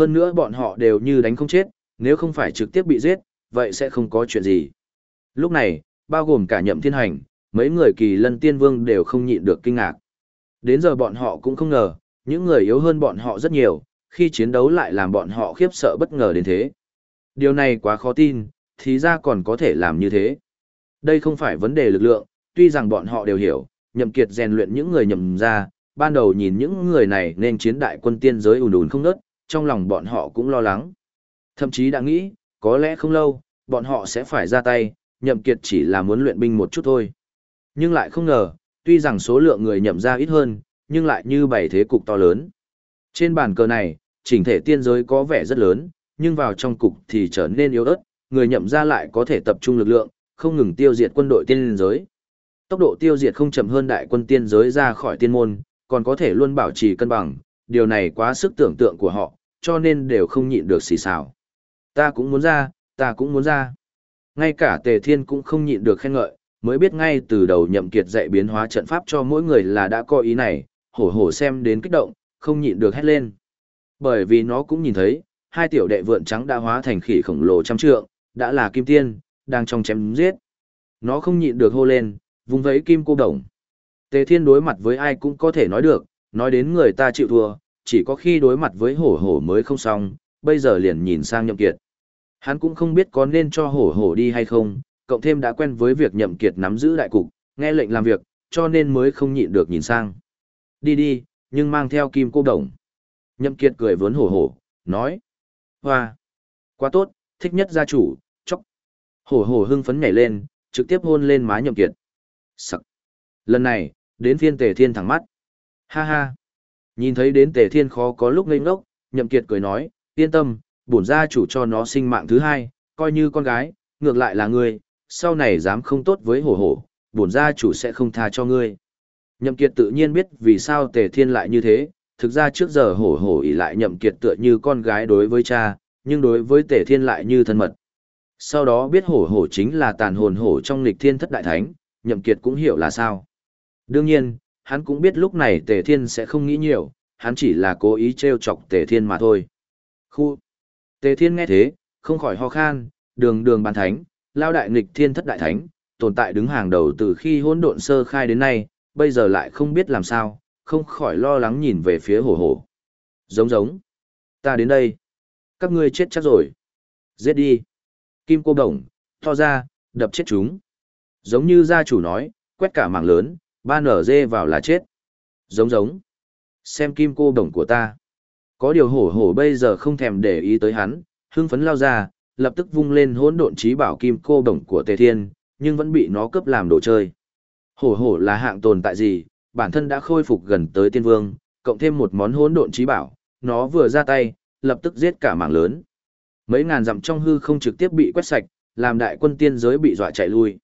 Hơn nữa bọn họ đều như đánh không chết, nếu không phải trực tiếp bị giết, vậy sẽ không có chuyện gì. Lúc này, bao gồm cả nhậm thiên hành, mấy người kỳ lân tiên vương đều không nhịn được kinh ngạc. Đến giờ bọn họ cũng không ngờ, những người yếu hơn bọn họ rất nhiều, khi chiến đấu lại làm bọn họ khiếp sợ bất ngờ đến thế. Điều này quá khó tin, thì ra còn có thể làm như thế. Đây không phải vấn đề lực lượng, tuy rằng bọn họ đều hiểu, nhậm kiệt rèn luyện những người nhậm ra, ban đầu nhìn những người này nên chiến đại quân tiên giới ùn ùn không nớt, trong lòng bọn họ cũng lo lắng. Thậm chí đã nghĩ, có lẽ không lâu, bọn họ sẽ phải ra tay, nhậm kiệt chỉ là muốn luyện binh một chút thôi. Nhưng lại không ngờ, tuy rằng số lượng người nhậm ra ít hơn, nhưng lại như bảy thế cục to lớn. Trên bàn cờ này, chỉnh thể tiên giới có vẻ rất lớn, nhưng vào trong cục thì trở nên yếu ớt, người nhậm ra lại có thể tập trung lực lượng, không ngừng tiêu diệt quân đội tiên giới. Tốc độ tiêu diệt không chậm hơn đại quân tiên giới ra khỏi tiên môn, còn có thể luôn bảo trì cân bằng, điều này quá sức tưởng tượng của họ, cho nên đều không nhịn được xì xào. Ta cũng muốn ra, ta cũng muốn ra. Ngay cả Tề Thiên cũng không nhịn được khen ngợi, mới biết ngay từ đầu nhậm kiệt dạy biến hóa trận pháp cho mỗi người là đã có ý này, hổ hổ xem đến kích động, không nhịn được hét lên. Bởi vì nó cũng nhìn thấy, hai tiểu đệ vượn trắng đã hóa thành khỉ khổng lồ trăm trượng, đã là kim tiên, đang trong chém giết. Nó không nhịn được hô lên, vùng vẫy kim cô đồng. Tề Thiên đối mặt với ai cũng có thể nói được, nói đến người ta chịu thua, chỉ có khi đối mặt với hổ hổ mới không xong, bây giờ liền nhìn sang nhậm kiệt. Hắn cũng không biết có nên cho hổ hổ đi hay không, cộng thêm đã quen với việc nhậm kiệt nắm giữ đại cục, nghe lệnh làm việc, cho nên mới không nhịn được nhìn sang. Đi đi, nhưng mang theo kim cô đồng. Nhậm kiệt cười vớn hổ hổ, nói. Hoa! Quá tốt, thích nhất gia chủ, chóc. Hổ hổ hưng phấn nhảy lên, trực tiếp hôn lên má nhậm kiệt. Sặc! Lần này, đến phiên tề thiên thẳng mắt. Ha ha! Nhìn thấy đến tề thiên khó có lúc ngây ngốc, nhậm kiệt cười nói, yên tâm, bổn gia chủ cho nó sinh mạng thứ hai, coi như con gái, ngược lại là ngươi, sau này dám không tốt với hổ hổ, bổn gia chủ sẽ không tha cho ngươi. Nhậm kiệt tự nhiên biết vì sao tề thiên lại như thế, thực ra trước giờ hổ hổ ỉ lại nhậm kiệt tựa như con gái đối với cha, nhưng đối với tề thiên lại như thân mật. Sau đó biết hổ hổ chính là tàn hồn hổ trong lịch thiên thất đại thánh, nhậm kiệt cũng hiểu là sao. Đương nhiên, hắn cũng biết lúc này tề thiên sẽ không nghĩ nhiều, hắn chỉ là cố ý treo chọc tề thiên mà thôi. Khu! Tề thiên nghe thế, không khỏi ho khan, đường đường bàn thánh, lao đại nghịch thiên thất đại thánh, tồn tại đứng hàng đầu từ khi hỗn độn sơ khai đến nay, bây giờ lại không biết làm sao, không khỏi lo lắng nhìn về phía hổ hổ. Giống giống. Ta đến đây. Các ngươi chết chắc rồi. Giết đi. Kim cô đồng, to ra, đập chết chúng. Giống như gia chủ nói, quét cả mảng lớn, ba nở dê vào là chết. Giống giống. Xem kim cô đồng của ta. Có điều hổ hổ bây giờ không thèm để ý tới hắn, hưng phấn lao ra, lập tức vung lên hỗn độn trí bảo kim cô đồng của Tề Thiên, nhưng vẫn bị nó cướp làm đồ chơi. Hổ hổ là hạng tồn tại gì, bản thân đã khôi phục gần tới tiên vương, cộng thêm một món hỗn độn trí bảo, nó vừa ra tay, lập tức giết cả mảng lớn. Mấy ngàn dặm trong hư không trực tiếp bị quét sạch, làm đại quân tiên giới bị dọa chạy lui.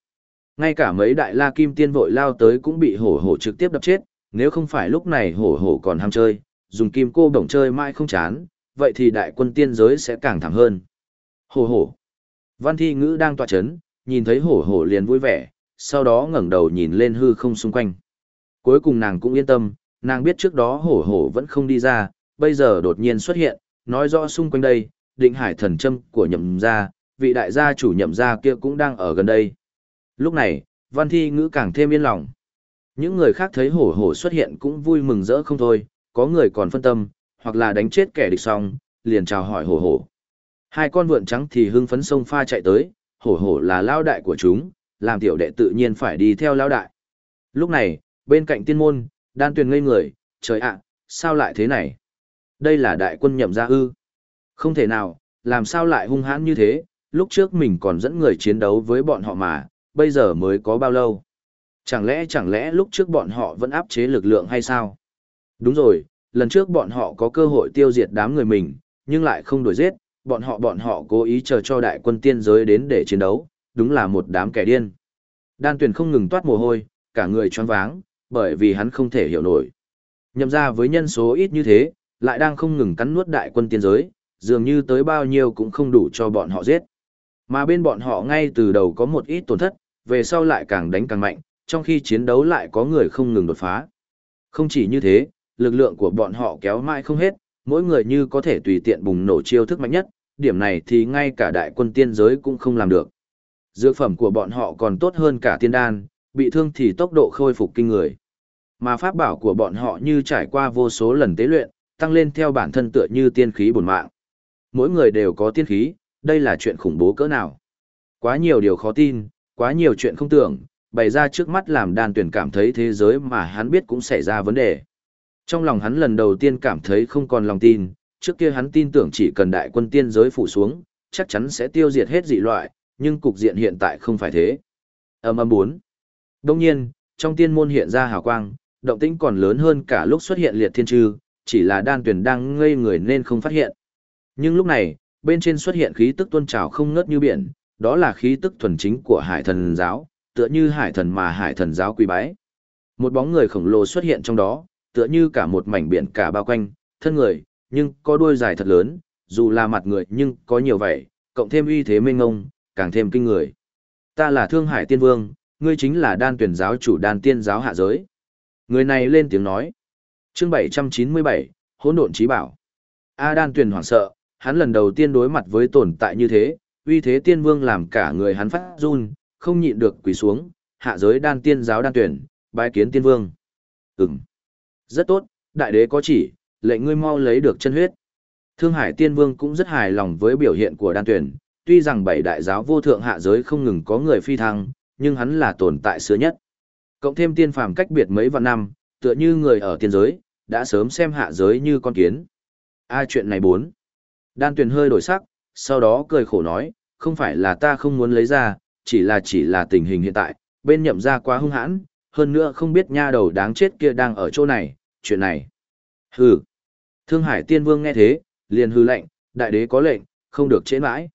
Ngay cả mấy đại la kim tiên vội lao tới cũng bị hổ hổ trực tiếp đập chết, nếu không phải lúc này hổ hổ còn ham chơi, dùng kim cô đồng chơi mãi không chán, vậy thì đại quân tiên giới sẽ càng thẳng hơn. Hổ hổ. Văn thi ngữ đang tọa chấn, nhìn thấy hổ hổ liền vui vẻ, sau đó ngẩng đầu nhìn lên hư không xung quanh. Cuối cùng nàng cũng yên tâm, nàng biết trước đó hổ hổ vẫn không đi ra, bây giờ đột nhiên xuất hiện, nói rõ xung quanh đây, định hải thần châm của nhậm gia, vị đại gia chủ nhậm gia kia cũng đang ở gần đây. Lúc này, văn thi ngữ càng thêm yên lòng. Những người khác thấy hổ hổ xuất hiện cũng vui mừng rỡ không thôi, có người còn phân tâm, hoặc là đánh chết kẻ địch xong, liền chào hỏi hổ hổ. Hai con vượn trắng thì hưng phấn sông pha chạy tới, hổ hổ là lao đại của chúng, làm tiểu đệ tự nhiên phải đi theo lao đại. Lúc này, bên cạnh tiên môn, đan tuyền ngây người, trời ạ, sao lại thế này? Đây là đại quân nhậm gia ư. Không thể nào, làm sao lại hung hãn như thế, lúc trước mình còn dẫn người chiến đấu với bọn họ mà, bây giờ mới có bao lâu? Chẳng lẽ chẳng lẽ lúc trước bọn họ vẫn áp chế lực lượng hay sao? Đúng rồi, lần trước bọn họ có cơ hội tiêu diệt đám người mình, nhưng lại không đuổi giết, bọn họ bọn họ cố ý chờ cho đại quân tiên giới đến để chiến đấu, đúng là một đám kẻ điên. Đan tuyển không ngừng toát mồ hôi, cả người choáng váng, bởi vì hắn không thể hiểu nổi. Nhậm ra với nhân số ít như thế, lại đang không ngừng cắn nuốt đại quân tiên giới, dường như tới bao nhiêu cũng không đủ cho bọn họ giết. Mà bên bọn họ ngay từ đầu có một ít tổn thất, về sau lại càng đánh càng mạnh, trong khi chiến đấu lại có người không ngừng đột phá. Không chỉ như thế, lực lượng của bọn họ kéo mãi không hết, mỗi người như có thể tùy tiện bùng nổ chiêu thức mạnh nhất, điểm này thì ngay cả đại quân tiên giới cũng không làm được. Dược phẩm của bọn họ còn tốt hơn cả tiên đan, bị thương thì tốc độ khôi phục kinh người. Mà pháp bảo của bọn họ như trải qua vô số lần tế luyện, tăng lên theo bản thân tựa như tiên khí bổn mạng. Mỗi người đều có tiên khí, đây là chuyện khủng bố cỡ nào. Quá nhiều điều khó tin, quá nhiều chuyện không tưởng, bày ra trước mắt làm đan tuyển cảm thấy thế giới mà hắn biết cũng xảy ra vấn đề. Trong lòng hắn lần đầu tiên cảm thấy không còn lòng tin, trước kia hắn tin tưởng chỉ cần đại quân tiên giới phủ xuống, chắc chắn sẽ tiêu diệt hết dị loại, nhưng cục diện hiện tại không phải thế. Âm âm bốn Đông nhiên, trong tiên môn hiện ra hào quang, động tĩnh còn lớn hơn cả lúc xuất hiện liệt thiên trư, chỉ là đan tuyển đang ngây người nên không phát hiện. Nhưng lúc này, bên trên xuất hiện khí tức tuôn trào không ngớt như biển, đó là khí tức thuần chính của hải thần giáo, tựa như hải thần mà hải thần giáo quý bái. Một bóng người khổng lồ xuất hiện trong đó, tựa như cả một mảnh biển cả bao quanh, thân người, nhưng có đuôi dài thật lớn, dù là mặt người nhưng có nhiều vẻ, cộng thêm uy thế mênh ngông, càng thêm kinh người. Ta là Thương Hải Tiên Vương, ngươi chính là đan tuyển giáo chủ đan tiên giáo hạ giới. Người này lên tiếng nói. chương 797, hỗn độn trí bảo. A đan tuyển hoảng sợ, hắn lần đầu tiên đối mặt với tồn tại như thế, uy thế tiên vương làm cả người hắn phát run, không nhịn được quỳ xuống, hạ giới đan tiên giáo đan tuyển, bái kiến tiên vương. Ừm. Rất tốt, đại đế có chỉ, lệnh ngươi mau lấy được chân huyết. Thương Hải Tiên Vương cũng rất hài lòng với biểu hiện của đan tuyển, tuy rằng bảy đại giáo vô thượng hạ giới không ngừng có người phi thăng, nhưng hắn là tồn tại xưa nhất. Cộng thêm tiên phàm cách biệt mấy vạn năm, tựa như người ở tiên giới, đã sớm xem hạ giới như con kiến. A chuyện này bốn. Đan tuyển hơi đổi sắc, sau đó cười khổ nói, không phải là ta không muốn lấy ra, chỉ là chỉ là tình hình hiện tại, bên nhậm ra quá hung hãn, hơn nữa không biết nha đầu đáng chết kia đang ở chỗ này, chuyện này. Hừ. Thương Hải Tiên Vương nghe thế, liền hư lệnh, đại đế có lệnh, không được chế mãi.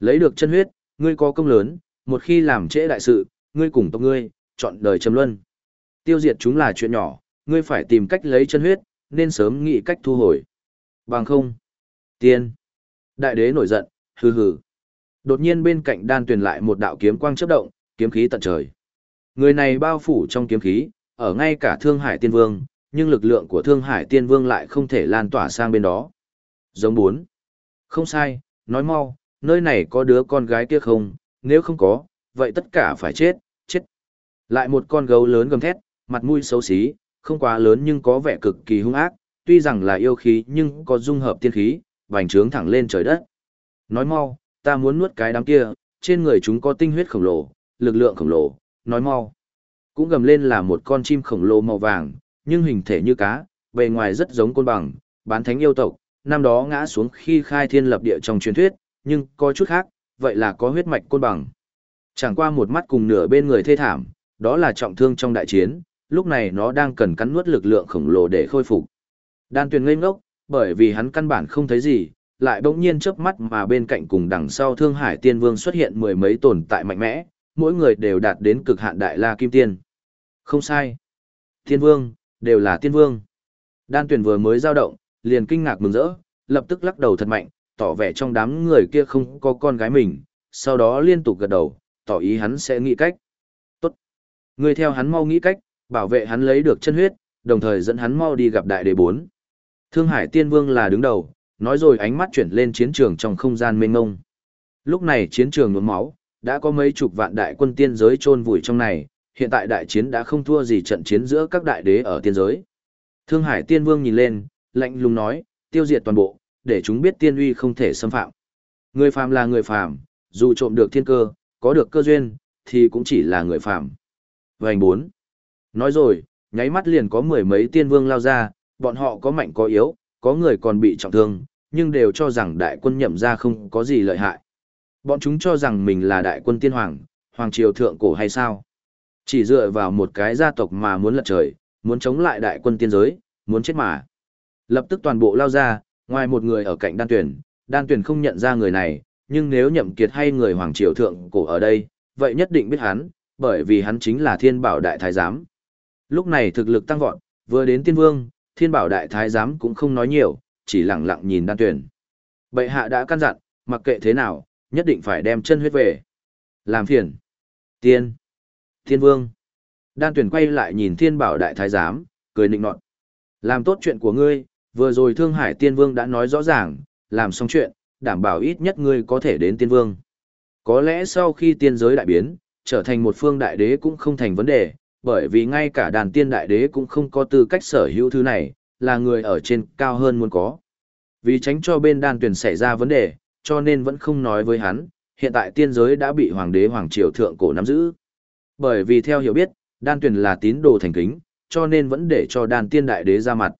Lấy được chân huyết, ngươi có công lớn, một khi làm trễ đại sự, ngươi cùng tộc ngươi, chọn đời trầm luân. Tiêu diệt chúng là chuyện nhỏ, ngươi phải tìm cách lấy chân huyết, nên sớm nghĩ cách thu hồi. Bằng không. Tiên. Đại đế nổi giận, hừ hừ. Đột nhiên bên cạnh đan Tuyền lại một đạo kiếm quang chớp động, kiếm khí tận trời. Người này bao phủ trong kiếm khí, ở ngay cả Thương Hải Tiên Vương, nhưng lực lượng của Thương Hải Tiên Vương lại không thể lan tỏa sang bên đó. Giống bốn. Không sai, nói mau, nơi này có đứa con gái kia không, nếu không có, vậy tất cả phải chết, chết. Lại một con gấu lớn gầm thét, mặt mũi xấu xí, không quá lớn nhưng có vẻ cực kỳ hung ác, tuy rằng là yêu khí nhưng có dung hợp tiên khí, vành trướng thẳng lên trời đất. Nói mau, ta muốn nuốt cái đám kia, trên người chúng có tinh huyết khổng lồ, lực lượng khổng lồ, nói mau. Cũng gầm lên là một con chim khổng lồ màu vàng, nhưng hình thể như cá, bề ngoài rất giống côn bằng, bán thánh yêu tộc, năm đó ngã xuống khi khai thiên lập địa trong truyền thuyết, nhưng có chút khác, vậy là có huyết mạch côn bằng. Chẳng qua một mắt cùng nửa bên người thê thảm, đó là trọng thương trong đại chiến, lúc này nó đang cần cắn nuốt lực lượng khổng lồ để khôi phục. Đan tuyền ngây ngốc, bởi vì hắn căn bản không thấy gì, lại bỗng nhiên chớp mắt mà bên cạnh cùng đằng sau Thương Hải Tiên Vương xuất hiện mười mấy tồn tại mạnh mẽ, mỗi người đều đạt đến cực hạn đại la kim tiên. Không sai. Tiên Vương, đều là Tiên Vương. Đan Tuyền vừa mới dao động, liền kinh ngạc mừng rỡ, lập tức lắc đầu thật mạnh, tỏ vẻ trong đám người kia không có con gái mình, sau đó liên tục gật đầu, tỏ ý hắn sẽ nghĩ cách. Tốt. Người theo hắn mau nghĩ cách, bảo vệ hắn lấy được chân huyết, đồng thời dẫn hắn mau đi gặp đại đế bốn. Thương Hải Tiên Vương là đứng đầu, nói rồi ánh mắt chuyển lên chiến trường trong không gian mênh mông. Lúc này chiến trường nhuốm máu, đã có mấy chục vạn đại quân tiên giới chôn vùi trong này, hiện tại đại chiến đã không thua gì trận chiến giữa các đại đế ở tiên giới. Thương Hải Tiên Vương nhìn lên, lạnh lùng nói, tiêu diệt toàn bộ, để chúng biết tiên uy không thể xâm phạm. Người phàm là người phàm, dù trộm được thiên cơ, có được cơ duyên, thì cũng chỉ là người phàm. Vành bốn. Nói rồi, nháy mắt liền có mười mấy tiên vương lao ra, bọn họ có mạnh có yếu, có người còn bị trọng thương, nhưng đều cho rằng đại quân nhậm ra không có gì lợi hại. Bọn chúng cho rằng mình là đại quân tiên hoàng, hoàng triều thượng cổ hay sao? Chỉ dựa vào một cái gia tộc mà muốn lật trời, muốn chống lại đại quân tiên giới, muốn chết mà. Lập tức toàn bộ lao ra, ngoài một người ở cạnh đan tuyển, đan tuyển không nhận ra người này, nhưng nếu nhậm kiệt hay người hoàng triều thượng cổ ở đây, vậy nhất định biết hắn, bởi vì hắn chính là thiên bảo đại thái giám. Lúc này thực lực tăng vọt, vừa đến tiên vương, thiên bảo đại thái giám cũng không nói nhiều, chỉ lặng lặng nhìn đan tuyển. Bệ hạ đã căn dặn, mặc kệ thế nào, nhất định phải đem chân huyết về. Làm phiền. Tiên. Thiên vương. Đan tuyển quay lại nhìn thiên bảo đại thái giám, cười nịnh nọt. Làm tốt chuyện của ngươi, Vừa rồi Thương Hải Tiên Vương đã nói rõ ràng, làm xong chuyện, đảm bảo ít nhất ngươi có thể đến Tiên Vương. Có lẽ sau khi tiên giới đại biến, trở thành một phương đại đế cũng không thành vấn đề, bởi vì ngay cả đàn tiên đại đế cũng không có tư cách sở hữu thứ này, là người ở trên cao hơn muốn có. Vì tránh cho bên đan tuyển xảy ra vấn đề, cho nên vẫn không nói với hắn, hiện tại tiên giới đã bị hoàng đế hoàng triều thượng cổ nắm giữ. Bởi vì theo hiểu biết, đan tuyển là tín đồ thành kính, cho nên vẫn để cho đan tiên đại đế ra mặt.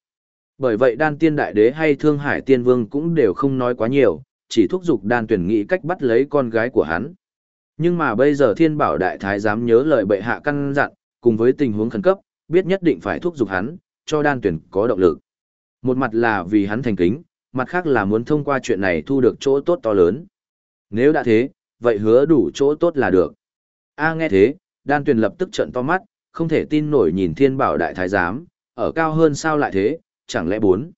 Bởi vậy đan tiên đại đế hay thương hải tiên vương cũng đều không nói quá nhiều, chỉ thúc giục đan tuyển nghĩ cách bắt lấy con gái của hắn. Nhưng mà bây giờ thiên bảo đại thái dám nhớ lời bệ hạ căn dặn, cùng với tình huống khẩn cấp, biết nhất định phải thúc giục hắn, cho đan tuyển có động lực. Một mặt là vì hắn thành kính, mặt khác là muốn thông qua chuyện này thu được chỗ tốt to lớn. Nếu đã thế, vậy hứa đủ chỗ tốt là được. A nghe thế, đan tuyển lập tức trận to mắt, không thể tin nổi nhìn thiên bảo đại thái giám, ở cao hơn sao lại thế, chẳng lẽ bốn.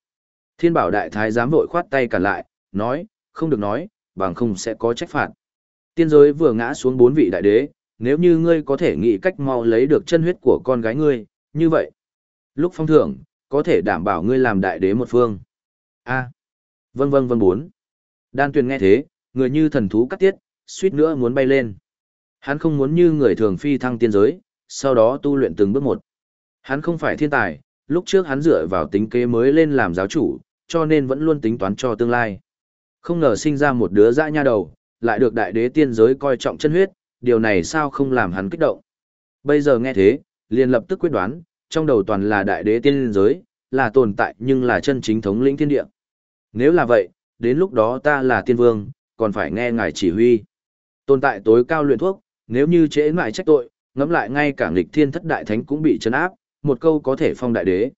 Thiên bảo đại thái giám vội khoát tay cản lại, nói, không được nói, bằng không sẽ có trách phạt. Tiên giới vừa ngã xuống bốn vị đại đế, nếu như ngươi có thể nghĩ cách mau lấy được chân huyết của con gái ngươi, như vậy. Lúc phong thưởng, có thể đảm bảo ngươi làm đại đế một phương. A. Vâng vâng vâng bốn. Đan tuyền nghe thế, người như thần thú cắt tiết, suýt nữa muốn bay lên. Hắn không muốn như người thường phi thăng tiên giới, sau đó tu luyện từng bước một. Hắn không phải thiên tài, lúc trước hắn dựa vào tính kế mới lên làm giáo chủ, cho nên vẫn luôn tính toán cho tương lai. Không ngờ sinh ra một đứa dã nha đầu, lại được đại đế tiên giới coi trọng chân huyết, điều này sao không làm hắn kích động. Bây giờ nghe thế, liền lập tức quyết đoán, trong đầu toàn là đại đế tiên giới, là tồn tại nhưng là chân chính thống lĩnh thiên địa. Nếu là vậy, đến lúc đó ta là tiên vương, còn phải nghe ngài chỉ huy. Tồn tại tối cao luyện thuốc, nếu như trễ ngại trách tội, ngẫm lại ngay cả nghịch thiên thất đại thánh cũng bị chấn áp, một câu có thể phong đại đế.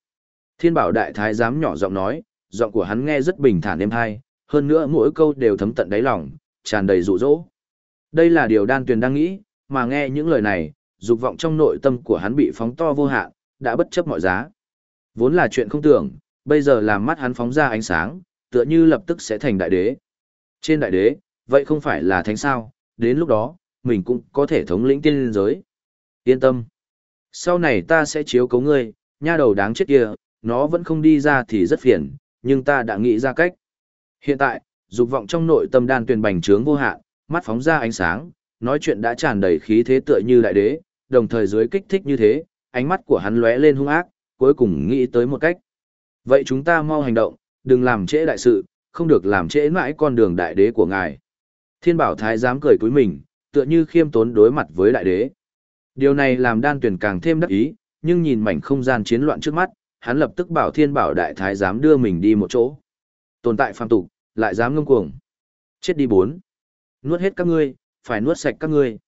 Thiên bảo đại thái giám nhỏ giọng nói, giọng của hắn nghe rất bình thản êm hay, hơn nữa mỗi câu đều thấm tận đáy lòng, tràn đầy rụ rỗ. Đây là điều đan tuyền đang nghĩ, mà nghe những lời này, dục vọng trong nội tâm của hắn bị phóng to vô hạn, đã bất chấp mọi giá. Vốn là chuyện không tưởng, bây giờ làm mắt hắn phóng ra ánh sáng, tựa như lập tức sẽ thành đại đế. Trên đại đế, vậy không phải là thánh sao, đến lúc đó, mình cũng có thể thống lĩnh tiên linh giới. Yên tâm. Sau này ta sẽ chiếu cấu ngươi, nha đầu đáng chết kia, nó vẫn không đi ra thì rất phiền, nhưng ta đã nghĩ ra cách. Hiện tại, dục vọng trong nội tâm đan tuyền bành trướng vô hạn, mắt phóng ra ánh sáng, nói chuyện đã tràn đầy khí thế tựa như đại đế, đồng thời dưới kích thích như thế, ánh mắt của hắn lóe lên hung ác, cuối cùng nghĩ tới một cách. Vậy chúng ta mau hành động, đừng làm trễ đại sự, không được làm trễ mãi con đường đại đế của ngài. Thiên bảo thái dám cười cúi mình, tựa như khiêm tốn đối mặt với đại đế. Điều này làm đan tuyển càng thêm đắc ý, nhưng nhìn mảnh không gian chiến loạn trước mắt, hắn lập tức bảo thiên bảo đại thái dám đưa mình đi một chỗ. Tồn tại phàm tục, lại dám ngâm cuồng. Chết đi bốn. Nuốt hết các ngươi, phải nuốt sạch các ngươi.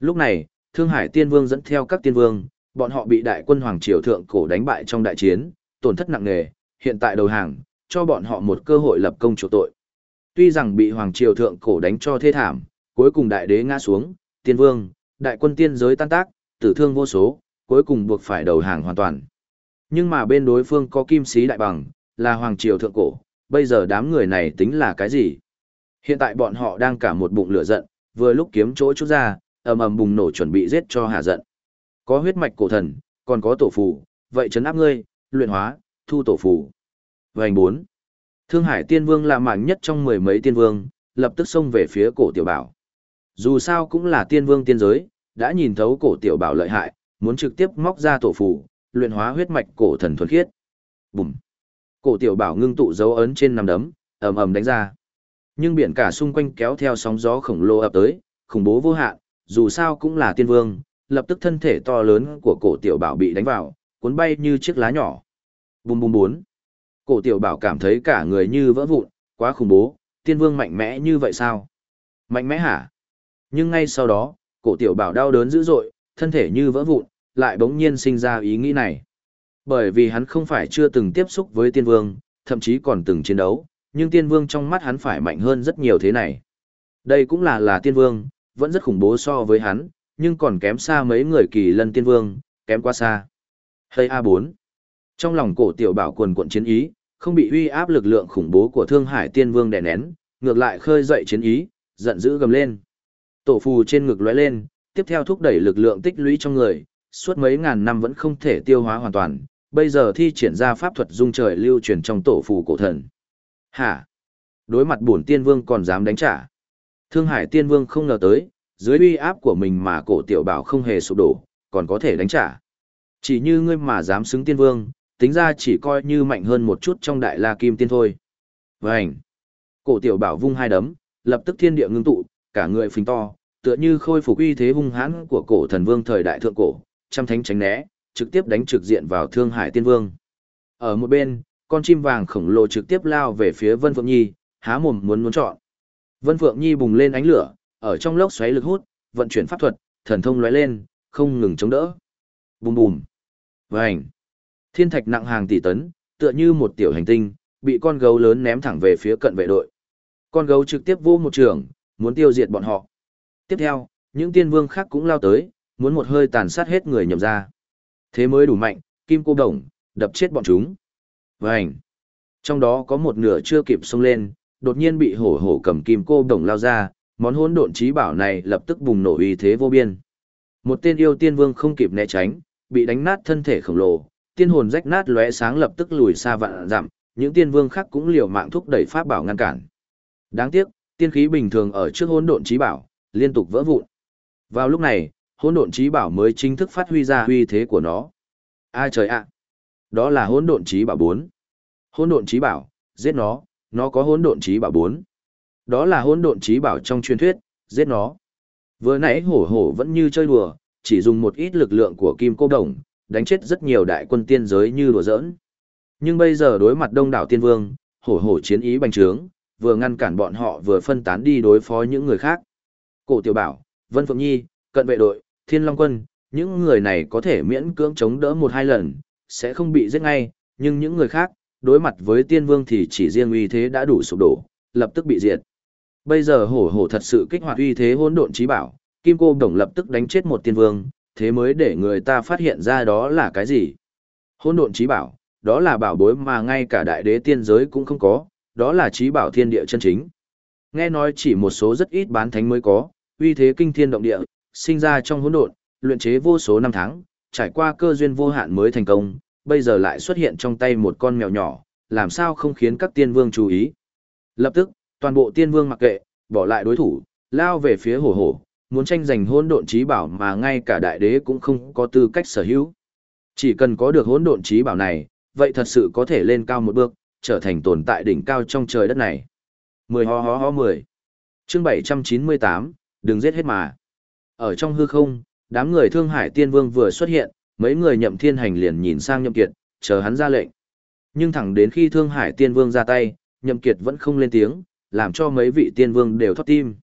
Lúc này, Thương Hải Tiên Vương dẫn theo các tiên vương, bọn họ bị đại quân Hoàng Triều Thượng Cổ đánh bại trong đại chiến, tổn thất nặng nề, hiện tại đầu hàng, cho bọn họ một cơ hội lập công chỗ tội. Tuy rằng bị Hoàng Triều Thượng Cổ đánh cho thê thảm, cuối cùng đại đế ngã xuống, tiên vương, đại quân tiên giới tan tác, tử thương vô số, cuối cùng buộc phải đầu hàng hoàn toàn. Nhưng mà bên đối phương có kim sĩ đại bằng, là Hoàng Triều Thượng Cổ, bây giờ đám người này tính là cái gì? Hiện tại bọn họ đang cả một bụng lửa giận, vừa lúc kiếm chỗ chút ra, ầm ầm bùng nổ chuẩn bị giết cho hạ giận. Có huyết mạch cổ thần, còn có tổ phù, vậy chấn áp ngươi, luyện hóa, thu tổ phù. Vành bốn. Thương Hải Tiên Vương là mạnh nhất trong mười mấy tiên vương, lập tức xông về phía cổ tiểu bảo. Dù sao cũng là tiên vương tiên giới, đã nhìn thấu cổ tiểu bảo lợi hại, muốn trực tiếp móc ra tổ phù, luyện hóa huyết mạch cổ thần thuần khiết. Bùm. Cổ tiểu bảo ngưng tụ dấu ấn trên nằm đấm, ầm ầm đánh ra. Nhưng biển cả xung quanh kéo theo sóng gió khổng lồ ập tới, khủng bố vô hạn, dù sao cũng là tiên vương, lập tức thân thể to lớn của cổ tiểu bảo bị đánh vào, cuốn bay như chiếc lá nhỏ. Bùm bùm bốn. Cổ tiểu bảo cảm thấy cả người như vỡ vụn, quá khủng bố, tiên vương mạnh mẽ như vậy sao? Mạnh mẽ hả? Nhưng ngay sau đó, cổ tiểu bảo đau đớn dữ dội, thân thể như vỡ vụn, lại bỗng nhiên sinh ra ý nghĩ này. Bởi vì hắn không phải chưa từng tiếp xúc với tiên vương, thậm chí còn từng chiến đấu, nhưng tiên vương trong mắt hắn phải mạnh hơn rất nhiều thế này. Đây cũng là là tiên vương, vẫn rất khủng bố so với hắn, nhưng còn kém xa mấy người kỳ lân tiên vương, kém quá xa. Hơi A4. Trong lòng cổ tiểu bảo quần cuộn chiến ý, không bị uy áp lực lượng khủng bố của thương hải tiên vương đè nén, ngược lại khơi dậy chiến ý, giận dữ gầm lên. Tổ phù trên ngực lóe lên, tiếp theo thúc đẩy lực lượng tích lũy trong người, suốt mấy ngàn năm vẫn không thể tiêu hóa hoàn toàn, bây giờ thi triển ra pháp thuật dung trời lưu truyền trong tổ phù cổ thần. Hả? Đối mặt bổn tiên vương còn dám đánh trả. Thương Hải tiên vương không ngờ tới, dưới uy áp của mình mà cổ tiểu bảo không hề sụp đổ, còn có thể đánh trả. Chỉ như ngươi mà dám xứng tiên vương, tính ra chỉ coi như mạnh hơn một chút trong đại la kim tiên thôi. Vânh! Cổ tiểu bảo vung hai đấm, lập tức thiên địa ngưng tụ, cả người phình to, tựa như khôi phục uy thế hung hãn của cổ thần vương thời đại thượng cổ, trăm thánh tránh né, trực tiếp đánh trực diện vào Thương Hải Tiên Vương. Ở một bên, con chim vàng khổng lồ trực tiếp lao về phía Vân Phượng Nhi, há mồm muốn muốn chọn. Vân Phượng Nhi bùng lên ánh lửa, ở trong lốc xoáy lực hút, vận chuyển pháp thuật, thần thông lóe lên, không ngừng chống đỡ. Bùm bùm. Vành. Thiên thạch nặng hàng tỷ tấn, tựa như một tiểu hành tinh, bị con gấu lớn ném thẳng về phía cận vệ đội. Con gấu trực tiếp vô một trường, muốn tiêu diệt bọn họ. Tiếp theo, những tiên vương khác cũng lao tới, muốn một hơi tàn sát hết người nhậm ra. Thế mới đủ mạnh, kim cô đồng, đập chết bọn chúng. Vành. Trong đó có một nửa chưa kịp xông lên, đột nhiên bị hổ hổ cầm kim cô đồng lao ra, món hỗn độn trí bảo này lập tức bùng nổ uy thế vô biên. Một tên yêu tiên vương không kịp né tránh, bị đánh nát thân thể khổng lồ, tiên hồn rách nát lóe sáng lập tức lùi xa vạn dặm, những tiên vương khác cũng liều mạng thúc đẩy pháp bảo ngăn cản. Đáng tiếc, tiên khí bình thường ở trước hỗn độn trí bảo, liên tục vỡ vụn. Vào lúc này, hỗn độn trí bảo mới chính thức phát huy ra uy thế của nó. Ai trời ạ! Đó là hỗn độn trí bảo 4. Hỗn độn trí bảo, giết nó, nó có hỗn độn trí bảo 4. Đó là hỗn độn trí bảo trong truyền thuyết, giết nó. Vừa nãy hổ hổ vẫn như chơi đùa, chỉ dùng một ít lực lượng của kim cô đồng, đánh chết rất nhiều đại quân tiên giới như đùa giỡn. Nhưng bây giờ đối mặt đông đảo tiên vương, hổ hổ chiến ý bành trướng, vừa ngăn cản bọn họ vừa phân tán đi đối phó những người khác. Cổ tiểu bảo, Vân Phượng Nhi, cận vệ đội, Thiên Long Quân, những người này có thể miễn cưỡng chống đỡ một hai lần, sẽ không bị giết ngay, nhưng những người khác, đối mặt với tiên vương thì chỉ riêng uy thế đã đủ sụp đổ, lập tức bị diệt. Bây giờ hổ hổ thật sự kích hoạt uy thế hỗn độn trí bảo, Kim Cô Đồng lập tức đánh chết một tiên vương, thế mới để người ta phát hiện ra đó là cái gì. Hỗn độn trí bảo, đó là bảo bối mà ngay cả đại đế tiên giới cũng không có, đó là trí bảo thiên địa chân chính. Nghe nói chỉ một số rất ít bán thánh mới có, uy thế kinh thiên động địa, sinh ra trong hỗn độn, luyện chế vô số năm tháng, trải qua cơ duyên vô hạn mới thành công, bây giờ lại xuất hiện trong tay một con mèo nhỏ, làm sao không khiến các tiên vương chú ý. Lập tức, toàn bộ tiên vương mặc kệ, bỏ lại đối thủ, lao về phía hổ hổ, muốn tranh giành hỗn độn trí bảo mà ngay cả đại đế cũng không có tư cách sở hữu. Chỉ cần có được hỗn độn trí bảo này, vậy thật sự có thể lên cao một bước, trở thành tồn tại đỉnh cao trong trời đất này. 10 ho ho ho 10. Chương 798, đừng giết hết mà. Ở trong hư không, đám người Thương Hải Tiên Vương vừa xuất hiện, mấy người nhậm thiên hành liền nhìn sang nhậm kiệt, chờ hắn ra lệnh. Nhưng thẳng đến khi Thương Hải Tiên Vương ra tay, nhậm kiệt vẫn không lên tiếng, làm cho mấy vị tiên vương đều thoát tim.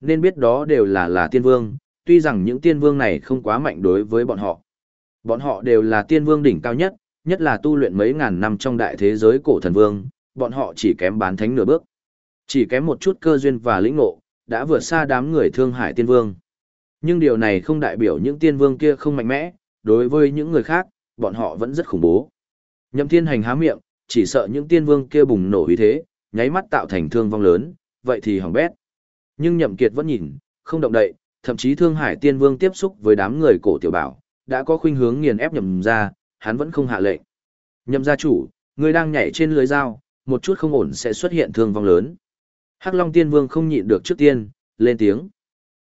Nên biết đó đều là là tiên vương, tuy rằng những tiên vương này không quá mạnh đối với bọn họ. Bọn họ đều là tiên vương đỉnh cao nhất, nhất là tu luyện mấy ngàn năm trong đại thế giới cổ thần vương, bọn họ chỉ kém bán thánh nửa bước. Chỉ kém một chút cơ duyên và lĩnh ngộ, đã vượt xa đám người thương hải tiên vương. Nhưng điều này không đại biểu những tiên vương kia không mạnh mẽ, đối với những người khác, bọn họ vẫn rất khủng bố. Nhậm thiên hành há miệng, chỉ sợ những tiên vương kia bùng nổ uy thế, nháy mắt tạo thành thương vong lớn, vậy thì hỏng bét. Nhưng nhậm kiệt vẫn nhìn, không động đậy, thậm chí thương hải tiên vương tiếp xúc với đám người cổ tiểu bảo, đã có khuynh hướng nghiền ép nhậm ra, hắn vẫn không hạ lệnh. Nhậm gia chủ, người đang nhảy trên lưới dao, một chút không ổn sẽ xuất hiện thương vong lớn. Hắc Long Tiên Vương không nhịn được trước tiên, lên tiếng.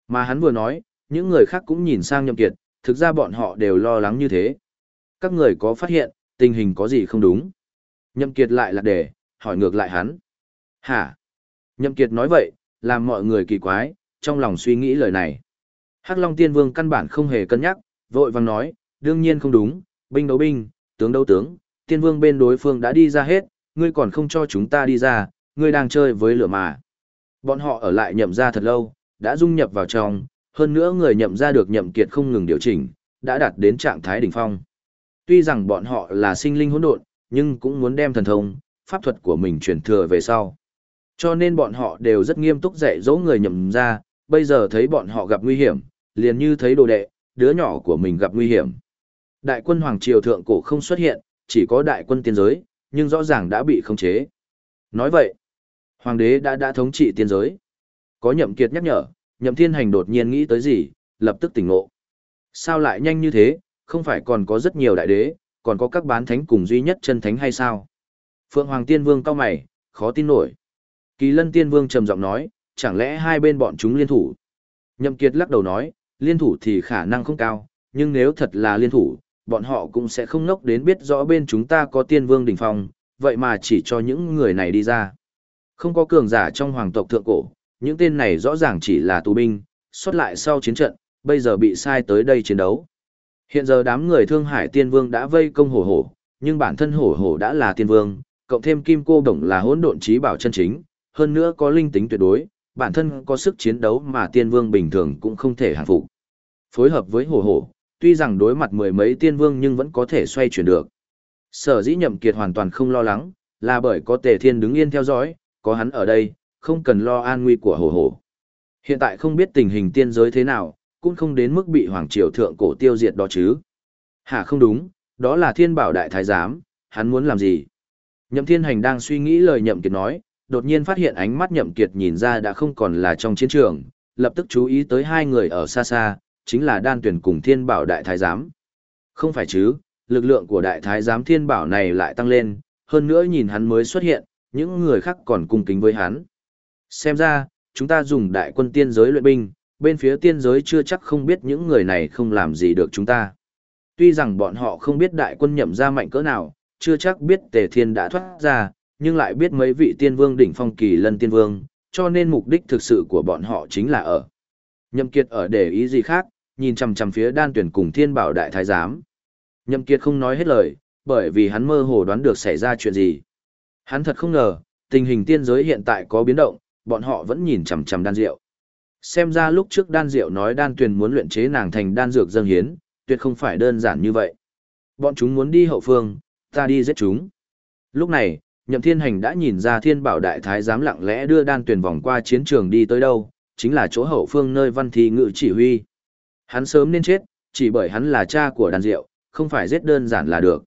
Mà hắn vừa nói, những người khác cũng nhìn sang Nhậm Kiệt, thực ra bọn họ đều lo lắng như thế. Các người có phát hiện, tình hình có gì không đúng? Nhậm Kiệt lại lạc đề, hỏi ngược lại hắn. Hả? Nhậm Kiệt nói vậy, làm mọi người kỳ quái, trong lòng suy nghĩ lời này. Hắc Long Tiên Vương căn bản không hề cân nhắc, vội vàng nói, đương nhiên không đúng, binh đấu binh, tướng đấu tướng, Tiên Vương bên đối phương đã đi ra hết, ngươi còn không cho chúng ta đi ra, ngươi đang chơi với lửa mà. Bọn họ ở lại nhậm ra thật lâu, đã dung nhập vào trong, hơn nữa người nhậm ra được nhậm kiệt không ngừng điều chỉnh, đã đạt đến trạng thái đỉnh phong. Tuy rằng bọn họ là sinh linh hỗn độn, nhưng cũng muốn đem thần thông, pháp thuật của mình truyền thừa về sau. Cho nên bọn họ đều rất nghiêm túc dạy dỗ người nhậm ra, bây giờ thấy bọn họ gặp nguy hiểm, liền như thấy đồ đệ, đứa nhỏ của mình gặp nguy hiểm. Đại quân Hoàng Triều Thượng Cổ không xuất hiện, chỉ có đại quân tiên giới, nhưng rõ ràng đã bị khống chế. Nói vậy, Hoàng đế đã đã thống trị tiên giới. Có nhậm kiệt nhắc nhở, nhậm thiên hành đột nhiên nghĩ tới gì, lập tức tỉnh ngộ. Sao lại nhanh như thế, không phải còn có rất nhiều đại đế, còn có các bán thánh cùng duy nhất chân thánh hay sao? Phượng Hoàng Tiên Vương cao mày, khó tin nổi. Kỳ Lân Tiên Vương trầm giọng nói, chẳng lẽ hai bên bọn chúng liên thủ? Nhậm Kiệt lắc đầu nói, liên thủ thì khả năng không cao, nhưng nếu thật là liên thủ, bọn họ cũng sẽ không nốc đến biết rõ bên chúng ta có Tiên Vương đỉnh phong, vậy mà chỉ cho những người này đi ra. Không có cường giả trong hoàng tộc thượng cổ, những tên này rõ ràng chỉ là tù binh, xuất lại sau chiến trận, bây giờ bị sai tới đây chiến đấu. Hiện giờ đám người Thương Hải Tiên Vương đã vây công hổ hổ, nhưng bản thân hổ hổ đã là tiên vương, cộng thêm kim cô đồng là hỗn độn trí bảo chân chính, hơn nữa có linh tính tuyệt đối, bản thân có sức chiến đấu mà tiên vương bình thường cũng không thể hàng phục. Phối hợp với hổ hổ, tuy rằng đối mặt mười mấy tiên vương nhưng vẫn có thể xoay chuyển được. Sở dĩ nhậm kiệt hoàn toàn không lo lắng, là bởi có tề thiên đứng yên theo dõi, có hắn ở đây, không cần lo an nguy của hồ hồ. Hiện tại không biết tình hình tiên giới thế nào, cũng không đến mức bị hoàng triều thượng cổ tiêu diệt đó chứ. Hả không đúng, đó là thiên bảo đại thái giám, hắn muốn làm gì? Nhậm thiên hành đang suy nghĩ lời nhậm kiệt nói, đột nhiên phát hiện ánh mắt nhậm kiệt nhìn ra đã không còn là trong chiến trường, lập tức chú ý tới hai người ở xa xa, chính là đan tuyển cùng thiên bảo đại thái giám. Không phải chứ, lực lượng của đại thái giám thiên bảo này lại tăng lên, hơn nữa nhìn hắn mới xuất hiện, những người khác còn cung kính với hắn. Xem ra, chúng ta dùng đại quân tiên giới luyện binh, bên phía tiên giới chưa chắc không biết những người này không làm gì được chúng ta. Tuy rằng bọn họ không biết đại quân nhậm ra mạnh cỡ nào, chưa chắc biết tề thiên đã thoát ra, nhưng lại biết mấy vị tiên vương đỉnh phong kỳ lân tiên vương, cho nên mục đích thực sự của bọn họ chính là ở. Nhậm kiệt ở để ý gì khác, nhìn chằm chằm phía đan tuyển cùng thiên bảo đại thái giám. Nhậm kiệt không nói hết lời, bởi vì hắn mơ hồ đoán được xảy ra chuyện gì. Hắn thật không ngờ, tình hình tiên giới hiện tại có biến động, bọn họ vẫn nhìn chằm chằm đan diệu. Xem ra lúc trước đan diệu nói đan tuyền muốn luyện chế nàng thành đan dược dâng hiến, tuyệt không phải đơn giản như vậy. Bọn chúng muốn đi hậu phương, ta đi giết chúng. Lúc này, nhậm thiên hành đã nhìn ra thiên bảo đại thái dám lặng lẽ đưa đan tuyền vòng qua chiến trường đi tới đâu, chính là chỗ hậu phương nơi văn thi ngự chỉ huy. Hắn sớm nên chết, chỉ bởi hắn là cha của đan diệu, không phải giết đơn giản là được.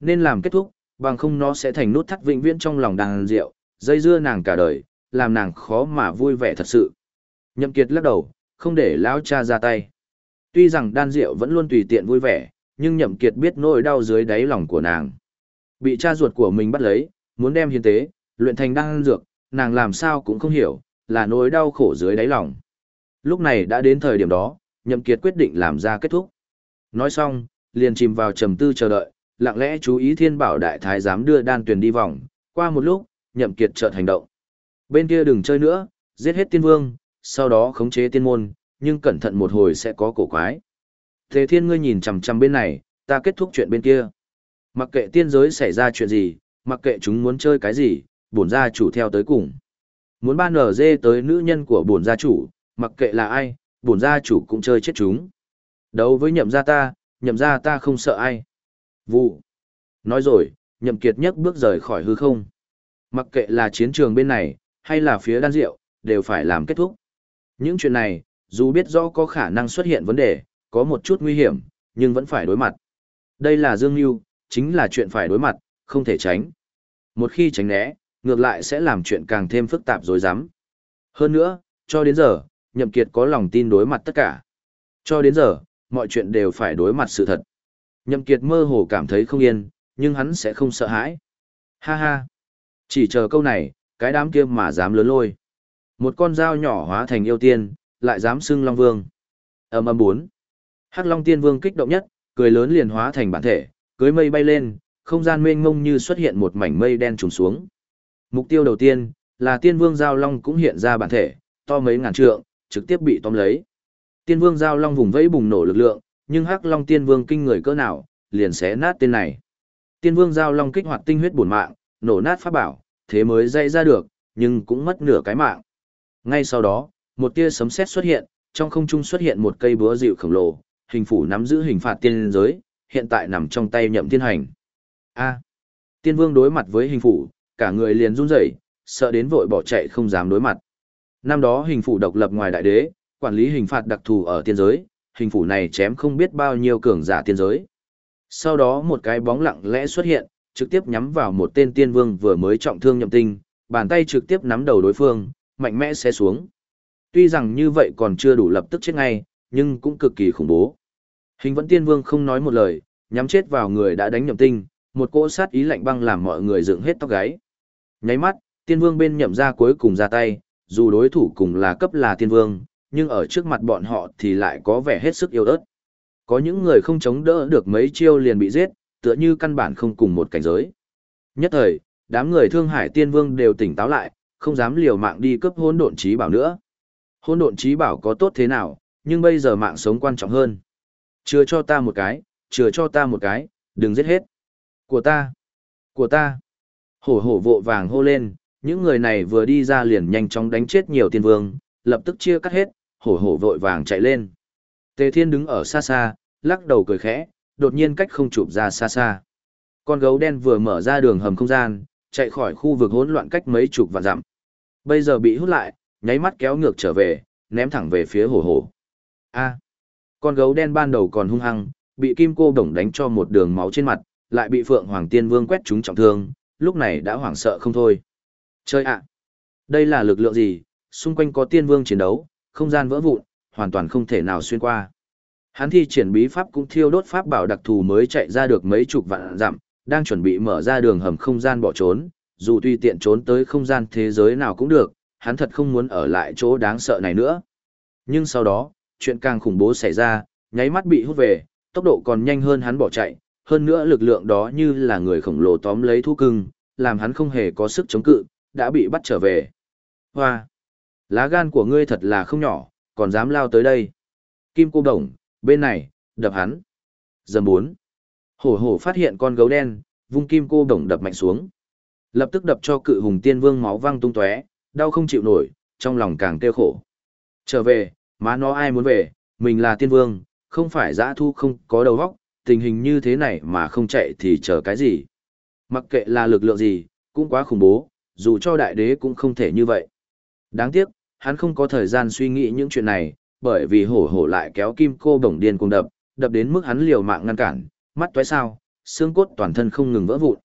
Nên làm kết thúc, bằng không nó sẽ thành nút thắt vĩnh viễn trong lòng đan diệu, dây dưa nàng cả đời, làm nàng khó mà vui vẻ thật sự. Nhậm Kiệt lắc đầu, không để lão cha ra tay. Tuy rằng đan diệu vẫn luôn tùy tiện vui vẻ, nhưng Nhậm Kiệt biết nỗi đau dưới đáy lòng của nàng. Bị cha ruột của mình bắt lấy, muốn đem hiến tế, luyện thành đan dược, nàng làm sao cũng không hiểu, là nỗi đau khổ dưới đáy lòng. Lúc này đã đến thời điểm đó, Nhậm Kiệt quyết định làm ra kết thúc. Nói xong, liền chìm vào trầm tư chờ đợi, lặng lẽ chú ý Thiên Bảo Đại Thái dám đưa đan tuyển đi vòng. Qua một lúc, Nhậm Kiệt chợt hành động. Bên kia đừng chơi nữa, giết hết tiên vương, sau đó khống chế tiên môn, nhưng cẩn thận một hồi sẽ có cổ quái. Thế thiên ngươi nhìn chằm chằm bên này, ta kết thúc chuyện bên kia. Mặc kệ tiên giới xảy ra chuyện gì, mặc kệ chúng muốn chơi cái gì, bổn gia chủ theo tới cùng. Muốn ban nở dê tới nữ nhân của bổn gia chủ, mặc kệ là ai, bổn gia chủ cũng chơi chết chúng. Đấu với nhậm gia ta, nhậm gia ta không sợ ai. Vụ. Nói rồi, nhậm kiệt nhất bước rời khỏi hư không. Mặc kệ là chiến trường bên này, hay là phía đan rượu, đều phải làm kết thúc. Những chuyện này, dù biết rõ có khả năng xuất hiện vấn đề, có một chút nguy hiểm, nhưng vẫn phải đối mặt. Đây là Dương Nhu, chính là chuyện phải đối mặt, không thể tránh. Một khi tránh né, ngược lại sẽ làm chuyện càng thêm phức tạp rồi dám. Hơn nữa, cho đến giờ, Nhậm Kiệt có lòng tin đối mặt tất cả. Cho đến giờ, mọi chuyện đều phải đối mặt sự thật. Nhậm Kiệt mơ hồ cảm thấy không yên, nhưng hắn sẽ không sợ hãi. Ha ha. Chỉ chờ câu này, cái đám kia mà dám lớn lôi. Một con dao nhỏ hóa thành yêu tiên, lại dám xưng Long Vương. Ầm ầm bốn. Hắc Long Tiên Vương kích động nhất, cười lớn liền hóa thành bản thể, cưới mây bay lên, không gian mênh mông như xuất hiện một mảnh mây đen trùng xuống. Mục tiêu đầu tiên là Tiên Vương Giao Long cũng hiện ra bản thể, to mấy ngàn trượng, trực tiếp bị tóm lấy. Tiên Vương Giao Long vùng vẫy bùng nổ lực lượng, nhưng Hắc Long Tiên Vương kinh người cỡ nào, liền xé nát tên này. Tiên Vương Giao Long kích hoạt tinh huyết bổn mạng, nổ nát pháp bảo, thế mới dậy ra được, nhưng cũng mất nửa cái mạng. Ngay sau đó, một tia sấm sét xuất hiện, trong không trung xuất hiện một cây búa dịu khổng lồ, hình phủ nắm giữ hình phạt tiên giới, hiện tại nằm trong tay nhậm thiên hành. A. tiên vương đối mặt với hình phủ, cả người liền run rẩy, sợ đến vội bỏ chạy không dám đối mặt. Năm đó hình phủ độc lập ngoài đại đế, quản lý hình phạt đặc thù ở tiên giới, hình phủ này chém không biết bao nhiêu cường giả tiên giới. Sau đó một cái bóng lặng lẽ xuất hiện, trực tiếp nhắm vào một tên tiên vương vừa mới trọng thương nhậm tinh, bàn tay trực tiếp nắm đầu đối phương, mạnh mẽ sẽ xuống. Tuy rằng như vậy còn chưa đủ lập tức chết ngay, nhưng cũng cực kỳ khủng bố. Hình vẫn tiên vương không nói một lời, nhắm chết vào người đã đánh nhậm tinh, một cỗ sát ý lạnh băng làm mọi người dựng hết tóc gáy. Nháy mắt, tiên vương bên nhậm ra cuối cùng ra tay, dù đối thủ cùng là cấp là tiên vương, nhưng ở trước mặt bọn họ thì lại có vẻ hết sức yếu ớt. Có những người không chống đỡ được mấy chiêu liền bị giết, tựa như căn bản không cùng một cảnh giới. Nhất thời, đám người thương hải tiên vương đều tỉnh táo lại, không dám liều mạng đi cướp hôn độn trí bảo nữa. Hôn độn trí bảo có tốt thế nào, nhưng bây giờ mạng sống quan trọng hơn. Chưa cho ta một cái, chưa cho ta một cái, đừng giết hết. Của ta, của ta. Hổ hổ vội vàng hô lên, những người này vừa đi ra liền nhanh chóng đánh chết nhiều tiên vương, lập tức chia cắt hết, hổ hổ vội vàng chạy lên. Tề Thiên đứng ở xa xa, lắc đầu cười khẽ, đột nhiên cách không chụp ra xa xa. Con gấu đen vừa mở ra đường hầm không gian, chạy khỏi khu vực hỗn loạn cách mấy chục vạn dặm. Bây giờ bị hút lại, nháy mắt kéo ngược trở về, ném thẳng về phía hổ hổ. A. con gấu đen ban đầu còn hung hăng, bị kim cô đồng đánh cho một đường máu trên mặt, lại bị Phượng Hoàng Tiên Vương quét trúng trọng thương, lúc này đã hoảng sợ không thôi. Chơi ạ! Đây là lực lượng gì? Xung quanh có Tiên Vương chiến đấu, không gian vỡ vụn, hoàn toàn không thể nào xuyên qua. Hắn thi triển bí pháp cũng thiêu đốt pháp bảo đặc thù mới chạy ra được mấy chục vạn dặm, đang chuẩn bị mở ra đường hầm không gian bỏ trốn, dù tùy tiện trốn tới không gian thế giới nào cũng được, hắn thật không muốn ở lại chỗ đáng sợ này nữa. Nhưng sau đó, chuyện càng khủng bố xảy ra, nháy mắt bị hút về, tốc độ còn nhanh hơn hắn bỏ chạy, hơn nữa lực lượng đó như là người khổng lồ tóm lấy thú cưng, làm hắn không hề có sức chống cự, đã bị bắt trở về. Hoa! Lá gan của ngươi thật là không nhỏ, còn dám lao tới đây. Kim cô đồng, bên này, đập hắn. Dầm bốn. Hổ hổ phát hiện con gấu đen, vung kim cô đồng đập mạnh xuống. Lập tức đập cho cự hùng tiên vương máu văng tung tóe, đau không chịu nổi, trong lòng càng kêu khổ. Trở về, má nó ai muốn về, mình là tiên vương, không phải dã thu không có đầu óc, tình hình như thế này mà không chạy thì chờ cái gì. Mặc kệ là lực lượng gì, cũng quá khủng bố, dù cho đại đế cũng không thể như vậy. Đáng tiếc, hắn không có thời gian suy nghĩ những chuyện này, bởi vì hổ hổ lại kéo kim cô bổng điên cùng đập, đập đến mức hắn liều mạng ngăn cản, mắt toái sao, xương cốt toàn thân không ngừng vỡ vụn.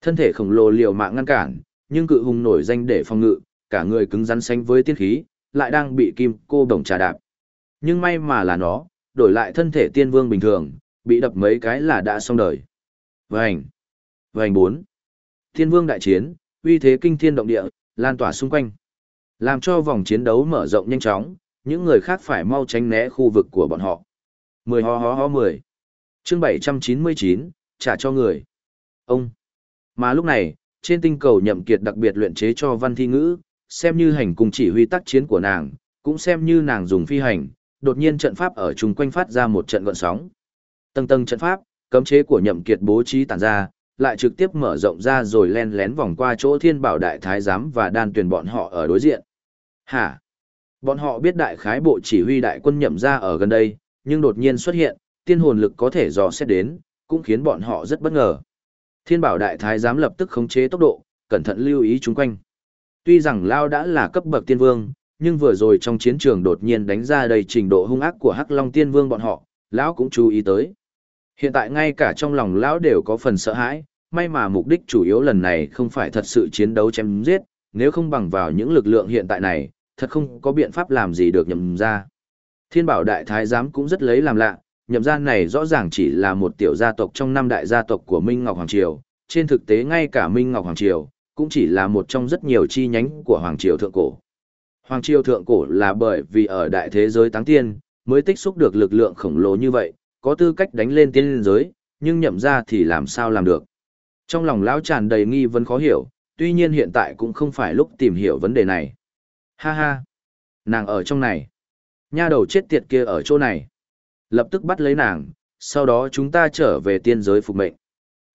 Thân thể khổng lồ liều mạng ngăn cản, nhưng cự hùng nổi danh để phòng ngự, cả người cứng rắn sánh với tiên khí, lại đang bị kim cô bổng trà đạp. Nhưng may mà là nó, đổi lại thân thể tiên vương bình thường, bị đập mấy cái là đã xong đời. Vành! Vành bốn! Tiên vương đại chiến, uy thế kinh thiên động địa, lan tỏa xung quanh. Làm cho vòng chiến đấu mở rộng nhanh chóng, những người khác phải mau tránh né khu vực của bọn họ. Mười ho ho ho mười. Chương bảy trăm chín mươi chín, trả cho người. Ông. Mà lúc này, trên tinh cầu nhậm kiệt đặc biệt luyện chế cho văn thi ngữ, xem như hành cùng chỉ huy tác chiến của nàng, cũng xem như nàng dùng phi hành, đột nhiên trận pháp ở chung quanh phát ra một trận gọn sóng. Tầng tầng trận pháp, cấm chế của nhậm kiệt bố trí tản ra, lại trực tiếp mở rộng ra rồi len lén vòng qua chỗ thiên bảo đại thái giám và đan tuyển bọn họ ở đối diện. Hả? Bọn họ biết đại khái bộ chỉ huy đại quân nhậm ra ở gần đây, nhưng đột nhiên xuất hiện, tiên hồn lực có thể dò xét đến, cũng khiến bọn họ rất bất ngờ. Thiên bảo đại thái giám lập tức khống chế tốc độ, cẩn thận lưu ý chúng quanh. Tuy rằng Lao đã là cấp bậc tiên vương, nhưng vừa rồi trong chiến trường đột nhiên đánh ra đầy trình độ hung ác của Hắc Long tiên vương bọn họ, Lão cũng chú ý tới. Hiện tại ngay cả trong lòng Lão đều có phần sợ hãi, may mà mục đích chủ yếu lần này không phải thật sự chiến đấu chém giết, nếu không bằng vào những lực lượng hiện tại này, thật không có biện pháp làm gì được nhậm ra. Thiên bảo đại thái giám cũng rất lấy làm lạ, nhậm gia này rõ ràng chỉ là một tiểu gia tộc trong năm đại gia tộc của Minh Ngọc Hoàng Triều, trên thực tế ngay cả Minh Ngọc Hoàng Triều, cũng chỉ là một trong rất nhiều chi nhánh của Hoàng Triều Thượng Cổ. Hoàng Triều Thượng Cổ là bởi vì ở đại thế giới táng tiên, mới tích xúc được lực lượng khổng lồ như vậy, có tư cách đánh lên tiên liên giới, nhưng nhậm ra thì làm sao làm được. Trong lòng lão tràn đầy nghi vấn khó hiểu, tuy nhiên hiện tại cũng không phải lúc tìm hiểu vấn đề này. Ha ha! Nàng ở trong này. Nha đầu chết tiệt kia ở chỗ này. Lập tức bắt lấy nàng, sau đó chúng ta trở về tiên giới phục mệnh.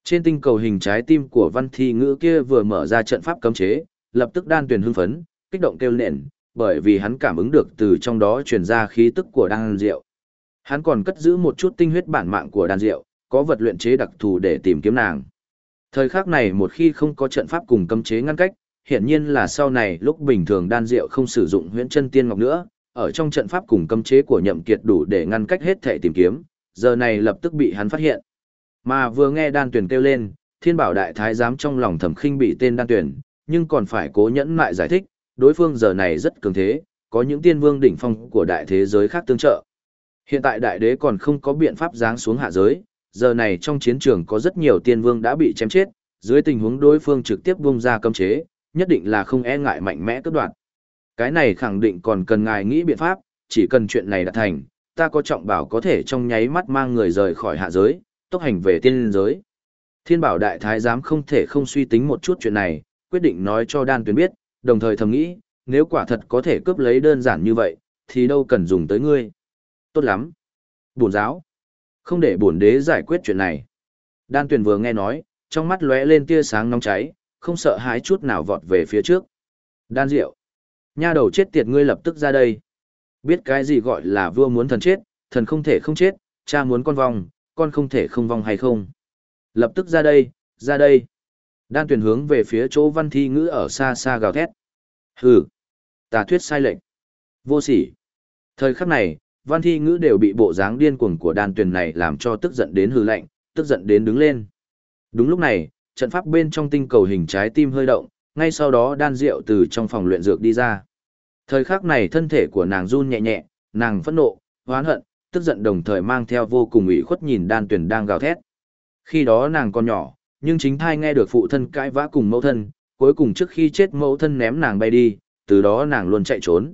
Trên tinh cầu hình trái tim của văn thi ngữ kia vừa mở ra trận pháp cấm chế, lập tức đan tuyển hưng phấn, kích động kêu nện, bởi vì hắn cảm ứng được từ trong đó truyền ra khí tức của đan rượu. Hắn còn cất giữ một chút tinh huyết bản mạng của đan rượu, có vật luyện chế đặc thù để tìm kiếm nàng. Thời khắc này một khi không có trận pháp cùng cấm chế ngăn cách, hiển nhiên là sau này lúc bình thường đan rượu không sử dụng huyễn chân tiên ngọc nữa, ở trong trận pháp cùng cấm chế của nhậm kiệt đủ để ngăn cách hết thể tìm kiếm, giờ này lập tức bị hắn phát hiện. Mà vừa nghe đan tuyển kêu lên, thiên bảo đại thái giám trong lòng thầm khinh bị tên đan tuyển, nhưng còn phải cố nhẫn lại giải thích, đối phương giờ này rất cường thế, có những tiên vương đỉnh phong của đại thế giới khác tương trợ. Hiện tại đại đế còn không có biện pháp giáng xuống hạ giới, giờ này trong chiến trường có rất nhiều tiên vương đã bị chém chết, dưới tình huống đối phương trực tiếp bung ra cấm chế, nhất định là không e ngại mạnh mẽ cướp đoạt. Cái này khẳng định còn cần ngài nghĩ biện pháp, chỉ cần chuyện này đã thành, ta có trọng bảo có thể trong nháy mắt mang người rời khỏi hạ giới, tốc hành về tiên giới. Thiên bảo đại thái giám không thể không suy tính một chút chuyện này, quyết định nói cho đan tuyến biết, đồng thời thầm nghĩ, nếu quả thật có thể cướp lấy đơn giản như vậy, thì đâu cần dùng tới ngươi. Tốt lắm. Bổn giáo. Không để bổn đế giải quyết chuyện này. Đan tuyển vừa nghe nói, trong mắt lóe lên tia sáng nóng cháy, không sợ hãi chút nào vọt về phía trước. Đan diệu. Nha đầu chết tiệt ngươi lập tức ra đây. Biết cái gì gọi là vua muốn thần chết, thần không thể không chết, cha muốn con vong, con không thể không vong hay không. Lập tức ra đây, ra đây. Đan tuyển hướng về phía chỗ văn thi ngữ ở xa xa gào thét. Hừ. Tà thuyết sai lệnh. Vô sỉ. Thời khắc này, văn thi ngữ đều bị bộ dáng điên cuồng của đan tuyển này làm cho tức giận đến hừ lạnh, tức giận đến đứng lên. Đúng lúc này, trận pháp bên trong tinh cầu hình trái tim hơi động, ngay sau đó đan rượu từ trong phòng luyện dược đi ra. Thời khắc này thân thể của nàng run nhẹ nhẹ, nàng phẫn nộ, hoán hận, tức giận đồng thời mang theo vô cùng ủy khuất nhìn đan tuyển đang gào thét. Khi đó nàng còn nhỏ, nhưng chính thai nghe được phụ thân cãi vã cùng mẫu thân, cuối cùng trước khi chết mẫu thân ném nàng bay đi, từ đó nàng luôn chạy trốn.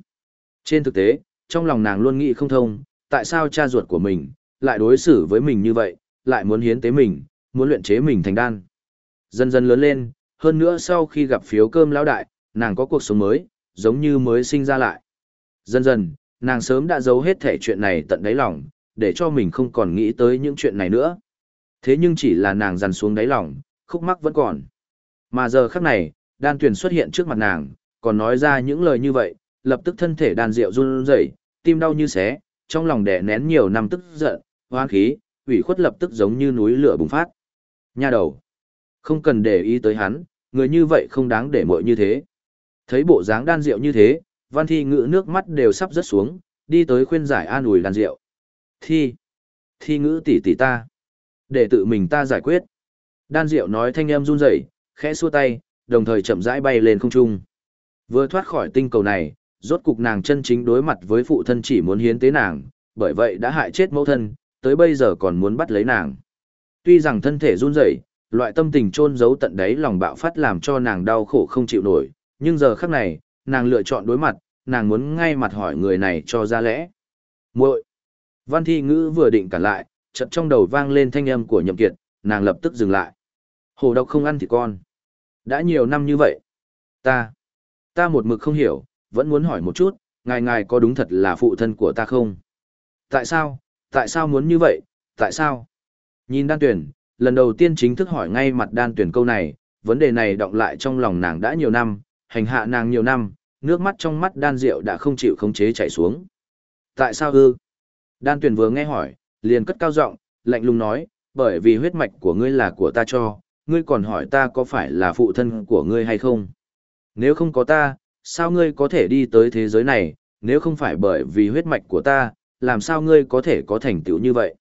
Trên thực tế, trong lòng nàng luôn nghĩ không thông, tại sao cha ruột của mình lại đối xử với mình như vậy, lại muốn hiến tế mình, muốn luyện chế mình thành đan. Dần dần lớn lên, hơn nữa sau khi gặp phiếu cơm lão đại, nàng có cuộc sống mới, giống như mới sinh ra lại. Dần dần, nàng sớm đã giấu hết thể chuyện này tận đáy lòng, để cho mình không còn nghĩ tới những chuyện này nữa. Thế nhưng chỉ là nàng dằn xuống đáy lòng, khúc mắc vẫn còn. Mà giờ khắc này, đan tuyển xuất hiện trước mặt nàng, còn nói ra những lời như vậy, lập tức thân thể đan rượu run rẩy, tim đau như xé, trong lòng đè nén nhiều năm tức giận, hoang khí, ủy khuất lập tức giống như núi lửa bùng phát. Nha đầu, không cần để ý tới hắn, người như vậy không đáng để muội như thế. Thấy bộ dáng đan rượu như thế, văn thi ngữ nước mắt đều sắp rớt xuống, đi tới khuyên giải an ủi đan rượu. Thi, thi ngữ tỷ tỷ ta, để tự mình ta giải quyết. Đan rượu nói thanh em run rẩy, khẽ xua tay, đồng thời chậm rãi bay lên không trung. Vừa thoát khỏi tinh cầu này, rốt cục nàng chân chính đối mặt với phụ thân chỉ muốn hiến tế nàng, bởi vậy đã hại chết mẫu thân, tới bây giờ còn muốn bắt lấy nàng. Tuy rằng thân thể run rẩy, loại tâm tình chôn giấu tận đáy lòng bạo phát làm cho nàng đau khổ không chịu nổi, nhưng giờ khắc này, nàng lựa chọn đối mặt, nàng muốn ngay mặt hỏi người này cho ra lẽ. muội Văn thi ngữ vừa định cản lại, chợt trong đầu vang lên thanh âm của nhậm kiệt, nàng lập tức dừng lại. Hồ độc không ăn thì con. Đã nhiều năm như vậy. Ta, ta một mực không hiểu, vẫn muốn hỏi một chút, ngài ngài có đúng thật là phụ thân của ta không? Tại sao, tại sao muốn như vậy, tại sao? Nhìn đan tuyển, lần đầu tiên chính thức hỏi ngay mặt đan tuyển câu này, vấn đề này động lại trong lòng nàng đã nhiều năm, hành hạ nàng nhiều năm, nước mắt trong mắt đan rượu đã không chịu khống chế chảy xuống. Tại sao ư? Đan tuyển vừa nghe hỏi, liền cất cao giọng, lạnh lùng nói, bởi vì huyết mạch của ngươi là của ta cho, ngươi còn hỏi ta có phải là phụ thân của ngươi hay không? Nếu không có ta, sao ngươi có thể đi tới thế giới này, nếu không phải bởi vì huyết mạch của ta, làm sao ngươi có thể có thành tựu như vậy?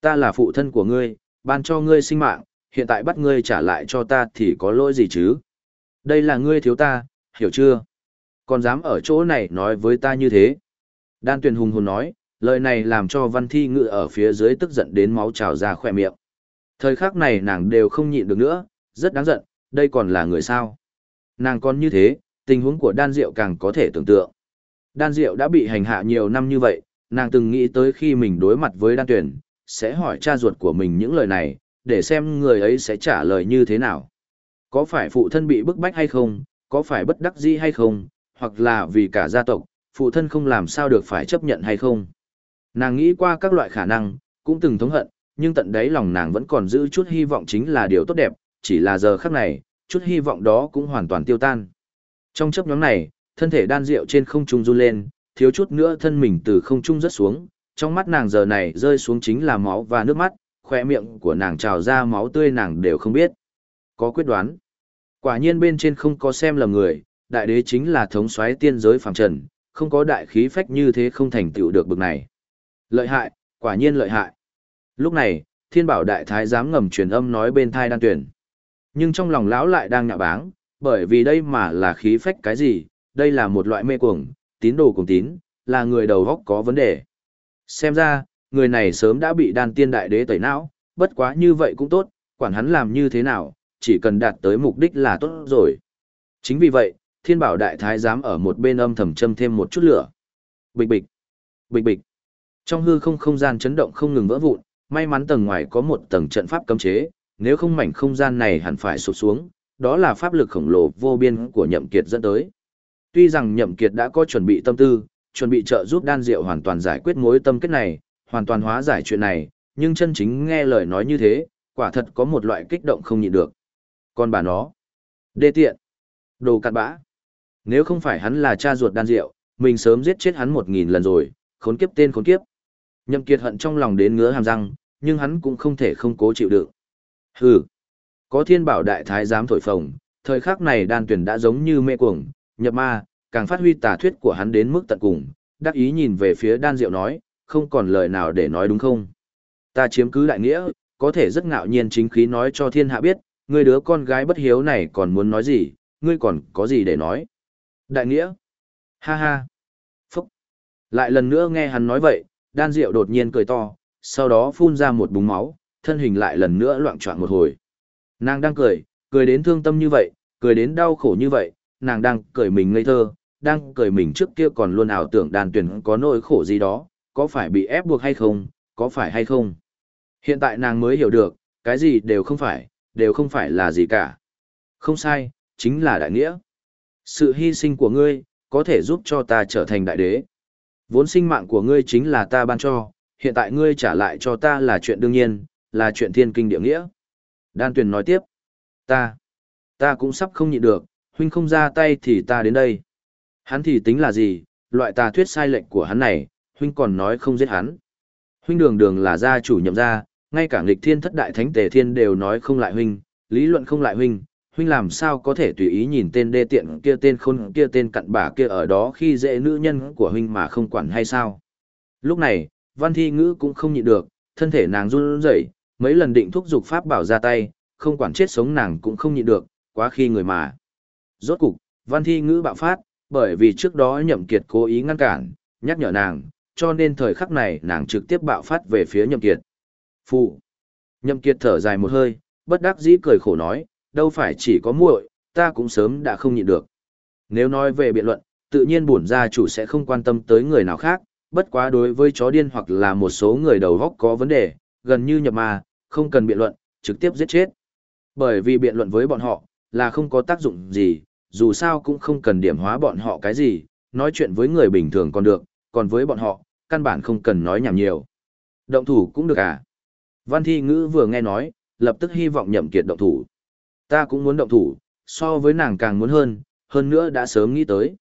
Ta là phụ thân của ngươi, ban cho ngươi sinh mạng, hiện tại bắt ngươi trả lại cho ta thì có lỗi gì chứ? Đây là ngươi thiếu ta, hiểu chưa? Còn dám ở chỗ này nói với ta như thế? Đan tuyền hùng hồn nói, lời này làm cho văn thi ngự ở phía dưới tức giận đến máu trào ra khỏe miệng. Thời khắc này nàng đều không nhịn được nữa, rất đáng giận, đây còn là người sao? Nàng còn như thế, tình huống của đan diệu càng có thể tưởng tượng. Đan diệu đã bị hành hạ nhiều năm như vậy, nàng từng nghĩ tới khi mình đối mặt với đan tuyển, sẽ hỏi cha ruột của mình những lời này, để xem người ấy sẽ trả lời như thế nào. Có phải phụ thân bị bức bách hay không, có phải bất đắc dĩ hay không, hoặc là vì cả gia tộc, phụ thân không làm sao được phải chấp nhận hay không. Nàng nghĩ qua các loại khả năng, cũng từng thống hận, nhưng tận đáy lòng nàng vẫn còn giữ chút hy vọng chính là điều tốt đẹp, chỉ là giờ khắc này, chút hy vọng đó cũng hoàn toàn tiêu tan. Trong chấp nhóm này, thân thể đan rượu trên không trung run lên, thiếu chút nữa thân mình từ không trung rớt xuống, trong mắt nàng giờ này rơi xuống chính là máu và nước mắt, khoe miệng của nàng trào ra máu tươi nàng đều không biết. Có quyết đoán. Quả nhiên bên trên không có xem lầm người, đại đế chính là thống soái tiên giới phàm trần, không có đại khí phách như thế không thành tựu được bực này. Lợi hại, quả nhiên lợi hại. Lúc này, thiên bảo đại thái dám ngầm truyền âm nói bên thai đan tuyển. Nhưng trong lòng lão lại đang nhạ báng, bởi vì đây mà là khí phách cái gì, đây là một loại mê cuồng, tín đồ cùng tín, là người đầu góc có vấn đề. Xem ra, người này sớm đã bị đan tiên đại đế tẩy não, bất quá như vậy cũng tốt, quản hắn làm như thế nào, chỉ cần đạt tới mục đích là tốt rồi. Chính vì vậy, thiên bảo đại thái giám ở một bên âm thầm châm thêm một chút lửa. Bịch bịch, bịch bịch. Trong hư không không gian chấn động không ngừng vỡ vụn, may mắn tầng ngoài có một tầng trận pháp cấm chế, nếu không mảnh không gian này hẳn phải sụp xuống, đó là pháp lực khổng lồ vô biên của nhậm kiệt dẫn tới. Tuy rằng nhậm kiệt đã có chuẩn bị tâm tư, chuẩn bị trợ giúp đan diệu hoàn toàn giải quyết mối tâm kết này, hoàn toàn hóa giải chuyện này, nhưng chân chính nghe lời nói như thế, quả thật có một loại kích động không nhịn được. Còn bà nó, đê tiện, đồ cặn bã. Nếu không phải hắn là cha ruột đan diệu, mình sớm giết chết hắn một nghìn lần rồi, khốn kiếp tên khốn kiếp. Nhậm kiệt hận trong lòng đến ngứa hàm răng, nhưng hắn cũng không thể không cố chịu đựng. Hừ, có thiên bảo đại thái giám thổi phồng, thời khắc này đan tuyển đã giống như mê cuồng, nhập ma, càng phát huy tà thuyết của hắn đến mức tận cùng, đắc ý nhìn về phía đan diệu nói, không còn lời nào để nói đúng không? Ta chiếm cứ đại nghĩa, có thể rất ngạo nhiên chính khí nói cho thiên hạ biết, ngươi đứa con gái bất hiếu này còn muốn nói gì, ngươi còn có gì để nói? Đại nghĩa? Ha ha! Phúc! Lại lần nữa nghe hắn nói vậy, đan diệu đột nhiên cười to, sau đó phun ra một búng máu, thân hình lại lần nữa loạn choạng một hồi. Nàng đang cười, cười đến thương tâm như vậy, cười đến đau khổ như vậy, nàng đang cười mình ngây thơ, đang cười mình trước kia còn luôn ảo tưởng đàn tuyển có nỗi khổ gì đó, có phải bị ép buộc hay không, có phải hay không. Hiện tại nàng mới hiểu được, cái gì đều không phải, đều không phải là gì cả. Không sai, chính là đại nghĩa. Sự hy sinh của ngươi, có thể giúp cho ta trở thành đại đế. Vốn sinh mạng của ngươi chính là ta ban cho, hiện tại ngươi trả lại cho ta là chuyện đương nhiên, là chuyện thiên kinh địa nghĩa. Đan Tuyền nói tiếp, ta, ta cũng sắp không nhịn được, huynh không ra tay thì ta đến đây. Hắn thì tính là gì, loại tà thuyết sai lệnh của hắn này, huynh còn nói không giết hắn. Huynh đường đường là gia chủ nhậm gia, ngay cả nghịch thiên thất đại thánh tề thiên đều nói không lại huynh, lý luận không lại huynh, huynh làm sao có thể tùy ý nhìn tên đê tiện kia tên khôn kia tên cặn bả kia ở đó khi dễ nữ nhân của huynh mà không quản hay sao. Lúc này, văn thi ngữ cũng không nhịn được, thân thể nàng run rẩy, mấy lần định thúc giục pháp bảo ra tay, không quản chết sống nàng cũng không nhịn được, quá khi người mà. Rốt cục, văn thi ngữ bạo phát, bởi vì trước đó nhậm kiệt cố ý ngăn cản, nhắc nhở nàng, cho nên thời khắc này nàng trực tiếp bạo phát về phía nhậm kiệt. Phụ. Nhậm kiệt thở dài một hơi, bất đắc dĩ cười khổ nói, đâu phải chỉ có muội, ta cũng sớm đã không nhịn được. Nếu nói về biện luận, tự nhiên bổn gia chủ sẽ không quan tâm tới người nào khác, bất quá đối với chó điên hoặc là một số người đầu góc có vấn đề, gần như nhập ma, không cần biện luận, trực tiếp giết chết. Bởi vì biện luận với bọn họ, là không có tác dụng gì, dù sao cũng không cần điểm hóa bọn họ cái gì, nói chuyện với người bình thường còn được, còn với bọn họ, căn bản không cần nói nhảm nhiều. Động thủ cũng được à? Văn thi ngữ vừa nghe nói, lập tức hy vọng nhậm kiệt động thủ. Ta cũng muốn động thủ, so với nàng càng muốn hơn, hơn nữa đã sớm nghĩ tới.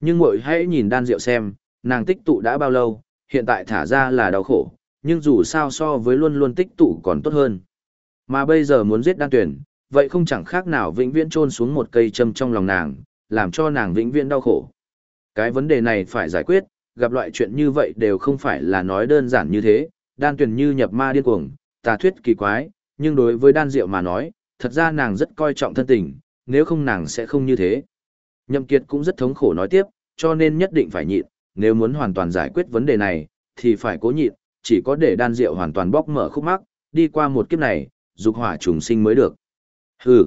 Nhưng mội hãy nhìn đan rượu xem, nàng tích tụ đã bao lâu, hiện tại thả ra là đau khổ, nhưng dù sao so với luôn luôn tích tụ còn tốt hơn. Mà bây giờ muốn giết đan tuyển, vậy không chẳng khác nào vĩnh viễn chôn xuống một cây châm trong lòng nàng, làm cho nàng vĩnh viễn đau khổ. Cái vấn đề này phải giải quyết, gặp loại chuyện như vậy đều không phải là nói đơn giản như thế, đan tuyển như nhập ma điên cuồng, tà thuyết kỳ quái, nhưng đối với đan diệu mà nói, thật ra nàng rất coi trọng thân tình, nếu không nàng sẽ không như thế. Nhậm Kiệt cũng rất thống khổ nói tiếp, cho nên nhất định phải nhịn, nếu muốn hoàn toàn giải quyết vấn đề này, thì phải cố nhịn, chỉ có để đan diệu hoàn toàn bóc mở khúc mắc, đi qua một kiếp này, dục hỏa trùng sinh mới được. Hừ.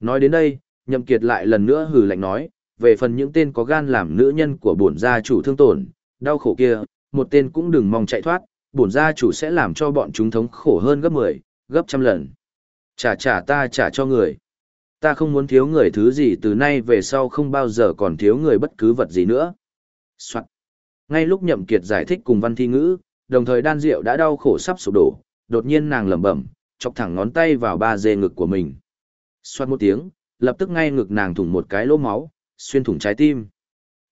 Nói đến đây, Nhậm Kiệt lại lần nữa hừ lạnh nói, về phần những tên có gan làm nữ nhân của bổn gia chủ thương tổn, đau khổ kia, một tên cũng đừng mong chạy thoát, bổn gia chủ sẽ làm cho bọn chúng thống khổ hơn gấp 10, gấp trăm lần. Trả trả ta trả cho người. Ta không muốn thiếu người thứ gì từ nay về sau không bao giờ còn thiếu người bất cứ vật gì nữa. Soạn. Ngay lúc Nhậm Kiệt giải thích cùng văn thi ngữ, đồng thời đan diệu đã đau khổ sắp sụp đổ, đột nhiên nàng lẩm bẩm, chọc thẳng ngón tay vào ba dê ngực của mình. Xoát một tiếng, lập tức ngay ngực nàng thủng một cái lỗ máu, xuyên thủng trái tim.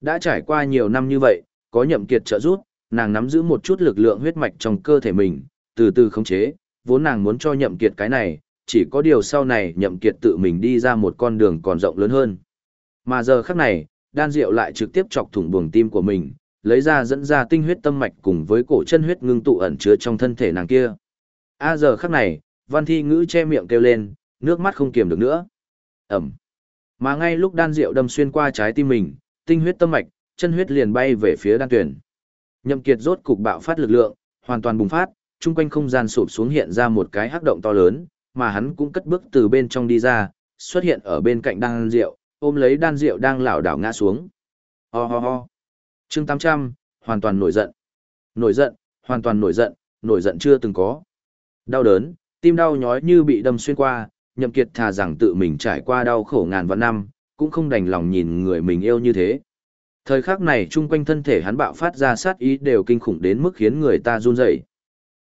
Đã trải qua nhiều năm như vậy, có nhậm kiệt trợ giúp, nàng nắm giữ một chút lực lượng huyết mạch trong cơ thể mình, từ từ khống chế, vốn nàng muốn cho nhậm kiệt cái này, chỉ có điều sau này nhậm kiệt tự mình đi ra một con đường còn rộng lớn hơn. Mà giờ khắc này, đan diệu lại trực tiếp chọc thủng buồng tim của mình, lấy ra dẫn ra tinh huyết tâm mạch cùng với cổ chân huyết ngưng tụ ẩn chứa trong thân thể nàng kia. A giờ khắc này, văn thi ngữ che miệng kêu lên, nước mắt không kiềm được nữa. Ẩm. Mà ngay lúc đan rượu đâm xuyên qua trái tim mình, tinh huyết tâm mạch, chân huyết liền bay về phía đan tuyển. Nhậm kiệt rốt cục bạo phát lực lượng, hoàn toàn bùng phát, chung quanh không gian sụp xuống hiện ra một cái hắc động to lớn, mà hắn cũng cất bước từ bên trong đi ra, xuất hiện ở bên cạnh đan rượu, ôm lấy đan rượu đang lảo đảo ngã xuống. Ho ho ho. Chương 800, hoàn toàn nổi giận. Nổi giận, hoàn toàn nổi giận, nổi giận chưa từng có. Đau đớn, tim đau nhói như bị đâm xuyên qua, nhậm kiệt thà rằng tự mình trải qua đau khổ ngàn vạn năm, cũng không đành lòng nhìn người mình yêu như thế. Thời khắc này chung quanh thân thể hắn bạo phát ra sát ý đều kinh khủng đến mức khiến người ta run rẩy.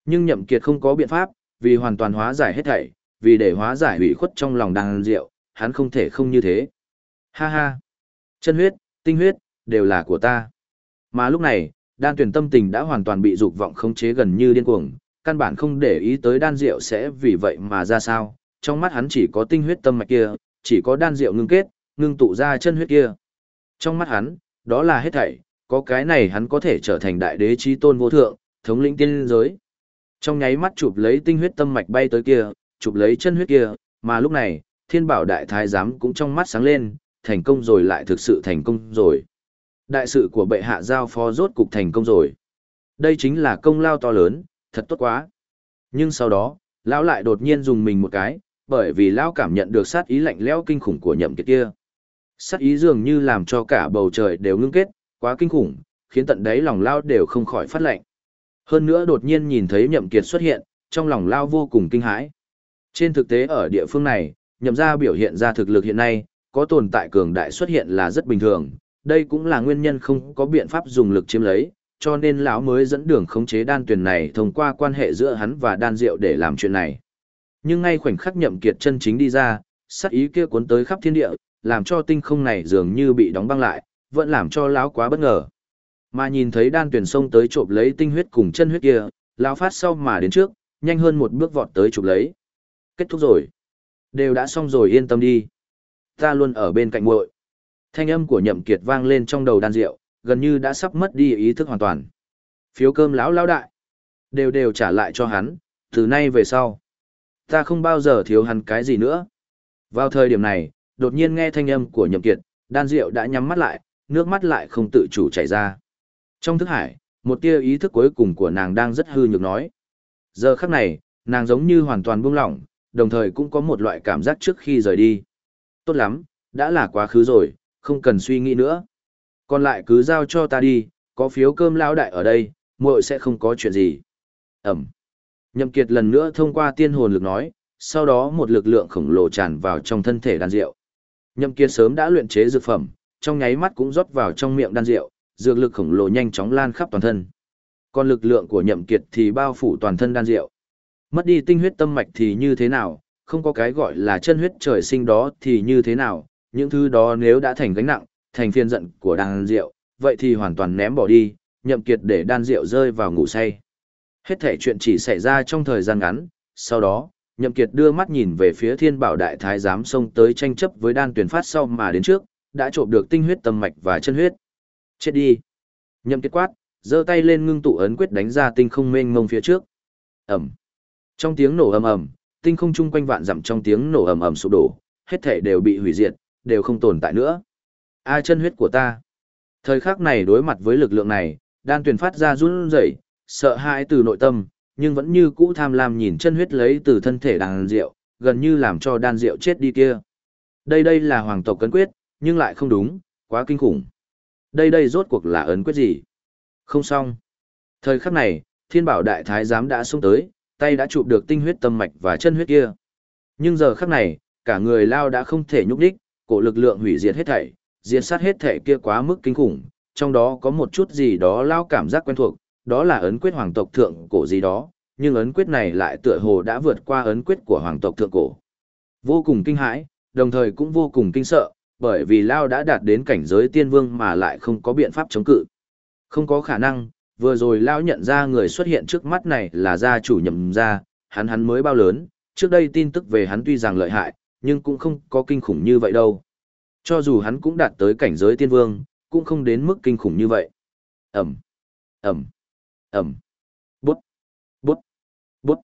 Nhưng nhậm kiệt không có biện pháp, vì hoàn toàn hóa giải hết thảy, vì để hóa giải hủy khuất trong lòng đang rượu, hắn không thể không như thế. Ha ha! Chân huyết, tinh huyết, đều là của ta. Mà lúc này, đan tuyển tâm tình đã hoàn toàn bị dục vọng khống chế gần như điên cuồng, căn bản không để ý tới đan rượu sẽ vì vậy mà ra sao, trong mắt hắn chỉ có tinh huyết tâm mạch kia, chỉ có đan rượu ngưng kết, ngưng tụ ra chân huyết kia. Trong mắt hắn, đó là hết thảy, có cái này hắn có thể trở thành đại đế chí tôn vô thượng, thống lĩnh tiên giới. Trong nháy mắt chụp lấy tinh huyết tâm mạch bay tới kia, chụp lấy chân huyết kia, mà lúc này, thiên bảo đại thái giám cũng trong mắt sáng lên, thành công rồi lại thực sự thành công rồi. Đại sự của bệ hạ giao phó rốt cục thành công rồi. Đây chính là công lao to lớn, thật tốt quá. Nhưng sau đó, lão lại đột nhiên dùng mình một cái, bởi vì lão cảm nhận được sát ý lạnh lẽo kinh khủng của nhậm kiệt kia. Sát ý dường như làm cho cả bầu trời đều ngưng kết, quá kinh khủng, khiến tận đáy lòng lão đều không khỏi phát lạnh. Hơn nữa đột nhiên nhìn thấy nhậm kiệt xuất hiện, trong lòng lão vô cùng kinh hãi. Trên thực tế ở địa phương này, nhậm gia biểu hiện ra thực lực hiện nay, có tồn tại cường đại xuất hiện là rất bình thường, đây cũng là nguyên nhân không có biện pháp dùng lực chiếm lấy, cho nên lão mới dẫn đường khống chế đan tuyển này thông qua quan hệ giữa hắn và đan diệu để làm chuyện này. Nhưng ngay khoảnh khắc nhậm kiệt chân chính đi ra, sát ý kia cuốn tới khắp thiên địa, làm cho tinh không này dường như bị đóng băng lại, vẫn làm cho lão quá bất ngờ. Mà nhìn thấy đan tuyển sông tới trộm lấy tinh huyết cùng chân huyết kia, lão phát sau mà đến trước, nhanh hơn một bước vọt tới chụp lấy. Kết thúc rồi. Đều đã xong rồi yên tâm đi. Ta luôn ở bên cạnh muội. Thanh âm của nhậm kiệt vang lên trong đầu đan rượu, gần như đã sắp mất đi ý thức hoàn toàn. Phiếu cơm lão lão đại. Đều đều trả lại cho hắn, từ nay về sau. Ta không bao giờ thiếu hắn cái gì nữa. Vào thời điểm này, đột nhiên nghe thanh âm của nhậm kiệt, đan rượu đã nhắm mắt lại, nước mắt lại không tự chủ chảy ra. Trong thức hải, một tia ý thức cuối cùng của nàng đang rất hư nhược nói. Giờ khắc này, nàng giống như hoàn toàn buông lỏng, đồng thời cũng có một loại cảm giác trước khi rời đi. Tốt lắm, đã là quá khứ rồi, không cần suy nghĩ nữa. Còn lại cứ giao cho ta đi, có phiếu cơm lão đại ở đây, muội sẽ không có chuyện gì. Ẩm. Nhậm Kiệt lần nữa thông qua tiên hồn lực nói, sau đó một lực lượng khổng lồ tràn vào trong thân thể đan rượu. Nhậm Kiệt sớm đã luyện chế dược phẩm, trong nháy mắt cũng rót vào trong miệng đan rượu, dược lực khổng lồ nhanh chóng lan khắp toàn thân. Còn lực lượng của Nhậm Kiệt thì bao phủ toàn thân đan rượu. Mất đi tinh huyết tâm mạch thì như thế nào, không có cái gọi là chân huyết trời sinh đó thì như thế nào, những thứ đó nếu đã thành gánh nặng, thành phiền giận của đan rượu, vậy thì hoàn toàn ném bỏ đi, nhậm kiệt để đan rượu rơi vào ngủ say. Hết thể chuyện chỉ xảy ra trong thời gian ngắn, sau đó, nhậm kiệt đưa mắt nhìn về phía thiên bảo đại thái giám xông tới tranh chấp với đan tuyển phát sau mà đến trước, đã trộm được tinh huyết tâm mạch và chân huyết. Chết đi! Nhậm kiệt quát, giơ tay lên ngưng tụ ấn quyết đánh ra tinh không mênh mông phía trước. ầm, Trong tiếng nổ ầm ầm, tinh không chung quanh vạn dặm trong tiếng nổ ầm ầm sụp đổ, hết thể đều bị hủy diệt, đều không tồn tại nữa. A chân huyết của ta. Thời khắc này đối mặt với lực lượng này, đan tuyền phát ra run rẩy, sợ hãi từ nội tâm, nhưng vẫn như cũ tham lam nhìn chân huyết lấy từ thân thể đàn rượu, gần như làm cho đan rượu chết đi kia. Đây đây là hoàng tộc cấn quyết, nhưng lại không đúng, quá kinh khủng. Đây đây rốt cuộc là ấn quyết gì? Không xong. Thời khắc này, thiên bảo đại thái giám đã xuống tới, tay đã chụp được tinh huyết tâm mạch và chân huyết kia. Nhưng giờ khắc này, cả người lao đã không thể nhúc đích, cổ lực lượng hủy diệt hết thảy, diệt sát hết thảy kia quá mức kinh khủng, trong đó có một chút gì đó lao cảm giác quen thuộc, đó là ấn quyết hoàng tộc thượng cổ gì đó, nhưng ấn quyết này lại tựa hồ đã vượt qua ấn quyết của hoàng tộc thượng cổ. Vô cùng kinh hãi, đồng thời cũng vô cùng kinh sợ, bởi vì Lao đã đạt đến cảnh giới tiên vương mà lại không có biện pháp chống cự. Không có khả năng, vừa rồi Lao nhận ra người xuất hiện trước mắt này là gia chủ nhậm gia, hắn hắn mới bao lớn, trước đây tin tức về hắn tuy rằng lợi hại, nhưng cũng không có kinh khủng như vậy đâu. Cho dù hắn cũng đạt tới cảnh giới tiên vương, cũng không đến mức kinh khủng như vậy. Ẩm, Ẩm, Ẩm, Bút, Bút, Bút.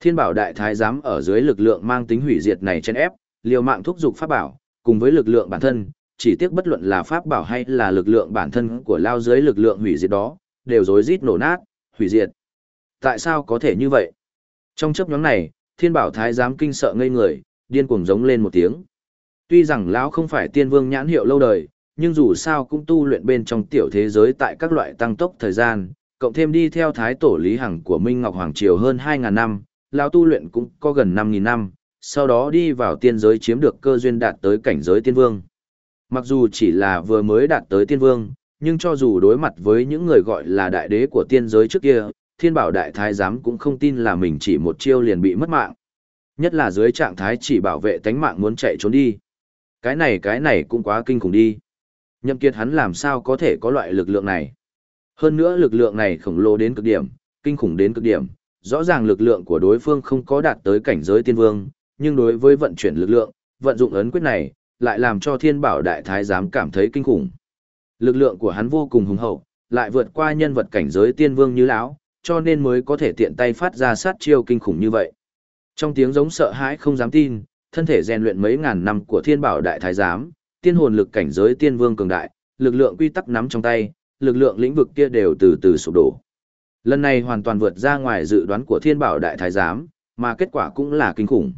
Thiên bảo đại thái giám ở dưới lực lượng mang tính hủy diệt này chen ép, liều mạng thúc giục pháp bảo, cùng với lực lượng bản thân, chỉ tiếc bất luận là pháp bảo hay là lực lượng bản thân của lao dưới lực lượng hủy diệt đó, đều rối rít nổ nát, hủy diệt. Tại sao có thể như vậy? Trong chấp nhóm này, thiên bảo thái giám kinh sợ ngây người, điên cuồng giống lên một tiếng. Tuy rằng lão không phải tiên vương nhãn hiệu lâu đời, nhưng dù sao cũng tu luyện bên trong tiểu thế giới tại các loại tăng tốc thời gian, cộng thêm đi theo thái tổ lý hằng của Minh Ngọc Hoàng Triều hơn 2.000 năm, lão tu luyện cũng có gần 5.000 năm, sau đó đi vào tiên giới chiếm được cơ duyên đạt tới cảnh giới tiên vương. Mặc dù chỉ là vừa mới đạt tới tiên vương, nhưng cho dù đối mặt với những người gọi là đại đế của tiên giới trước kia, thiên bảo đại thái giám cũng không tin là mình chỉ một chiêu liền bị mất mạng. Nhất là dưới trạng thái chỉ bảo vệ tánh mạng muốn chạy trốn đi. Cái này cái này cũng quá kinh khủng đi. Nhậm kiệt hắn làm sao có thể có loại lực lượng này. Hơn nữa lực lượng này khổng lồ đến cực điểm, kinh khủng đến cực điểm. Rõ ràng lực lượng của đối phương không có đạt tới cảnh giới tiên vương, nhưng đối với vận chuyển lực lượng, vận dụng ấn quyết này, lại làm cho thiên bảo đại thái giám cảm thấy kinh khủng. Lực lượng của hắn vô cùng hùng hậu, lại vượt qua nhân vật cảnh giới tiên vương như lão, cho nên mới có thể tiện tay phát ra sát chiêu kinh khủng như vậy. Trong tiếng giống sợ hãi không dám tin, thân thể rèn luyện mấy ngàn năm của thiên bảo đại thái giám, tiên hồn lực cảnh giới tiên vương cường đại, lực lượng quy tắc nắm trong tay, lực lượng lĩnh vực kia đều từ từ sụp đổ. Lần này hoàn toàn vượt ra ngoài dự đoán của thiên bảo đại thái giám, mà kết quả cũng là kinh khủng.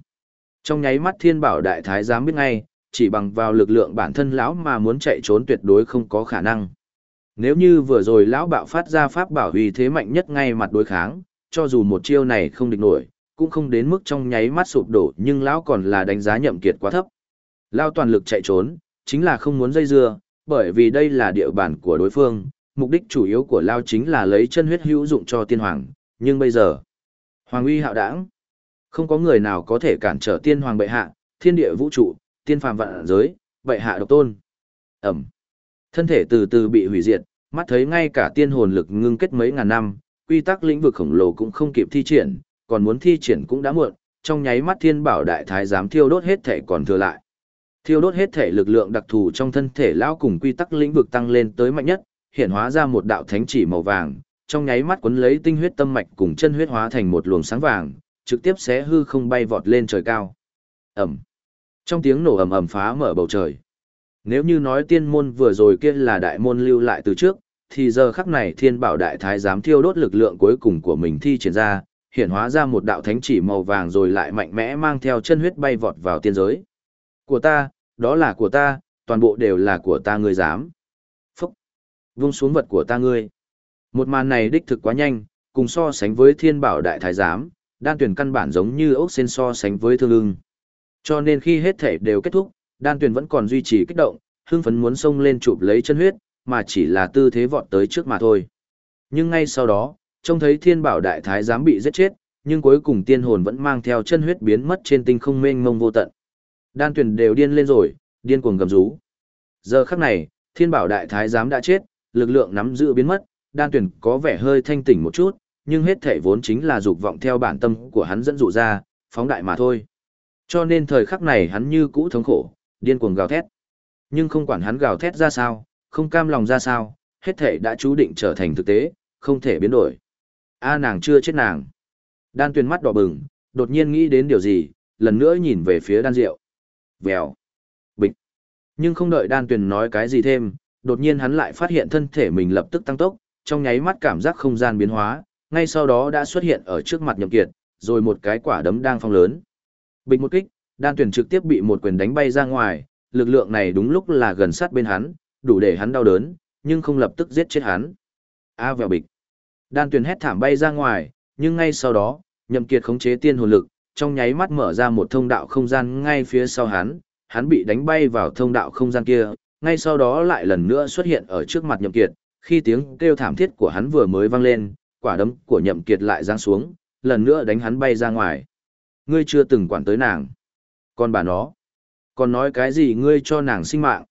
Trong nháy mắt thiên bảo đại thái giám biết ngay, chỉ bằng vào lực lượng bản thân lão mà muốn chạy trốn tuyệt đối không có khả năng. Nếu như vừa rồi lão bạo phát ra pháp bảo uy thế mạnh nhất ngay mặt đối kháng, cho dù một chiêu này không địch nổi, cũng không đến mức trong nháy mắt sụp đổ nhưng lão còn là đánh giá nhậm kiệt quá thấp. Lão toàn lực chạy trốn, chính là không muốn dây dưa, bởi vì đây là địa bàn của đối phương, mục đích chủ yếu của lao chính là lấy chân huyết hữu dụng cho tiên hoàng, nhưng bây giờ, hoàng uy hạo đảng, không có người nào có thể cản trở tiên hoàng bệ hạ, thiên địa vũ trụ, tiên phàm vạn giới, bệ hạ độc tôn. Ẩm. Thân thể từ từ bị hủy diệt, mắt thấy ngay cả tiên hồn lực ngưng kết mấy ngàn năm, quy tắc lĩnh vực khổng lồ cũng không kịp thi triển, còn muốn thi triển cũng đã muộn, trong nháy mắt thiên bảo đại thái giám thiêu đốt hết thể còn thừa lại. Thiêu đốt hết thể lực lượng đặc thù trong thân thể lão cùng quy tắc lĩnh vực tăng lên tới mạnh nhất, hiện hóa ra một đạo thánh chỉ màu vàng, trong nháy mắt cuốn lấy tinh huyết tâm mạch cùng chân huyết hóa thành một luồng sáng vàng, trực tiếp xé hư không bay vọt lên trời cao. ầm! Trong tiếng nổ ầm ầm phá mở bầu trời. Nếu như nói tiên môn vừa rồi kia là đại môn lưu lại từ trước, thì giờ khắc này thiên bảo đại thái dám thiêu đốt lực lượng cuối cùng của mình thi triển ra, hiện hóa ra một đạo thánh chỉ màu vàng rồi lại mạnh mẽ mang theo chân huyết bay vọt vào tiên giới. Của ta, đó là của ta, toàn bộ đều là của ta ngươi dám. Phúc! Vung xuống vật của ta ngươi. Một màn này đích thực quá nhanh, cùng so sánh với thiên bảo đại thái giám, đan tuyển căn bản giống như ốc sen so sánh với thương ưng. Cho nên khi hết thể đều kết thúc, đan tuyển vẫn còn duy trì kích động, hưng phấn muốn xông lên chụp lấy chân huyết, mà chỉ là tư thế vọt tới trước mà thôi. Nhưng ngay sau đó, trông thấy thiên bảo đại thái giám bị giết chết, nhưng cuối cùng tiên hồn vẫn mang theo chân huyết biến mất trên tinh không mênh mông vô tận. Đan tuyển đều điên lên rồi, điên cuồng gầm rú. Giờ khắc này, thiên bảo đại thái giám đã chết, lực lượng nắm giữ biến mất, đan tuyển có vẻ hơi thanh tỉnh một chút, nhưng hết thể vốn chính là dục vọng theo bản tâm của hắn dẫn dụ ra, phóng đại mà thôi. Cho nên thời khắc này hắn như cũ thống khổ, điên cuồng gào thét. Nhưng không quản hắn gào thét ra sao, không cam lòng ra sao, hết thể đã chú định trở thành thực tế, không thể biến đổi. A nàng chưa chết nàng. Đan tuyền mắt đỏ bừng, đột nhiên nghĩ đến điều gì, lần nữa nhìn về phía đan rượu. Vèo. Bịch. Nhưng không đợi đan tuyền nói cái gì thêm, đột nhiên hắn lại phát hiện thân thể mình lập tức tăng tốc, trong nháy mắt cảm giác không gian biến hóa, ngay sau đó đã xuất hiện ở trước mặt nhậm kiệt, rồi một cái quả đấm đang phong lớn. Bịch một kích, đan tuyển trực tiếp bị một quyền đánh bay ra ngoài, lực lượng này đúng lúc là gần sát bên hắn, đủ để hắn đau đớn, nhưng không lập tức giết chết hắn. A vèo bịch. Đan tuyển hét thảm bay ra ngoài, nhưng ngay sau đó, nhậm kiệt khống chế tiên hồn lực, trong nháy mắt mở ra một thông đạo không gian ngay phía sau hắn, hắn bị đánh bay vào thông đạo không gian kia, ngay sau đó lại lần nữa xuất hiện ở trước mặt nhậm kiệt, khi tiếng kêu thảm thiết của hắn vừa mới vang lên, quả đấm của nhậm kiệt lại giáng xuống, lần nữa đánh hắn bay ra ngoài. Ngươi chưa từng quản tới nàng. Còn bà nó, còn nói cái gì ngươi cho nàng sinh mạng.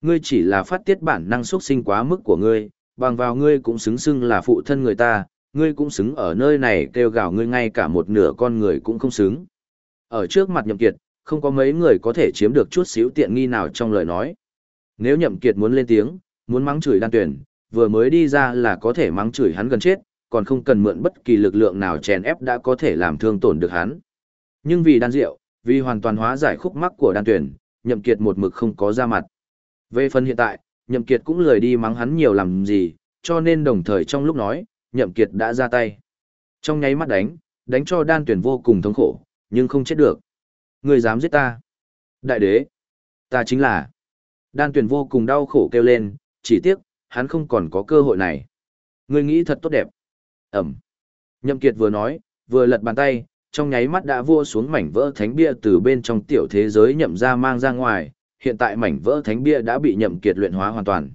Ngươi chỉ là phát tiết bản năng xuất sinh quá mức của ngươi, bằng vào ngươi cũng xứng xưng là phụ thân người ta, ngươi cũng xứng ở nơi này kêu gào ngươi ngay cả một nửa con người cũng không xứng. Ở trước mặt nhậm kiệt, không có mấy người có thể chiếm được chút xíu tiện nghi nào trong lời nói. Nếu nhậm kiệt muốn lên tiếng, muốn mắng chửi đan tuyển, vừa mới đi ra là có thể mắng chửi hắn gần chết, còn không cần mượn bất kỳ lực lượng nào chèn ép đã có thể làm thương tổn được hắn. Nhưng vì đan rượu, vì hoàn toàn hóa giải khúc mắc của đan tuyển, nhậm kiệt một mực không có ra mặt. Về phần hiện tại, nhậm kiệt cũng lười đi mắng hắn nhiều làm gì, cho nên đồng thời trong lúc nói, nhậm kiệt đã ra tay. Trong nháy mắt đánh, đánh cho đan tuyển vô cùng thống khổ, nhưng không chết được. Người dám giết ta. Đại đế. Ta chính là. Đan tuyển vô cùng đau khổ kêu lên, chỉ tiếc, hắn không còn có cơ hội này. Người nghĩ thật tốt đẹp. Ẩm. Nhậm Kiệt vừa nói, vừa lật bàn tay, trong nháy mắt đã vua xuống mảnh vỡ thánh bia từ bên trong tiểu thế giới nhậm ra mang ra ngoài, hiện tại mảnh vỡ thánh bia đã bị nhậm kiệt luyện hóa hoàn toàn.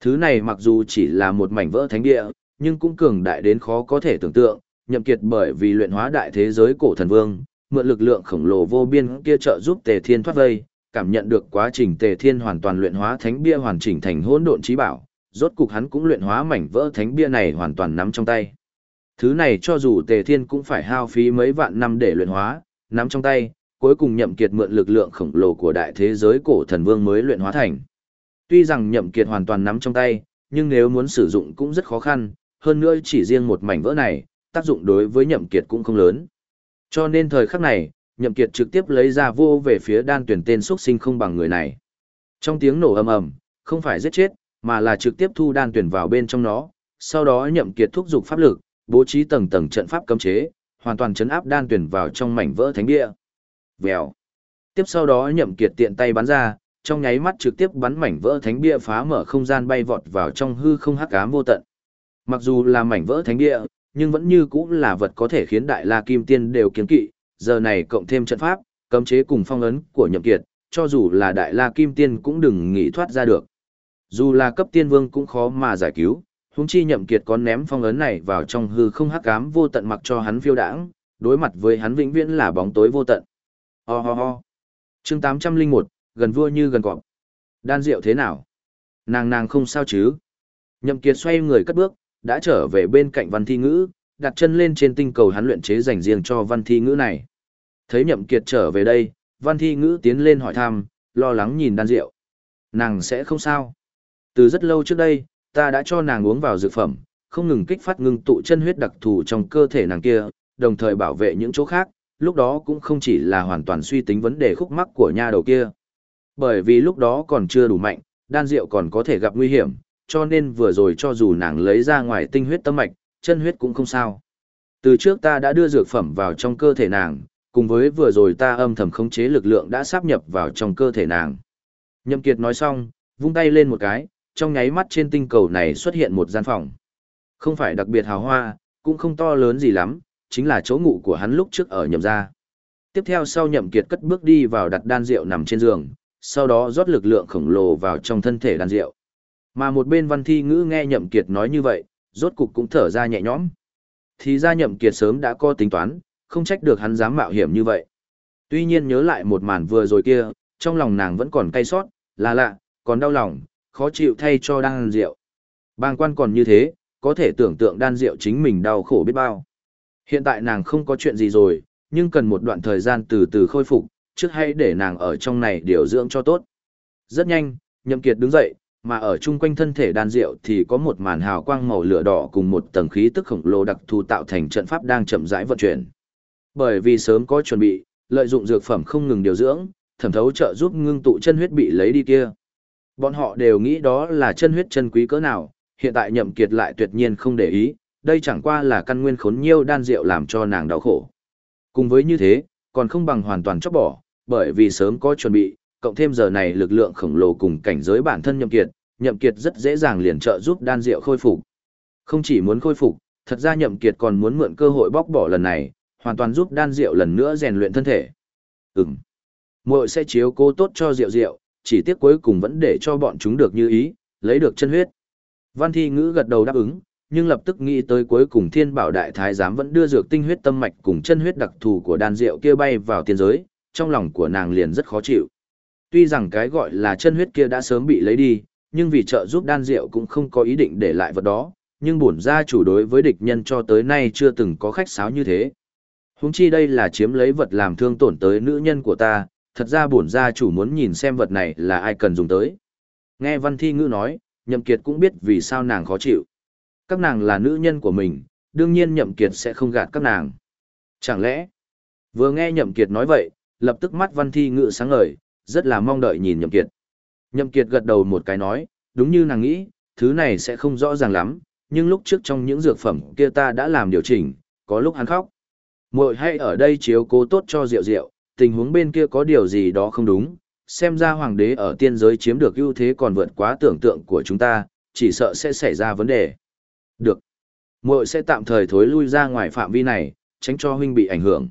Thứ này mặc dù chỉ là một mảnh vỡ thánh bia, nhưng cũng cường đại đến khó có thể tưởng tượng, nhậm kiệt bởi vì luyện hóa đại thế giới cổ thần vương, mượn lực lượng khổng lồ vô biên kia trợ giúp Tề Thiên thoát vây, cảm nhận được quá trình Tề Thiên hoàn toàn luyện hóa thánh bia hoàn chỉnh thành hỗn độn chí bảo, rốt cục hắn cũng luyện hóa mảnh vỡ thánh bia này hoàn toàn nắm trong tay. Thứ này cho dù Tề Thiên cũng phải hao phí mấy vạn năm để luyện hóa, nắm trong tay, cuối cùng nhậm kiệt mượn lực lượng khổng lồ của đại thế giới cổ thần vương mới luyện hóa thành. Tuy rằng nhậm kiệt hoàn toàn nắm trong tay, nhưng nếu muốn sử dụng cũng rất khó khăn, hơn nữa chỉ riêng một mảnh vỡ này, tác dụng đối với nhậm kiệt cũng không lớn. Cho nên thời khắc này, nhậm kiệt trực tiếp lấy ra vô về phía đan tuyển tên xuất sinh không bằng người này. Trong tiếng nổ ầm ầm, không phải giết chết, mà là trực tiếp thu đan tuyển vào bên trong nó, sau đó nhậm kiệt thúc giục pháp lực, bố trí tầng tầng trận pháp cấm chế, hoàn toàn chấn áp đan tuyển vào trong mảnh vỡ thánh địa. Vèo. Tiếp sau đó nhậm kiệt tiện tay bắn ra, trong nháy mắt trực tiếp bắn mảnh vỡ thánh bia phá mở không gian bay vọt vào trong hư không hắc ám vô tận. Mặc dù là mảnh vỡ thánh địa nhưng vẫn như cũng là vật có thể khiến đại la kim tiên đều kiến kỵ, giờ này cộng thêm trận pháp, cấm chế cùng phong ấn của nhậm kiệt, cho dù là đại la kim tiên cũng đừng nghĩ thoát ra được. Dù là cấp tiên vương cũng khó mà giải cứu, huống chi nhậm kiệt có ném phong ấn này vào trong hư không hắc ám vô tận mặc cho hắn phiêu đãng, đối mặt với hắn vĩnh viễn là bóng tối vô tận. Ho ho ho. Chương 801, gần vua như gần cọp. Đan rượu thế nào? Nàng nàng không sao chứ? Nhậm Kiệt xoay người cất bước, đã trở về bên cạnh văn thi ngữ, đặt chân lên trên tinh cầu hắn luyện chế dành riêng cho văn thi ngữ này. Thấy Nhậm Kiệt trở về đây, văn thi ngữ tiến lên hỏi thăm, lo lắng nhìn đan rượu. Nàng sẽ không sao. Từ rất lâu trước đây, ta đã cho nàng uống vào dược phẩm, không ngừng kích phát ngưng tụ chân huyết đặc thù trong cơ thể nàng kia, đồng thời bảo vệ những chỗ khác, lúc đó cũng không chỉ là hoàn toàn suy tính vấn đề khúc mắc của nha đầu kia. Bởi vì lúc đó còn chưa đủ mạnh, đan rượu còn có thể gặp nguy hiểm, cho nên vừa rồi cho dù nàng lấy ra ngoài tinh huyết tâm mạch, chân huyết cũng không sao. Từ trước ta đã đưa dược phẩm vào trong cơ thể nàng, cùng với vừa rồi ta âm thầm khống chế lực lượng đã sáp nhập vào trong cơ thể nàng. Nhậm Kiệt nói xong, vung tay lên một cái, trong nháy mắt trên tinh cầu này xuất hiện một gian phòng. Không phải đặc biệt hào hoa, cũng không to lớn gì lắm, chính là chỗ ngủ của hắn lúc trước ở nhậm gia. Tiếp theo sau nhậm kiệt cất bước đi vào đặt đan rượu nằm trên giường, sau đó rót lực lượng khổng lồ vào trong thân thể đan rượu. Mà một bên văn thi ngữ nghe nhậm kiệt nói như vậy, rốt cục cũng thở ra nhẹ nhõm. Thì ra nhậm kiệt sớm đã có tính toán, không trách được hắn dám mạo hiểm như vậy. Tuy nhiên nhớ lại một màn vừa rồi kia, trong lòng nàng vẫn còn cay xót, là lạ, còn đau lòng, khó chịu thay cho đan rượu. Bang quan còn như thế, có thể tưởng tượng đan rượu chính mình đau khổ biết bao. Hiện tại nàng không có chuyện gì rồi, nhưng cần một đoạn thời gian từ từ khôi phục, trước hay để nàng ở trong này điều dưỡng cho tốt. Rất nhanh, Nhậm Kiệt đứng dậy, mà ở chung quanh thân thể đan rượu thì có một màn hào quang màu lửa đỏ cùng một tầng khí tức khổng lồ đặc thù tạo thành trận pháp đang chậm rãi vận chuyển. Bởi vì sớm có chuẩn bị, lợi dụng dược phẩm không ngừng điều dưỡng, thẩm thấu trợ giúp ngưng tụ chân huyết bị lấy đi kia. Bọn họ đều nghĩ đó là chân huyết chân quý cỡ nào, hiện tại Nhậm Kiệt lại tuyệt nhiên không để ý, đây chẳng qua là căn nguyên khốn nhiêu đan rượu làm cho nàng đau khổ. Cùng với như thế, còn không bằng hoàn toàn chóc bỏ, bởi vì sớm có chuẩn bị, cộng thêm giờ này lực lượng khổng lồ cùng cảnh giới bản thân nhậm kiệt, nhậm kiệt rất dễ dàng liền trợ giúp đan diệu khôi phục. Không chỉ muốn khôi phục, thật ra nhậm kiệt còn muốn mượn cơ hội bóc bỏ lần này, hoàn toàn giúp đan diệu lần nữa rèn luyện thân thể. Ừm. Muội sẽ chiếu cố tốt cho diệu diệu chỉ tiếc cuối cùng vẫn để cho bọn chúng được như ý, lấy được chân huyết. Văn thi ngữ gật đầu đáp ứng, nhưng lập tức nghĩ tới cuối cùng thiên bảo đại thái giám vẫn đưa dược tinh huyết tâm mạch cùng chân huyết đặc thù của đan diệu kia bay vào tiên giới, trong lòng của nàng liền rất khó chịu. Tuy rằng cái gọi là chân huyết kia đã sớm bị lấy đi, nhưng vì trợ giúp đan rượu cũng không có ý định để lại vật đó, nhưng bổn gia chủ đối với địch nhân cho tới nay chưa từng có khách sáo như thế. Húng chi đây là chiếm lấy vật làm thương tổn tới nữ nhân của ta, thật ra bổn gia chủ muốn nhìn xem vật này là ai cần dùng tới. Nghe Văn Thi Ngữ nói, Nhậm Kiệt cũng biết vì sao nàng khó chịu. Các nàng là nữ nhân của mình, đương nhiên Nhậm Kiệt sẽ không gạt các nàng. Chẳng lẽ, vừa nghe Nhậm Kiệt nói vậy, lập tức mắt Văn Thi Ngữ sáng ngời, rất là mong đợi nhìn Nhậm Kiệt. Nhậm Kiệt gật đầu một cái nói, đúng như nàng nghĩ, thứ này sẽ không rõ ràng lắm, nhưng lúc trước trong những dược phẩm kia ta đã làm điều chỉnh, có lúc hắn khóc. Muội hay ở đây chiếu cố tốt cho Diệu Diệu, tình huống bên kia có điều gì đó không đúng, xem ra hoàng đế ở tiên giới chiếm được ưu thế còn vượt quá tưởng tượng của chúng ta, chỉ sợ sẽ xảy ra vấn đề. Được. Muội sẽ tạm thời thối lui ra ngoài phạm vi này, tránh cho huynh bị ảnh hưởng.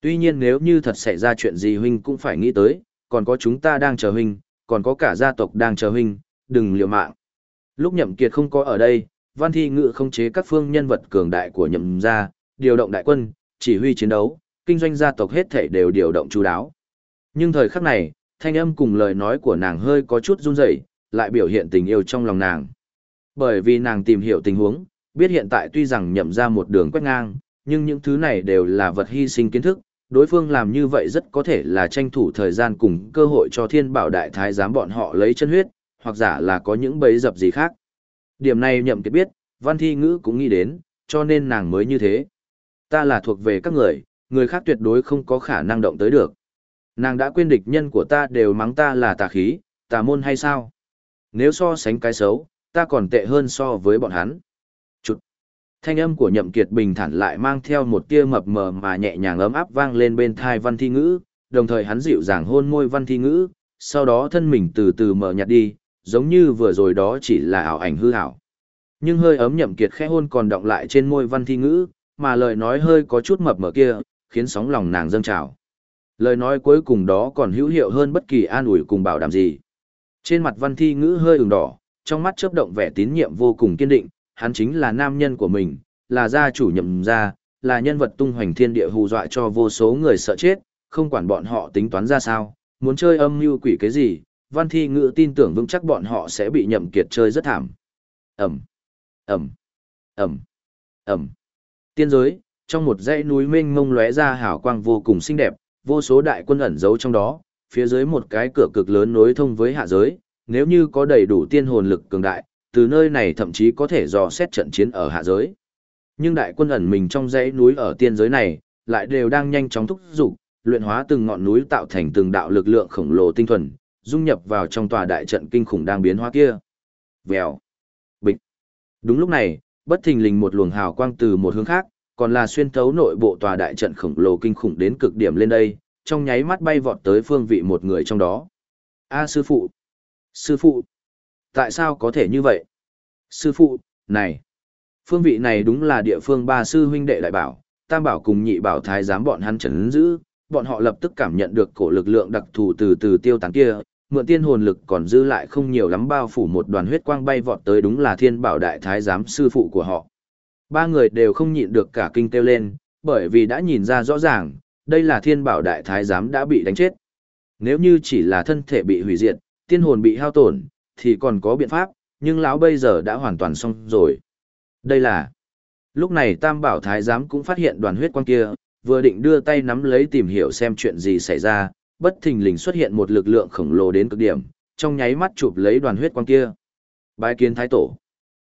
Tuy nhiên nếu như thật xảy ra chuyện gì huynh cũng phải nghĩ tới, còn có chúng ta đang chờ huynh, còn có cả gia tộc đang chờ huynh, đừng liều mạng. Lúc nhậm kiệt không có ở đây, văn thi ngự không chế các phương nhân vật cường đại của nhậm gia, điều động đại quân, chỉ huy chiến đấu, kinh doanh gia tộc hết thảy đều điều động chú đáo. Nhưng thời khắc này, thanh âm cùng lời nói của nàng hơi có chút run rẩy, lại biểu hiện tình yêu trong lòng nàng. Bởi vì nàng tìm hiểu tình huống, biết hiện tại tuy rằng nhậm ra một đường quét ngang, nhưng những thứ này đều là vật hy sinh kiến thức, đối phương làm như vậy rất có thể là tranh thủ thời gian cùng cơ hội cho thiên bảo đại thái giám bọn họ lấy chân huyết, hoặc giả là có những bẫy dập gì khác. Điểm này nhậm kiệt biết, văn thi ngữ cũng nghĩ đến, cho nên nàng mới như thế. Ta là thuộc về các người, người khác tuyệt đối không có khả năng động tới được. Nàng đã quên địch nhân của ta đều mắng ta là tà khí, tà môn hay sao? Nếu so sánh cái xấu, ta còn tệ hơn so với bọn hắn. Thanh âm của nhậm kiệt bình thản lại mang theo một tia mập mờ mà nhẹ nhàng ấm áp vang lên bên thai văn thi ngữ, đồng thời hắn dịu dàng hôn môi văn thi ngữ, sau đó thân mình từ từ mở nhạt đi, giống như vừa rồi đó chỉ là ảo ảnh hư ảo. Nhưng hơi ấm nhậm kiệt khẽ hôn còn đọng lại trên môi văn thi ngữ, mà lời nói hơi có chút mập mờ kia, khiến sóng lòng nàng dâng trào. Lời nói cuối cùng đó còn hữu hiệu hơn bất kỳ an ủi cùng bảo đảm gì. Trên mặt văn thi ngữ hơi ửng đỏ, trong mắt chớp động vẻ tín nhiệm vô cùng kiên định, hắn chính là nam nhân của mình, là gia chủ nhậm gia, là nhân vật tung hoành thiên địa hù dọa cho vô số người sợ chết, không quản bọn họ tính toán ra sao, muốn chơi âm mưu quỷ cái gì, văn thi ngữ tin tưởng vững chắc bọn họ sẽ bị nhậm kiệt chơi rất thảm. Ẩm, Ẩm, Ẩm, Ẩm. Tiên giới, trong một dãy núi mênh mông lóe ra hào quang vô cùng xinh đẹp, vô số đại quân ẩn giấu trong đó, phía dưới một cái cửa cực lớn nối thông với hạ giới, nếu như có đầy đủ tiên hồn lực cường đại, từ nơi này thậm chí có thể dò xét trận chiến ở hạ giới. Nhưng đại quân ẩn mình trong dãy núi ở tiên giới này, lại đều đang nhanh chóng thúc dục, luyện hóa từng ngọn núi tạo thành từng đạo lực lượng khổng lồ tinh thuần, dung nhập vào trong tòa đại trận kinh khủng đang biến hóa kia. Vèo. Bịch. Đúng lúc này, bất thình lình một luồng hào quang từ một hướng khác, còn là xuyên thấu nội bộ tòa đại trận khổng lồ kinh khủng đến cực điểm lên đây, trong nháy mắt bay vọt tới phương vị một người trong đó. A sư phụ! Sư phụ! Tại sao có thể như vậy? Sư phụ, này! Phương vị này đúng là địa phương ba sư huynh đệ đại bảo, tam bảo cùng nhị bảo thái giám bọn hắn chấn giữ, bọn họ lập tức cảm nhận được cổ lực lượng đặc thù từ từ tiêu tán kia, mượn tiên hồn lực còn dư lại không nhiều lắm bao phủ một đoàn huyết quang bay vọt tới đúng là thiên bảo đại thái giám sư phụ của họ. Ba người đều không nhịn được cả kinh kêu lên, bởi vì đã nhìn ra rõ ràng, đây là thiên bảo đại thái giám đã bị đánh chết. Nếu như chỉ là thân thể bị hủy diệt, tiên hồn bị hao tổn, thì còn có biện pháp, nhưng lão bây giờ đã hoàn toàn xong rồi. Đây là... Lúc này tam bảo thái giám cũng phát hiện đoàn huyết quang kia, vừa định đưa tay nắm lấy tìm hiểu xem chuyện gì xảy ra, bất thình lình xuất hiện một lực lượng khổng lồ đến cực điểm, trong nháy mắt chụp lấy đoàn huyết quang kia. Bái kiến thái tổ.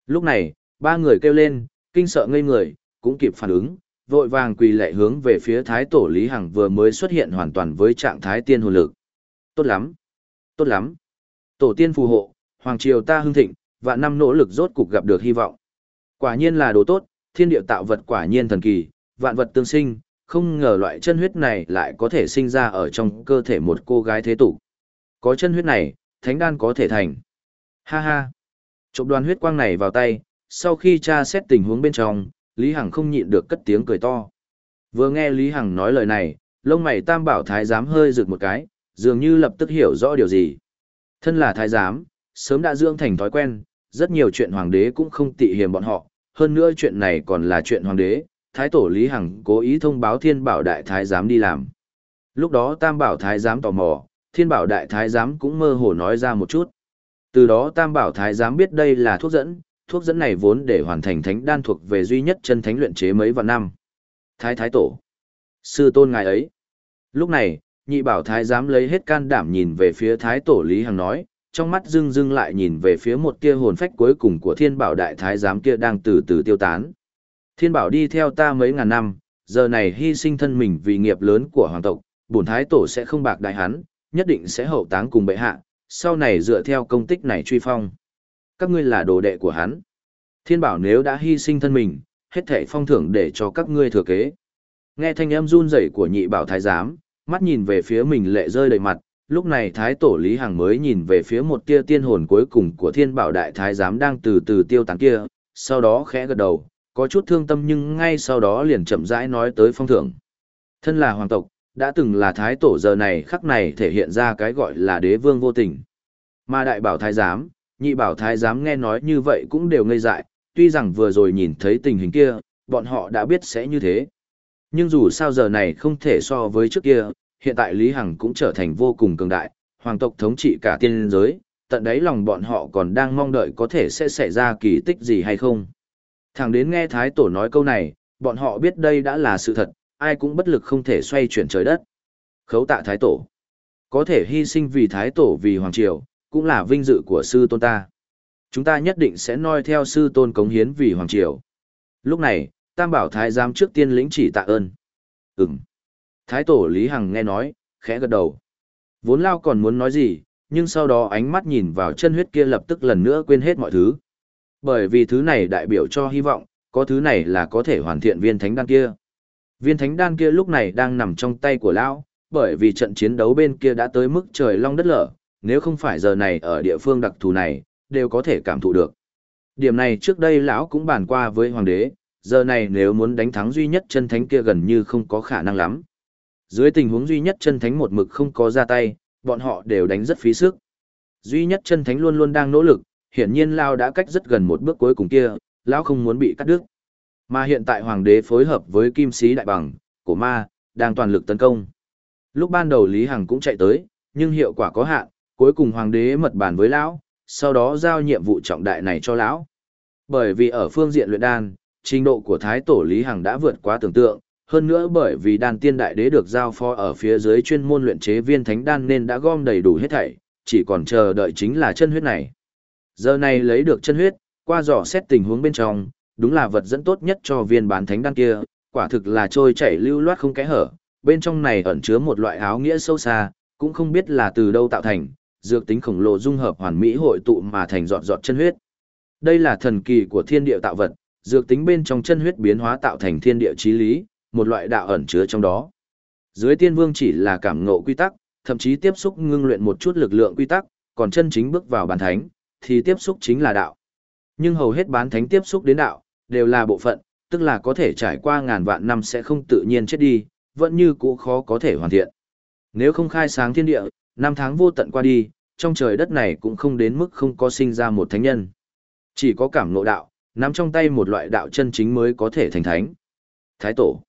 Lúc này, ba người kêu lên, kinh sợ ngây người, cũng kịp phản ứng, vội vàng quỳ lệ hướng về phía thái tổ Lý Hằng vừa mới xuất hiện hoàn toàn với trạng thái tiên hồn lực. Tốt lắm, tốt lắm. Tổ tiên phù hộ, hoàng triều ta hưng thịnh, và năm nỗ lực rốt cục gặp được hy vọng. Quả nhiên là đồ tốt, thiên địa tạo vật quả nhiên thần kỳ, vạn vật tương sinh, không ngờ loại chân huyết này lại có thể sinh ra ở trong cơ thể một cô gái thế tục. Có chân huyết này, thánh đan có thể thành. Ha ha. Chộp đoàn huyết quang này vào tay, sau khi tra xét tình huống bên trong, Lý Hằng không nhịn được cất tiếng cười to. Vừa nghe Lý Hằng nói lời này, lông mày tam bảo thái dám hơi rực một cái, dường như lập tức hiểu rõ điều gì. Thân là thái giám, sớm đã dưỡng thành thói quen, rất nhiều chuyện hoàng đế cũng không tị hiềm bọn họ, hơn nữa chuyện này còn là chuyện hoàng đế, thái tổ Lý Hằng cố ý thông báo thiên bảo đại thái giám đi làm. Lúc đó tam bảo thái giám tò mò, thiên bảo đại thái giám cũng mơ hồ nói ra một chút. Từ đó tam bảo thái giám biết đây là thuốc dẫn, thuốc dẫn này vốn để hoàn thành thánh đan thuộc về duy nhất chân thánh luyện chế mấy vạn năm. Thái thái tổ. Sư tôn ngài ấy. Lúc này, nhị bảo thái dám lấy hết can đảm nhìn về phía thái tổ Lý Hằng nói, trong mắt dưng dưng lại nhìn về phía một kia hồn phách cuối cùng của thiên bảo đại thái giám kia đang từ từ tiêu tán. Thiên bảo đi theo ta mấy ngàn năm, giờ này hy sinh thân mình vì nghiệp lớn của hoàng tộc, bổn thái tổ sẽ không bạc đại hắn, nhất định sẽ hậu táng cùng bệ hạ, sau này dựa theo công tích này truy phong các ngươi là đồ đệ của hắn. Thiên bảo nếu đã hy sinh thân mình, hết thể phong thưởng để cho các ngươi thừa kế. Nghe thanh âm run rẩy của nhị bảo thái giám, mắt nhìn về phía mình lệ rơi đầy mặt, lúc này thái tổ Lý Hằng mới nhìn về phía một tia tiên hồn cuối cùng của thiên bảo đại thái giám đang từ từ tiêu tán kia, sau đó khẽ gật đầu, có chút thương tâm nhưng ngay sau đó liền chậm rãi nói tới phong thưởng. Thân là hoàng tộc, đã từng là thái tổ giờ này khắc này thể hiện ra cái gọi là đế vương vô tình. Mà đại bảo thái giám, nhị bảo thái giám nghe nói như vậy cũng đều ngây dại, tuy rằng vừa rồi nhìn thấy tình hình kia, bọn họ đã biết sẽ như thế. Nhưng dù sao giờ này không thể so với trước kia, hiện tại Lý Hằng cũng trở thành vô cùng cường đại, hoàng tộc thống trị cả tiên giới, tận đấy lòng bọn họ còn đang mong đợi có thể sẽ xảy ra kỳ tích gì hay không. Thẳng đến nghe Thái Tổ nói câu này, bọn họ biết đây đã là sự thật, ai cũng bất lực không thể xoay chuyển trời đất. Khấu tạ Thái Tổ. Có thể hy sinh vì Thái Tổ vì Hoàng Triều, cũng là vinh dự của sư tôn ta. Chúng ta nhất định sẽ noi theo sư tôn cống hiến vì Hoàng Triều. Lúc này, Tam Bảo Thái giám trước tiên lĩnh chỉ tạ ơn. Ừm. Thái Tổ Lý Hằng nghe nói, khẽ gật đầu. Vốn Lao còn muốn nói gì, nhưng sau đó ánh mắt nhìn vào chân huyết kia lập tức lần nữa quên hết mọi thứ. Bởi vì thứ này đại biểu cho hy vọng, có thứ này là có thể hoàn thiện viên thánh đan kia. Viên thánh đan kia lúc này đang nằm trong tay của lão, bởi vì trận chiến đấu bên kia đã tới mức trời long đất lở, nếu không phải giờ này ở địa phương đặc thù này, đều có thể cảm thụ được. Điểm này trước đây lão cũng bàn qua với hoàng đế, giờ này nếu muốn đánh thắng duy nhất chân thánh kia gần như không có khả năng lắm. Dưới tình huống duy nhất chân thánh một mực không có ra tay, bọn họ đều đánh rất phí sức. Duy nhất chân thánh luôn luôn đang nỗ lực, hiển nhiên Lao đã cách rất gần một bước cuối cùng kia, Lão không muốn bị cắt đứt. Mà hiện tại Hoàng đế phối hợp với Kim Sĩ Đại Bằng, cổ ma, đang toàn lực tấn công. Lúc ban đầu Lý Hằng cũng chạy tới, nhưng hiệu quả có hạn, cuối cùng Hoàng đế mật bàn với Lão, sau đó giao nhiệm vụ trọng đại này cho Lão. Bởi vì ở phương diện luyện đan, trình độ của Thái Tổ Lý Hằng đã vượt quá tưởng tượng, hơn nữa bởi vì đan tiên đại đế được giao phó ở phía dưới chuyên môn luyện chế viên thánh đan nên đã gom đầy đủ hết thảy, chỉ còn chờ đợi chính là chân huyết này. Giờ này lấy được chân huyết, qua dò xét tình huống bên trong, đúng là vật dẫn tốt nhất cho viên bán thánh đan kia, quả thực là trôi chảy lưu loát không kẽ hở, bên trong này ẩn chứa một loại áo nghĩa sâu xa, cũng không biết là từ đâu tạo thành, dược tính khổng lồ dung hợp hoàn mỹ hội tụ mà thành giọt giọt chân huyết. Đây là thần kỳ của thiên địa tạo vật, dược tính bên trong chân huyết biến hóa tạo thành thiên địa chí lý, một loại đạo ẩn chứa trong đó. Dưới tiên vương chỉ là cảm ngộ quy tắc, thậm chí tiếp xúc ngưng luyện một chút lực lượng quy tắc, còn chân chính bước vào bán thánh, thì tiếp xúc chính là đạo. Nhưng hầu hết bán thánh tiếp xúc đến đạo, đều là bộ phận, tức là có thể trải qua ngàn vạn năm sẽ không tự nhiên chết đi, vẫn như cũ khó có thể hoàn thiện. Nếu không khai sáng thiên địa, năm tháng vô tận qua đi, trong trời đất này cũng không đến mức không có sinh ra một thánh nhân. Chỉ có cảm ngộ đạo, nắm trong tay một loại đạo chân chính mới có thể thành thánh. Thái tổ.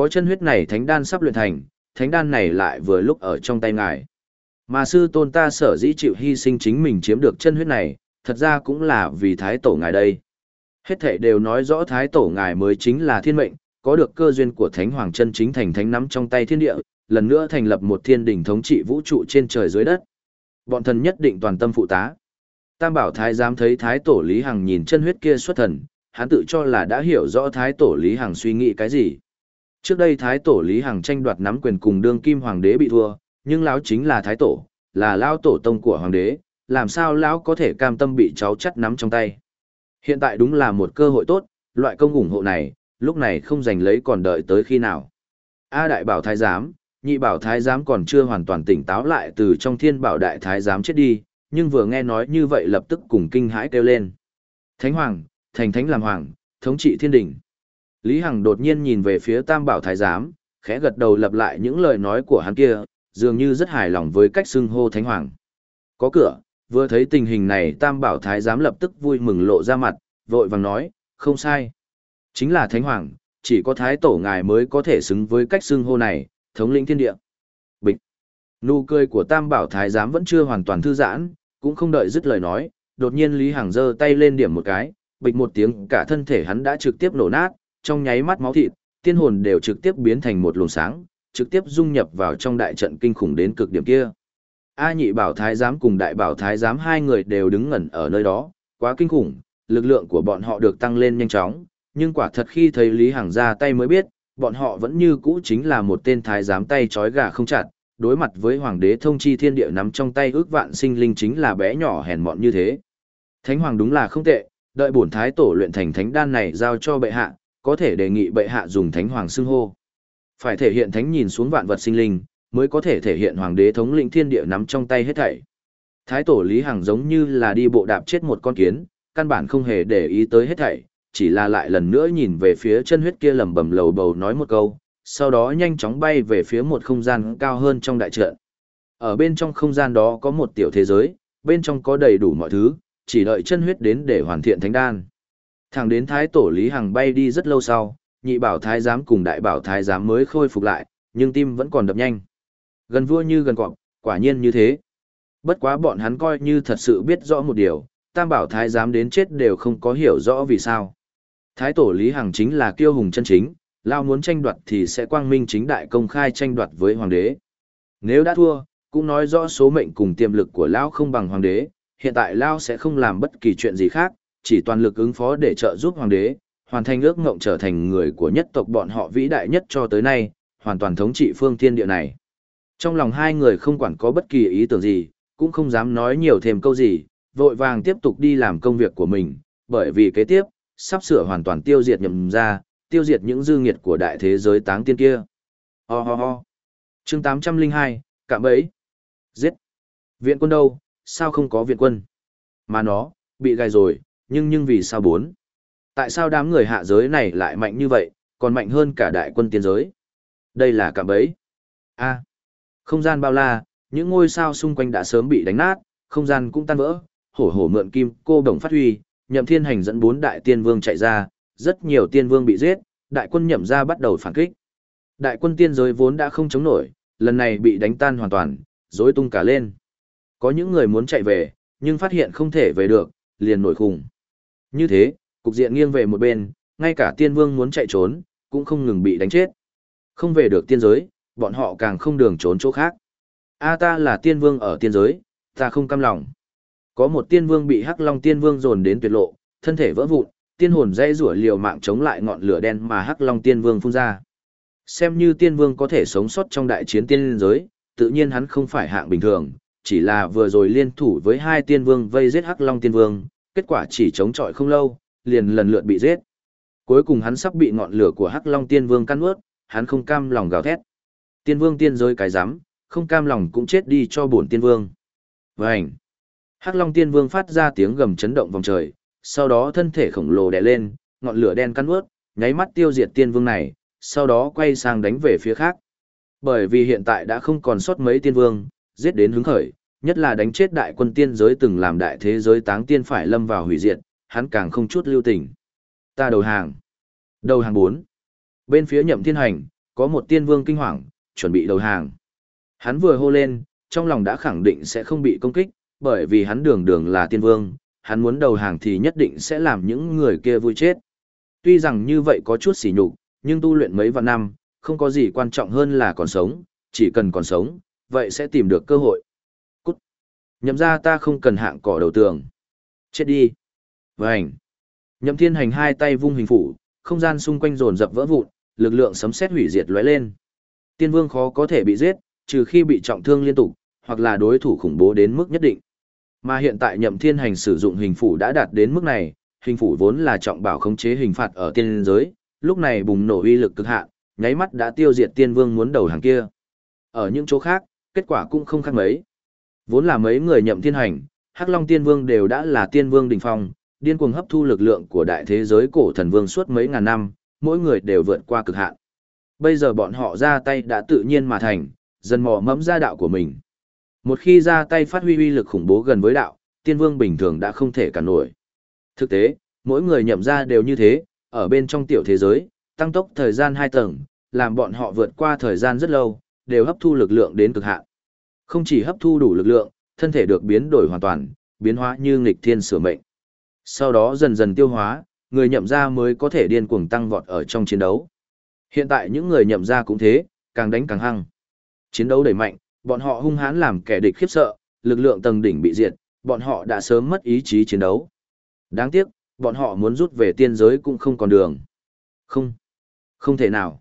Có chân huyết này thánh đan sắp luyện thành, thánh đan này lại vừa lúc ở trong tay ngài. Mà sư tôn ta sở dĩ chịu hy sinh chính mình chiếm được chân huyết này, thật ra cũng là vì thái tổ ngài đây. Hết thảy đều nói rõ thái tổ ngài mới chính là thiên mệnh, có được cơ duyên của thánh hoàng chân chính thành thánh nắm trong tay thiên địa, lần nữa thành lập một thiên đỉnh thống trị vũ trụ trên trời dưới đất. Bọn thần nhất định toàn tâm phụ tá. Tam bảo thái giám thấy thái tổ Lý Hằng nhìn chân huyết kia xuất thần, hắn tự cho là đã hiểu rõ thái tổ Lý Hằng suy nghĩ cái gì. Trước đây Thái Tổ Lý Hằng tranh đoạt nắm quyền cùng đương kim hoàng đế bị thua, nhưng lão chính là Thái Tổ, là lão tổ tông của hoàng đế, làm sao lão có thể cam tâm bị cháu chắt nắm trong tay. Hiện tại đúng là một cơ hội tốt, loại công ủng hộ này, lúc này không giành lấy còn đợi tới khi nào. A đại bảo thái giám, nhị bảo thái giám còn chưa hoàn toàn tỉnh táo lại từ trong thiên bảo đại thái giám chết đi, nhưng vừa nghe nói như vậy lập tức cùng kinh hãi kêu lên. Thánh hoàng, thành thánh làm hoàng, thống trị thiên đình. Lý Hằng đột nhiên nhìn về phía Tam Bảo Thái Giám, khẽ gật đầu lặp lại những lời nói của hắn kia, dường như rất hài lòng với cách xưng hô Thánh Hoàng. Có cửa, vừa thấy tình hình này Tam Bảo Thái Giám lập tức vui mừng lộ ra mặt, vội vàng nói, không sai. Chính là Thánh Hoàng, chỉ có Thái Tổ ngài mới có thể xứng với cách xưng hô này, thống lĩnh thiên địa. Bịch. Nụ cười của Tam Bảo Thái Giám vẫn chưa hoàn toàn thư giãn, cũng không đợi dứt lời nói, đột nhiên Lý Hằng giơ tay lên điểm một cái, bịch một tiếng cả thân thể hắn đã trực tiếp nổ nát, trong nháy mắt máu thịt, tiên hồn đều trực tiếp biến thành một luồng sáng, trực tiếp dung nhập vào trong đại trận kinh khủng đến cực điểm kia. A nhị bảo thái giám cùng đại bảo thái giám hai người đều đứng ngẩn ở nơi đó, quá kinh khủng, lực lượng của bọn họ được tăng lên nhanh chóng, nhưng quả thật khi thấy Lý Hằng ra tay mới biết, bọn họ vẫn như cũ chính là một tên thái giám tay trói gà không chặt, đối mặt với hoàng đế thông chi thiên địa nắm trong tay ước vạn sinh linh chính là bé nhỏ hèn mọn như thế. Thánh hoàng đúng là không tệ, đợi bổn thái tổ luyện thành thánh đan này giao cho bệ hạ, có thể đề nghị bệ hạ dùng thánh hoàng xưng hô. Phải thể hiện thánh nhìn xuống vạn vật sinh linh, mới có thể thể hiện hoàng đế thống lĩnh thiên địa nắm trong tay hết thảy. Thái tổ Lý Hằng giống như là đi bộ đạp chết một con kiến, căn bản không hề để ý tới hết thảy, chỉ là lại lần nữa nhìn về phía chân huyết kia lẩm bẩm lầu bầu nói một câu, sau đó nhanh chóng bay về phía một không gian cao hơn trong đại trận. Ở bên trong không gian đó có một tiểu thế giới, bên trong có đầy đủ mọi thứ, chỉ đợi chân huyết đến để hoàn thiện thánh đan. Thẳng đến thái tổ Lý Hằng bay đi rất lâu sau, nhị bảo thái giám cùng đại bảo thái giám mới khôi phục lại, nhưng tim vẫn còn đập nhanh. Gần vua như gần cọp, quả nhiên như thế. Bất quá bọn hắn coi như thật sự biết rõ một điều, tam bảo thái giám đến chết đều không có hiểu rõ vì sao. Thái tổ Lý Hằng chính là kiêu hùng chân chính, Lao muốn tranh đoạt thì sẽ quang minh chính đại công khai tranh đoạt với hoàng đế. Nếu đã thua, cũng nói rõ số mệnh cùng tiềm lực của Lao không bằng hoàng đế, hiện tại Lao sẽ không làm bất kỳ chuyện gì khác, chỉ toàn lực ứng phó để trợ giúp hoàng đế, hoàn thành ước ngộng trở thành người của nhất tộc bọn họ vĩ đại nhất cho tới nay, hoàn toàn thống trị phương thiên địa này. Trong lòng hai người không quản có bất kỳ ý tưởng gì, cũng không dám nói nhiều thêm câu gì, vội vàng tiếp tục đi làm công việc của mình, bởi vì kế tiếp, sắp sửa hoàn toàn tiêu diệt nhầm ra, tiêu diệt những dư nghiệt của đại thế giới táng tiên kia. Ho ho ho. chương 802, cạm bẫy. Giết. Viện quân đâu, sao không có viện quân? Mà nó, bị gai rồi, nhưng nhưng vì sao bốn? Tại sao đám người hạ giới này lại mạnh như vậy, còn mạnh hơn cả đại quân tiên giới? Đây là cạm bẫy. A. Không gian bao la, những ngôi sao xung quanh đã sớm bị đánh nát, không gian cũng tan vỡ, hổ hổ mượn kim, cô đồng phát huy, nhậm thiên hành dẫn bốn đại tiên vương chạy ra, rất nhiều tiên vương bị giết, đại quân nhậm ra bắt đầu phản kích. Đại quân tiên giới vốn đã không chống nổi, lần này bị đánh tan hoàn toàn, rối tung cả lên. Có những người muốn chạy về, nhưng phát hiện không thể về được, liền nổi khủng. Như thế, cục diện nghiêng về một bên, ngay cả tiên vương muốn chạy trốn, cũng không ngừng bị đánh chết. Không về được tiên giới, bọn họ càng không đường trốn chỗ khác. A ta là tiên vương ở tiên giới, ta không cam lòng. Có một tiên vương bị Hắc Long tiên vương dồn đến tuyệt lộ, thân thể vỡ vụn, tiên hồn dây rủa liều mạng chống lại ngọn lửa đen mà Hắc Long tiên vương phun ra. Xem như tiên vương có thể sống sót trong đại chiến tiên giới, tự nhiên hắn không phải hạng bình thường, chỉ là vừa rồi liên thủ với hai tiên vương vây giết Hắc Long tiên vương, kết quả chỉ chống chọi không lâu, liền lần lượt bị giết. Cuối cùng hắn sắp bị ngọn lửa của Hắc Long tiên vương căn ướt, hắn không cam lòng gào thét. Tiên vương tiên giới cái rắm không cam lòng cũng chết đi cho bổn tiên vương. Vành. Hắc Long tiên vương phát ra tiếng gầm chấn động vòng trời, sau đó thân thể khổng lồ đè lên, ngọn lửa đen căn ướt, nháy mắt tiêu diệt tiên vương này, sau đó quay sang đánh về phía khác. Bởi vì hiện tại đã không còn sót mấy tiên vương, giết đến hứng khởi, nhất là đánh chết đại quân tiên giới từng làm đại thế giới táng tiên phải lâm vào hủy diệt, hắn càng không chút lưu tình. Ta đầu hàng. Đầu hàng 4. Bên phía nhậm thiên hành, có một tiên vương kinh hoàng, chuẩn bị đầu hàng. Hắn vừa hô lên, trong lòng đã khẳng định sẽ không bị công kích, bởi vì hắn đường đường là tiên vương, hắn muốn đầu hàng thì nhất định sẽ làm những người kia vui chết. Tuy rằng như vậy có chút xỉ nhục, nhưng tu luyện mấy vạn năm, không có gì quan trọng hơn là còn sống, chỉ cần còn sống, vậy sẽ tìm được cơ hội. Nhậm ra ta không cần hạng cỏ đầu tường. Chết đi! Vânh! Nhậm thiên hành hai tay vung hình phủ, không gian xung quanh rồn rập vỡ vụn, lực lượng sấm sét hủy diệt lóe lên. Tiên vương khó có thể bị giết, trừ khi bị trọng thương liên tục, hoặc là đối thủ khủng bố đến mức nhất định. Mà hiện tại nhậm thiên hành sử dụng hình phủ đã đạt đến mức này, hình phủ vốn là trọng bảo khống chế hình phạt ở tiên giới, lúc này bùng nổ uy lực cực hạn, nháy mắt đã tiêu diệt tiên vương muốn đầu hàng kia. Ở những chỗ khác, kết quả cũng không khác mấy. Vốn là mấy người nhậm thiên hành, Hắc Long Tiên Vương đều đã là tiên vương đỉnh phong, điên cuồng hấp thu lực lượng của đại thế giới cổ thần vương suốt mấy ngàn năm, mỗi người đều vượt qua cực hạn. Bây giờ bọn họ ra tay đã tự nhiên mà thành, dần mò mẫm ra đạo của mình. Một khi ra tay phát huy uy lực khủng bố gần với đạo, tiên vương bình thường đã không thể cản nổi. Thực tế, mỗi người nhậm ra đều như thế, ở bên trong tiểu thế giới, tăng tốc thời gian hai tầng, làm bọn họ vượt qua thời gian rất lâu, đều hấp thu lực lượng đến cực hạn. Không chỉ hấp thu đủ lực lượng, thân thể được biến đổi hoàn toàn, biến hóa như nghịch thiên sửa mệnh. Sau đó dần dần tiêu hóa, người nhậm ra mới có thể điên cuồng tăng vọt ở trong chiến đấu. Hiện tại những người nhậm ra cũng thế, càng đánh càng hăng. Chiến đấu đẩy mạnh, bọn họ hung hãn làm kẻ địch khiếp sợ, lực lượng tầng đỉnh bị diệt, bọn họ đã sớm mất ý chí chiến đấu. Đáng tiếc, bọn họ muốn rút về tiên giới cũng không còn đường. Không, không thể nào.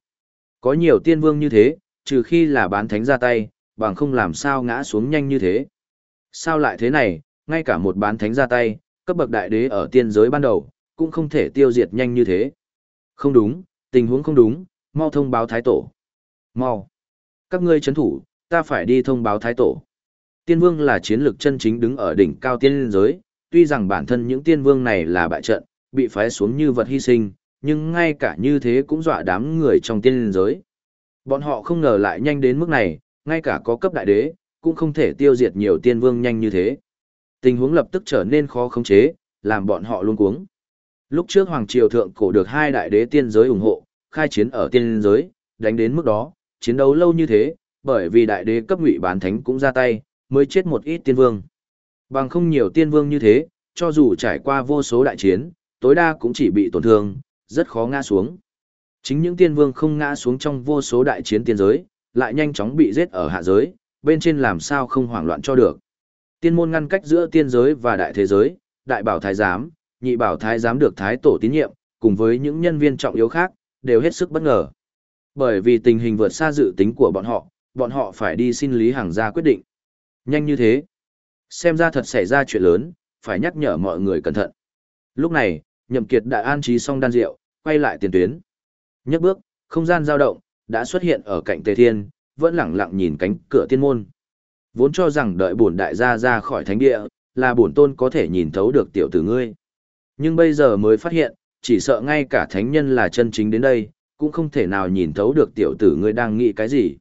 Có nhiều tiên vương như thế, trừ khi là bán thánh ra tay, bằng không làm sao ngã xuống nhanh như thế. Sao lại thế này, ngay cả một bán thánh ra tay, cấp bậc đại đế ở tiên giới ban đầu, cũng không thể tiêu diệt nhanh như thế. Không đúng, tình huống không đúng, mau thông báo thái tổ. Mau. Các ngươi chấn thủ, ta phải đi thông báo thái tổ. Tiên vương là chiến lược chân chính đứng ở đỉnh cao tiên giới, tuy rằng bản thân những tiên vương này là bại trận, bị phái xuống như vật hy sinh, nhưng ngay cả như thế cũng dọa đám người trong tiên giới. Bọn họ không ngờ lại nhanh đến mức này, ngay cả có cấp đại đế, cũng không thể tiêu diệt nhiều tiên vương nhanh như thế. Tình huống lập tức trở nên khó khống chế, làm bọn họ luôn cuống. Lúc trước Hoàng Triều Thượng cổ được hai đại đế tiên giới ủng hộ, khai chiến ở tiên giới, đánh đến mức đó, chiến đấu lâu như thế, bởi vì đại đế cấp ngụy bán thánh cũng ra tay, mới chết một ít tiên vương. Bằng không nhiều tiên vương như thế, cho dù trải qua vô số đại chiến, tối đa cũng chỉ bị tổn thương, rất khó ngã xuống. Chính những tiên vương không ngã xuống trong vô số đại chiến tiên giới, lại nhanh chóng bị giết ở hạ giới, bên trên làm sao không hoảng loạn cho được. Tiên môn ngăn cách giữa tiên giới và đại thế giới, đại bảo thái giám, nhị bảo thái giám được thái tổ tín nhiệm, cùng với những nhân viên trọng yếu khác, đều hết sức bất ngờ. Bởi vì tình hình vượt xa dự tính của bọn họ, bọn họ phải đi xin Lý Hằng ra quyết định. Nhanh như thế. Xem ra thật xảy ra chuyện lớn, phải nhắc nhở mọi người cẩn thận. Lúc này, Nhậm Kiệt đã an trí xong đan rượu, quay lại tiền tuyến. Nhấc bước, không gian dao động, đã xuất hiện ở cạnh Tề Thiên, vẫn lẳng lặng nhìn cánh cửa tiên môn. Vốn cho rằng đợi bổn đại gia ra khỏi thánh địa, là bổn tôn có thể nhìn thấu được tiểu tử ngươi. Nhưng bây giờ mới phát hiện, chỉ sợ ngay cả thánh nhân là chân chính đến đây, cũng không thể nào nhìn thấu được tiểu tử ngươi đang nghĩ cái gì.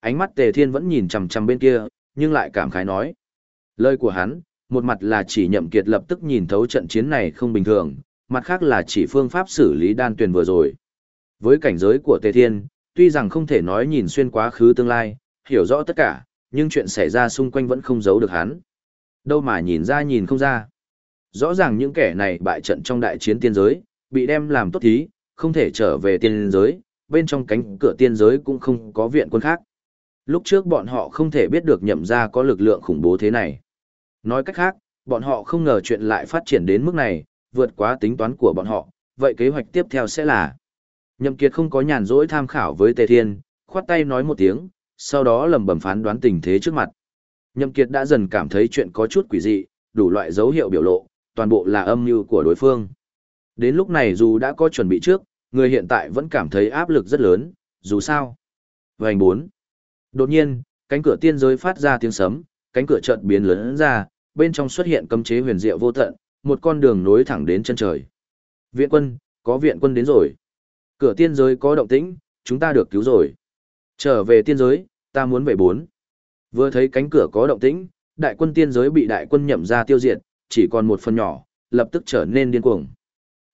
Ánh mắt Tề Thiên vẫn nhìn chằm chằm bên kia, nhưng lại cảm khái nói. Lời của hắn, một mặt là chỉ nhậm kiệt lập tức nhìn thấu trận chiến này không bình thường, mặt khác là chỉ phương pháp xử lý đan tuyền vừa rồi. Với cảnh giới của Tề Thiên, tuy rằng không thể nói nhìn xuyên quá khứ tương lai, hiểu rõ tất cả, nhưng chuyện xảy ra xung quanh vẫn không giấu được hắn. Đâu mà nhìn ra nhìn không ra. Rõ ràng những kẻ này bại trận trong đại chiến tiên giới, bị đem làm tốt thí, không thể trở về tiên giới, bên trong cánh cửa tiên giới cũng không có viện quân khác. Lúc trước bọn họ không thể biết được nhậm ra có lực lượng khủng bố thế này. Nói cách khác, bọn họ không ngờ chuyện lại phát triển đến mức này, vượt quá tính toán của bọn họ, vậy kế hoạch tiếp theo sẽ là Nhậm Kiệt không có nhàn rỗi tham khảo với Tề Thiên, khoát tay nói một tiếng, sau đó lầm bầm phán đoán tình thế trước mặt. Nhậm Kiệt đã dần cảm thấy chuyện có chút quỷ dị, đủ loại dấu hiệu biểu lộ, toàn bộ là âm mưu của đối phương. Đến lúc này dù đã có chuẩn bị trước, người hiện tại vẫn cảm thấy áp lực rất lớn, dù sao. Vành 4. Đột nhiên, cánh cửa tiên giới phát ra tiếng sấm, cánh cửa chợt biến lớn ra, bên trong xuất hiện cấm chế huyền diệu vô tận, một con đường nối thẳng đến chân trời. Viện quân, có viện quân đến rồi. Cửa tiên giới có động tĩnh, chúng ta được cứu rồi. Trở về tiên giới, ta muốn về bốn. Vừa thấy cánh cửa có động tĩnh, đại quân tiên giới bị đại quân nhậm ra tiêu diệt, chỉ còn một phần nhỏ, lập tức trở nên điên cuồng.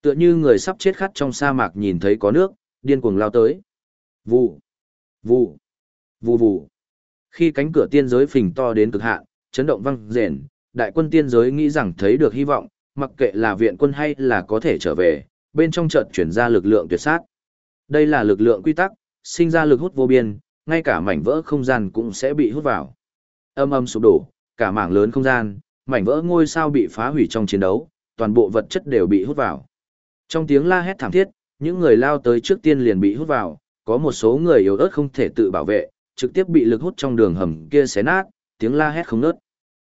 Tựa như người sắp chết khát trong sa mạc nhìn thấy có nước, điên cuồng lao tới. Vụ, vụ, vụ vụ. Khi cánh cửa tiên giới phình to đến cực hạn, chấn động vang rền, đại quân tiên giới nghĩ rằng thấy được hy vọng, mặc kệ là viện quân hay là có thể trở về, bên trong trận chuyển ra lực lượng tuyệt sát. Đây là lực lượng quy tắc, sinh ra lực hút vô biên, ngay cả mảnh vỡ không gian cũng sẽ bị hút vào. Âm âm sụp đổ, cả mảng lớn không gian, mảnh vỡ ngôi sao bị phá hủy trong chiến đấu, toàn bộ vật chất đều bị hút vào. Trong tiếng la hét thảm thiết, những người lao tới trước tiên liền bị hút vào, có một số người yếu ớt không thể tự bảo vệ, trực tiếp bị lực hút trong đường hầm kia xé nát, tiếng la hét không nớt.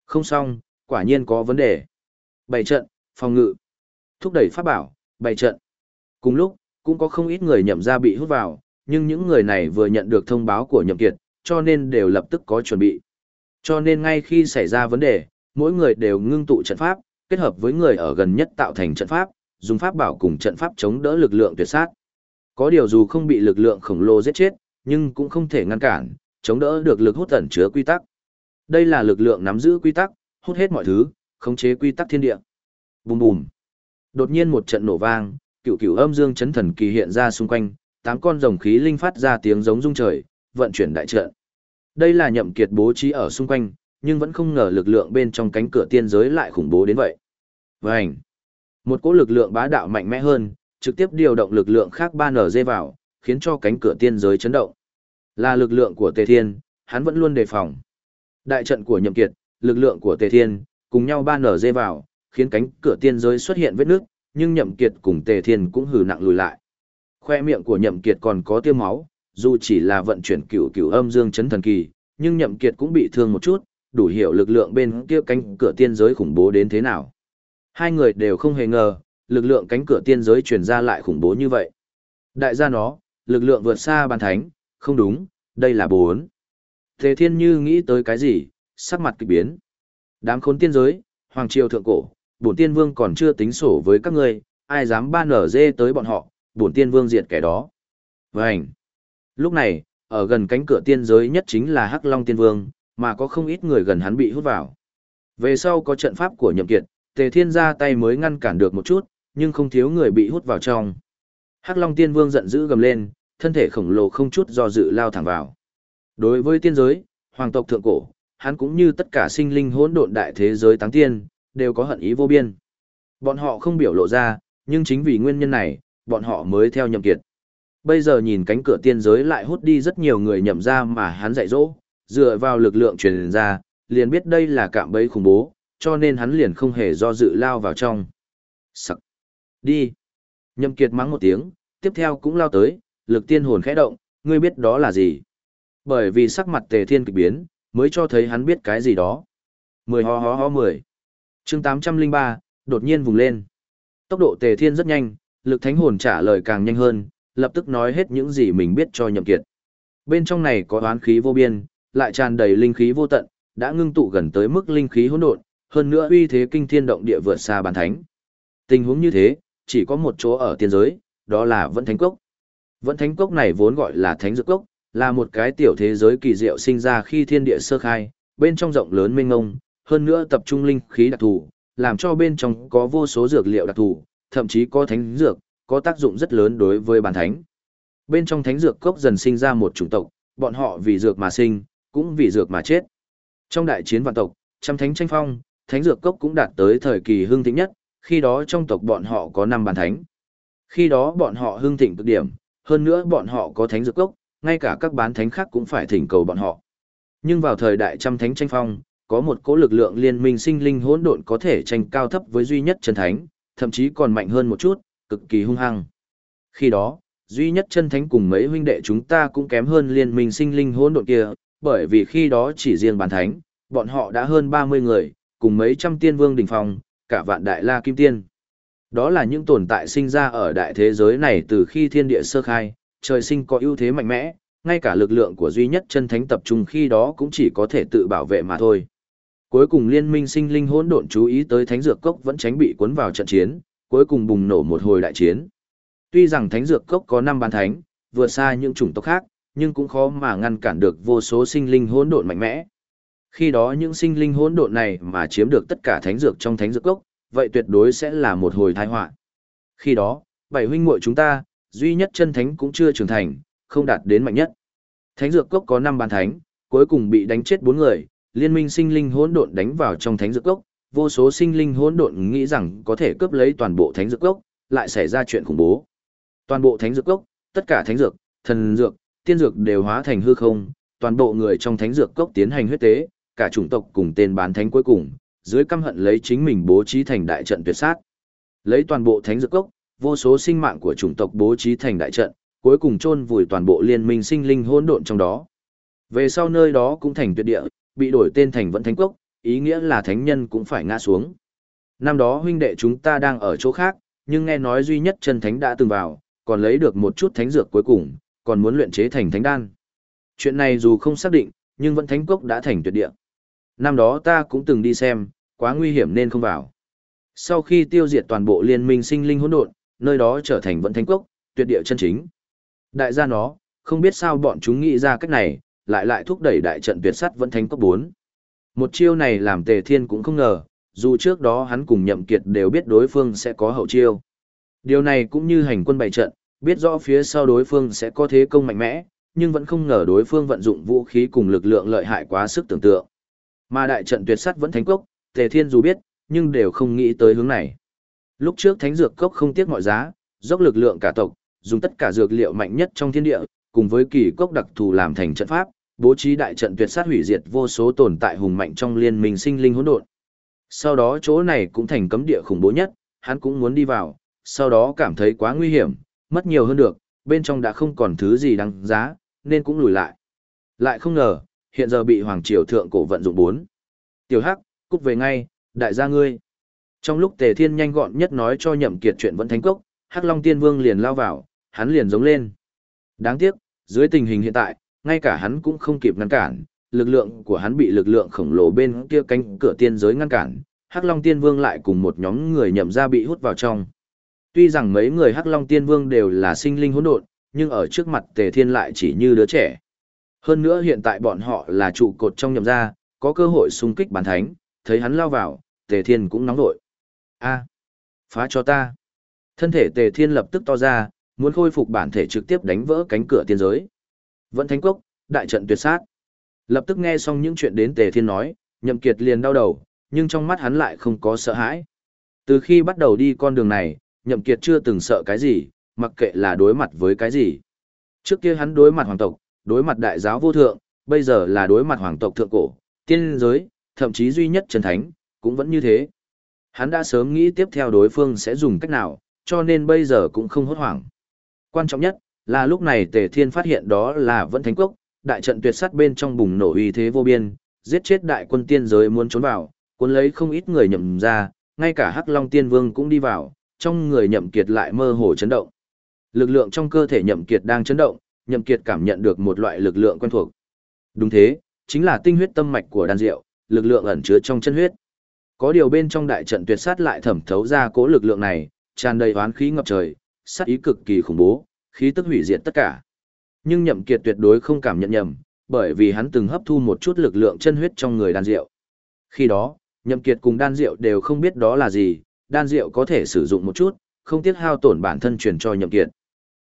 Không xong, quả nhiên có vấn đề. Bảy trận, phòng ngự, thúc đẩy pháp bảo, bảy trận. Cùng lúc, cũng có không ít người nhậm ra bị hút vào, nhưng những người này vừa nhận được thông báo của nhậm kiệt, cho nên đều lập tức có chuẩn bị. Cho nên ngay khi xảy ra vấn đề, mỗi người đều ngưng tụ trận pháp, kết hợp với người ở gần nhất tạo thành trận pháp, dùng pháp bảo cùng trận pháp chống đỡ lực lượng tuyệt sát. Có điều dù không bị lực lượng khổng lồ giết chết, nhưng cũng không thể ngăn cản, chống đỡ được lực hút ẩn chứa quy tắc. Đây là lực lượng nắm giữ quy tắc, hút hết mọi thứ, khống chế quy tắc thiên địa. Bùm bùm. Đột nhiên một trận nổ vang, cựu cựu âm dương chấn thần kỳ hiện ra xung quanh, tám con rồng khí linh phát ra tiếng giống rung trời, vận chuyển đại trận. Đây là nhậm kiệt bố trí ở xung quanh, nhưng vẫn không ngờ lực lượng bên trong cánh cửa tiên giới lại khủng bố đến vậy. Vành. Một cỗ lực lượng bá đạo mạnh mẽ hơn, trực tiếp điều động lực lượng khác ba nở dây vào, khiến cho cánh cửa tiên giới chấn động. Là lực lượng của Tề Thiên, hắn vẫn luôn đề phòng. Đại trận của Nhậm Kiệt, lực lượng của Tề Thiên, cùng nhau ba nở dây vào, khiến cánh cửa tiên giới xuất hiện vết nước, nhưng Nhậm Kiệt cùng Tề Thiên cũng hừ nặng lùi lại. Khoe miệng của Nhậm Kiệt còn có tiêu máu, dù chỉ là vận chuyển cửu cửu âm dương chấn thần kỳ, nhưng Nhậm Kiệt cũng bị thương một chút, đủ hiểu lực lượng bên kia cánh cửa tiên giới khủng bố đến thế nào. Hai người đều không hề ngờ, lực lượng cánh cửa tiên giới truyền ra lại khủng bố như vậy. Đại gia nó, lực lượng vượt xa bàn thánh, không đúng, đây là bốn. Tề thiên như nghĩ tới cái gì, sắc mặt kỳ biến. Đám khốn tiên giới, hoàng triều thượng cổ, bổn tiên vương còn chưa tính sổ với các ngươi, ai dám ban nở dê tới bọn họ, bổn tiên vương diệt kẻ đó. Vânh! Lúc này, ở gần cánh cửa tiên giới nhất chính là Hắc Long tiên vương, mà có không ít người gần hắn bị hút vào. Về sau có trận pháp của nhậm kiệt, tề thiên ra tay mới ngăn cản được một chút, nhưng không thiếu người bị hút vào trong. Hắc Long tiên vương giận dữ gầm lên, thân thể khổng lồ không chút do dự lao thẳng vào. Đối với tiên giới, hoàng tộc thượng cổ, hắn cũng như tất cả sinh linh hỗn độn đại thế giới táng tiên, đều có hận ý vô biên. Bọn họ không biểu lộ ra, nhưng chính vì nguyên nhân này, bọn họ mới theo nhậm kiệt. Bây giờ nhìn cánh cửa tiên giới lại hút đi rất nhiều người nhậm ra mà hắn dạy dỗ, dựa vào lực lượng truyền ra, liền biết đây là cạm bẫy khủng bố, cho nên hắn liền không hề do dự lao vào trong. Sặc, Đi. Nhậm kiệt mắng một tiếng, tiếp theo cũng lao tới, lực tiên hồn khẽ động, ngươi biết đó là gì? Bởi vì sắc mặt tề thiên kịch biến, mới cho thấy hắn biết cái gì đó. Mười ho ho ho mười. Chương 803, đột nhiên vùng lên. Tốc độ tề thiên rất nhanh, lực thánh hồn trả lời càng nhanh hơn, lập tức nói hết những gì mình biết cho nhậm kiệt. Bên trong này có oán khí vô biên, lại tràn đầy linh khí vô tận, đã ngưng tụ gần tới mức linh khí hỗn độn, hơn nữa uy thế kinh thiên động địa vượt xa bản thánh. Tình huống như thế, chỉ có một chỗ ở tiên giới, đó là Vẫn Thánh Cốc. Vẫn Thánh Cốc này vốn gọi là Thánh Dược Cốc, là một cái tiểu thế giới kỳ diệu sinh ra khi thiên địa sơ khai, bên trong rộng lớn mênh mông, hơn nữa tập trung linh khí đặc thù, làm cho bên trong có vô số dược liệu đặc thù, thậm chí có thánh dược, có tác dụng rất lớn đối với bản thánh. Bên trong thánh dược cốc dần sinh ra một chủng tộc, bọn họ vì dược mà sinh, cũng vì dược mà chết. Trong đại chiến vạn tộc, trăm thánh tranh phong, thánh dược cốc cũng đạt tới thời kỳ hưng thịnh nhất, khi đó trong tộc bọn họ có năm bản thánh. Khi đó bọn họ hưng thịnh cực điểm, hơn nữa bọn họ có thánh dược cốc, ngay cả các bán thánh khác cũng phải thỉnh cầu bọn họ. Nhưng vào thời đại trăm thánh tranh phong, có một cỗ lực lượng liên minh sinh linh hỗn độn có thể tranh cao thấp với duy nhất chân thánh, thậm chí còn mạnh hơn một chút, cực kỳ hung hăng. Khi đó, duy nhất chân thánh cùng mấy huynh đệ chúng ta cũng kém hơn liên minh sinh linh hỗn độn kia, bởi vì khi đó chỉ riêng bản thánh, bọn họ đã hơn 30 người, cùng mấy trăm tiên vương đỉnh phong, cả vạn đại la kim tiên. Đó là những tồn tại sinh ra ở đại thế giới này từ khi thiên địa sơ khai, trời sinh có ưu thế mạnh mẽ, ngay cả lực lượng của duy nhất chân thánh tập trung khi đó cũng chỉ có thể tự bảo vệ mà thôi. Cuối cùng liên minh sinh linh hỗn độn chú ý tới thánh dược cốc vẫn tránh bị cuốn vào trận chiến, cuối cùng bùng nổ một hồi đại chiến. Tuy rằng thánh dược cốc có năm bán thánh, vượt xa những chủng tộc khác, nhưng cũng khó mà ngăn cản được vô số sinh linh hỗn độn mạnh mẽ. Khi đó những sinh linh hỗn độn này mà chiếm được tất cả thánh dược trong thánh dược cốc, vậy tuyệt đối sẽ là một hồi tai họa. Khi đó, bảy huynh muội chúng ta, duy nhất chân thánh cũng chưa trưởng thành, không đạt đến mạnh nhất. Thánh dược cốc có 5 bàn thánh, cuối cùng bị đánh chết 4 người, liên minh sinh linh hỗn độn đánh vào trong thánh dược cốc, vô số sinh linh hỗn độn nghĩ rằng có thể cướp lấy toàn bộ thánh dược cốc, lại xảy ra chuyện khủng bố. Toàn bộ thánh dược cốc, tất cả thánh dược, thần dược, tiên dược đều hóa thành hư không, toàn bộ người trong thánh dược cốc tiến hành huyết tế, cả chủng tộc cùng tên bán thánh cuối cùng, dưới căm hận lấy chính mình bố trí thành đại trận tuyệt sát. Lấy toàn bộ thánh dược cốc, vô số sinh mạng của chủng tộc bố trí thành đại trận, cuối cùng chôn vùi toàn bộ liên minh sinh linh hỗn độn trong đó. Về sau nơi đó cũng thành tuyệt địa, bị đổi tên thành Vận Thánh Cốc, ý nghĩa là thánh nhân cũng phải ngã xuống. Năm đó huynh đệ chúng ta đang ở chỗ khác, nhưng nghe nói duy nhất chân thánh đã từng vào, còn lấy được một chút thánh dược cuối cùng, còn muốn luyện chế thành thánh đan. Chuyện này dù không xác định, nhưng Vận Thánh Cốc đã thành tuyệt địa. Năm đó ta cũng từng đi xem, quá nguy hiểm nên không vào. Sau khi tiêu diệt toàn bộ liên minh sinh linh hỗn độn, nơi đó trở thành Vận Thánh Cốc, tuyệt địa chân chính. Đại gia nó, không biết sao bọn chúng nghĩ ra cách này, lại lại thúc đẩy đại trận tuyệt sắt vẫn thánh cấp 4. Một chiêu này làm tề thiên cũng không ngờ, dù trước đó hắn cùng nhậm kiệt đều biết đối phương sẽ có hậu chiêu. Điều này cũng như hành quân bày trận, biết rõ phía sau đối phương sẽ có thế công mạnh mẽ, nhưng vẫn không ngờ đối phương vận dụng vũ khí cùng lực lượng lợi hại quá sức tưởng tượng. Mà đại trận tuyệt sắt vẫn thánh cốc, tề thiên dù biết, nhưng đều không nghĩ tới hướng này. Lúc trước thánh dược cốc không tiếc mọi giá, dốc lực lượng cả tộc, dùng tất cả dược liệu mạnh nhất trong thiên địa, cùng với kỳ cốc đặc thù làm thành trận pháp, bố trí đại trận tuyệt sát hủy diệt vô số tồn tại hùng mạnh trong liên minh sinh linh hỗn độn. Sau đó chỗ này cũng thành cấm địa khủng bố nhất, hắn cũng muốn đi vào, sau đó cảm thấy quá nguy hiểm, mất nhiều hơn được, bên trong đã không còn thứ gì đáng giá, nên cũng lùi lại. Lại không ngờ, hiện giờ bị Hoàng Triều Thượng Cổ vận dụng bốn. Tiểu Hắc, cút về ngay, đại gia ngươi. Trong lúc Tề Thiên nhanh gọn nhất nói cho Nhậm Kiệt chuyện vẫn thánh cốc, Hắc Long Tiên Vương liền lao vào, hắn liền giống lên. Đáng tiếc, dưới tình hình hiện tại, ngay cả hắn cũng không kịp ngăn cản, lực lượng của hắn bị lực lượng khổng lồ bên kia cánh cửa tiên giới ngăn cản, Hắc Long Tiên Vương lại cùng một nhóm người nhậm ra bị hút vào trong. Tuy rằng mấy người Hắc Long Tiên Vương đều là sinh linh hỗn độn, nhưng ở trước mặt Tề Thiên lại chỉ như đứa trẻ. Hơn nữa hiện tại bọn họ là trụ cột trong nhậm ra, có cơ hội xung kích bản thánh, thấy hắn lao vào, Tề Thiên cũng nóng nổi. A, phá cho ta. Thân thể Tề Thiên lập tức to ra, muốn khôi phục bản thể trực tiếp đánh vỡ cánh cửa tiên giới. Vẫn thánh quốc, đại trận tuyệt sát. Lập tức nghe xong những chuyện đến Tề Thiên nói, Nhậm Kiệt liền đau đầu, nhưng trong mắt hắn lại không có sợ hãi. Từ khi bắt đầu đi con đường này, Nhậm Kiệt chưa từng sợ cái gì, mặc kệ là đối mặt với cái gì. Trước kia hắn đối mặt hoàng tộc, đối mặt đại giáo vô thượng, bây giờ là đối mặt hoàng tộc thượng cổ, tiên giới, thậm chí duy nhất chân thánh, cũng vẫn như thế. Hắn đã sớm nghĩ tiếp theo đối phương sẽ dùng cách nào, cho nên bây giờ cũng không hốt hoảng. Quan trọng nhất, là lúc này Tề Thiên phát hiện đó là vẫn thánh quốc, đại trận tuyệt sắt bên trong bùng nổ uy thế vô biên, giết chết đại quân tiên giới muốn trốn vào, cuốn lấy không ít người nhậm ra, ngay cả Hắc Long Tiên Vương cũng đi vào, trong người nhậm kiệt lại mơ hồ chấn động. Lực lượng trong cơ thể nhậm kiệt đang chấn động, nhậm kiệt cảm nhận được một loại lực lượng quen thuộc. Đúng thế, chính là tinh huyết tâm mạch của đan diệu, lực lượng ẩn chứa trong chân huyết. Có điều bên trong đại trận tuyệt sát lại thẩm thấu ra cố lực lượng này, tràn đầy oán khí ngập trời, sát ý cực kỳ khủng bố, khí tức hủy diệt tất cả. Nhưng nhậm kiệt tuyệt đối không cảm nhận nhầm, bởi vì hắn từng hấp thu một chút lực lượng chân huyết trong người đan diệu. Khi đó, nhậm kiệt cùng đan diệu đều không biết đó là gì, đan diệu có thể sử dụng một chút, không tiếc hao tổn bản thân truyền cho nhậm kiệt.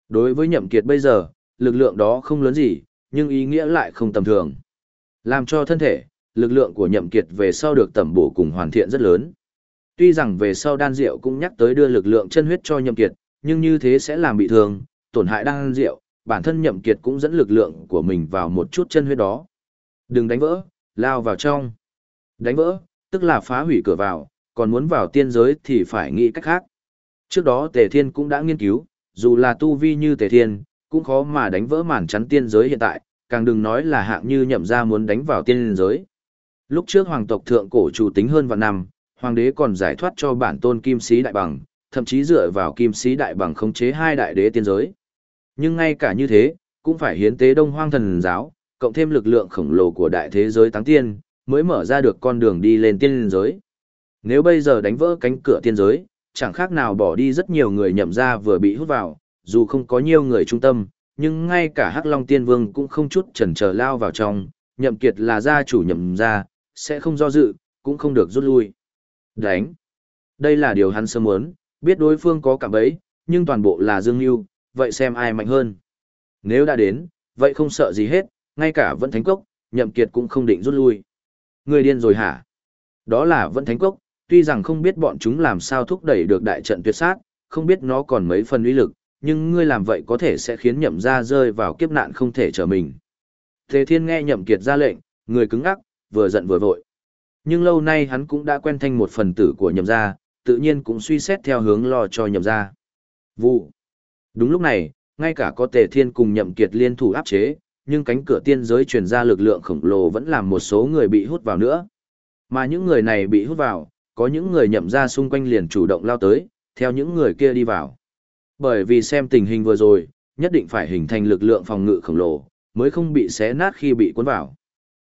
Đối với nhậm kiệt bây giờ, lực lượng đó không lớn gì, nhưng ý nghĩa lại không tầm thường. Làm cho thân thể, lực lượng của nhậm kiệt về sau được tẩm bổ cùng hoàn thiện rất lớn. Tuy rằng về sau đan diệu cũng nhắc tới đưa lực lượng chân huyết cho nhậm kiệt, nhưng như thế sẽ làm bị thương, tổn hại đang rượu bản thân nhậm kiệt cũng dẫn lực lượng của mình vào một chút chân huyết đó. Đừng đánh vỡ, lao vào trong. Đánh vỡ, tức là phá hủy cửa vào, còn muốn vào tiên giới thì phải nghĩ cách khác. Trước đó Tề Thiên cũng đã nghiên cứu, dù là tu vi như Tề Thiên, cũng khó mà đánh vỡ màn chắn tiên giới hiện tại, càng đừng nói là hạng như nhậm ra muốn đánh vào tiên giới. Lúc trước hoàng tộc thượng cổ chủ tính hơn vạn năm, hoàng đế còn giải thoát cho bản tôn kim sĩ đại bằng, thậm chí dựa vào kim sĩ đại bằng khống chế hai đại đế tiên giới. Nhưng ngay cả như thế, cũng phải hiến tế đông hoang thần giáo, cộng thêm lực lượng khổng lồ của đại thế giới táng tiên, mới mở ra được con đường đi lên tiên giới. Nếu bây giờ đánh vỡ cánh cửa tiên giới, chẳng khác nào bỏ đi rất nhiều người nhậm ra vừa bị hút vào, dù không có nhiều người trung tâm, nhưng ngay cả Hắc Long Tiên Vương cũng không chút chần chờ lao vào trong, nhậm kiệt là gia chủ nhậm ra, sẽ không do dự, cũng không được rút lui. Đánh. Đây là điều hắn sớm muốn, biết đối phương có cảm bấy, nhưng toàn bộ là Dương yêu vậy xem ai mạnh hơn. Nếu đã đến, vậy không sợ gì hết, ngay cả vẫn thánh cốc, nhậm kiệt cũng không định rút lui. Người điên rồi hả? Đó là vẫn thánh cốc, tuy rằng không biết bọn chúng làm sao thúc đẩy được đại trận tuyệt sát, không biết nó còn mấy phần uy lực, nhưng ngươi làm vậy có thể sẽ khiến nhậm gia rơi vào kiếp nạn không thể trở mình. Thế thiên nghe nhậm kiệt ra lệnh, người cứng ngắc, vừa giận vừa vội. Nhưng lâu nay hắn cũng đã quen thành một phần tử của nhậm gia, tự nhiên cũng suy xét theo hướng lo cho nhậm gia. Vụ. Đúng lúc này, ngay cả có tề thiên cùng nhậm kiệt liên thủ áp chế, nhưng cánh cửa tiên giới truyền ra lực lượng khổng lồ vẫn làm một số người bị hút vào nữa. Mà những người này bị hút vào, có những người nhậm ra xung quanh liền chủ động lao tới, theo những người kia đi vào. Bởi vì xem tình hình vừa rồi, nhất định phải hình thành lực lượng phòng ngự khổng lồ, mới không bị xé nát khi bị cuốn vào.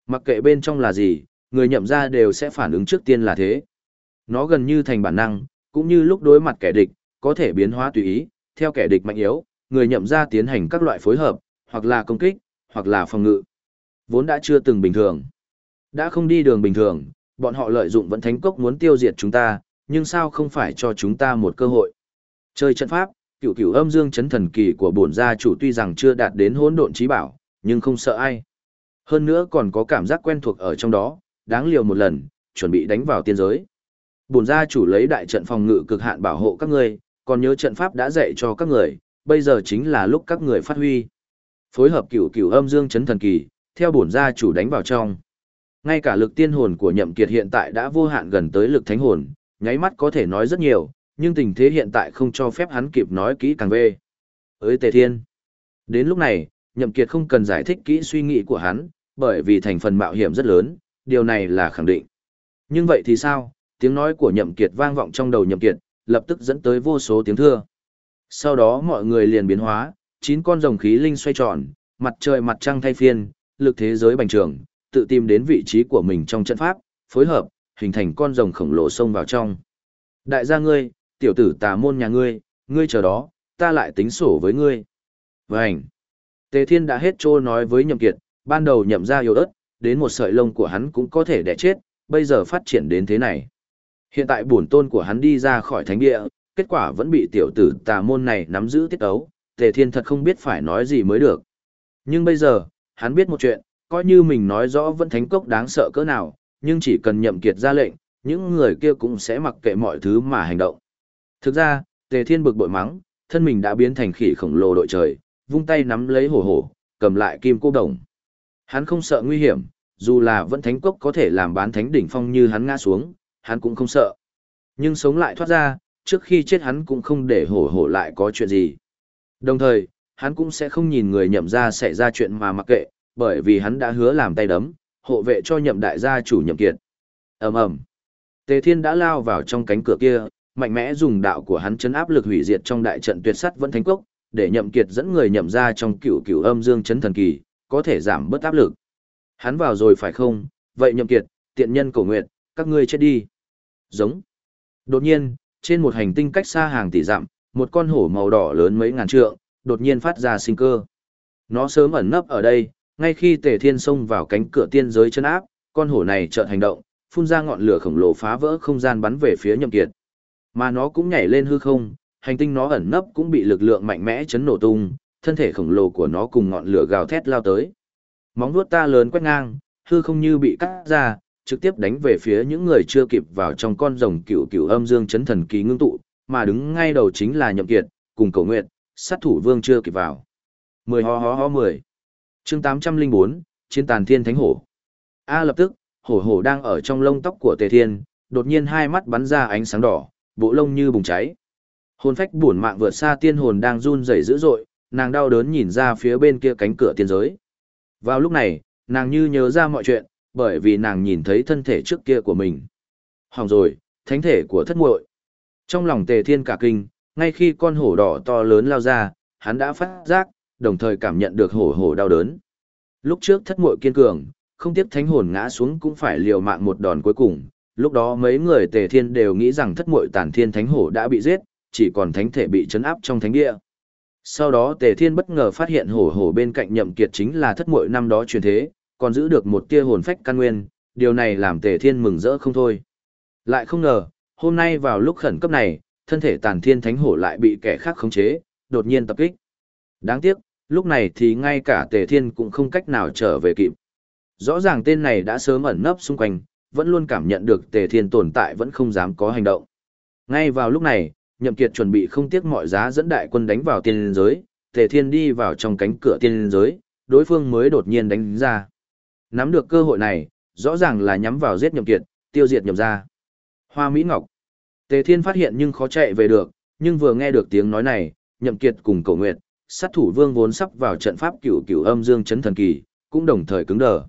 Mặc kệ bên trong là gì, người nhậm ra đều sẽ phản ứng trước tiên là thế. Nó gần như thành bản năng, cũng như lúc đối mặt kẻ địch, có thể biến hóa tùy ý, theo kẻ địch mạnh yếu, người nhậm ra tiến hành các loại phối hợp, hoặc là công kích, hoặc là phòng ngự. Vốn đã chưa từng bình thường. Đã không đi đường bình thường, bọn họ lợi dụng vẫn thánh cốc muốn tiêu diệt chúng ta, nhưng sao không phải cho chúng ta một cơ hội. Chơi trận pháp, cửu cửu âm dương chấn thần kỳ của bổn gia chủ tuy rằng chưa đạt đến hỗn độn trí bảo, nhưng không sợ ai. Hơn nữa còn có cảm giác quen thuộc ở trong đó, đáng liều một lần, chuẩn bị đánh vào tiên giới. Bổn gia chủ lấy đại trận phòng ngự cực hạn bảo hộ các ngươi, còn nhớ trận pháp đã dạy cho các người, bây giờ chính là lúc các người phát huy. Phối hợp cửu cửu âm dương chấn thần kỳ, theo bổn gia chủ đánh vào trong. Ngay cả lực tiên hồn của nhậm kiệt hiện tại đã vô hạn gần tới lực thánh hồn, nháy mắt có thể nói rất nhiều, nhưng tình thế hiện tại không cho phép hắn kịp nói kỹ càng về. Ơi tề thiên. Đến lúc này, nhậm kiệt không cần giải thích kỹ suy nghĩ của hắn, bởi vì thành phần mạo hiểm rất lớn, điều này là khẳng định. Nhưng vậy thì sao, tiếng nói của nhậm kiệt vang vọng trong đầu nhậm kiệt, lập tức dẫn tới vô số tiếng thưa. Sau đó mọi người liền biến hóa, chín con rồng khí linh xoay tròn, mặt trời mặt trăng thay phiên, lực thế giới bành trường, tự tìm đến vị trí của mình trong trận pháp, phối hợp, hình thành con rồng khổng lồ xông vào trong. Đại gia ngươi, tiểu tử tà môn nhà ngươi, ngươi chờ đó, ta lại tính sổ với ngươi. Vành. Tề Thiên đã hết trô nói với Nhậm Kiệt, ban đầu nhậm ra yếu ớt, đến một sợi lông của hắn cũng có thể đẻ chết, bây giờ phát triển đến thế này. Hiện tại bổn tôn của hắn đi ra khỏi thánh địa, kết quả vẫn bị tiểu tử tà môn này nắm giữ tiết ấu, Tề Thiên thật không biết phải nói gì mới được. Nhưng bây giờ, hắn biết một chuyện, coi như mình nói rõ vẫn thánh cốc đáng sợ cỡ nào, nhưng chỉ cần nhậm kiệt ra lệnh, những người kia cũng sẽ mặc kệ mọi thứ mà hành động. Thực ra, Tề Thiên bực bội mắng, thân mình đã biến thành khỉ khổng lồ đội trời, vung tay nắm lấy hổ hổ, cầm lại kim cô đồng. Hắn không sợ nguy hiểm, dù là vẫn thánh cốc có thể làm bán thánh đỉnh phong như hắn ngã xuống, hắn cũng không sợ. Nhưng sống lại thoát ra, trước khi chết hắn cũng không để hổ hổ lại có chuyện gì. Đồng thời, hắn cũng sẽ không nhìn người nhậm ra xảy ra chuyện mà mặc kệ, bởi vì hắn đã hứa làm tay đấm, hộ vệ cho nhậm đại gia chủ nhậm kiệt. ầm ầm, Tề Thiên đã lao vào trong cánh cửa kia, mạnh mẽ dùng đạo của hắn chấn áp lực hủy diệt trong đại trận tuyệt sắt vẫn thánh cốc, để nhậm kiệt dẫn người nhậm ra trong cửu cửu âm dương chấn thần kỳ, có thể giảm bớt áp lực. Hắn vào rồi phải không? Vậy nhậm kiệt, tiện nhân cổ nguyệt, các ngươi chết đi. Giống. Đột nhiên, trên một hành tinh cách xa hàng tỷ dặm, một con hổ màu đỏ lớn mấy ngàn trượng, đột nhiên phát ra sinh cơ. Nó sớm ẩn nấp ở đây, ngay khi Tề Thiên xông vào cánh cửa tiên giới chân áp, con hổ này chợt hành động, phun ra ngọn lửa khổng lồ phá vỡ không gian bắn về phía Nhậm Kiệt. Mà nó cũng nhảy lên hư không, hành tinh nó ẩn nấp cũng bị lực lượng mạnh mẽ chấn nổ tung, thân thể khổng lồ của nó cùng ngọn lửa gào thét lao tới. Móng vuốt ta lớn quét ngang, hư không như bị cắt ra, trực tiếp đánh về phía những người chưa kịp vào trong con rồng cựu cựu âm dương chấn thần kỳ ngưng tụ, mà đứng ngay đầu chính là Nhậm Kiệt, cùng Cầu Nguyệt, sát thủ vương chưa kịp vào. Mười ho ho ho mười. Chương tám trăm linh bốn, chiến tàn thiên thánh hổ. A lập tức, hổ hổ đang ở trong lông tóc của Tề Thiên, đột nhiên hai mắt bắn ra ánh sáng đỏ, bộ lông như bùng cháy. Hồn phách buồn mạng vượt xa tiên hồn đang run rẩy dữ dội, nàng đau đớn nhìn ra phía bên kia cánh cửa tiên giới. Vào lúc này, nàng như nhớ ra mọi chuyện, bởi vì nàng nhìn thấy thân thể trước kia của mình. Hỏng rồi, thánh thể của thất muội. Trong lòng tề thiên cả kinh, ngay khi con hổ đỏ to lớn lao ra, hắn đã phát giác, đồng thời cảm nhận được hổ hổ đau đớn. Lúc trước thất muội kiên cường, không tiếp thánh hồn ngã xuống cũng phải liều mạng một đòn cuối cùng. Lúc đó mấy người tề thiên đều nghĩ rằng thất muội tàn thiên thánh hổ đã bị giết, chỉ còn thánh thể bị chấn áp trong thánh địa. Sau đó tề thiên bất ngờ phát hiện hổ hổ bên cạnh nhậm kiệt chính là thất muội năm đó truyền thế, còn giữ được một tia hồn phách căn nguyên, điều này làm tề thiên mừng rỡ không thôi. Lại không ngờ, hôm nay vào lúc khẩn cấp này, thân thể tàn thiên thánh hổ lại bị kẻ khác khống chế, đột nhiên tập kích. Đáng tiếc, lúc này thì ngay cả tề thiên cũng không cách nào trở về kịp. Rõ ràng tên này đã sớm ẩn nấp xung quanh, vẫn luôn cảm nhận được tề thiên tồn tại vẫn không dám có hành động. Ngay vào lúc này, nhậm kiệt chuẩn bị không tiếc mọi giá dẫn đại quân đánh vào tiên giới, tề thiên đi vào trong cánh cửa tiên giới, đối phương mới đột nhiên đánh ra. Nắm được cơ hội này, rõ ràng là nhắm vào giết nhậm kiệt, tiêu diệt nhậm gia. Hoa Mỹ Ngọc. Tề Thiên phát hiện nhưng khó chạy về được, nhưng vừa nghe được tiếng nói này, nhậm kiệt cùng cầu nguyệt, sát thủ vương vốn sắp vào trận pháp cửu cửu âm dương chấn thần kỳ, cũng đồng thời cứng đờ.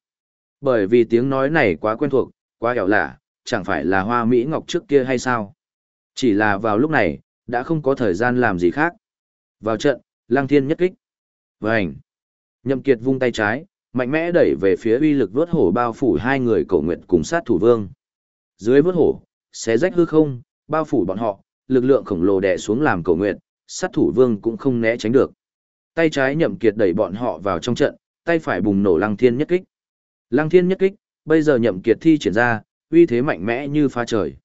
Bởi vì tiếng nói này quá quen thuộc, quá hẻo lạ, chẳng phải là hoa Mỹ Ngọc trước kia hay sao? Chỉ là vào lúc này, đã không có thời gian làm gì khác. Vào trận, lang thiên nhất kích. Vành. Nhậm kiệt vung tay trái, mạnh mẽ đẩy về phía uy lực vớt hổ bao phủ hai người cổ nguyệt cùng sát thủ vương. Dưới vớt hổ, xé rách hư không, bao phủ bọn họ, lực lượng khổng lồ đè xuống làm cổ nguyệt, sát thủ vương cũng không né tránh được. Tay trái nhậm kiệt đẩy bọn họ vào trong trận, tay phải bùng nổ lăng thiên nhất kích. Lăng thiên nhất kích, bây giờ nhậm kiệt thi triển ra, uy thế mạnh mẽ như pha trời.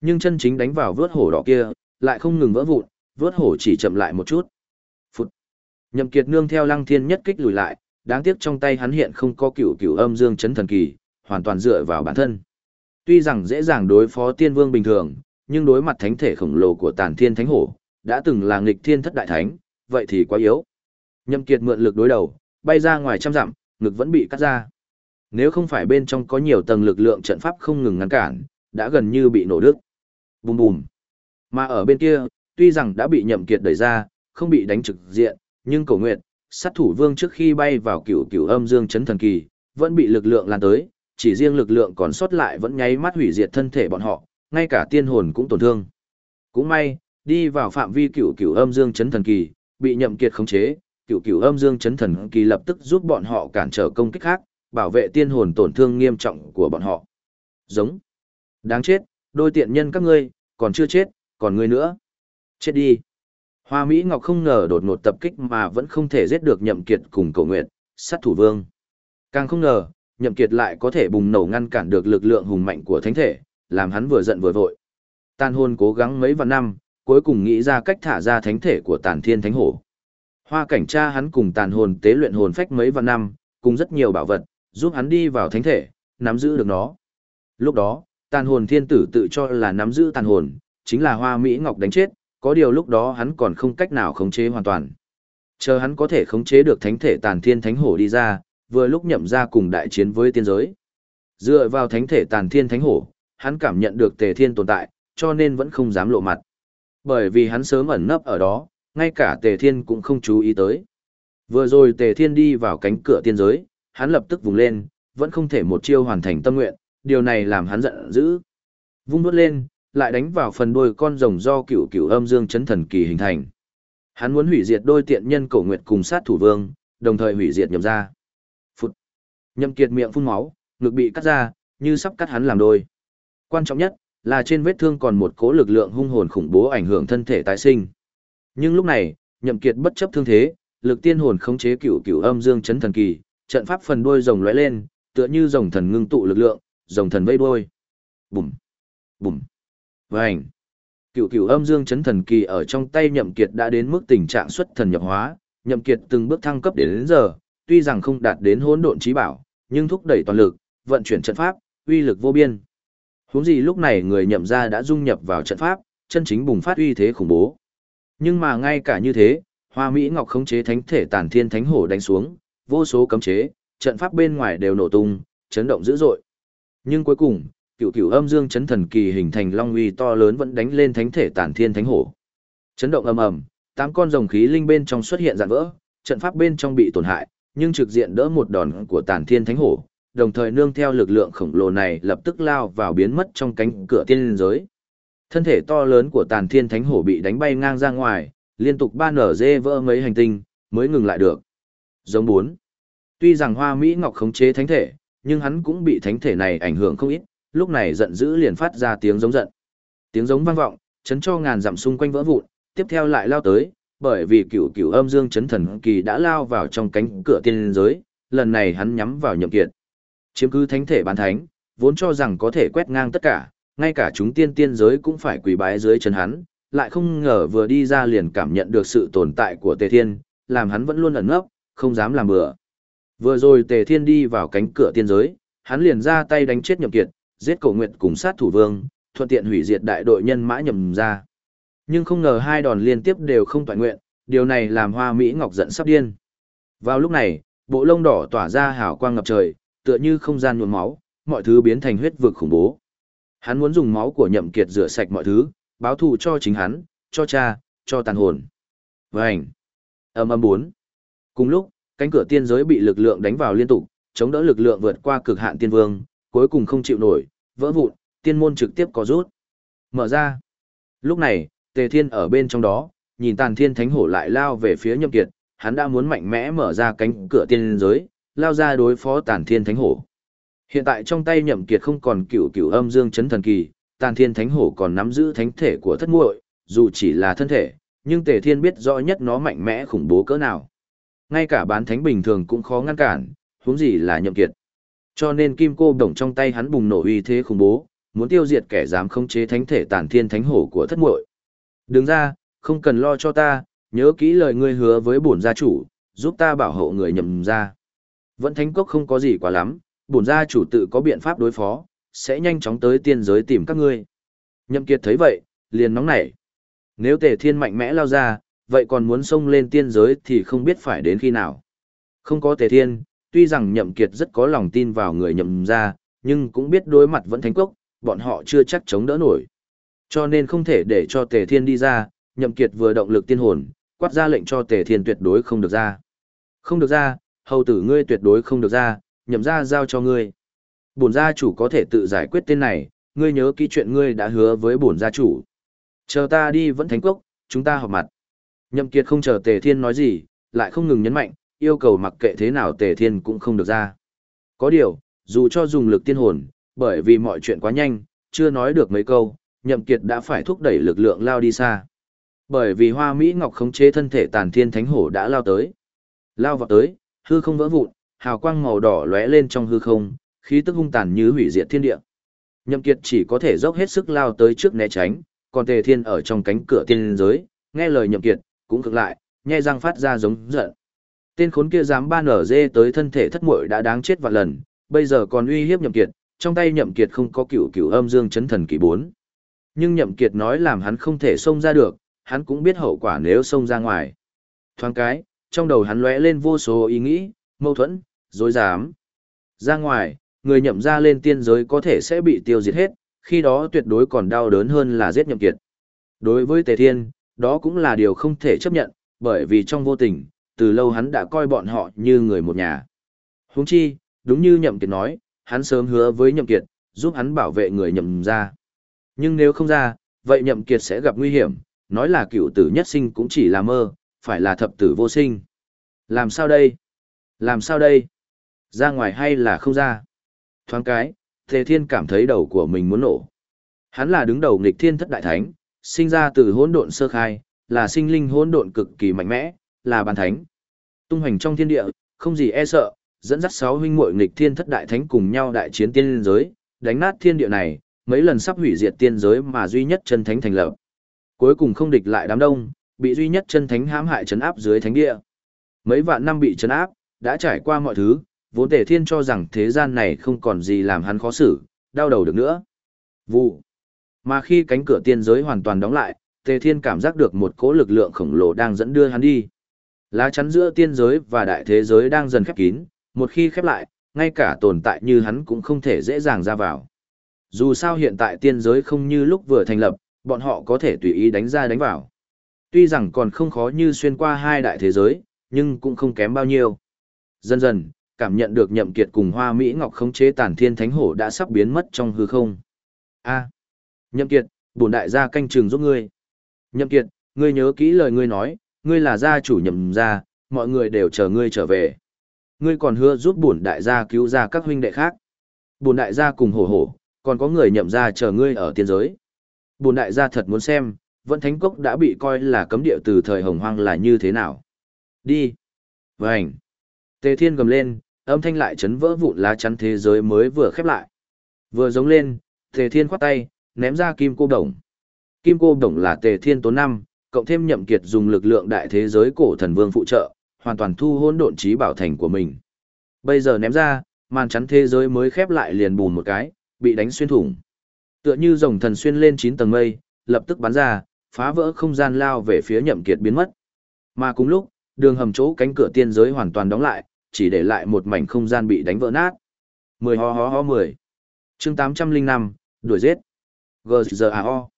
Nhưng chân chính đánh vào vớt hổ đỏ kia, lại không ngừng vỡ vụn, vớt hổ chỉ chậm lại một chút. phút Nhậm kiệt nương theo lăng thiên nhất kích lùi lại, đáng tiếc trong tay hắn hiện không có cửu cửu âm dương chấn thần kỳ, hoàn toàn dựa vào bản thân. Tuy rằng dễ dàng đối phó tiên vương bình thường, nhưng đối mặt thánh thể khổng lồ của tàn thiên thánh hổ, đã từng là nghịch thiên thất đại thánh, vậy thì quá yếu. Nhậm Kiệt mượn lực đối đầu, bay ra ngoài trăm dặm, ngực vẫn bị cắt ra. Nếu không phải bên trong có nhiều tầng lực lượng trận pháp không ngừng ngăn cản, đã gần như bị nổ đứt. Bùm bùm. Mà ở bên kia, tuy rằng đã bị Nhậm Kiệt đẩy ra, không bị đánh trực diện, nhưng Cổ Nguyệt, sát thủ vương trước khi bay vào cửu cửu âm dương chấn thần kỳ, vẫn bị lực lượng lan tới, chỉ riêng lực lượng còn sót lại vẫn nháy mắt hủy diệt thân thể bọn họ, ngay cả tiên hồn cũng tổn thương. Cũng may, đi vào phạm vi cửu cửu âm dương chấn thần kỳ, bị nhậm kiệt khống chế, cửu cửu âm dương chấn thần kỳ lập tức giúp bọn họ cản trở công kích khác, bảo vệ tiên hồn tổn thương nghiêm trọng của bọn họ. Giống. Đáng chết, đôi tiện nhân các ngươi, còn chưa chết, còn ngươi nữa. Chết đi. Hoa Mỹ Ngọc không ngờ đột ngột tập kích mà vẫn không thể giết được nhậm kiệt cùng cầu Nguyệt, sát thủ vương. Càng không ngờ, nhậm kiệt lại có thể bùng nổ ngăn cản được lực lượng hùng mạnh của thánh thể, làm hắn vừa giận vừa vội. Tàn hồn cố gắng mấy vạn năm, cuối cùng nghĩ ra cách thả ra thánh thể của tàn thiên thánh hổ. Hoa cảnh Tra hắn cùng tàn hồn tế luyện hồn phách mấy vạn năm, cùng rất nhiều bảo vật, giúp hắn đi vào thánh thể, nắm giữ được nó. Lúc đó, tàn hồn thiên tử tự cho là nắm giữ tàn hồn, chính là hoa Mỹ Ngọc đánh chết, có điều lúc đó hắn còn không cách nào khống chế hoàn toàn. Chờ hắn có thể khống chế được thánh thể tàn thiên thánh hổ đi ra, vừa lúc nhậm ra cùng đại chiến với tiên giới. Dựa vào thánh thể tàn thiên thánh hổ, hắn cảm nhận được tề thiên tồn tại, cho nên vẫn không dám lộ mặt. Bởi vì hắn sớm ẩn nấp ở đó, ngay cả tề thiên cũng không chú ý tới. Vừa rồi tề thiên đi vào cánh cửa tiên giới, hắn lập tức vùng lên, vẫn không thể một chiêu hoàn thành tâm nguyện, điều này làm hắn giận dữ. Vung bước lên, lại đánh vào phần đuôi con rồng do cựu cựu âm dương chấn thần kỳ hình thành. Hắn muốn hủy diệt đôi tiện nhân cổ nguyệt cùng sát thủ vương, đồng thời hủy diệt nhậm ra. Phụt. Nhậm kiệt miệng phun máu, ngực bị cắt ra, như sắp cắt hắn làm đôi. Quan trọng nhất là trên vết thương còn một cỗ lực lượng hung hồn khủng bố ảnh hưởng thân thể tái sinh. Nhưng lúc này, nhậm kiệt bất chấp thương thế, lực tiên hồn khống chế cựu cựu âm dương chấn thần kỳ, trận pháp phần đuôi rồng lóe lên, tựa như rồng thần ngưng tụ lực lượng, rồng thần vây đuôi. Bùm, bùm, vành. Cựu cựu âm dương chấn thần kỳ ở trong tay nhậm kiệt đã đến mức tình trạng xuất thần nhập hóa, nhậm kiệt từng bước thăng cấp đến, đến giờ, tuy rằng không đạt đến hỗn độn trí bảo, nhưng thúc đẩy toàn lực, vận chuyển trận pháp, uy lực vô biên. Huống gì lúc này người nhậm gia đã dung nhập vào trận pháp, chân chính bùng phát uy thế khủng bố. Nhưng mà ngay cả như thế, Hoa Mỹ Ngọc khống chế thánh thể tản thiên thánh hổ đánh xuống, vô số cấm chế, trận pháp bên ngoài đều nổ tung, chấn động dữ dội. Nhưng cuối cùng, cựu cựu âm dương chấn thần kỳ hình thành long uy to lớn vẫn đánh lên thánh thể tản thiên thánh hổ. Chấn động âm ầm, tám con rồng khí linh bên trong xuất hiện dạn vỡ, trận pháp bên trong bị tổn hại, nhưng trực diện đỡ một đòn của tản thiên thánh hổ, đồng thời nương theo lực lượng khổng lồ này lập tức lao vào biến mất trong cánh cửa tiên giới. Thân thể to lớn của tàn thiên thánh hổ bị đánh bay ngang ra ngoài, liên tục ba nở dê vỡ mấy hành tinh, mới ngừng lại được. Giống bốn. Tuy rằng hoa Mỹ Ngọc khống chế thánh thể, nhưng hắn cũng bị thánh thể này ảnh hưởng không ít, lúc này giận dữ liền phát ra tiếng giống giận. Tiếng giống vang vọng, chấn cho ngàn dặm xung quanh vỡ vụn, tiếp theo lại lao tới, bởi vì cửu cửu âm dương chấn thần kỳ đã lao vào trong cánh cửa tiên giới, lần này hắn nhắm vào nhậm kiệt. Chiếm cứ thánh thể bán thánh, vốn cho rằng có thể quét ngang tất cả, ngay cả chúng tiên tiên giới cũng phải quỳ bái dưới chân hắn, lại không ngờ vừa đi ra liền cảm nhận được sự tồn tại của Tề Thiên, làm hắn vẫn luôn ẩn nấp, không dám làm bừa. Vừa rồi Tề Thiên đi vào cánh cửa tiên giới, hắn liền ra tay đánh chết Nhậm Kiệt, giết Cổ Nguyệt cùng sát thủ vương, thuận tiện hủy diệt đại đội nhân mã nhầm ra. Nhưng không ngờ hai đòn liên tiếp đều không toàn nguyện, điều này làm Hoa Mỹ Ngọc giận sắp điên. Vào lúc này, bộ lông đỏ tỏa ra hào quang ngập trời, tựa như không gian nhuộm máu, mọi thứ biến thành huyết vực khủng bố. Hắn muốn dùng máu của Nhậm Kiệt rửa sạch mọi thứ, báo thù cho chính hắn, cho cha, cho tàn hồn. Vành. Âm âm bốn. Cùng lúc, cánh cửa tiên giới bị lực lượng đánh vào liên tục, chống đỡ lực lượng vượt qua cực hạn tiên vương, cuối cùng không chịu nổi, vỡ vụn, tiên môn trực tiếp có rút. Mở ra. Lúc này, Tề Thiên ở bên trong đó, nhìn Tàn Thiên Thánh Hổ lại lao về phía Nhậm Kiệt, hắn đã muốn mạnh mẽ mở ra cánh cửa tiên giới, lao ra đối phó Tàn Thiên Thánh Hổ. Hiện tại trong tay Nhậm Kiệt không còn cửu cửu âm dương chấn thần kỳ, Tàn Thiên Thánh Hổ còn nắm giữ thánh thể của thất muội, dù chỉ là thân thể, nhưng Tề Thiên biết rõ nhất nó mạnh mẽ khủng bố cỡ nào. Ngay cả bán thánh bình thường cũng khó ngăn cản, huống gì là Nhậm Kiệt. Cho nên kim cô đồng trong tay hắn bùng nổ uy thế khủng bố, muốn tiêu diệt kẻ dám khống chế thánh thể tản Thiên Thánh Hổ của thất muội. Đứng ra, không cần lo cho ta, nhớ kỹ lời ngươi hứa với bổn gia chủ, giúp ta bảo hộ người nhậm gia. Vẫn thánh cốc không có gì quá lắm, bổn gia chủ tự có biện pháp đối phó, sẽ nhanh chóng tới tiên giới tìm các ngươi. Nhậm Kiệt thấy vậy, liền nóng nảy. Nếu Tề Thiên mạnh mẽ lao ra, vậy còn muốn xông lên tiên giới thì không biết phải đến khi nào. Không có Tề Thiên, tuy rằng Nhậm Kiệt rất có lòng tin vào người nhậm gia, nhưng cũng biết đối mặt vẫn thánh cốc, bọn họ chưa chắc chống đỡ nổi. Cho nên không thể để cho Tề Thiên đi ra, Nhậm Kiệt vừa động lực tiên hồn, quát ra lệnh cho Tề Thiên tuyệt đối không được ra. Không được ra, hầu tử ngươi tuyệt đối không được ra, nhậm ra giao cho ngươi. Bổn gia chủ có thể tự giải quyết tên này, ngươi nhớ kỹ chuyện ngươi đã hứa với bổn gia chủ. Chờ ta đi vẫn thánh cốc, chúng ta họp mặt. Nhậm Kiệt không chờ Tề Thiên nói gì, lại không ngừng nhấn mạnh, yêu cầu mặc kệ thế nào Tề Thiên cũng không được ra. Có điều, dù cho dùng lực tiên hồn, bởi vì mọi chuyện quá nhanh, chưa nói được mấy câu, Nhậm Kiệt đã phải thúc đẩy lực lượng lao đi xa. Bởi vì Hoa Mỹ Ngọc khống chế thân thể Tàn Thiên Thánh Hổ đã lao tới. Lao vào tới, hư không vỡ vụn, hào quang màu đỏ lóe lên trong hư không, khí tức hung tàn như hủy diệt thiên địa. Nhậm Kiệt chỉ có thể dốc hết sức lao tới trước né tránh, còn Tề Thiên ở trong cánh cửa tiên giới, nghe lời Nhậm Kiệt, cũng cực lại, nhai răng phát ra giống giận. Tên khốn kia dám ban ở dê tới thân thể thất muội đã đáng chết vạn lần, bây giờ còn uy hiếp Nhậm Kiệt, trong tay Nhậm Kiệt không có cửu cửu âm dương chấn thần kỳ bốn. Nhưng Nhậm Kiệt nói làm hắn không thể xông ra được, hắn cũng biết hậu quả nếu xông ra ngoài. Thoáng cái, trong đầu hắn lóe lên vô số ý nghĩ, mâu thuẫn, dối dám. Ra ngoài, người nhậm ra lên tiên giới có thể sẽ bị tiêu diệt hết, khi đó tuyệt đối còn đau đớn hơn là giết nhậm kiệt. Đối với Tề Thiên, đó cũng là điều không thể chấp nhận, bởi vì trong vô tình, từ lâu hắn đã coi bọn họ như người một nhà. Huống chi, đúng như nhậm kiệt nói, hắn sớm hứa với nhậm kiệt, giúp hắn bảo vệ người nhậm ra. Nhưng nếu không ra, vậy nhậm kiệt sẽ gặp nguy hiểm, nói là cựu tử nhất sinh cũng chỉ là mơ, phải là thập tử vô sinh. Làm sao đây? Làm sao đây? Ra ngoài hay là không ra? Thoáng cái, Tề Thiên cảm thấy đầu của mình muốn nổ. Hắn là đứng đầu nghịch thiên thất đại thánh, sinh ra từ hỗn độn sơ khai, là sinh linh hỗn độn cực kỳ mạnh mẽ, là bàn thánh. Tung hành trong thiên địa, không gì e sợ, dẫn dắt sáu huynh muội nghịch thiên thất đại thánh cùng nhau đại chiến tiên giới, đánh nát thiên địa này, mấy lần sắp hủy diệt tiên giới mà duy nhất chân thánh thành lập. Cuối cùng không địch lại đám đông, bị duy nhất chân thánh hãm hại trấn áp dưới thánh địa. Mấy vạn năm bị trấn áp, đã trải qua mọi thứ, vốn tề thiên cho rằng thế gian này không còn gì làm hắn khó xử, đau đầu được nữa. Vụ. Mà khi cánh cửa tiên giới hoàn toàn đóng lại, tề thiên cảm giác được một cỗ lực lượng khổng lồ đang dẫn đưa hắn đi. Lá chắn giữa tiên giới và đại thế giới đang dần khép kín, một khi khép lại, ngay cả tồn tại như hắn cũng không thể dễ dàng ra vào. Dù sao hiện tại tiên giới không như lúc vừa thành lập, bọn họ có thể tùy ý đánh ra đánh vào. Tuy rằng còn không khó như xuyên qua hai đại thế giới, nhưng cũng không kém bao nhiêu. Dần dần, cảm nhận được nhậm kiệt cùng hoa Mỹ Ngọc khống chế tàn thiên thánh hổ đã sắp biến mất trong hư không. A, nhậm kiệt, bổn đại gia canh trường giúp ngươi. Nhậm kiệt, ngươi nhớ kỹ lời ngươi nói, ngươi là gia chủ nhậm gia, mọi người đều chờ ngươi trở về. Ngươi còn hứa giúp bổn đại gia cứu ra các huynh đệ khác. Bổn đại gia cùng hổ hổ, còn có người nhậm gia chờ ngươi ở tiên giới. Bổn đại gia thật muốn xem, vẫn thánh cốc đã bị coi là cấm địa từ thời hồng hoang là như thế nào. Đi. Vành. Tề thiên gầm lên, âm thanh lại chấn vỡ vụn lá chắn thế giới mới vừa khép lại. Vừa giống lên, tề thiên khoát tay, ném ra kim cô đồng. Kim cô đồng là tề thiên tốn năm, cộng thêm nhậm kiệt dùng lực lượng đại thế giới cổ thần vương phụ trợ, hoàn toàn thu hỗn độn trí bảo thành của mình. Bây giờ ném ra, màn chắn thế giới mới khép lại liền bùn một cái, bị đánh xuyên thủng. Tựa như rồng thần xuyên lên 9 tầng mây, lập tức bắn ra, phá vỡ không gian lao về phía nhậm kiệt biến mất. Mà cùng lúc, đường hầm chỗ cánh cửa tiên giới hoàn toàn đóng lại, chỉ để lại một mảnh không gian bị đánh vỡ nát. 10 ho ho ho 10. Chương 805, đuổi giết. GZAO.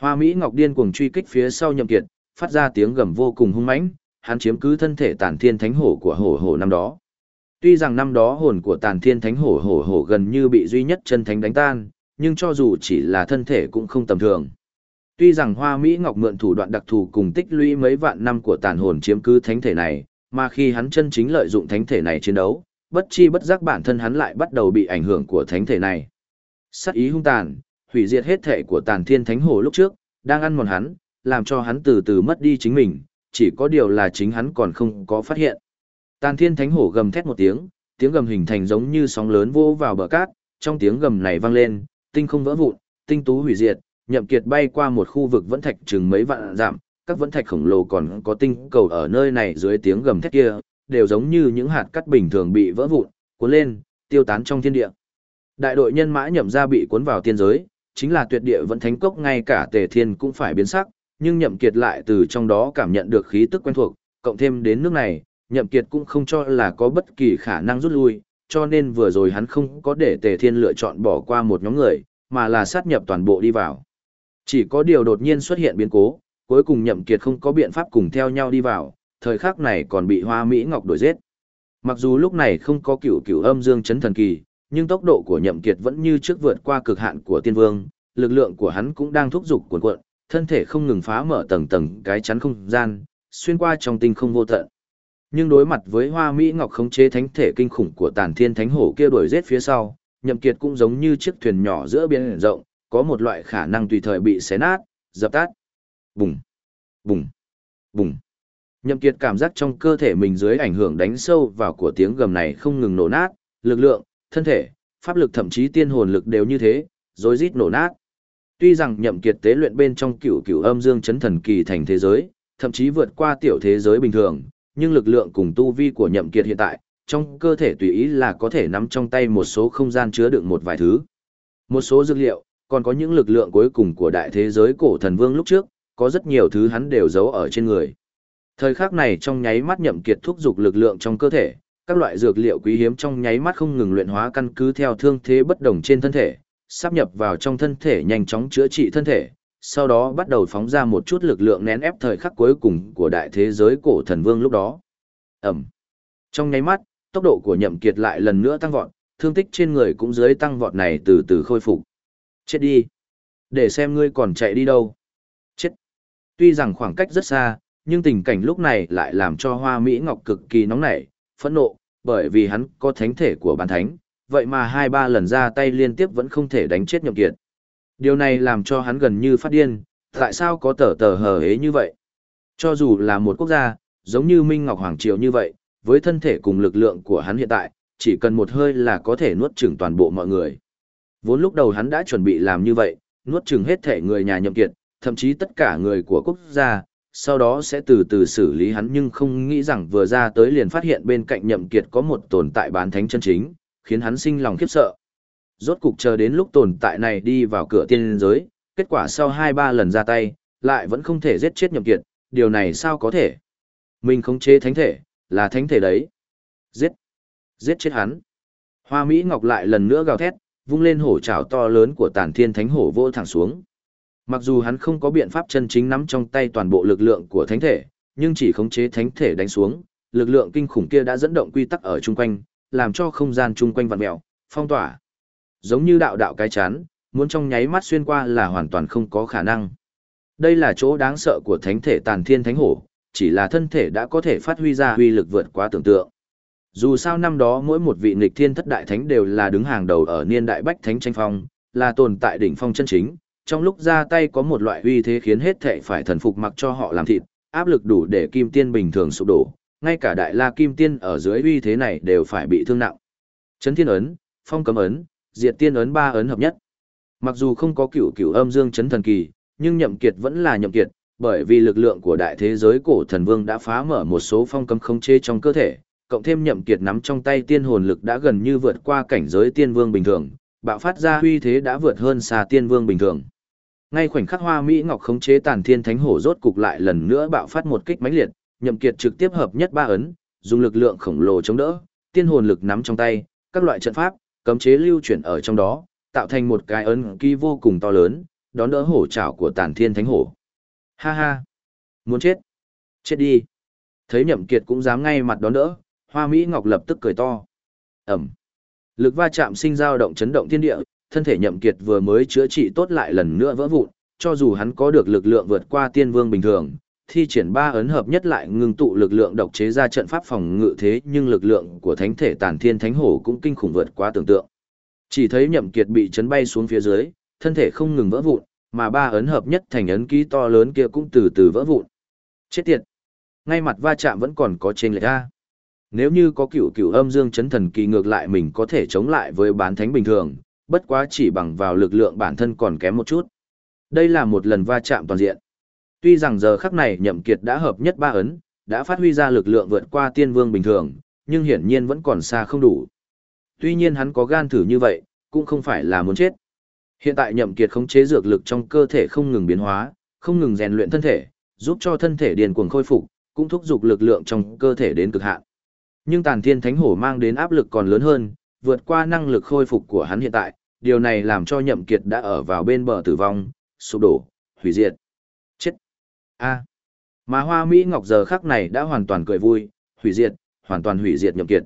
Hoa Mỹ Ngọc điên cuồng truy kích phía sau nhậm kiệt, phát ra tiếng gầm vô cùng hung mãnh, hắn chiếm cứ thân thể tàn thiên thánh hổ của hổ hổ năm đó. Tuy rằng năm đó hồn của tàn thiên thánh hổ hổ hổ gần như bị duy nhất chân thánh đánh tan, nhưng cho dù chỉ là thân thể cũng không tầm thường. Tuy rằng Hoa Mỹ Ngọc mượn thủ đoạn đặc thù cùng tích lũy mấy vạn năm của tàn hồn chiếm cứ thánh thể này, mà khi hắn chân chính lợi dụng thánh thể này chiến đấu, bất chi bất giác bản thân hắn lại bắt đầu bị ảnh hưởng của thánh thể này. Sát ý hung tàn, hủy diệt hết thể của tàn thiên thánh hồ lúc trước, đang ăn mòn hắn, làm cho hắn từ từ mất đi chính mình, chỉ có điều là chính hắn còn không có phát hiện. Tàn thiên thánh hổ gầm thét một tiếng, tiếng gầm hình thành giống như sóng lớn vô vào bờ cát, trong tiếng gầm này vang lên, tinh không vỡ vụn, tinh tú hủy diệt, nhậm kiệt bay qua một khu vực vẫn thạch chừng mấy vạn giảm các vẫn thạch khổng lồ còn có tinh cầu ở nơi này dưới tiếng gầm thét kia, đều giống như những hạt cát bình thường bị vỡ vụn, cuốn lên, tiêu tán trong thiên địa. Đại đội nhân mã nhậm ra bị cuốn vào tiên giới, chính là tuyệt địa vẫn thánh cốc ngay cả tề thiên cũng phải biến sắc, nhưng nhậm kiệt lại từ trong đó cảm nhận được khí tức quen thuộc, cộng thêm đến nước này, nhậm kiệt cũng không cho là có bất kỳ khả năng rút lui, cho nên vừa rồi hắn không có để tề thiên lựa chọn bỏ qua một nhóm người, mà là sát nhập toàn bộ đi vào. Chỉ có điều đột nhiên xuất hiện biến cố, cuối cùng nhậm kiệt không có biện pháp cùng theo nhau đi vào, thời khắc này còn bị hoa Mỹ Ngọc đuổi giết. Mặc dù lúc này không có cửu cửu âm dương chấn thần kỳ, nhưng tốc độ của nhậm kiệt vẫn như trước vượt qua cực hạn của tiên vương, lực lượng của hắn cũng đang thúc giục cuộn cuộn, Thân thể không ngừng phá mở tầng tầng cái chắn không gian, xuyên qua trong tinh không vô tận. Nhưng đối mặt với Hoa Mỹ Ngọc khống chế thánh thể kinh khủng của Tàn Thiên Thánh Hổ kia đuổi giết phía sau, Nhậm Kiệt cũng giống như chiếc thuyền nhỏ giữa biển rộng, có một loại khả năng tùy thời bị xé nát, dập tắt. Bùng, bùng, bùng. Nhậm Kiệt cảm giác trong cơ thể mình dưới ảnh hưởng đánh sâu vào của tiếng gầm này không ngừng nổ nát, lực lượng, thân thể, pháp lực thậm chí tiên hồn lực đều như thế, rối rít nổ nát. Tuy rằng Nhậm Kiệt tế luyện bên trong cửu cửu âm dương chấn thần kỳ thành thế giới, thậm chí vượt qua tiểu thế giới bình thường, nhưng lực lượng cùng tu vi của Nhậm Kiệt hiện tại, trong cơ thể tùy ý là có thể nắm trong tay một số không gian chứa đựng một vài thứ. Một số dược liệu, còn có những lực lượng cuối cùng của đại thế giới cổ thần vương lúc trước, có rất nhiều thứ hắn đều giấu ở trên người. Thời khắc này trong nháy mắt nhậm kiệt thúc dục lực lượng trong cơ thể, các loại dược liệu quý hiếm trong nháy mắt không ngừng luyện hóa căn cứ theo thương thế bất đồng trên thân thể, sắp nhập vào trong thân thể nhanh chóng chữa trị thân thể, sau đó bắt đầu phóng ra một chút lực lượng nén ép thời khắc cuối cùng của đại thế giới cổ thần vương lúc đó. Ẩm. Trong nháy mắt, tốc độ của nhậm kiệt lại lần nữa tăng vọt, thương tích trên người cũng dưới tăng vọt này từ từ khôi phục. Chết đi. Để xem ngươi còn chạy đi đâu. Chết. Tuy rằng khoảng cách rất xa, nhưng tình cảnh lúc này lại làm cho Hoa Mỹ Ngọc cực kỳ nóng nảy, phẫn nộ, bởi vì hắn có thánh thể của bản thánh, vậy mà hai ba lần ra tay liên tiếp vẫn không thể đánh chết nhậm kiệt. Điều này làm cho hắn gần như phát điên, tại sao có tờ tờ hờ hế như vậy? Cho dù là một quốc gia, giống như Minh Ngọc Hoàng Triều như vậy, với thân thể cùng lực lượng của hắn hiện tại, chỉ cần một hơi là có thể nuốt chửng toàn bộ mọi người. Vốn lúc đầu hắn đã chuẩn bị làm như vậy, nuốt chửng hết thể người nhà nhậm kiệt, thậm chí tất cả người của quốc gia, sau đó sẽ từ từ xử lý hắn nhưng không nghĩ rằng vừa ra tới liền phát hiện bên cạnh nhậm kiệt có một tồn tại bán thánh chân chính, khiến hắn sinh lòng khiếp sợ. Rốt cục chờ đến lúc tồn tại này đi vào cửa tiên giới, kết quả sau 2-3 lần ra tay, lại vẫn không thể giết chết nhậm kiệt, điều này sao có thể? Mình không chế thánh thể, là thánh thể đấy. Giết! Giết chết hắn! Hoa Mỹ Ngọc lại lần nữa gào thét, vung lên hổ trảo to lớn của tàn thiên thánh hổ vô thẳng xuống. Mặc dù hắn không có biện pháp chân chính nắm trong tay toàn bộ lực lượng của thánh thể, nhưng chỉ khống chế thánh thể đánh xuống, lực lượng kinh khủng kia đã dẫn động quy tắc ở chung quanh, làm cho không gian chung quanh vặn mèo, phong tỏa. Giống như đạo đạo cái chán, muốn trong nháy mắt xuyên qua là hoàn toàn không có khả năng. Đây là chỗ đáng sợ của thánh thể tàn thiên thánh hổ, chỉ là thân thể đã có thể phát huy ra uy lực vượt quá tưởng tượng. Dù sao năm đó mỗi một vị nghịch thiên thất đại thánh đều là đứng hàng đầu ở niên đại bách thánh tranh phong, là tồn tại đỉnh phong chân chính, trong lúc ra tay có một loại uy thế khiến hết thệ phải thần phục mặc cho họ làm thịt, áp lực đủ để kim tiên bình thường sụp đổ, ngay cả đại la kim tiên ở dưới uy thế này đều phải bị thương nặng. Chấn thiên ấn, phong cấm ấn, diệt tiên ấn ba ấn hợp nhất. Mặc dù không có cửu cửu âm dương chấn thần kỳ, nhưng nhậm kiệt vẫn là nhậm kiệt, bởi vì lực lượng của đại thế giới cổ thần vương đã phá mở một số phong cấm khống chế trong cơ thể, cộng thêm nhậm kiệt nắm trong tay tiên hồn lực đã gần như vượt qua cảnh giới tiên vương bình thường, bạo phát ra uy thế đã vượt hơn xa tiên vương bình thường. Ngay khoảnh khắc Hoa Mỹ Ngọc khống chế Tàn Thiên Thánh Hổ rốt cục lại lần nữa bạo phát một kích mãnh liệt, Nhậm Kiệt trực tiếp hợp nhất ba ấn, dùng lực lượng khổng lồ chống đỡ, tiên hồn lực nắm trong tay, các loại trận pháp, cấm chế lưu chuyển ở trong đó, tạo thành một cái ấn ký vô cùng to lớn, đón đỡ hổ trảo của Tàn Thiên Thánh Hổ. Ha ha, muốn chết, chết đi. Thấy Nhậm Kiệt cũng dám ngay mặt đón đỡ, Hoa Mỹ Ngọc lập tức cười to. Ầm. Lực va chạm sinh dao động chấn động thiên địa, thân thể nhậm kiệt vừa mới chữa trị tốt lại lần nữa vỡ vụn, cho dù hắn có được lực lượng vượt qua tiên vương bình thường, thi triển ba ấn hợp nhất lại ngưng tụ lực lượng độc chế ra trận pháp phòng ngự thế nhưng lực lượng của thánh thể Tản thiên thánh hổ cũng kinh khủng vượt quá tưởng tượng. Chỉ thấy nhậm kiệt bị chấn bay xuống phía dưới, thân thể không ngừng vỡ vụn, mà ba ấn hợp nhất thành ấn ký to lớn kia cũng từ từ vỡ vụn. Chết tiệt! Ngay mặt va chạm vẫn còn có trên lệch ra. Nếu như có cửu cửu âm dương chấn thần kỳ ngược lại mình có thể chống lại với bán thánh bình thường, bất quá chỉ bằng vào lực lượng bản thân còn kém một chút. Đây là một lần va chạm toàn diện. Tuy rằng giờ khắc này nhậm kiệt đã hợp nhất ba ấn, đã phát huy ra lực lượng vượt qua tiên vương bình thường, nhưng hiển nhiên vẫn còn xa không đủ. Tuy nhiên hắn có gan thử như vậy, cũng không phải là muốn chết. Hiện tại nhậm kiệt khống chế dược lực trong cơ thể không ngừng biến hóa, không ngừng rèn luyện thân thể, giúp cho thân thể điền cuồng khôi phục, cũng thúc giục lực lượng trong cơ thể đến cực hạn. Nhưng tàn thiên thánh hổ mang đến áp lực còn lớn hơn, vượt qua năng lực khôi phục của hắn hiện tại, điều này làm cho nhậm kiệt đã ở vào bên bờ tử vong, sụp đổ, hủy diệt. Chết! A! Mà hoa Mỹ Ngọc giờ khắc này đã hoàn toàn cười vui, hủy diệt, hoàn toàn hủy diệt nhậm kiệt.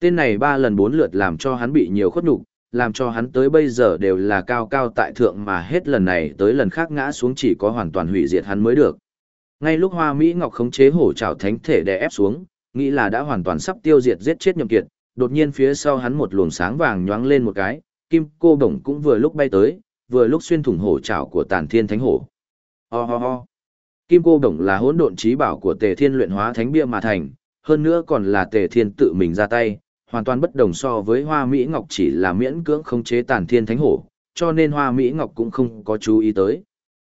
Tên này ba lần bốn lượt làm cho hắn bị nhiều khuất nhục, làm cho hắn tới bây giờ đều là cao cao tại thượng mà hết lần này tới lần khác ngã xuống chỉ có hoàn toàn hủy diệt hắn mới được. Ngay lúc Hoa Mỹ Ngọc khống chế hổ trảo thánh thể đè ép xuống, nghĩ là đã hoàn toàn sắp tiêu diệt giết chết nhậm kiệt, đột nhiên phía sau hắn một luồng sáng vàng nhoáng lên một cái, kim cô đồng cũng vừa lúc bay tới, vừa lúc xuyên thủng hổ trảo của Tàn Thiên Thánh Hổ. Ho ho ho. Kim cô đồng là hỗn độn trí bảo của Tề Thiên luyện hóa thánh bia mà thành, hơn nữa còn là Tề Thiên tự mình ra tay, hoàn toàn bất đồng so với Hoa Mỹ Ngọc chỉ là miễn cưỡng khống chế Tàn Thiên Thánh Hổ, cho nên Hoa Mỹ Ngọc cũng không có chú ý tới.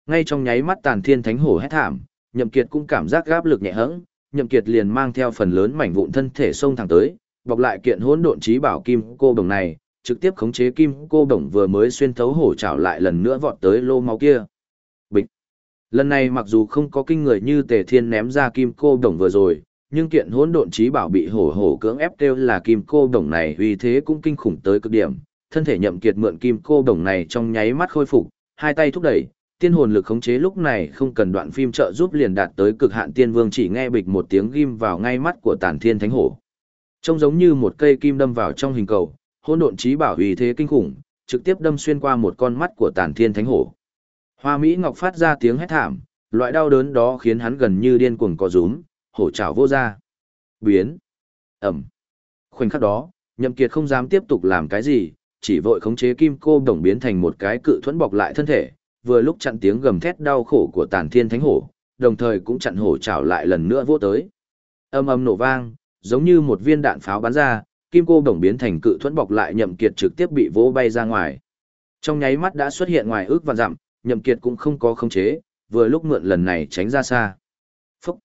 Ngay trong nháy mắt Tàn Thiên Thánh Hổ hét thảm, Nhậm Kiệt cũng cảm giác gáp lực nhẹ hẫng, Nhậm Kiệt liền mang theo phần lớn mảnh vụn thân thể xông thẳng tới, bọc lại kiện hỗn độn trí bảo kim cô đồng này, trực tiếp khống chế kim cô đồng vừa mới xuyên thấu hổ trảo lại lần nữa vọt tới lô máu kia. Bịch. Lần này mặc dù không có kinh người như Tề Thiên ném ra kim cô đồng vừa rồi, nhưng kiện hỗn độn trí bảo bị hổ hổ cưỡng ép kêu là kim cô đồng này uy thế cũng kinh khủng tới cực điểm. Thân thể Nhậm Kiệt mượn kim cô đồng này trong nháy mắt khôi phục, hai tay thúc đẩy, tiên hồn lực khống chế lúc này không cần đoạn phim trợ giúp liền đạt tới cực hạn tiên vương chỉ nghe bịch một tiếng ghim vào ngay mắt của Tản thiên thánh hổ. Trông giống như một cây kim đâm vào trong hình cầu, hỗn độn trí bảo uy thế kinh khủng, trực tiếp đâm xuyên qua một con mắt của Tản thiên thánh hổ. Hoa Mỹ Ngọc phát ra tiếng hét thảm, loại đau đớn đó khiến hắn gần như điên cuồng co rúm, hổ trảo vô ra. Biến. Ẩm. Khoảnh khắc đó, Nhậm Kiệt không dám tiếp tục làm cái gì, chỉ vội khống chế kim cô đồng biến thành một cái cự thuẫn bọc lại thân thể, vừa lúc chặn tiếng gầm thét đau khổ của tàn thiên thánh hổ, đồng thời cũng chặn hổ trảo lại lần nữa vô tới. Âm âm nổ vang, giống như một viên đạn pháo bắn ra, kim cô đồng biến thành cự thuẫn bọc lại nhậm kiệt trực tiếp bị vỗ bay ra ngoài. Trong nháy mắt đã xuất hiện ngoài ước và dặm, nhậm kiệt cũng không có khống chế, vừa lúc mượn lần này tránh ra xa. Phúc!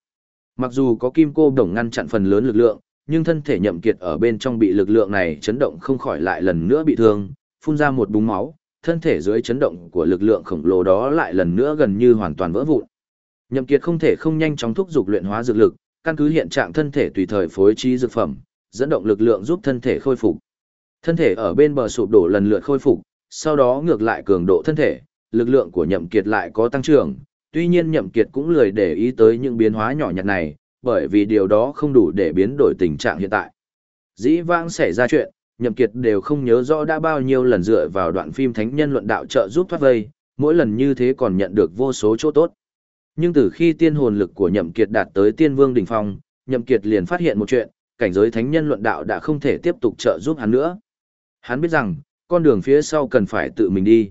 Mặc dù có kim cô đồng ngăn chặn phần lớn lực lượng, nhưng thân thể nhậm kiệt ở bên trong bị lực lượng này chấn động không khỏi lại lần nữa bị thương, phun ra một búng máu, thân thể dưới chấn động của lực lượng khổng lồ đó lại lần nữa gần như hoàn toàn vỡ vụn. Nhậm Kiệt không thể không nhanh chóng thúc giục luyện hóa dược lực, căn cứ hiện trạng thân thể tùy thời phối trí dược phẩm, dẫn động lực lượng giúp thân thể khôi phục. Thân thể ở bên bờ sụp đổ lần lượt khôi phục, sau đó ngược lại cường độ thân thể, lực lượng của Nhậm Kiệt lại có tăng trưởng, tuy nhiên Nhậm Kiệt cũng lười để ý tới những biến hóa nhỏ nhặt này, bởi vì điều đó không đủ để biến đổi tình trạng hiện tại. Dĩ vãng xảy ra chuyện, Nhậm Kiệt đều không nhớ rõ đã bao nhiêu lần dựa vào đoạn phim Thánh Nhân luận đạo trợ giúp thoát vây, mỗi lần như thế còn nhận được vô số chỗ tốt. Nhưng từ khi tiên hồn lực của Nhậm Kiệt đạt tới tiên vương đỉnh phong, Nhậm Kiệt liền phát hiện một chuyện, cảnh giới Thánh Nhân luận đạo đã không thể tiếp tục trợ giúp hắn nữa. Hắn biết rằng, con đường phía sau cần phải tự mình đi.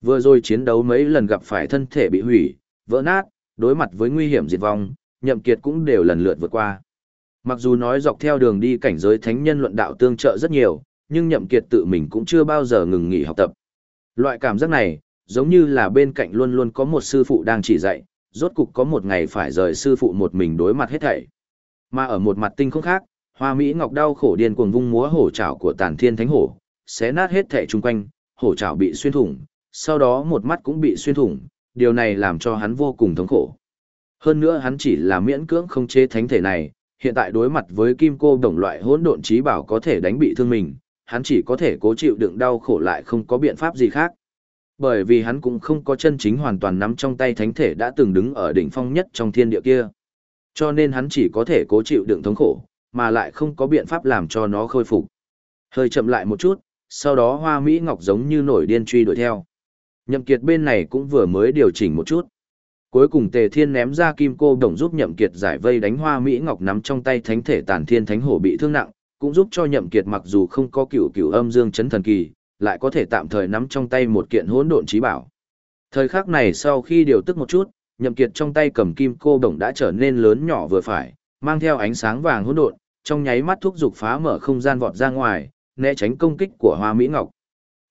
Vừa rồi chiến đấu mấy lần gặp phải thân thể bị hủy, vỡ nát, đối mặt với nguy hiểm diệt vong, Nhậm Kiệt cũng đều lần lượt vượt qua. Mặc dù nói dọc theo đường đi cảnh giới thánh nhân luận đạo tương trợ rất nhiều, nhưng nhậm kiệt tự mình cũng chưa bao giờ ngừng nghỉ học tập. Loại cảm giác này, giống như là bên cạnh luôn luôn có một sư phụ đang chỉ dạy, rốt cục có một ngày phải rời sư phụ một mình đối mặt hết thảy. Mà ở một mặt tinh không khác, Hoa Mỹ Ngọc đau khổ điên cuồng vung múa hổ trảo của tản Thiên Thánh Hổ, xé nát hết thảy chung quanh, hổ trảo bị xuyên thủng, sau đó một mắt cũng bị xuyên thủng, điều này làm cho hắn vô cùng thống khổ. Hơn nữa hắn chỉ là miễn cưỡng không chế thánh thể này, hiện tại đối mặt với kim cô đồng loại hỗn độn trí bảo có thể đánh bị thương mình, hắn chỉ có thể cố chịu đựng đau khổ lại không có biện pháp gì khác. Bởi vì hắn cũng không có chân chính hoàn toàn nắm trong tay thánh thể đã từng đứng ở đỉnh phong nhất trong thiên địa kia. Cho nên hắn chỉ có thể cố chịu đựng thống khổ, mà lại không có biện pháp làm cho nó khôi phục. Hơi chậm lại một chút, sau đó hoa Mỹ Ngọc giống như nổi điên truy đuổi theo. Nhậm kiệt bên này cũng vừa mới điều chỉnh một chút. Cuối cùng Tề Thiên ném ra kim cô đồng giúp Nhậm Kiệt giải vây đánh Hoa Mỹ Ngọc nắm trong tay thánh thể Tàn Thiên Thánh Hổ bị thương nặng, cũng giúp cho Nhậm Kiệt mặc dù không có cửu cửu âm dương chấn thần kỳ, lại có thể tạm thời nắm trong tay một kiện hỗn độn chí bảo. Thời khắc này sau khi điều tức một chút, Nhậm Kiệt trong tay cầm kim cô đồng đã trở nên lớn nhỏ vừa phải, mang theo ánh sáng vàng hỗn độn, trong nháy mắt thúc giục phá mở không gian vọt ra ngoài, né tránh công kích của Hoa Mỹ Ngọc.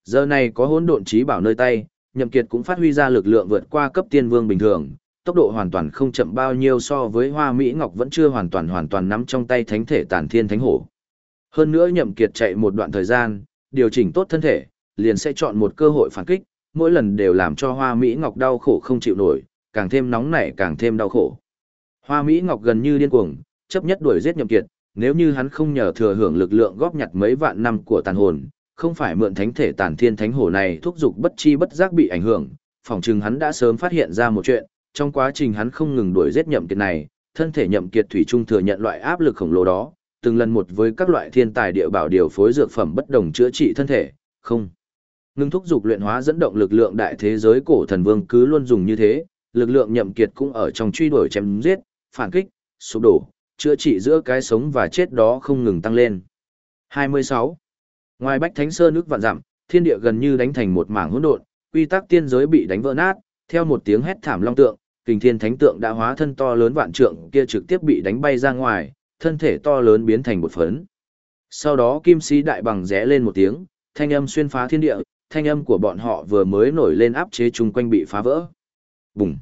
Giờ này có hỗn độn chí bảo nơi tay, Nhậm Kiệt cũng phát huy ra lực lượng vượt qua cấp tiên vương bình thường, tốc độ hoàn toàn không chậm bao nhiêu so với Hoa Mỹ Ngọc vẫn chưa hoàn toàn hoàn toàn nắm trong tay thánh thể Tàn Thiên Thánh Hổ. Hơn nữa Nhậm Kiệt chạy một đoạn thời gian, điều chỉnh tốt thân thể, liền sẽ chọn một cơ hội phản kích, mỗi lần đều làm cho Hoa Mỹ Ngọc đau khổ không chịu nổi, càng thêm nóng nảy càng thêm đau khổ. Hoa Mỹ Ngọc gần như điên cuồng, chấp nhất đuổi giết Nhậm Kiệt, nếu như hắn không nhờ thừa hưởng lực lượng góp nhặt mấy vạn năm của tàn hồn, không phải mượn thánh thể tản thiên thánh hổ này thúc giục bất chi bất giác bị ảnh hưởng, phỏng chừng hắn đã sớm phát hiện ra một chuyện, trong quá trình hắn không ngừng đuổi giết nhậm kiệt này, thân thể nhậm kiệt thủy trung thừa nhận loại áp lực khổng lồ đó, từng lần một với các loại thiên tài địa bảo điều phối dược phẩm bất đồng chữa trị thân thể, không. Ngưng thúc dục luyện hóa dẫn động lực lượng đại thế giới cổ thần vương cứ luôn dùng như thế, lực lượng nhậm kiệt cũng ở trong truy đuổi chém giết, phản kích, sụp đổ, chữa trị giữa cái sống và chết đó không ngừng tăng lên. 26. Ngoài Bách Thánh Sơn nước vạn dặm, thiên địa gần như đánh thành một mảng hỗn độn, quy tắc tiên giới bị đánh vỡ nát, theo một tiếng hét thảm long tượng, kình thiên thánh tượng đã hóa thân to lớn vạn trượng kia trực tiếp bị đánh bay ra ngoài, thân thể to lớn biến thành một phấn. Sau đó kim sĩ đại bằng rẽ lên một tiếng, thanh âm xuyên phá thiên địa, thanh âm của bọn họ vừa mới nổi lên áp chế chung quanh bị phá vỡ. Bùng,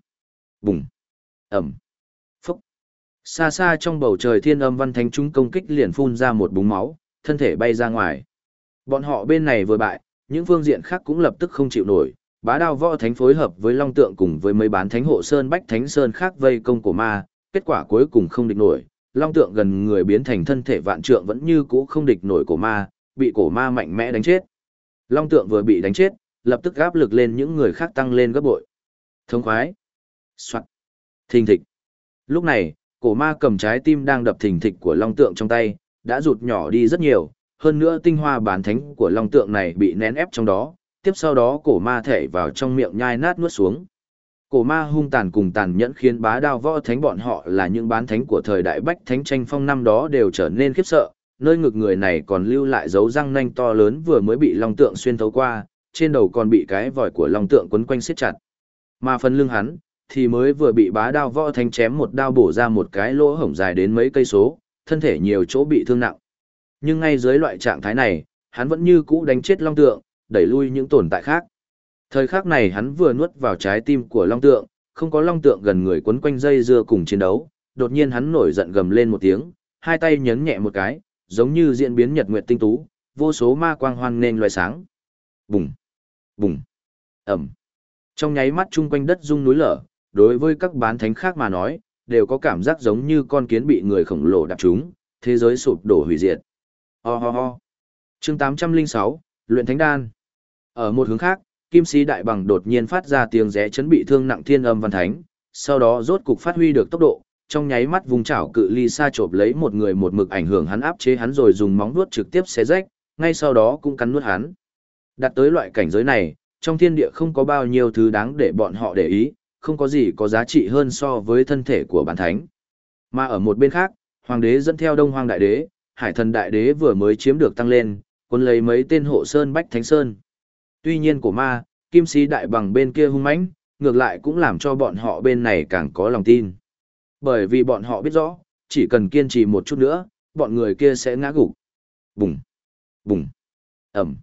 bùng, ẩm, phúc. Xa xa trong bầu trời thiên âm văn thánh chúng công kích liền phun ra một búng máu, thân thể bay ra ngoài. Bọn họ bên này vừa bại, những phương diện khác cũng lập tức không chịu nổi. Bá đao võ thánh phối hợp với Long Tượng cùng với mấy bán thánh hộ sơn bách thánh sơn khác vây công của ma, kết quả cuối cùng không địch nổi. Long Tượng gần người biến thành thân thể vạn trượng vẫn như cũ không địch nổi của ma, bị cổ ma mạnh mẽ đánh chết. Long Tượng vừa bị đánh chết, lập tức áp lực lên những người khác tăng lên gấp bội. Thông khoái. Soạn. Thình thịch. Lúc này, cổ ma cầm trái tim đang đập thình thịch của Long Tượng trong tay, đã rụt nhỏ đi rất nhiều, hơn nữa tinh hoa bản thánh của long tượng này bị nén ép trong đó, tiếp sau đó cổ ma thể vào trong miệng nhai nát nuốt xuống. Cổ ma hung tàn cùng tàn nhẫn khiến bá đao võ thánh bọn họ là những bán thánh của thời đại bách thánh tranh phong năm đó đều trở nên khiếp sợ, nơi ngực người này còn lưu lại dấu răng nanh to lớn vừa mới bị long tượng xuyên thấu qua, trên đầu còn bị cái vòi của long tượng quấn quanh siết chặt. Mà phần lưng hắn, thì mới vừa bị bá đao võ thánh chém một đao bổ ra một cái lỗ hổng dài đến mấy cây số, thân thể nhiều chỗ bị thương nặng. Nhưng ngay dưới loại trạng thái này, hắn vẫn như cũ đánh chết long tượng, đẩy lui những tồn tại khác. Thời khắc này hắn vừa nuốt vào trái tim của long tượng, không có long tượng gần người quấn quanh dây dưa cùng chiến đấu, đột nhiên hắn nổi giận gầm lên một tiếng, hai tay nhấn nhẹ một cái, giống như diễn biến nhật nguyệt tinh tú, vô số ma quang hoang nên loài sáng. Bùng, bùng, ẩm. Trong nháy mắt chung quanh đất rung núi lở, đối với các bán thánh khác mà nói, đều có cảm giác giống như con kiến bị người khổng lồ đạp trúng, thế giới sụp đổ hủy diệt. Ho ho ho. Chương 806, Luyện Thánh Đan. Ở một hướng khác, Kim Sĩ Đại Bằng đột nhiên phát ra tiếng rẽ chấn bị thương nặng thiên âm văn thánh, sau đó rốt cục phát huy được tốc độ, trong nháy mắt vùng chảo cự ly xa chộp lấy một người một mực ảnh hưởng hắn áp chế hắn rồi dùng móng vuốt trực tiếp xé rách, ngay sau đó cũng cắn nuốt hắn. Đặt tới loại cảnh giới này, trong thiên địa không có bao nhiêu thứ đáng để bọn họ để ý, không có gì có giá trị hơn so với thân thể của bản thánh. Mà ở một bên khác, hoàng đế dẫn theo đông hoang đại đế, hải thần đại đế vừa mới chiếm được tăng lên, quân lấy mấy tên hộ sơn bách thánh sơn. Tuy nhiên của ma, kim sĩ đại bằng bên kia hung mãnh, ngược lại cũng làm cho bọn họ bên này càng có lòng tin. Bởi vì bọn họ biết rõ, chỉ cần kiên trì một chút nữa, bọn người kia sẽ ngã gục. Bùng, bùng, ẩm.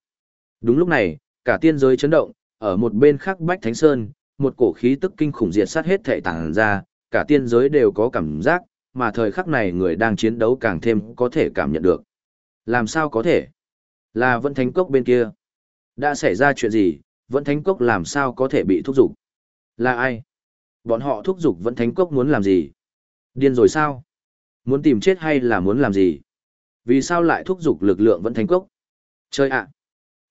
Đúng lúc này, cả tiên giới chấn động, ở một bên khác Bách Thánh Sơn, một cổ khí tức kinh khủng diệt sát hết thể tàng ra, cả tiên giới đều có cảm giác, mà thời khắc này người đang chiến đấu càng thêm có thể cảm nhận được. Làm sao có thể? Là vẫn thánh cốc bên kia. Đã xảy ra chuyện gì, vẫn thánh cốc làm sao có thể bị thúc giục? Là ai? Bọn họ thúc giục vẫn thánh cốc muốn làm gì? Điên rồi sao? Muốn tìm chết hay là muốn làm gì? Vì sao lại thúc giục lực lượng vẫn thánh cốc? Chơi ạ!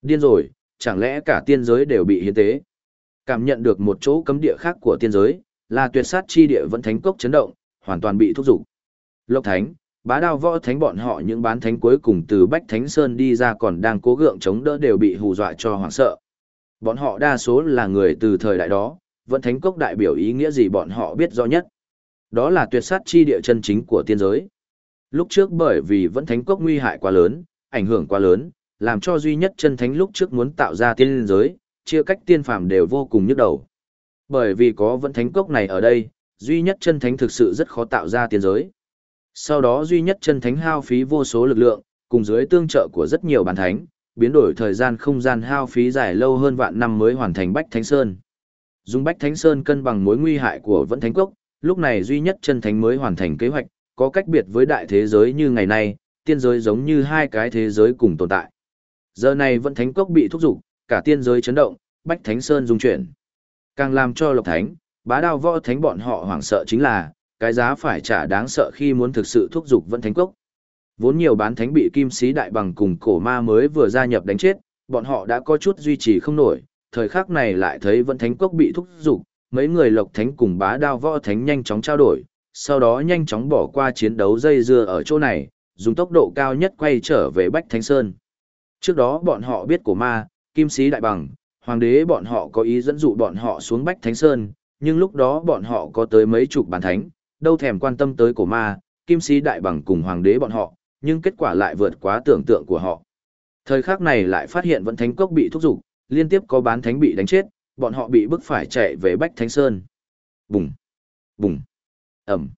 Điên rồi, chẳng lẽ cả tiên giới đều bị hiến tế? Cảm nhận được một chỗ cấm địa khác của tiên giới, là tuyệt sát chi địa vẫn thánh cốc chấn động, hoàn toàn bị thúc giục. Lộc Thánh, bá đao võ thánh bọn họ những bán thánh cuối cùng từ Bách Thánh Sơn đi ra còn đang cố gượng chống đỡ đều bị hù dọa cho hoảng sợ. Bọn họ đa số là người từ thời đại đó, vẫn thánh cốc đại biểu ý nghĩa gì bọn họ biết rõ nhất. Đó là tuyệt sát chi địa chân chính của tiên giới. Lúc trước bởi vì vẫn thánh cốc nguy hại quá lớn, ảnh hưởng quá lớn, làm cho duy nhất chân thánh lúc trước muốn tạo ra tiên giới, chia cách tiên phàm đều vô cùng nhức đầu. Bởi vì có vẫn thánh cốc này ở đây, duy nhất chân thánh thực sự rất khó tạo ra tiên giới. Sau đó duy nhất chân thánh hao phí vô số lực lượng, cùng dưới tương trợ của rất nhiều bản thánh, biến đổi thời gian không gian hao phí dài lâu hơn vạn năm mới hoàn thành Bách Thánh Sơn. Dùng Bách Thánh Sơn cân bằng mối nguy hại của Vẫn Thánh Cốc, lúc này duy nhất chân thánh mới hoàn thành kế hoạch, có cách biệt với đại thế giới như ngày nay, tiên giới giống như hai cái thế giới cùng tồn tại. Giờ này Vẫn Thánh Cốc bị thúc giục, cả tiên giới chấn động, Bách Thánh Sơn dùng chuyển. Càng làm cho Lộc Thánh, bá đao võ thánh bọn họ hoảng sợ chính là, cái giá phải trả đáng sợ khi muốn thực sự thúc giục vẫn thánh cốc. Vốn nhiều bán thánh bị kim sĩ đại bằng cùng cổ ma mới vừa gia nhập đánh chết, bọn họ đã có chút duy trì không nổi, thời khắc này lại thấy vẫn thánh cốc bị thúc giục, mấy người lộc thánh cùng bá đao võ thánh nhanh chóng trao đổi, sau đó nhanh chóng bỏ qua chiến đấu dây dưa ở chỗ này, dùng tốc độ cao nhất quay trở về Bách Thánh Sơn. Trước đó bọn họ biết cổ ma, Kim sĩ đại bằng, hoàng đế bọn họ có ý dẫn dụ bọn họ xuống Bách Thánh Sơn, nhưng lúc đó bọn họ có tới mấy chục bàn thánh, đâu thèm quan tâm tới cổ ma, kim sĩ đại bằng cùng hoàng đế bọn họ, nhưng kết quả lại vượt quá tưởng tượng của họ. Thời khắc này lại phát hiện vẫn thánh cốc bị thúc giục, liên tiếp có bán thánh bị đánh chết, bọn họ bị bức phải chạy về Bách Thánh Sơn. Bùng, bùng, ẩm.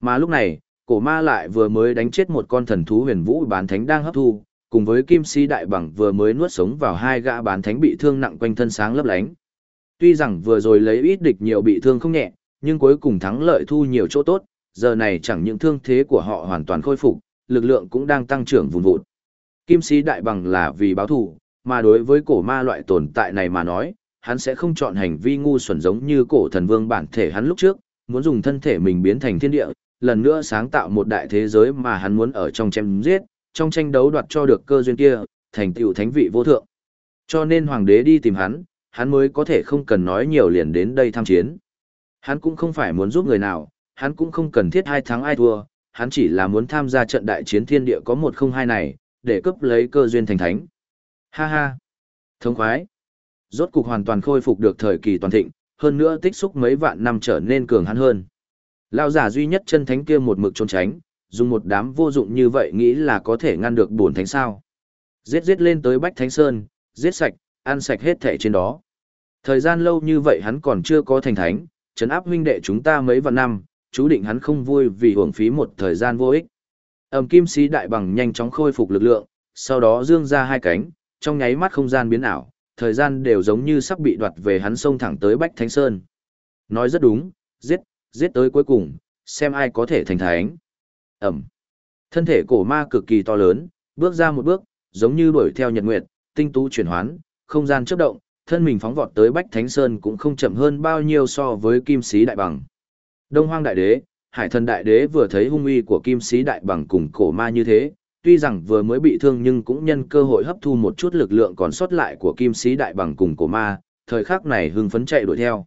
Mà lúc này, cổ ma lại vừa mới đánh chết một con thần thú huyền vũ bán thánh đang hấp thu, cùng với kim si đại bằng vừa mới nuốt sống vào hai gã bán thánh bị thương nặng quanh thân sáng lấp lánh. Tuy rằng vừa rồi lấy ít địch nhiều bị thương không nhẹ, nhưng cuối cùng thắng lợi thu nhiều chỗ tốt, giờ này chẳng những thương thế của họ hoàn toàn khôi phục, lực lượng cũng đang tăng trưởng vùn vụt. Kim sĩ đại bằng là vì báo thù, mà đối với cổ ma loại tồn tại này mà nói, hắn sẽ không chọn hành vi ngu xuẩn giống như cổ thần vương bản thể hắn lúc trước, muốn dùng thân thể mình biến thành thiên địa, lần nữa sáng tạo một đại thế giới mà hắn muốn ở trong chém giết, trong tranh đấu đoạt cho được cơ duyên kia, thành tựu thánh vị vô thượng. Cho nên hoàng đế đi tìm hắn, hắn mới có thể không cần nói nhiều liền đến đây tham chiến. Hắn cũng không phải muốn giúp người nào, hắn cũng không cần thiết hai thắng ai thua, hắn chỉ là muốn tham gia trận đại chiến thiên địa có một không hai này, để cấp lấy cơ duyên thành thánh. Ha ha! Thống khoái! Rốt cục hoàn toàn khôi phục được thời kỳ toàn thịnh, hơn nữa tích xúc mấy vạn năm trở nên cường hắn hơn. Lão giả duy nhất chân thánh kia một mực trốn tránh, dùng một đám vô dụng như vậy nghĩ là có thể ngăn được bổn thánh sao. Giết giết lên tới Bách Thánh Sơn, giết sạch, ăn sạch hết thể trên đó. Thời gian lâu như vậy hắn còn chưa có thành thánh, trấn áp huynh đệ chúng ta mấy vạn năm, chú định hắn không vui vì hưởng phí một thời gian vô ích. Ẩm kim sĩ đại bằng nhanh chóng khôi phục lực lượng, sau đó dương ra hai cánh, trong nháy mắt không gian biến ảo, thời gian đều giống như sắp bị đoạt về hắn xông thẳng tới Bách Thánh Sơn. Nói rất đúng, giết, giết tới cuối cùng, xem ai có thể thành thánh. Ẩm. Thân thể cổ ma cực kỳ to lớn, bước ra một bước, giống như đuổi theo nhật nguyệt, tinh tú chuyển hoán, không gian chớp động, thân mình phóng vọt tới Bách Thánh Sơn cũng không chậm hơn bao nhiêu so với Kim Sĩ Đại Bằng. Đông Hoang Đại Đế, Hải Thần Đại Đế vừa thấy hung uy của Kim Sĩ Đại Bằng cùng cổ ma như thế, tuy rằng vừa mới bị thương nhưng cũng nhân cơ hội hấp thu một chút lực lượng còn sót lại của Kim Sĩ Đại Bằng cùng cổ ma, thời khắc này hưng phấn chạy đuổi theo.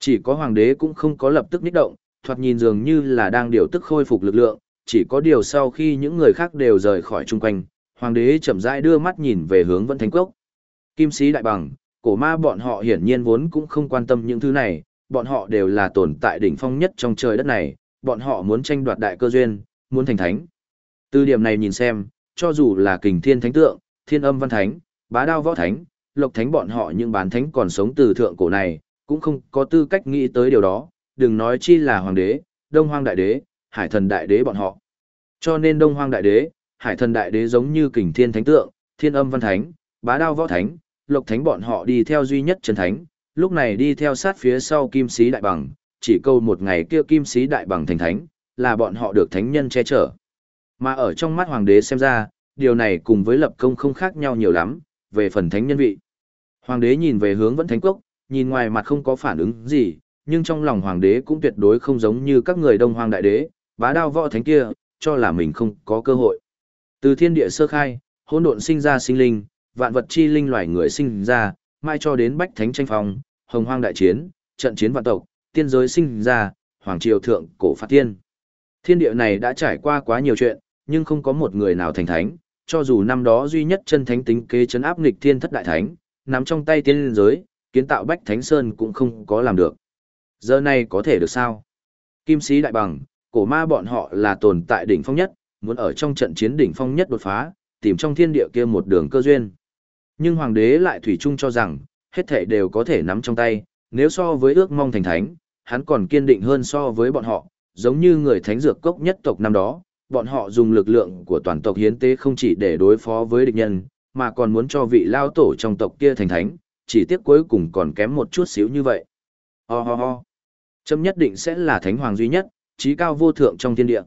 Chỉ có Hoàng Đế cũng không có lập tức nhích động, thoạt nhìn dường như là đang điều tức khôi phục lực lượng, chỉ có điều sau khi những người khác đều rời khỏi chung quanh, Hoàng Đế chậm rãi đưa mắt nhìn về hướng Vân Thánh Cốc. Kim Sĩ Đại Bằng, cổ ma bọn họ hiển nhiên vốn cũng không quan tâm những thứ này, bọn họ đều là tồn tại đỉnh phong nhất trong trời đất này, bọn họ muốn tranh đoạt đại cơ duyên, muốn thành thánh. Từ điểm này nhìn xem, cho dù là kình thiên thánh tượng, thiên âm văn thánh, bá đao võ thánh, lộc thánh bọn họ những bán thánh còn sống từ thượng cổ này, cũng không có tư cách nghĩ tới điều đó, đừng nói chi là hoàng đế, đông hoang đại đế, hải thần đại đế bọn họ. Cho nên đông hoang đại đế, hải thần đại đế giống như kình thiên thánh tượng, thiên âm văn thánh, bá đao võ thánh, lộc thánh bọn họ đi theo duy nhất chân thánh, lúc này đi theo sát phía sau kim sĩ đại bằng, chỉ câu một ngày kia kim sĩ đại bằng thành thánh, là bọn họ được thánh nhân che chở. Mà ở trong mắt hoàng đế xem ra, điều này cùng với lập công không khác nhau nhiều lắm, về phần thánh nhân vị. Hoàng đế nhìn về hướng vẫn thánh quốc, nhìn ngoài mặt không có phản ứng gì, nhưng trong lòng hoàng đế cũng tuyệt đối không giống như các người đông hoàng đại đế, bá đao võ thánh kia, cho là mình không có cơ hội. Từ thiên địa sơ khai, hỗn độn sinh ra sinh linh, vạn vật chi linh loài người sinh ra, mai cho đến bách thánh tranh phong, hồng hoang đại chiến, trận chiến vạn tộc, tiên giới sinh ra, hoàng triều thượng cổ phát tiên. Thiên địa này đã trải qua quá nhiều chuyện, nhưng không có một người nào thành thánh, cho dù năm đó duy nhất chân thánh tính kế chấn áp nghịch thiên thất đại thánh, nắm trong tay tiên giới, kiến tạo bách thánh sơn cũng không có làm được. Giờ này có thể được sao? Kim sĩ đại bằng, cổ ma bọn họ là tồn tại đỉnh phong nhất, muốn ở trong trận chiến đỉnh phong nhất đột phá, tìm trong thiên địa kia một đường cơ duyên. Nhưng hoàng đế lại thủy chung cho rằng, hết thể đều có thể nắm trong tay, nếu so với ước mong thành thánh, hắn còn kiên định hơn so với bọn họ, giống như người thánh dược cốc nhất tộc năm đó, bọn họ dùng lực lượng của toàn tộc hiến tế không chỉ để đối phó với địch nhân, mà còn muốn cho vị lao tổ trong tộc kia thành thánh, chỉ tiếc cuối cùng còn kém một chút xíu như vậy. Ho ho ho. Châm nhất định sẽ là thánh hoàng duy nhất, trí cao vô thượng trong thiên địa.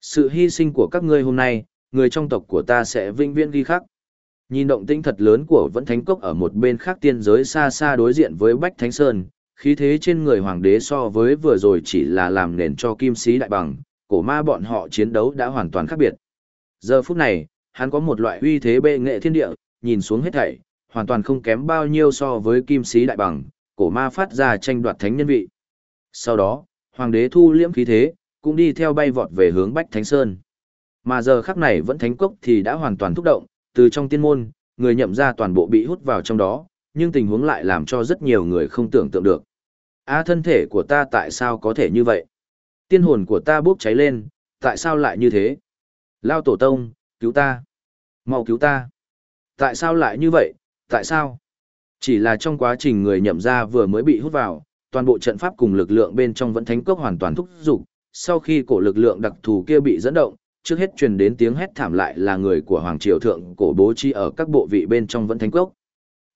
Sự hy sinh của các ngươi hôm nay, người trong tộc của ta sẽ vinh viễn ghi khắc. Nhìn động tĩnh thật lớn của vẫn thánh cốc ở một bên khác tiên giới xa xa đối diện với Bách Thánh Sơn, khí thế trên người hoàng đế so với vừa rồi chỉ là làm nền cho kim sĩ đại bằng, cổ ma bọn họ chiến đấu đã hoàn toàn khác biệt. Giờ phút này, hắn có một loại uy thế bệ nghệ thiên địa, nhìn xuống hết thảy, hoàn toàn không kém bao nhiêu so với kim sĩ đại bằng, cổ ma phát ra tranh đoạt thánh nhân vị. Sau đó, hoàng đế thu liễm khí thế, cũng đi theo bay vọt về hướng Bách Thánh Sơn. Mà giờ khắc này vẫn thánh cốc thì đã hoàn toàn thúc động, từ trong tiên môn, người nhậm ra toàn bộ bị hút vào trong đó, nhưng tình huống lại làm cho rất nhiều người không tưởng tượng được. A thân thể của ta tại sao có thể như vậy? Tiên hồn của ta bốc cháy lên, tại sao lại như thế? Lao tổ tông, cứu ta! mau cứu ta! Tại sao lại như vậy? Tại sao? Chỉ là trong quá trình người nhậm ra vừa mới bị hút vào, toàn bộ trận pháp cùng lực lượng bên trong vẫn thánh cốc hoàn toàn thúc dục sau khi cổ lực lượng đặc thù kia bị dẫn động trước hết truyền đến tiếng hét thảm lại là người của hoàng triều thượng cổ bố trí ở các bộ vị bên trong vẫn thánh cốc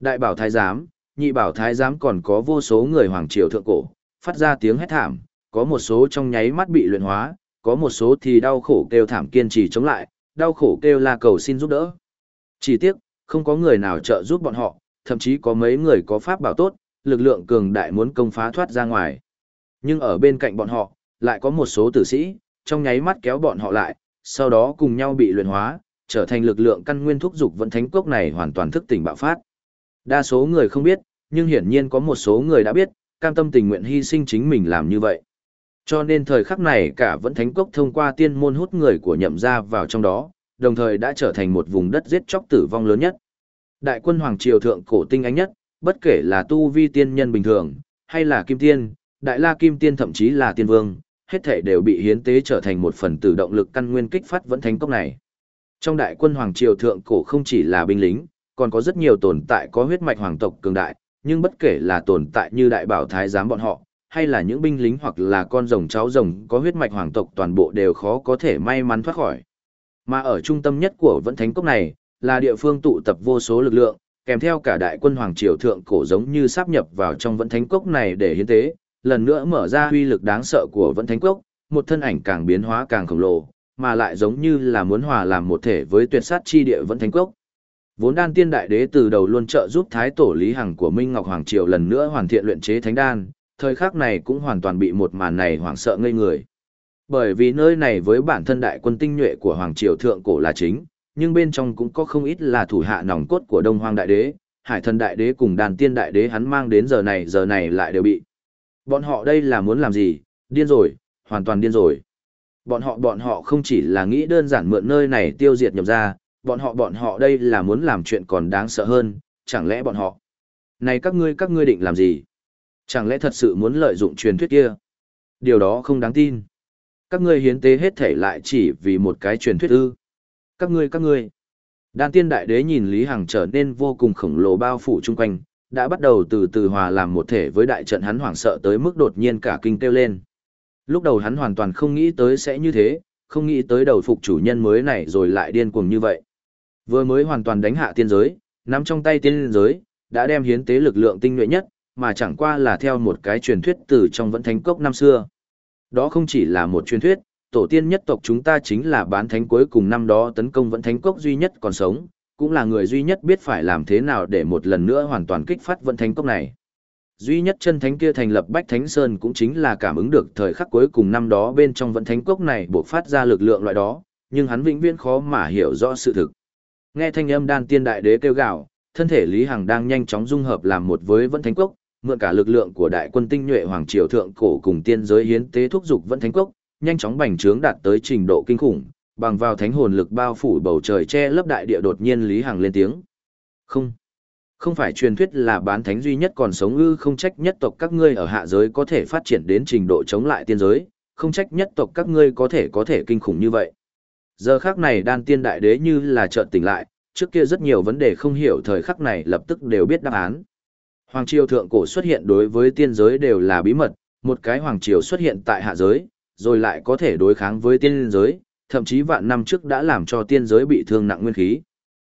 đại bảo thái giám nhị bảo thái giám còn có vô số người hoàng triều thượng cổ phát ra tiếng hét thảm có một số trong nháy mắt bị luyện hóa có một số thì đau khổ kêu thảm kiên trì chống lại đau khổ kêu la cầu xin giúp đỡ chỉ tiếc không có người nào trợ giúp bọn họ thậm chí có mấy người có pháp bảo tốt lực lượng cường đại muốn công phá thoát ra ngoài. Nhưng ở bên cạnh bọn họ, lại có một số tử sĩ, trong nháy mắt kéo bọn họ lại, sau đó cùng nhau bị luyện hóa, trở thành lực lượng căn nguyên thúc dục vận thánh cốc này hoàn toàn thức tỉnh bạo phát. Đa số người không biết, nhưng hiển nhiên có một số người đã biết, cam tâm tình nguyện hy sinh chính mình làm như vậy. Cho nên thời khắc này cả vẫn thánh cốc thông qua tiên môn hút người của nhậm gia vào trong đó, đồng thời đã trở thành một vùng đất giết chóc tử vong lớn nhất. Đại quân Hoàng Triều Thượng cổ tinh ánh nhất, bất kể là tu vi tiên nhân bình thường, hay là kim tiên, đại la kim tiên thậm chí là tiên vương, hết thể đều bị hiến tế trở thành một phần tử động lực căn nguyên kích phát vẫn thành cốc này. Trong đại quân hoàng triều thượng cổ không chỉ là binh lính, còn có rất nhiều tồn tại có huyết mạch hoàng tộc cường đại, nhưng bất kể là tồn tại như đại bảo thái giám bọn họ, hay là những binh lính hoặc là con rồng cháu rồng có huyết mạch hoàng tộc toàn bộ đều khó có thể may mắn thoát khỏi. Mà ở trung tâm nhất của vẫn thánh cốc này, là địa phương tụ tập vô số lực lượng, kèm theo cả đại quân hoàng triều thượng cổ giống như sáp nhập vào trong vẫn thánh cốc này để hiến tế, lần nữa mở ra huy lực đáng sợ của vẫn thánh cốc, một thân ảnh càng biến hóa càng khổng lồ, mà lại giống như là muốn hòa làm một thể với tuyệt sát chi địa vẫn thánh cốc. Vốn đan tiên đại đế từ đầu luôn trợ giúp thái tổ Lý Hằng của Minh Ngọc Hoàng Triều lần nữa hoàn thiện luyện chế thánh đan, thời khắc này cũng hoàn toàn bị một màn này hoảng sợ ngây người. Bởi vì nơi này với bản thân đại quân tinh nhuệ của Hoàng Triều Thượng Cổ là chính, nhưng bên trong cũng có không ít là thủ hạ nòng cốt của Đông Hoang Đại Đế, Hải Thần Đại Đế cùng Đàn Tiên Đại Đế hắn mang đến giờ này giờ này lại đều bị. Bọn họ đây là muốn làm gì? Điên rồi, hoàn toàn điên rồi. Bọn họ bọn họ không chỉ là nghĩ đơn giản mượn nơi này tiêu diệt nhập ra, bọn họ bọn họ đây là muốn làm chuyện còn đáng sợ hơn, chẳng lẽ bọn họ. Này các ngươi các ngươi định làm gì? Chẳng lẽ thật sự muốn lợi dụng truyền thuyết kia? Điều đó không đáng tin. Các ngươi hiến tế hết thể lại chỉ vì một cái truyền thuyết ư các ngươi các ngươi. Đan tiên đại đế nhìn Lý Hằng trở nên vô cùng khổng lồ bao phủ chung quanh, đã bắt đầu từ từ hòa làm một thể với đại trận hắn hoảng sợ tới mức đột nhiên cả kinh kêu lên. Lúc đầu hắn hoàn toàn không nghĩ tới sẽ như thế, không nghĩ tới đầu phục chủ nhân mới này rồi lại điên cuồng như vậy. Vừa mới hoàn toàn đánh hạ tiên giới, nắm trong tay tiên giới, đã đem hiến tế lực lượng tinh nhuệ nhất, mà chẳng qua là theo một cái truyền thuyết từ trong vẫn thánh cốc năm xưa. Đó không chỉ là một truyền thuyết, tổ tiên nhất tộc chúng ta chính là bán thánh cuối cùng năm đó tấn công vẫn thánh cốc duy nhất còn sống, cũng là người duy nhất biết phải làm thế nào để một lần nữa hoàn toàn kích phát Vận thánh cốc này. Duy nhất chân thánh kia thành lập Bách Thánh Sơn cũng chính là cảm ứng được thời khắc cuối cùng năm đó bên trong Vận thánh cốc này buộc phát ra lực lượng loại đó, nhưng hắn vĩnh viễn khó mà hiểu rõ sự thực. Nghe thanh âm đan tiên đại đế kêu gào, thân thể Lý Hằng đang nhanh chóng dung hợp làm một với Vận thánh cốc, mượn cả lực lượng của đại quân tinh nhuệ hoàng triều thượng cổ cùng tiên giới hiến tế thúc dục Vận thánh cốc, nhanh chóng bành trướng đạt tới trình độ kinh khủng, bằng vào thánh hồn lực bao phủ bầu trời che lấp đại địa đột nhiên Lý Hằng lên tiếng. Không, không phải truyền thuyết là bán thánh duy nhất còn sống ư không trách nhất tộc các ngươi ở hạ giới có thể phát triển đến trình độ chống lại tiên giới, không trách nhất tộc các ngươi có thể có thể kinh khủng như vậy. Giờ khắc này đan tiên đại đế như là chợt tỉnh lại, trước kia rất nhiều vấn đề không hiểu thời khắc này lập tức đều biết đáp án. Hoàng triều thượng cổ xuất hiện đối với tiên giới đều là bí mật, một cái hoàng triều xuất hiện tại hạ giới, rồi lại có thể đối kháng với tiên giới, thậm chí vạn năm trước đã làm cho tiên giới bị thương nặng nguyên khí.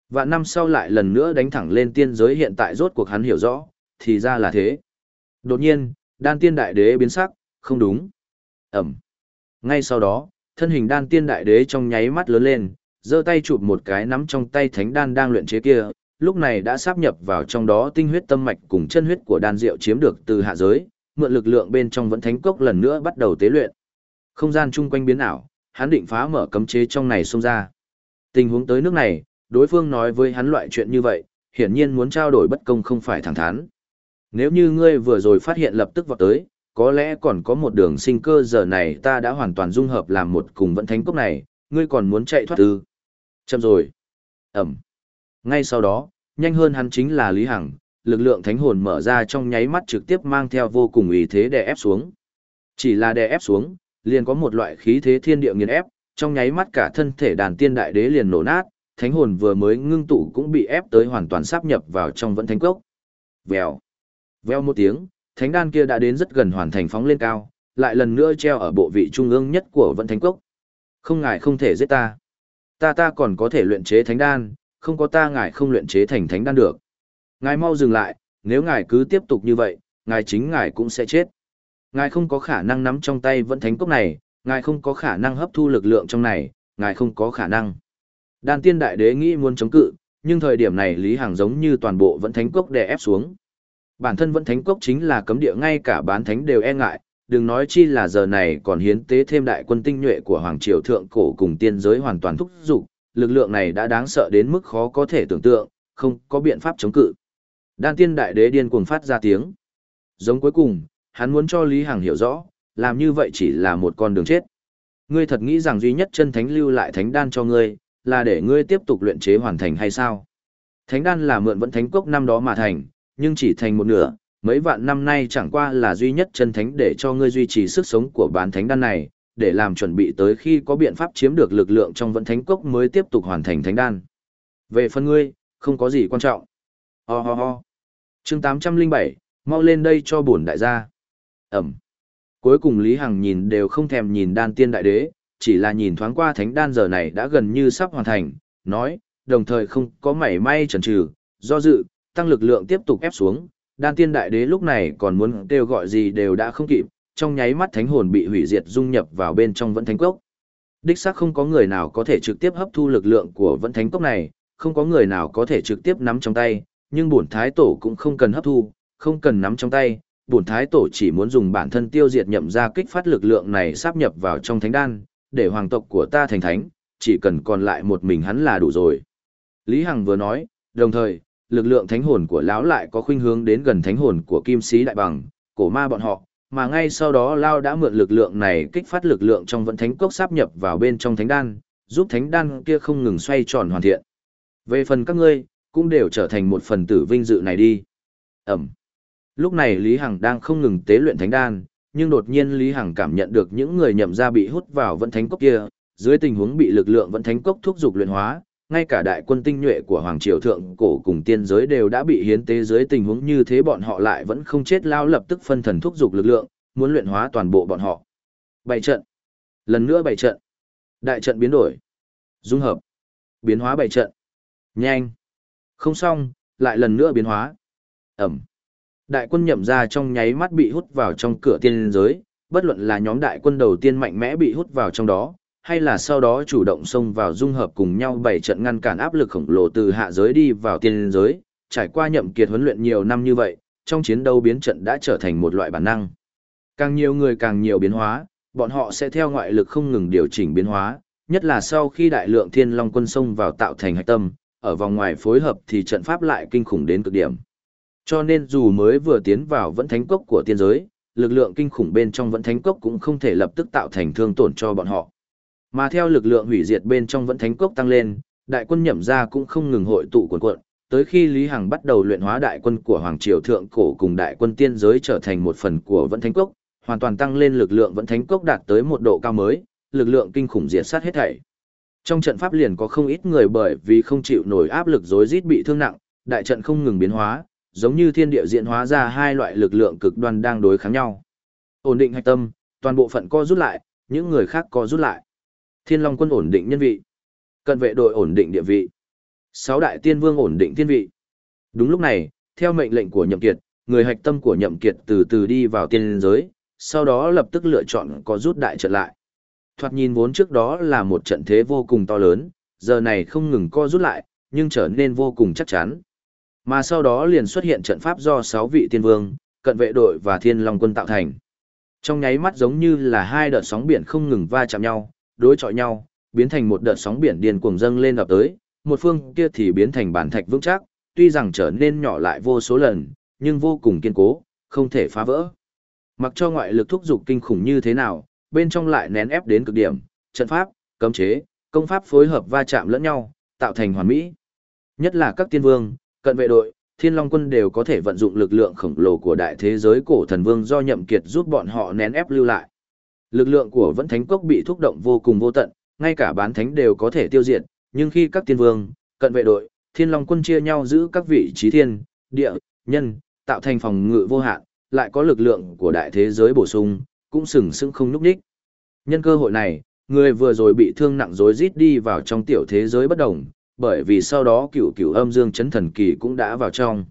Vạn năm sau lại lần nữa đánh thẳng lên tiên giới hiện tại rốt cuộc hắn hiểu rõ, thì ra là thế. Đột nhiên, đan tiên đại đế biến sắc, không đúng. Ẩm. Ngay sau đó, thân hình đan tiên đại đế trong nháy mắt lớn lên, giơ tay chụp một cái nắm trong tay thánh đan đang luyện chế kia, lúc này đã sáp nhập vào trong đó tinh huyết tâm mạch cùng chân huyết của đan diệu chiếm được từ hạ giới, mượn lực lượng bên trong vẫn thánh cốc lần nữa bắt đầu tế luyện. Không gian chung quanh biến ảo, hắn định phá mở cấm chế trong này xông ra. Tình huống tới nước này, đối phương nói với hắn loại chuyện như vậy, hiển nhiên muốn trao đổi bất công không phải thẳng thắn. Nếu như ngươi vừa rồi phát hiện lập tức vào tới, có lẽ còn có một đường sinh cơ giờ này ta đã hoàn toàn dung hợp làm một cùng vận thánh cốc này, ngươi còn muốn chạy thoát ư? Chậm rồi. Ẩm. Ngay sau đó, nhanh hơn hắn chính là Lý Hằng, lực lượng thánh hồn mở ra trong nháy mắt trực tiếp mang theo vô cùng ý thế đè ép xuống. Chỉ là đè ép xuống, liền có một loại khí thế thiên địa nghiền ép, trong nháy mắt cả thân thể đàn tiên đại đế liền nổ nát, thánh hồn vừa mới ngưng tụ cũng bị ép tới hoàn toàn sáp nhập vào trong vẫn thánh cốc. Vèo. Vèo một tiếng, thánh đan kia đã đến rất gần hoàn thành phóng lên cao, lại lần nữa treo ở bộ vị trung ương nhất của vẫn thánh cốc. Không ngại không thể giết ta. Ta ta còn có thể luyện chế thánh đan, không có ta ngài không luyện chế thành thánh đan được. Ngài mau dừng lại, nếu ngài cứ tiếp tục như vậy, ngài chính ngài cũng sẽ chết. Ngài không có khả năng nắm trong tay vẫn thánh cốc này, ngài không có khả năng hấp thu lực lượng trong này, ngài không có khả năng. Đan tiên đại đế nghĩ muốn chống cự, nhưng thời điểm này Lý Hằng giống như toàn bộ vẫn thánh cốc đè ép xuống. Bản thân vẫn thánh cốc chính là cấm địa ngay cả bán thánh đều e ngại, đừng nói chi là giờ này còn hiến tế thêm đại quân tinh nhuệ của Hoàng Triều Thượng Cổ cùng tiên giới hoàn toàn thúc giục, lực lượng này đã đáng sợ đến mức khó có thể tưởng tượng, không có biện pháp chống cự. Đan tiên đại đế điên cuồng phát ra tiếng. Giống cuối cùng, hắn muốn cho Lý Hằng hiểu rõ, làm như vậy chỉ là một con đường chết. Ngươi thật nghĩ rằng duy nhất chân thánh lưu lại thánh đan cho ngươi, là để ngươi tiếp tục luyện chế hoàn thành hay sao? Thánh đan là mượn vẫn thánh cốc năm đó mà thành, nhưng chỉ thành một nửa, mấy vạn năm nay chẳng qua là duy nhất chân thánh để cho ngươi duy trì sức sống của bán thánh đan này, để làm chuẩn bị tới khi có biện pháp chiếm được lực lượng trong vẫn thánh cốc mới tiếp tục hoàn thành thánh đan. Về phần ngươi, không có gì quan trọng. Ho ho ho. Chương 807, mau lên đây cho bổn đại gia. Ẩm. Cuối cùng Lý Hằng nhìn đều không thèm nhìn đan tiên đại đế, chỉ là nhìn thoáng qua thánh đan giờ này đã gần như sắp hoàn thành, nói, đồng thời không có mảy may chần chừ, do dự, tăng lực lượng tiếp tục ép xuống, đan tiên đại đế lúc này còn muốn kêu gọi gì đều đã không kịp, trong nháy mắt thánh hồn bị hủy diệt dung nhập vào bên trong vẫn thánh cốc. Đích xác không có người nào có thể trực tiếp hấp thu lực lượng của vẫn thánh cốc này, không có người nào có thể trực tiếp nắm trong tay, nhưng bổn thái tổ cũng không cần hấp thu, không cần nắm trong tay, bổn thái tổ chỉ muốn dùng bản thân tiêu diệt nhậm ra kích phát lực lượng này sáp nhập vào trong thánh đan, để hoàng tộc của ta thành thánh, chỉ cần còn lại một mình hắn là đủ rồi. Lý Hằng vừa nói, đồng thời, lực lượng thánh hồn của lão lại có khuynh hướng đến gần thánh hồn của kim sĩ đại bằng, cổ ma bọn họ, mà ngay sau đó Lao đã mượn lực lượng này kích phát lực lượng trong vận thánh cốc sáp nhập vào bên trong thánh đan, giúp thánh đan kia không ngừng xoay tròn hoàn thiện. Về phần các ngươi, cũng đều trở thành một phần tử vinh dự này đi. Ẩm. Lúc này Lý Hằng đang không ngừng tế luyện thánh đan, nhưng đột nhiên Lý Hằng cảm nhận được những người nhậm ra bị hút vào vận thánh cốc kia, dưới tình huống bị lực lượng vận thánh cốc thúc dục luyện hóa, ngay cả đại quân tinh nhuệ của Hoàng Triều Thượng Cổ cùng tiên giới đều đã bị hiến tế dưới tình huống như thế bọn họ lại vẫn không chết lao lập tức phân thần thúc dục lực lượng, muốn luyện hóa toàn bộ bọn họ. Bảy trận. Lần nữa bảy trận. Đại trận biến đổi. Dung hợp. Biến hóa bảy trận. Nhanh. Không xong, lại lần nữa biến hóa. Ẩm. Đại quân nhậm ra trong nháy mắt bị hút vào trong cửa tiên giới, bất luận là nhóm đại quân đầu tiên mạnh mẽ bị hút vào trong đó, hay là sau đó chủ động xông vào dung hợp cùng nhau bảy trận ngăn cản áp lực khổng lồ từ hạ giới đi vào tiên giới, trải qua nhậm kiệt huấn luyện nhiều năm như vậy, trong chiến đấu biến trận đã trở thành một loại bản năng. Càng nhiều người càng nhiều biến hóa, bọn họ sẽ theo ngoại lực không ngừng điều chỉnh biến hóa, nhất là sau khi đại lượng thiên long quân xông vào tạo thành hạch tâm, ở vòng ngoài phối hợp thì trận pháp lại kinh khủng đến cực điểm. Cho nên dù mới vừa tiến vào vẫn thánh cốc của tiên giới, lực lượng kinh khủng bên trong vẫn thánh cốc cũng không thể lập tức tạo thành thương tổn cho bọn họ. Mà theo lực lượng hủy diệt bên trong vẫn thánh cốc tăng lên, đại quân nhậm ra cũng không ngừng hội tụ cuộn cuộn, tới khi Lý Hằng bắt đầu luyện hóa đại quân của Hoàng Triều Thượng Cổ cùng đại quân tiên giới trở thành một phần của vẫn thánh cốc, hoàn toàn tăng lên lực lượng vẫn thánh cốc đạt tới một độ cao mới, lực lượng kinh khủng diệt sát hết thảy. Trong trận pháp liền có không ít người bởi vì không chịu nổi áp lực rối rít bị thương nặng, đại trận không ngừng biến hóa, giống như thiên địa diễn hóa ra hai loại lực lượng cực đoan đang đối kháng nhau. Ổn định hạch tâm, toàn bộ phận co rút lại, những người khác co rút lại. Thiên Long quân ổn định nhân vị. Cận vệ đội ổn định địa vị. Sáu đại tiên vương ổn định thiên vị. Đúng lúc này, theo mệnh lệnh của Nhậm Kiệt, người hạch tâm của Nhậm Kiệt từ từ đi vào tiên giới, sau đó lập tức lựa chọn có rút đại trận lại. Thoạt nhìn vốn trước đó là một trận thế vô cùng to lớn, giờ này không ngừng co rút lại, nhưng trở nên vô cùng chắc chắn. Mà sau đó liền xuất hiện trận pháp do 6 vị tiên vương, cận vệ đội và thiên long quân tạo thành. Trong nháy mắt giống như là hai đợt sóng biển không ngừng va chạm nhau, đối chọi nhau, biến thành một đợt sóng biển điên cuồng dâng lên ập tới, một phương kia thì biến thành bản thạch vững chắc, tuy rằng trở nên nhỏ lại vô số lần, nhưng vô cùng kiên cố, không thể phá vỡ. Mặc cho ngoại lực thúc dục kinh khủng như thế nào, bên trong lại nén ép đến cực điểm, trận pháp, cấm chế, công pháp phối hợp va chạm lẫn nhau, tạo thành hoàn mỹ. Nhất là các tiên vương, cận vệ đội, thiên long quân đều có thể vận dụng lực lượng khổng lồ của đại thế giới cổ thần vương do nhậm kiệt giúp bọn họ nén ép lưu lại. Lực lượng của vẫn thánh cốc bị thúc động vô cùng vô tận, ngay cả bán thánh đều có thể tiêu diệt, nhưng khi các tiên vương, cận vệ đội, thiên long quân chia nhau giữ các vị trí thiên, địa, nhân, tạo thành phòng ngự vô hạn, lại có lực lượng của đại thế giới bổ sung, cũng sừng sững không núp đích. Nhân cơ hội này, người vừa rồi bị thương nặng rối rít đi vào trong tiểu thế giới bất động bởi vì sau đó cửu cửu âm dương chấn thần kỳ cũng đã vào trong.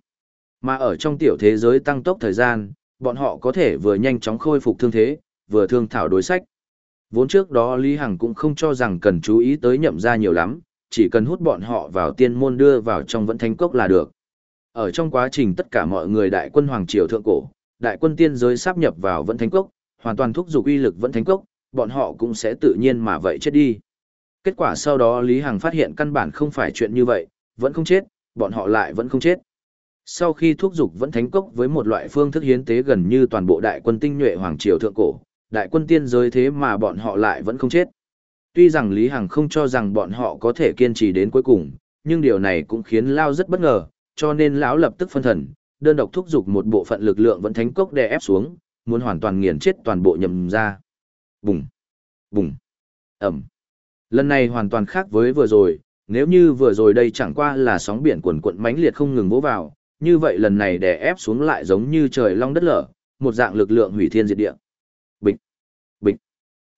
Mà ở trong tiểu thế giới tăng tốc thời gian, bọn họ có thể vừa nhanh chóng khôi phục thương thế, vừa thương thảo đối sách. Vốn trước đó Lý Hằng cũng không cho rằng cần chú ý tới nhậm ra nhiều lắm, chỉ cần hút bọn họ vào tiên môn đưa vào trong vẫn thánh cốc là được. Ở trong quá trình tất cả mọi người đại quân Hoàng Triều Thượng Cổ, đại quân tiên giới sắp nhập vào vẫn thánh cốc, hoàn toàn thúc giục uy lực vẫn thánh cốc, bọn họ cũng sẽ tự nhiên mà vậy chết đi. Kết quả sau đó Lý Hằng phát hiện căn bản không phải chuyện như vậy, vẫn không chết, bọn họ lại vẫn không chết. Sau khi thúc giục vẫn thánh cốc với một loại phương thức hiến tế gần như toàn bộ đại quân tinh nhuệ Hoàng Triều Thượng Cổ, đại quân tiên giới thế mà bọn họ lại vẫn không chết. Tuy rằng Lý Hằng không cho rằng bọn họ có thể kiên trì đến cuối cùng, nhưng điều này cũng khiến Lao rất bất ngờ, cho nên lão lập tức phân thần, đơn độc thúc giục một bộ phận lực lượng vẫn thánh cốc đè ép xuống, muốn hoàn toàn nghiền chết toàn bộ nhầm ra. Bùng, bùng, ẩm. Lần này hoàn toàn khác với vừa rồi, nếu như vừa rồi đây chẳng qua là sóng biển cuộn cuộn mãnh liệt không ngừng vỗ vào, như vậy lần này đè ép xuống lại giống như trời long đất lở, một dạng lực lượng hủy thiên diệt địa. Bịch, bịch.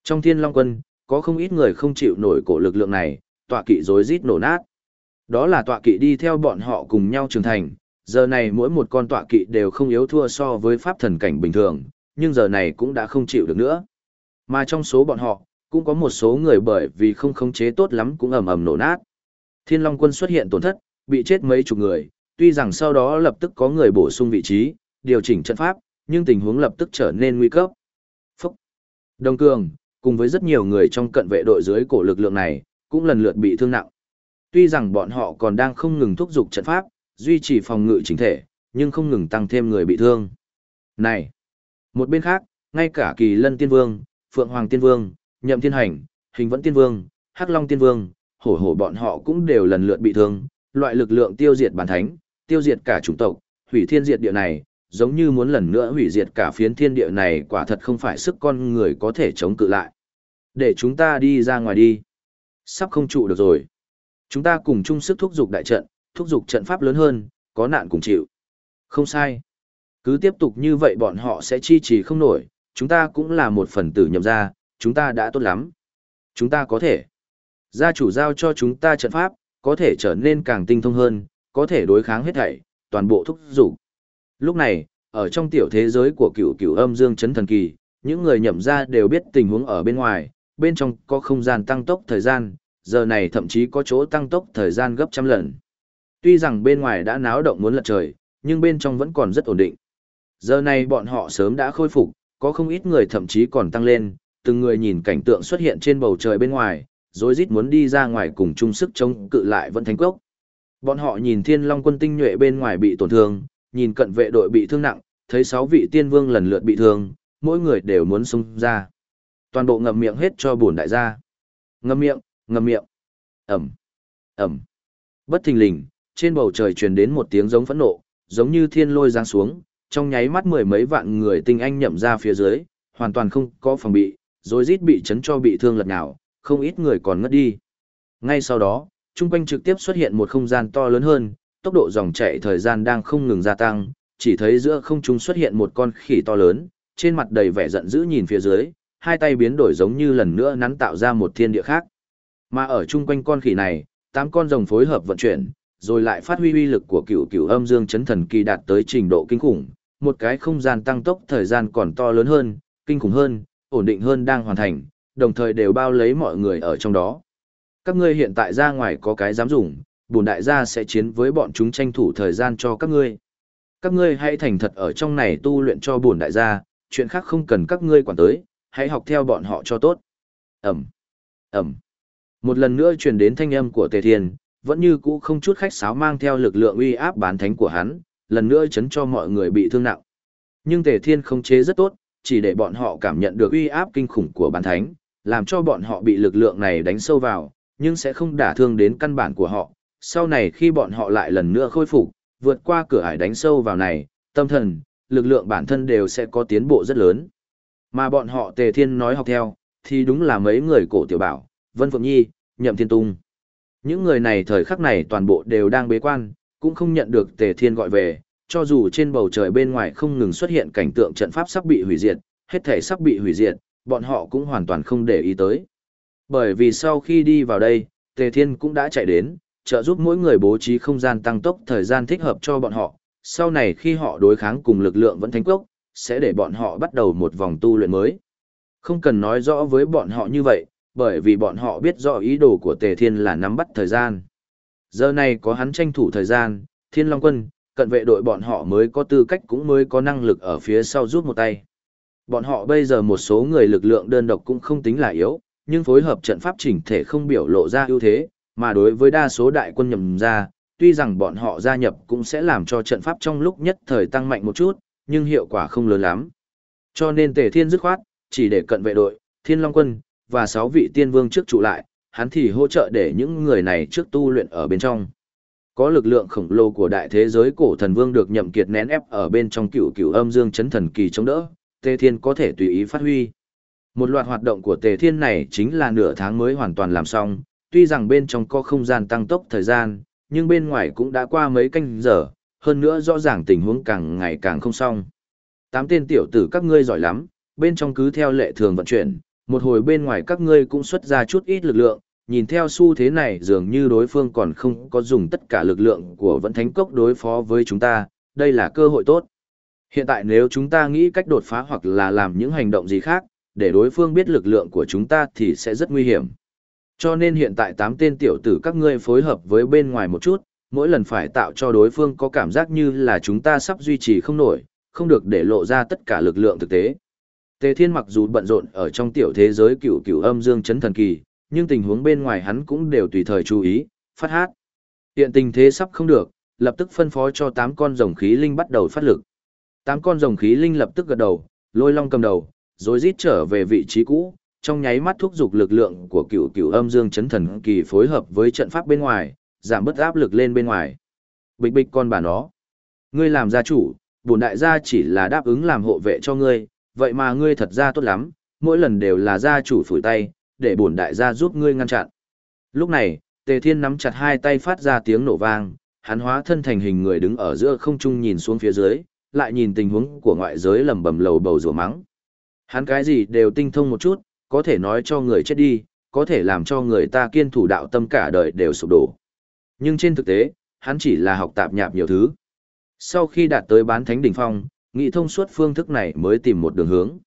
Trong thiên long quân, có không ít người không chịu nổi cổ lực lượng này, tọa kỵ rối rít nổ nát. Đó là tọa kỵ đi theo bọn họ cùng nhau trưởng thành, giờ này mỗi một con tọa kỵ đều không yếu thua so với pháp thần cảnh bình thường, nhưng giờ này cũng đã không chịu được nữa. Mà trong số bọn họ, cũng có một số người bởi vì không khống chế tốt lắm cũng ầm ầm nổ nát. Thiên Long quân xuất hiện tổn thất, bị chết mấy chục người, tuy rằng sau đó lập tức có người bổ sung vị trí, điều chỉnh trận pháp, nhưng tình huống lập tức trở nên nguy cấp. Phúc! Đồng Cường, cùng với rất nhiều người trong cận vệ đội dưới cổ lực lượng này, cũng lần lượt bị thương nặng. Tuy rằng bọn họ còn đang không ngừng thúc giục trận pháp, duy trì phòng ngự chính thể, nhưng không ngừng tăng thêm người bị thương. Này! Một bên khác, ngay cả kỳ lân tiên vương, phượng hoàng tiên vương, nhậm thiên hành, hình vẫn tiên vương, hắc long tiên vương, hổ hổ bọn họ cũng đều lần lượt bị thương, loại lực lượng tiêu diệt bản thánh, tiêu diệt cả chủng tộc, hủy thiên diệt địa này, giống như muốn lần nữa hủy diệt cả phiến thiên địa này quả thật không phải sức con người có thể chống cự lại. Để chúng ta đi ra ngoài đi. Sắp không trụ được rồi. Chúng ta cùng chung sức thúc giục đại trận, thúc giục trận pháp lớn hơn, có nạn cùng chịu. Không sai. Cứ tiếp tục như vậy bọn họ sẽ chi trì không nổi, chúng ta cũng là một phần tử nhậm ra, chúng ta đã tốt lắm. Chúng ta có thể. Gia chủ giao cho chúng ta trận pháp, có thể trở nên càng tinh thông hơn, có thể đối kháng hết thảy, toàn bộ thúc dục. Lúc này, ở trong tiểu thế giới của cựu cựu âm dương chấn thần kỳ, những người nhậm ra đều biết tình huống ở bên ngoài, bên trong có không gian tăng tốc thời gian, giờ này thậm chí có chỗ tăng tốc thời gian gấp trăm lần. Tuy rằng bên ngoài đã náo động muốn lật trời, nhưng bên trong vẫn còn rất ổn định. Giờ này bọn họ sớm đã khôi phục, có không ít người thậm chí còn tăng lên, từng người nhìn cảnh tượng xuất hiện trên bầu trời bên ngoài, rồi rít muốn đi ra ngoài cùng chung sức chống cự lại vẫn thánh cốc. Bọn họ nhìn thiên long quân tinh nhuệ bên ngoài bị tổn thương, nhìn cận vệ đội bị thương nặng, thấy sáu vị tiên vương lần lượt bị thương, mỗi người đều muốn xung ra. Toàn bộ ngậm miệng hết cho bổn đại gia. Ngậm miệng, ngậm miệng. ầm, ầm. Bất thình lình, trên bầu trời truyền đến một tiếng giống phẫn nộ, giống như thiên lôi giáng xuống, trong nháy mắt mười mấy vạn người tinh anh nhậm ra phía dưới, hoàn toàn không có phòng bị, rồi rít bị chấn cho bị thương lật nào, không ít người còn ngất đi. Ngay sau đó, trung quanh trực tiếp xuất hiện một không gian to lớn hơn, tốc độ dòng chảy thời gian đang không ngừng gia tăng, chỉ thấy giữa không trung xuất hiện một con khỉ to lớn, trên mặt đầy vẻ giận dữ nhìn phía dưới, hai tay biến đổi giống như lần nữa nắn tạo ra một thiên địa khác. Mà ở trung quanh con khỉ này, tám con rồng phối hợp vận chuyển, rồi lại phát huy uy lực của cựu cựu âm dương chấn thần kỳ đạt tới trình độ kinh khủng, một cái không gian tăng tốc thời gian còn to lớn hơn, kinh khủng hơn, ổn định hơn đang hoàn thành, đồng thời đều bao lấy mọi người ở trong đó. Các ngươi hiện tại ra ngoài có cái dám dùng, bùn đại gia sẽ chiến với bọn chúng tranh thủ thời gian cho các ngươi. Các ngươi hãy thành thật ở trong này tu luyện cho bùn đại gia, chuyện khác không cần các ngươi quản tới, hãy học theo bọn họ cho tốt. Ẩm, Ẩm. Một lần nữa truyền đến thanh âm của Tề Thiên, vẫn như cũ không chút khách sáo mang theo lực lượng uy áp bán thánh của hắn, lần nữa chấn cho mọi người bị thương nặng. Nhưng Tề Thiên không chế rất tốt, chỉ để bọn họ cảm nhận được uy áp kinh khủng của bản thánh, làm cho bọn họ bị lực lượng này đánh sâu vào, nhưng sẽ không đả thương đến căn bản của họ, sau này khi bọn họ lại lần nữa khôi phục, vượt qua cửa ải đánh sâu vào này, tâm thần, lực lượng bản thân đều sẽ có tiến bộ rất lớn. Mà bọn họ Tề Thiên nói học theo, thì đúng là mấy người cổ tiểu bảo, Vân Phượng Nhi, Nhậm Thiên Tung. Những người này thời khắc này toàn bộ đều đang bế quan, cũng không nhận được Tề Thiên gọi về, cho dù trên bầu trời bên ngoài không ngừng xuất hiện cảnh tượng trận pháp sắp bị hủy diệt, hết thể sắp bị hủy diệt, bọn họ cũng hoàn toàn không để ý tới. Bởi vì sau khi đi vào đây, Tề Thiên cũng đã chạy đến, trợ giúp mỗi người bố trí không gian tăng tốc thời gian thích hợp cho bọn họ, sau này khi họ đối kháng cùng lực lượng vẫn thánh quốc, sẽ để bọn họ bắt đầu một vòng tu luyện mới. Không cần nói rõ với bọn họ như vậy, bởi vì bọn họ biết rõ ý đồ của Tề Thiên là nắm bắt thời gian. Giờ này có hắn tranh thủ thời gian, Thiên Long Quân, cận vệ đội bọn họ mới có tư cách cũng mới có năng lực ở phía sau rút một tay. Bọn họ bây giờ một số người lực lượng đơn độc cũng không tính là yếu, nhưng phối hợp trận pháp chỉnh thể không biểu lộ ra ưu thế, mà đối với đa số đại quân nhầm ra, tuy rằng bọn họ gia nhập cũng sẽ làm cho trận pháp trong lúc nhất thời tăng mạnh một chút, nhưng hiệu quả không lớn lắm. Cho nên Tề Thiên dứt khoát, chỉ để cận vệ đội, Thiên Long quân và 6 vị tiên vương trước trụ lại, hắn thì hỗ trợ để những người này trước tu luyện ở bên trong. Có lực lượng khổng lồ của đại thế giới cổ thần vương được nhậm kiệt nén ép ở bên trong cựu cựu âm dương chấn thần kỳ chống đỡ, Tề Thiên có thể tùy ý phát huy. Một loạt hoạt động của Tề Thiên này chính là nửa tháng mới hoàn toàn làm xong, tuy rằng bên trong có không gian tăng tốc thời gian, nhưng bên ngoài cũng đã qua mấy canh giờ, hơn nữa rõ ràng tình huống càng ngày càng không xong. Tám tên tiểu tử các ngươi giỏi lắm, bên trong cứ theo lệ thường vận chuyển, một hồi bên ngoài các ngươi cũng xuất ra chút ít lực lượng, nhìn theo xu thế này dường như đối phương còn không có dùng tất cả lực lượng của vận thánh cốc đối phó với chúng ta, đây là cơ hội tốt. Hiện tại nếu chúng ta nghĩ cách đột phá hoặc là làm những hành động gì khác, để đối phương biết lực lượng của chúng ta thì sẽ rất nguy hiểm. Cho nên hiện tại tám tên tiểu tử các ngươi phối hợp với bên ngoài một chút, mỗi lần phải tạo cho đối phương có cảm giác như là chúng ta sắp duy trì không nổi, không được để lộ ra tất cả lực lượng thực tế. Tề Thiên mặc dù bận rộn ở trong tiểu thế giới cựu cựu âm dương chấn thần kỳ, nhưng tình huống bên ngoài hắn cũng đều tùy thời chú ý, phát hát. Hiện tình thế sắp không được, lập tức phân phó cho 8 con rồng khí linh bắt đầu phát lực. 8 con rồng khí linh lập tức gật đầu, lôi long cầm đầu, rồi rít trở về vị trí cũ, trong nháy mắt thúc giục lực lượng của cựu cựu âm dương chấn thần kỳ phối hợp với trận pháp bên ngoài, giảm bớt áp lực lên bên ngoài. Bịch bịch con bà nó. Ngươi làm gia chủ, bổn đại gia chỉ là đáp ứng làm hộ vệ cho ngươi, vậy mà ngươi thật ra tốt lắm, mỗi lần đều là gia chủ phủi tay, để bổn đại gia giúp ngươi ngăn chặn. Lúc này, Tề Thiên nắm chặt hai tay phát ra tiếng nổ vang, hắn hóa thân thành hình người đứng ở giữa không trung nhìn xuống phía dưới, lại nhìn tình huống của ngoại giới lầm bầm lầu bầu rủa mắng. Hắn cái gì đều tinh thông một chút, có thể nói cho người chết đi, có thể làm cho người ta kiên thủ đạo tâm cả đời đều sụp đổ. Nhưng trên thực tế, hắn chỉ là học tạp nhạp nhiều thứ. Sau khi đạt tới bán thánh đỉnh phong, nghị thông suốt phương thức này mới tìm một đường hướng.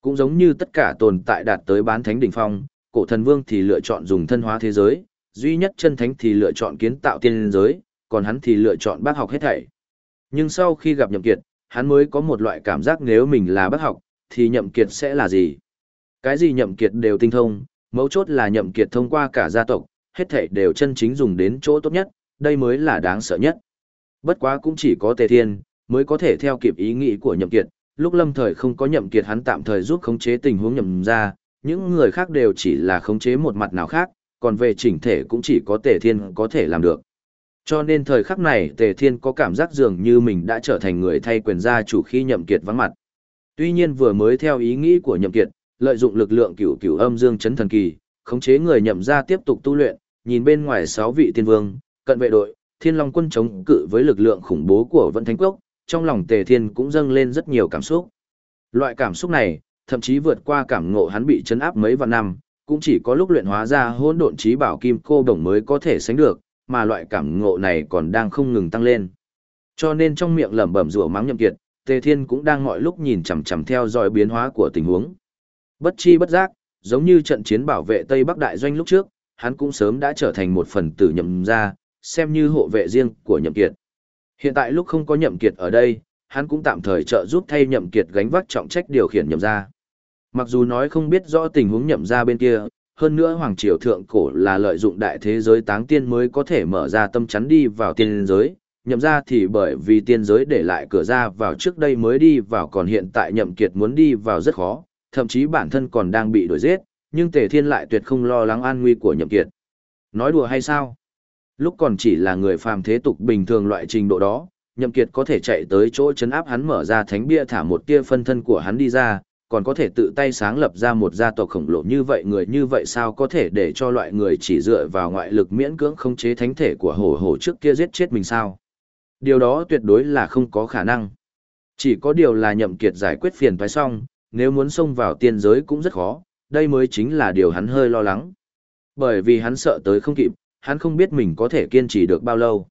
Cũng giống như tất cả tồn tại đạt tới bán thánh đỉnh phong, cổ thần vương thì lựa chọn dùng thân hóa thế giới, duy nhất chân thánh thì lựa chọn kiến tạo tiên giới, còn hắn thì lựa chọn bác học hết thảy. Nhưng sau khi gặp Nhậm Kiệt, hắn mới có một loại cảm giác nếu mình là bác học, thì Nhậm Kiệt sẽ là gì? Cái gì Nhậm Kiệt đều tinh thông, mấu chốt là Nhậm Kiệt thông qua cả gia tộc, hết thảy đều chân chính dùng đến chỗ tốt nhất, đây mới là đáng sợ nhất. Bất quá cũng chỉ có Tề Thiên, mới có thể theo kịp ý nghĩ của Nhậm Kiệt, lúc lâm thời không có Nhậm Kiệt hắn tạm thời giúp khống chế tình huống nhậm ra, những người khác đều chỉ là khống chế một mặt nào khác, còn về chỉnh thể cũng chỉ có Tề Thiên có thể làm được. Cho nên thời khắc này Tề Thiên có cảm giác dường như mình đã trở thành người thay quyền gia chủ khi Nhậm Kiệt vắng mặt. Tuy nhiên vừa mới theo ý nghĩ của Nhậm Kiệt, lợi dụng lực lượng cửu cửu âm dương chấn thần kỳ, khống chế người nhậm ra tiếp tục tu luyện, nhìn bên ngoài sáu vị tiên vương, cận vệ đội, thiên long quân chống cự với lực lượng khủng bố của vận thánh quốc, trong lòng tề thiên cũng dâng lên rất nhiều cảm xúc. Loại cảm xúc này, thậm chí vượt qua cảm ngộ hắn bị chấn áp mấy vạn năm, cũng chỉ có lúc luyện hóa ra hỗn độn trí bảo kim cô đồng mới có thể sánh được, mà loại cảm ngộ này còn đang không ngừng tăng lên. Cho nên trong miệng lẩm bẩm rủa mắng nhậm kiệt, Tề Thiên cũng đang mọi lúc nhìn chằm chằm theo dõi biến hóa của tình huống. Bất chi bất giác, giống như trận chiến bảo vệ Tây Bắc Đại Doanh lúc trước, hắn cũng sớm đã trở thành một phần tử nhậm ra, xem như hộ vệ riêng của nhậm kiệt. Hiện tại lúc không có nhậm kiệt ở đây, hắn cũng tạm thời trợ giúp thay nhậm kiệt gánh vác trọng trách điều khiển nhậm Gia. Mặc dù nói không biết rõ tình huống nhậm Gia bên kia, hơn nữa Hoàng Triều Thượng Cổ là lợi dụng đại thế giới táng tiên mới có thể mở ra tâm chắn đi vào tiên giới, nhậm Gia thì bởi vì tiên giới để lại cửa ra vào trước đây mới đi vào còn hiện tại nhậm kiệt muốn đi vào rất khó, thậm chí bản thân còn đang bị đuổi giết, nhưng Tề Thiên lại tuyệt không lo lắng an nguy của Nhậm Kiệt. Nói đùa hay sao? Lúc còn chỉ là người phàm thế tục bình thường loại trình độ đó, Nhậm Kiệt có thể chạy tới chỗ chấn áp hắn mở ra thánh bia thả một tia phân thân của hắn đi ra, còn có thể tự tay sáng lập ra một gia tộc khổng lồ như vậy người như vậy sao có thể để cho loại người chỉ dựa vào ngoại lực miễn cưỡng khống chế thánh thể của hổ hổ trước kia giết chết mình sao? Điều đó tuyệt đối là không có khả năng. Chỉ có điều là nhậm kiệt giải quyết phiền toái xong, nếu muốn xông vào tiên giới cũng rất khó, đây mới chính là điều hắn hơi lo lắng. Bởi vì hắn sợ tới không kịp, hắn không biết mình có thể kiên trì được bao lâu.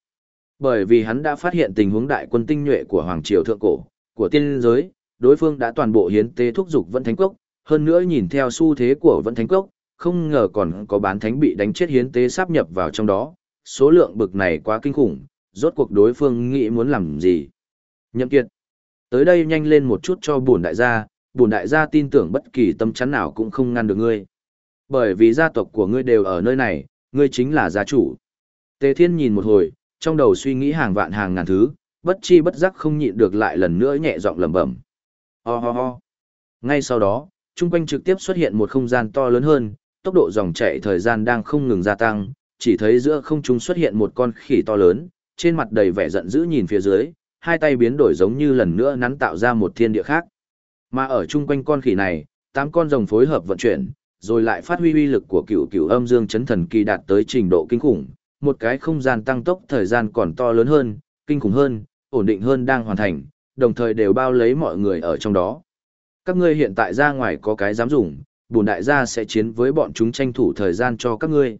Bởi vì hắn đã phát hiện tình huống đại quân tinh nhuệ của Hoàng Triều Thượng Cổ, của tiên giới, đối phương đã toàn bộ hiến tế thúc dục Vân Thánh Cốc, hơn nữa nhìn theo xu thế của Vân Thánh Cốc, không ngờ còn có bán thánh bị đánh chết hiến tế sáp nhập vào trong đó, số lượng bực này quá kinh khủng, rốt cuộc đối phương nghĩ muốn làm gì. Nhậm Kiệt, tới đây nhanh lên một chút cho bổn đại gia, bổn đại gia tin tưởng bất kỳ tâm chắn nào cũng không ngăn được ngươi. Bởi vì gia tộc của ngươi đều ở nơi này, ngươi chính là gia chủ. Tề Thiên nhìn một hồi, trong đầu suy nghĩ hàng vạn hàng ngàn thứ, bất chi bất giác không nhịn được lại lần nữa nhẹ giọng lẩm bẩm. Ho ho ho. Ngay sau đó, trung quanh trực tiếp xuất hiện một không gian to lớn hơn, tốc độ dòng chảy thời gian đang không ngừng gia tăng, chỉ thấy giữa không trung xuất hiện một con khỉ to lớn, trên mặt đầy vẻ giận dữ nhìn phía dưới, hai tay biến đổi giống như lần nữa nắn tạo ra một thiên địa khác. Mà ở chung quanh con khỉ này, tám con rồng phối hợp vận chuyển, rồi lại phát huy uy lực của cựu cựu âm dương chấn thần kỳ đạt tới trình độ kinh khủng, một cái không gian tăng tốc thời gian còn to lớn hơn, kinh khủng hơn, ổn định hơn đang hoàn thành, đồng thời đều bao lấy mọi người ở trong đó. Các ngươi hiện tại ra ngoài có cái dám dùng, bùn đại gia sẽ chiến với bọn chúng tranh thủ thời gian cho các ngươi.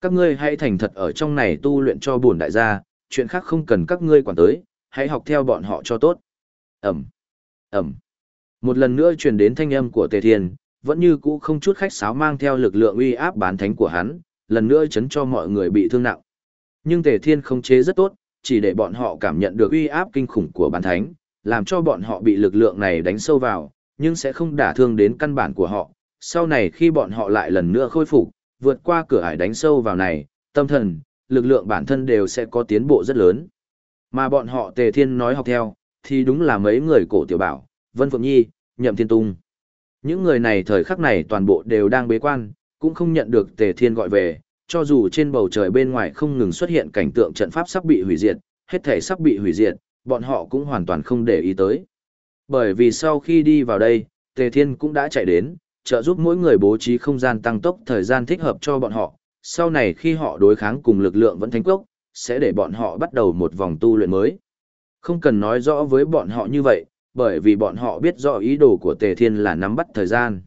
Các ngươi hãy thành thật ở trong này tu luyện cho bùn đại gia, chuyện khác không cần các ngươi quản tới, hãy học theo bọn họ cho tốt. Ẩm, Ẩm. Một lần nữa truyền đến thanh âm của Tề Thiên, vẫn như cũ không chút khách sáo mang theo lực lượng uy áp bán thánh của hắn, lần nữa chấn cho mọi người bị thương nặng. Nhưng Tề Thiên không chế rất tốt, chỉ để bọn họ cảm nhận được uy áp kinh khủng của bán thánh, làm cho bọn họ bị lực lượng này đánh sâu vào, nhưng sẽ không đả thương đến căn bản của họ. Sau này khi bọn họ lại lần nữa khôi phục, vượt qua cửa ải đánh sâu vào này, tâm thần, lực lượng bản thân đều sẽ có tiến bộ rất lớn. Mà bọn họ Tề Thiên nói học theo, thì đúng là mấy người cổ tiểu bảo, Vân Phượng Nhi, Nhậm Thiên Tung. Những người này thời khắc này toàn bộ đều đang bế quan, cũng không nhận được Tề Thiên gọi về, cho dù trên bầu trời bên ngoài không ngừng xuất hiện cảnh tượng trận pháp sắp bị hủy diệt, hết thể sắp bị hủy diệt, bọn họ cũng hoàn toàn không để ý tới. Bởi vì sau khi đi vào đây, Tề Thiên cũng đã chạy đến, trợ giúp mỗi người bố trí không gian tăng tốc thời gian thích hợp cho bọn họ, sau này khi họ đối kháng cùng lực lượng vẫn thánh quốc, sẽ để bọn họ bắt đầu một vòng tu luyện mới. Không cần nói rõ với bọn họ như vậy, bởi vì bọn họ biết rõ ý đồ của Tề Thiên là nắm bắt thời gian.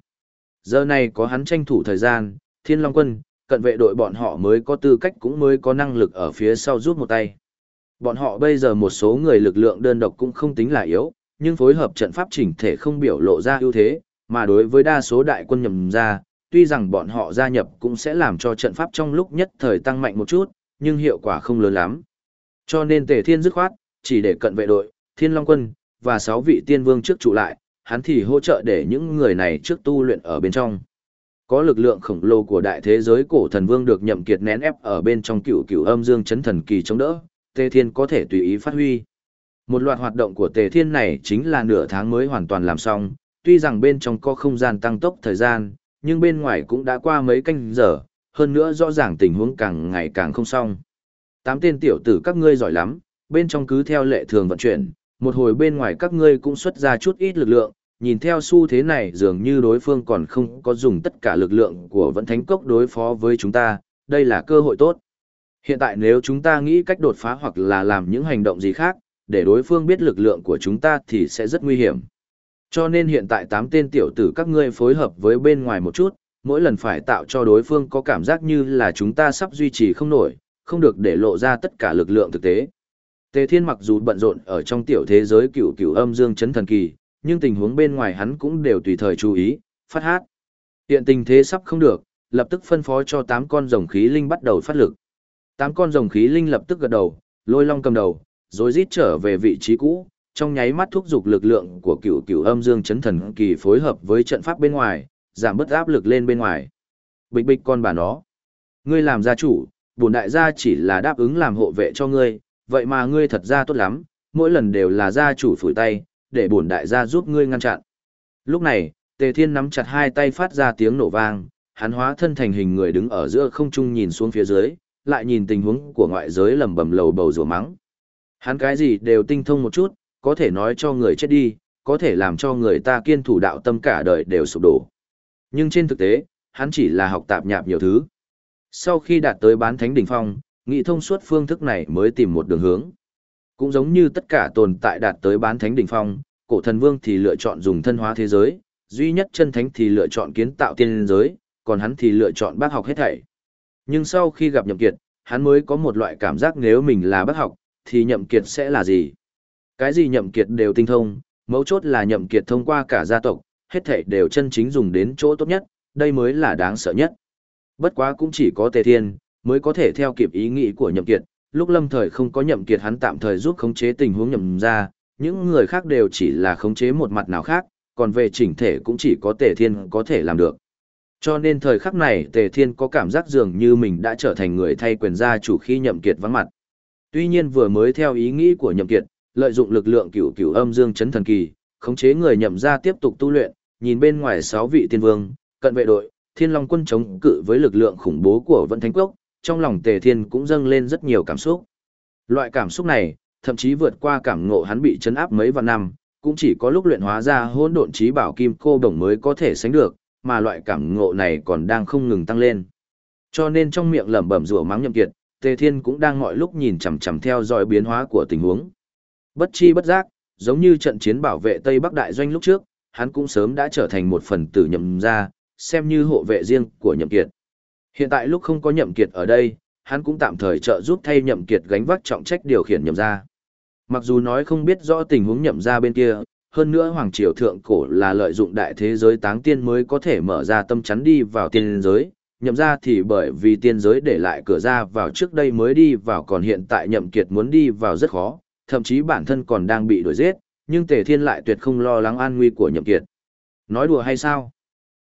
Giờ này có hắn tranh thủ thời gian, Thiên Long Quân, cận vệ đội bọn họ mới có tư cách cũng mới có năng lực ở phía sau rút một tay. Bọn họ bây giờ một số người lực lượng đơn độc cũng không tính là yếu, nhưng phối hợp trận pháp chỉnh thể không biểu lộ ra ưu thế, mà đối với đa số đại quân nhầm ra, tuy rằng bọn họ gia nhập cũng sẽ làm cho trận pháp trong lúc nhất thời tăng mạnh một chút, nhưng hiệu quả không lớn lắm. Cho nên Tề Thiên dứt khoát, chỉ để cận vệ đội, Thiên Long Quân, và sáu vị tiên vương trước trụ lại, hắn thì hỗ trợ để những người này trước tu luyện ở bên trong. Có lực lượng khổng lồ của đại thế giới cổ thần vương được nhậm kiệt nén ép ở bên trong cựu cựu âm dương chấn thần kỳ chống đỡ, Tề Thiên có thể tùy ý phát huy. Một loạt hoạt động của Tề Thiên này chính là nửa tháng mới hoàn toàn làm xong, tuy rằng bên trong có không gian tăng tốc thời gian, nhưng bên ngoài cũng đã qua mấy canh giờ, hơn nữa rõ ràng tình huống càng ngày càng không xong. Tám tên tiểu tử các ngươi giỏi lắm, bên trong cứ theo lệ thường vận chuyển, một hồi bên ngoài các ngươi cũng xuất ra chút ít lực lượng, nhìn theo xu thế này dường như đối phương còn không có dùng tất cả lực lượng của vận thánh cốc đối phó với chúng ta, đây là cơ hội tốt. Hiện tại nếu chúng ta nghĩ cách đột phá hoặc là làm những hành động gì khác, để đối phương biết lực lượng của chúng ta thì sẽ rất nguy hiểm. Cho nên hiện tại tám tên tiểu tử các ngươi phối hợp với bên ngoài một chút, mỗi lần phải tạo cho đối phương có cảm giác như là chúng ta sắp duy trì không nổi, không được để lộ ra tất cả lực lượng thực tế. Tề Thiên mặc dù bận rộn ở trong tiểu thế giới cựu cựu âm dương chấn thần kỳ, nhưng tình huống bên ngoài hắn cũng đều tùy thời chú ý, phát hát. Hiện tình thế sắp không được, lập tức phân phó cho tám con rồng khí linh bắt đầu phát lực. Tám con rồng khí linh lập tức gật đầu, lôi long cầm đầu, rồi rít trở về vị trí cũ, trong nháy mắt thúc giục lực lượng của cựu cựu âm dương chấn thần kỳ phối hợp với trận pháp bên ngoài, giảm bớt áp lực lên bên ngoài. Bịch bịch con bà nó. Ngươi làm gia chủ, bổn đại gia chỉ là đáp ứng làm hộ vệ cho ngươi, vậy mà ngươi thật ra tốt lắm, mỗi lần đều là gia chủ phủi tay, để bổn đại gia giúp ngươi ngăn chặn. Lúc này, Tề Thiên nắm chặt hai tay phát ra tiếng nổ vang, hắn hóa thân thành hình người đứng ở giữa không trung nhìn xuống phía dưới, lại nhìn tình huống của ngoại giới lầm bầm lầu bầu rủa mắng. Hắn cái gì đều tinh thông một chút, có thể nói cho người chết đi, có thể làm cho người ta kiên thủ đạo tâm cả đời đều sụp đổ. Nhưng trên thực tế, hắn chỉ là học tạp nhạp nhiều thứ. Sau khi đạt tới bán thánh đỉnh phong, nghị thông suốt phương thức này mới tìm một đường hướng. Cũng giống như tất cả tồn tại đạt tới bán thánh đỉnh phong, cổ thần vương thì lựa chọn dùng thân hóa thế giới, duy nhất chân thánh thì lựa chọn kiến tạo tiên giới, còn hắn thì lựa chọn bác học hết thảy. Nhưng sau khi gặp Nhậm Kiệt, hắn mới có một loại cảm giác nếu mình là bác học, thì Nhậm Kiệt sẽ là gì? Cái gì Nhậm Kiệt đều tinh thông, mấu chốt là Nhậm Kiệt thông qua cả gia tộc, hết thảy đều chân chính dùng đến chỗ tốt nhất, đây mới là đáng sợ nhất. Bất quá cũng chỉ có Tề Thiên, mới có thể theo kịp ý nghĩ của Nhậm Kiệt, lúc lâm thời không có Nhậm Kiệt hắn tạm thời giúp khống chế tình huống nhậm ra, những người khác đều chỉ là khống chế một mặt nào khác, còn về chỉnh thể cũng chỉ có Tề Thiên có thể làm được. Cho nên thời khắc này Tề Thiên có cảm giác dường như mình đã trở thành người thay quyền gia chủ khi Nhậm Kiệt vắng mặt. Tuy nhiên vừa mới theo ý nghĩ của Nhậm Kiệt, lợi dụng lực lượng cửu cửu âm dương chấn thần kỳ, khống chế người nhậm ra tiếp tục tu luyện, nhìn bên ngoài sáu vị tiên vương, cận vệ đội, Thiên Long quân chống cự với lực lượng khủng bố của Vân Thánh Quốc, trong lòng Tề Thiên cũng dâng lên rất nhiều cảm xúc. Loại cảm xúc này, thậm chí vượt qua cảm ngộ hắn bị chấn áp mấy vạn năm, cũng chỉ có lúc luyện hóa ra hỗn độn trí bảo kim cô đồng mới có thể sánh được, mà loại cảm ngộ này còn đang không ngừng tăng lên. Cho nên trong miệng lẩm bẩm rủa mắng nhậm kiệt, Tề Thiên cũng đang mọi lúc nhìn chằm chằm theo dõi biến hóa của tình huống. Bất chi bất giác, giống như trận chiến bảo vệ Tây Bắc Đại Doanh lúc trước, hắn cũng sớm đã trở thành một phần tử nhậm ra, xem như hộ vệ riêng của nhậm kiệt. Hiện tại lúc không có nhậm kiệt ở đây, hắn cũng tạm thời trợ giúp thay nhậm kiệt gánh vác trọng trách điều khiển nhậm Gia. Mặc dù nói không biết rõ tình huống nhậm Gia bên kia, hơn nữa Hoàng Triều Thượng Cổ là lợi dụng đại thế giới táng tiên mới có thể mở ra tâm chắn đi vào tiên giới, nhậm Gia thì bởi vì tiên giới để lại cửa ra vào trước đây mới đi vào còn hiện tại nhậm kiệt muốn đi vào rất khó, thậm chí bản thân còn đang bị đuổi giết, nhưng Tề Thiên lại tuyệt không lo lắng an nguy của nhậm kiệt. Nói đùa hay sao?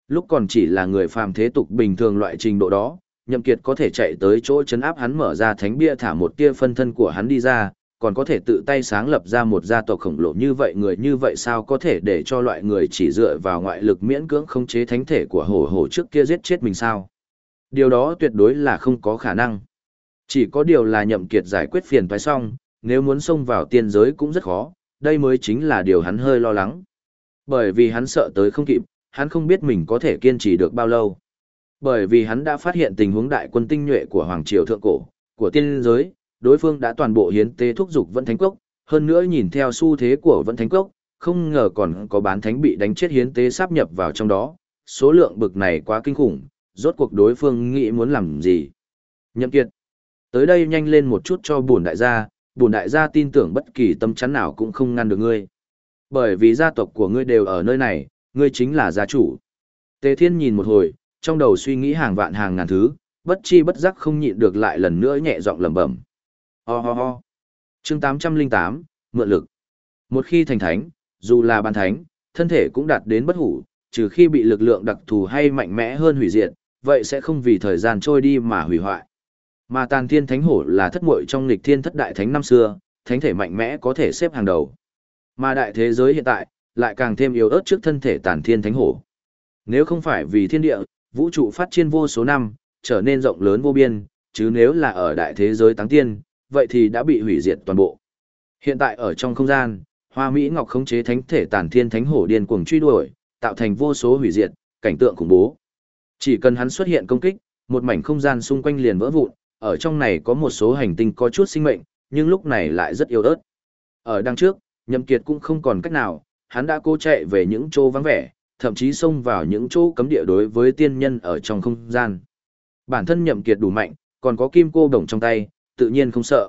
Lúc còn chỉ là người phàm thế tục bình thường loại trình độ đó, nhậm kiệt có thể chạy tới chỗ chấn áp hắn mở ra thánh bia thả một tia phân thân của hắn đi ra, còn có thể tự tay sáng lập ra một gia tộc khổng lồ như vậy người như vậy sao có thể để cho loại người chỉ dựa vào ngoại lực miễn cưỡng khống chế thánh thể của hổ hổ trước kia giết chết mình sao? Điều đó tuyệt đối là không có khả năng. Chỉ có điều là nhậm kiệt giải quyết phiền toái xong, nếu muốn xông vào tiên giới cũng rất khó, đây mới chính là điều hắn hơi lo lắng. Bởi vì hắn sợ tới không kịp, hắn không biết mình có thể kiên trì được bao lâu. Bởi vì hắn đã phát hiện tình huống đại quân tinh nhuệ của Hoàng Triều Thượng Cổ, của tiên giới, đối phương đã toàn bộ hiến tế thúc dục Vân Thánh Cốc, hơn nữa nhìn theo xu thế của Vân Thánh Cốc, không ngờ còn có bán thánh bị đánh chết hiến tế sáp nhập vào trong đó, số lượng bực này quá kinh khủng, rốt cuộc đối phương nghĩ muốn làm gì. Nhậm Kiệt, tới đây nhanh lên một chút cho bổn đại gia, bổn đại gia tin tưởng bất kỳ tâm chắn nào cũng không ngăn được ngươi. Bởi vì gia tộc của ngươi đều ở nơi này, ngươi chính là gia chủ. Tề Thiên nhìn một hồi, trong đầu suy nghĩ hàng vạn hàng ngàn thứ, bất chi bất giác không nhịn được lại lần nữa nhẹ giọng lẩm bẩm. Ho ho ho. Chương 808, mượn lực. Một khi thành thánh, dù là ban thánh, thân thể cũng đạt đến bất hủ, trừ khi bị lực lượng đặc thù hay mạnh mẽ hơn hủy diệt, vậy sẽ không vì thời gian trôi đi mà hủy hoại. Mà Tàn Thiên Thánh Hổ là thất muội trong lịch thiên thất đại thánh năm xưa, thánh thể mạnh mẽ có thể xếp hàng đầu. Mà đại thế giới hiện tại, lại càng thêm yếu ớt trước thân thể Tàn Thiên Thánh Hổ. Nếu không phải vì thiên địa, vũ trụ phát triển vô số năm, trở nên rộng lớn vô biên, chứ nếu là ở đại thế giới táng tiên, vậy thì đã bị hủy diệt toàn bộ. Hiện tại ở trong không gian, Hoa Mỹ Ngọc khống chế thánh thể Tàn Thiên Thánh Hổ điên cuồng truy đuổi, tạo thành vô số hủy diệt, cảnh tượng khủng bố. Chỉ cần hắn xuất hiện công kích, một mảnh không gian xung quanh liền vỡ vụn, ở trong này có một số hành tinh có chút sinh mệnh, nhưng lúc này lại rất yếu ớt. Ở đằng trước, Nhậm Kiệt cũng không còn cách nào, hắn đã cố chạy về những chỗ vắng vẻ, thậm chí xông vào những chỗ cấm địa đối với tiên nhân ở trong không gian. Bản thân Nhậm Kiệt đủ mạnh, còn có kim cô đồng trong tay, tự nhiên không sợ.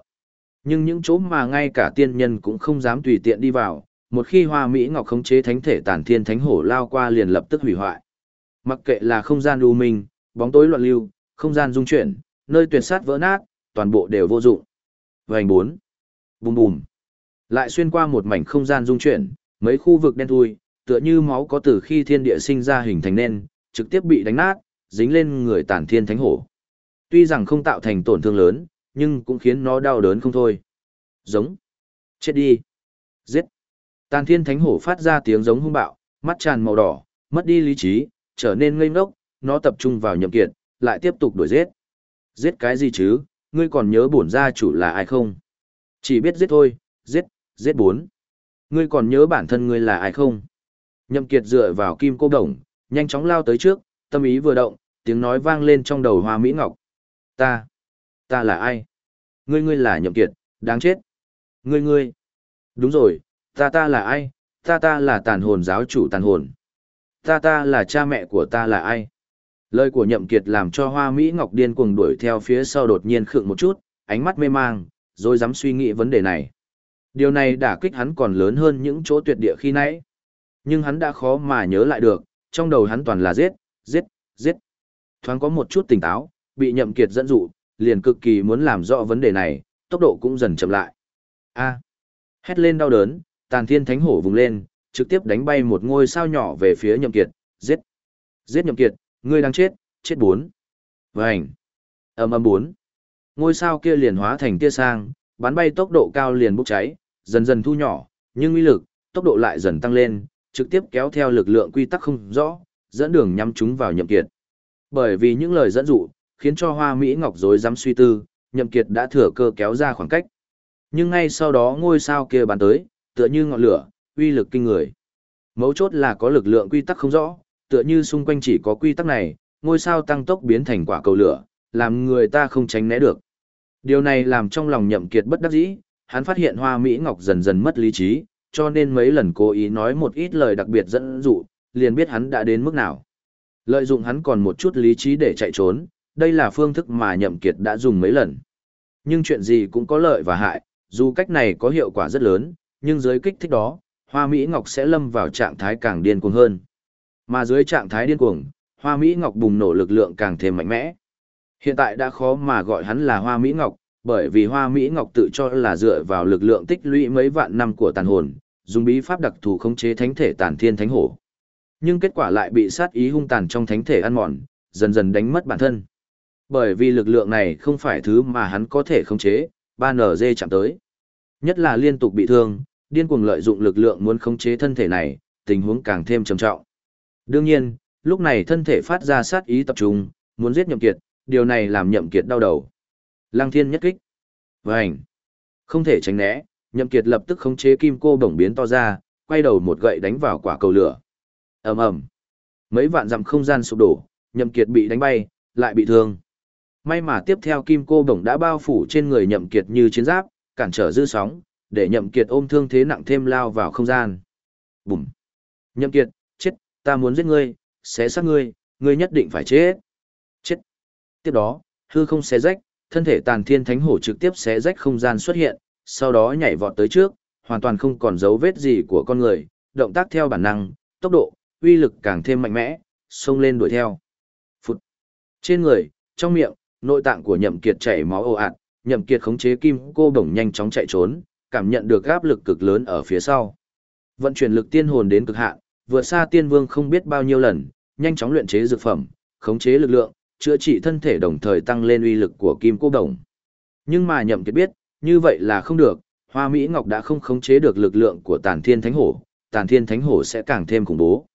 Nhưng những chỗ mà ngay cả tiên nhân cũng không dám tùy tiện đi vào, một khi hoa Mỹ Ngọc khống chế thánh thể Tản thiên thánh hổ lao qua liền lập tức hủy hoại. Mặc kệ là không gian u minh, bóng tối loạn lưu, không gian dung chuyển, nơi tuyệt sát vỡ nát, toàn bộ đều vô dụng. Vành bốn, Bùm bùm. Lại xuyên qua một mảnh không gian dung chuyển, mấy khu vực đen thui, tựa như máu có từ khi thiên địa sinh ra hình thành nên, trực tiếp bị đánh nát, dính lên người tản thiên thánh hổ. Tuy rằng không tạo thành tổn thương lớn, nhưng cũng khiến nó đau đớn không thôi. Giống. Chết đi. Giết. Tàn thiên thánh hổ phát ra tiếng giống hung bạo, mắt tràn màu đỏ, mất đi lý trí, trở nên ngây ngốc, nó tập trung vào nhậm kiệt, lại tiếp tục đuổi giết. Giết cái gì chứ, ngươi còn nhớ bổn gia chủ là ai không? Chỉ biết giết thôi, giết, giết bốn. Ngươi còn nhớ bản thân ngươi là ai không? Nhậm Kiệt dựa vào kim cô đồng, nhanh chóng lao tới trước, tâm ý vừa động, tiếng nói vang lên trong đầu Hoa Mỹ Ngọc. Ta, ta là ai? Ngươi ngươi là Nhậm Kiệt, đáng chết. Ngươi ngươi. Đúng rồi, ta ta là ai? Ta ta là tàn hồn giáo chủ tàn hồn. Ta ta là cha mẹ của ta là ai? Lời của Nhậm Kiệt làm cho Hoa Mỹ Ngọc điên cuồng đuổi theo phía sau đột nhiên khựng một chút, ánh mắt mê mang, rồi dám suy nghĩ vấn đề này. Điều này đả kích hắn còn lớn hơn những chỗ tuyệt địa khi nãy. Nhưng hắn đã khó mà nhớ lại được, trong đầu hắn toàn là giết, giết, giết. Thoáng có một chút tỉnh táo, bị Nhậm Kiệt dẫn dụ, liền cực kỳ muốn làm rõ vấn đề này, tốc độ cũng dần chậm lại. A! Hét lên đau đớn, Tàn Thiên Thánh Hổ vùng lên, trực tiếp đánh bay một ngôi sao nhỏ về phía Nhậm Kiệt, giết. Giết Nhậm Kiệt, ngươi đang chết, chết bốn. Vành. Ầm ầm bốn. Ngôi sao kia liền hóa thành tia sang, bắn bay tốc độ cao liền bốc cháy, dần dần thu nhỏ, nhưng uy lực, tốc độ lại dần tăng lên, trực tiếp kéo theo lực lượng quy tắc không rõ, dẫn đường nhắm chúng vào Nhậm Kiệt. Bởi vì những lời dẫn dụ, khiến cho Hoa Mỹ Ngọc rối rắm suy tư, Nhậm Kiệt đã thừa cơ kéo ra khoảng cách. Nhưng ngay sau đó ngôi sao kia bắn tới, tựa như ngọn lửa, uy lực kinh người. Mấu chốt là có lực lượng quy tắc không rõ, tựa như xung quanh chỉ có quy tắc này, ngôi sao tăng tốc biến thành quả cầu lửa, làm người ta không tránh né được. Điều này làm trong lòng nhậm kiệt bất đắc dĩ, hắn phát hiện hoa Mỹ Ngọc dần dần mất lý trí, cho nên mấy lần cố ý nói một ít lời đặc biệt dẫn dụ, liền biết hắn đã đến mức nào. Lợi dụng hắn còn một chút lý trí để chạy trốn, đây là phương thức mà nhậm kiệt đã dùng mấy lần. Nhưng chuyện gì cũng có lợi và hại, dù cách này có hiệu quả rất lớn, nhưng dưới kích thích đó, Hoa Mỹ Ngọc sẽ lâm vào trạng thái càng điên cuồng hơn. Mà dưới trạng thái điên cuồng, Hoa Mỹ Ngọc bùng nổ lực lượng càng thêm mạnh mẽ. Hiện tại đã khó mà gọi hắn là Hoa Mỹ Ngọc, bởi vì Hoa Mỹ Ngọc tự cho là dựa vào lực lượng tích lũy mấy vạn năm của tàn hồn, dùng bí pháp đặc thù khống chế thánh thể tàn thiên thánh hổ. Nhưng kết quả lại bị sát ý hung tàn trong thánh thể ăn mòn, dần dần đánh mất bản thân. Bởi vì lực lượng này không phải thứ mà hắn có thể khống chế, ba NG chạm tới. Nhất là liên tục bị thương, điên cuồng lợi dụng lực lượng muốn khống chế thân thể này, tình huống càng thêm trầm trọng. Đương nhiên, lúc này thân thể phát ra sát ý tập trung, muốn giết nhậm kiệt, điều này làm nhậm kiệt đau đầu. Lăng thiên nhất kích. Vành. Không thể tránh né, nhậm kiệt lập tức khống chế kim cô bổng biến to ra, quay đầu một gậy đánh vào quả cầu lửa. ầm ầm, Mấy vạn dặm không gian sụp đổ, nhậm kiệt bị đánh bay, lại bị thương. May mà tiếp theo kim cô bổng đã bao phủ trên người nhậm kiệt như chiến giáp, cản trở dư sóng, để nhậm kiệt ôm thương thế nặng thêm lao vào không gian. Bùm. Nhậm kiệt, chết, ta muốn giết ngươi, xé xác ngươi, ngươi nhất định phải chết. Chết. Tiếp đó, hư không xé rách, thân thể tàn thiên thánh hổ trực tiếp xé rách không gian xuất hiện, sau đó nhảy vọt tới trước, hoàn toàn không còn dấu vết gì của con người, động tác theo bản năng, tốc độ, uy lực càng thêm mạnh mẽ, xông lên đuổi theo. Phụt. Trên người, trong miệng, nội tạng của nhậm kiệt chảy máu ồ ạt, nhậm kiệt khống chế kim cô đồng nhanh chóng chạy trốn, cảm nhận được áp lực cực lớn ở phía sau. Vận chuyển lực tiên hồn đến cực hạn, vượt xa tiên vương không biết bao nhiêu lần, nhanh chóng luyện chế dược phẩm, khống chế lực lượng, chữa trị thân thể đồng thời tăng lên uy lực của kim cô đồng. Nhưng mà nhậm kiệt biết, như vậy là không được, Hoa Mỹ Ngọc đã không khống chế được lực lượng của Tàn Thiên Thánh Hổ, Tàn Thiên Thánh Hổ sẽ càng thêm khủng bố.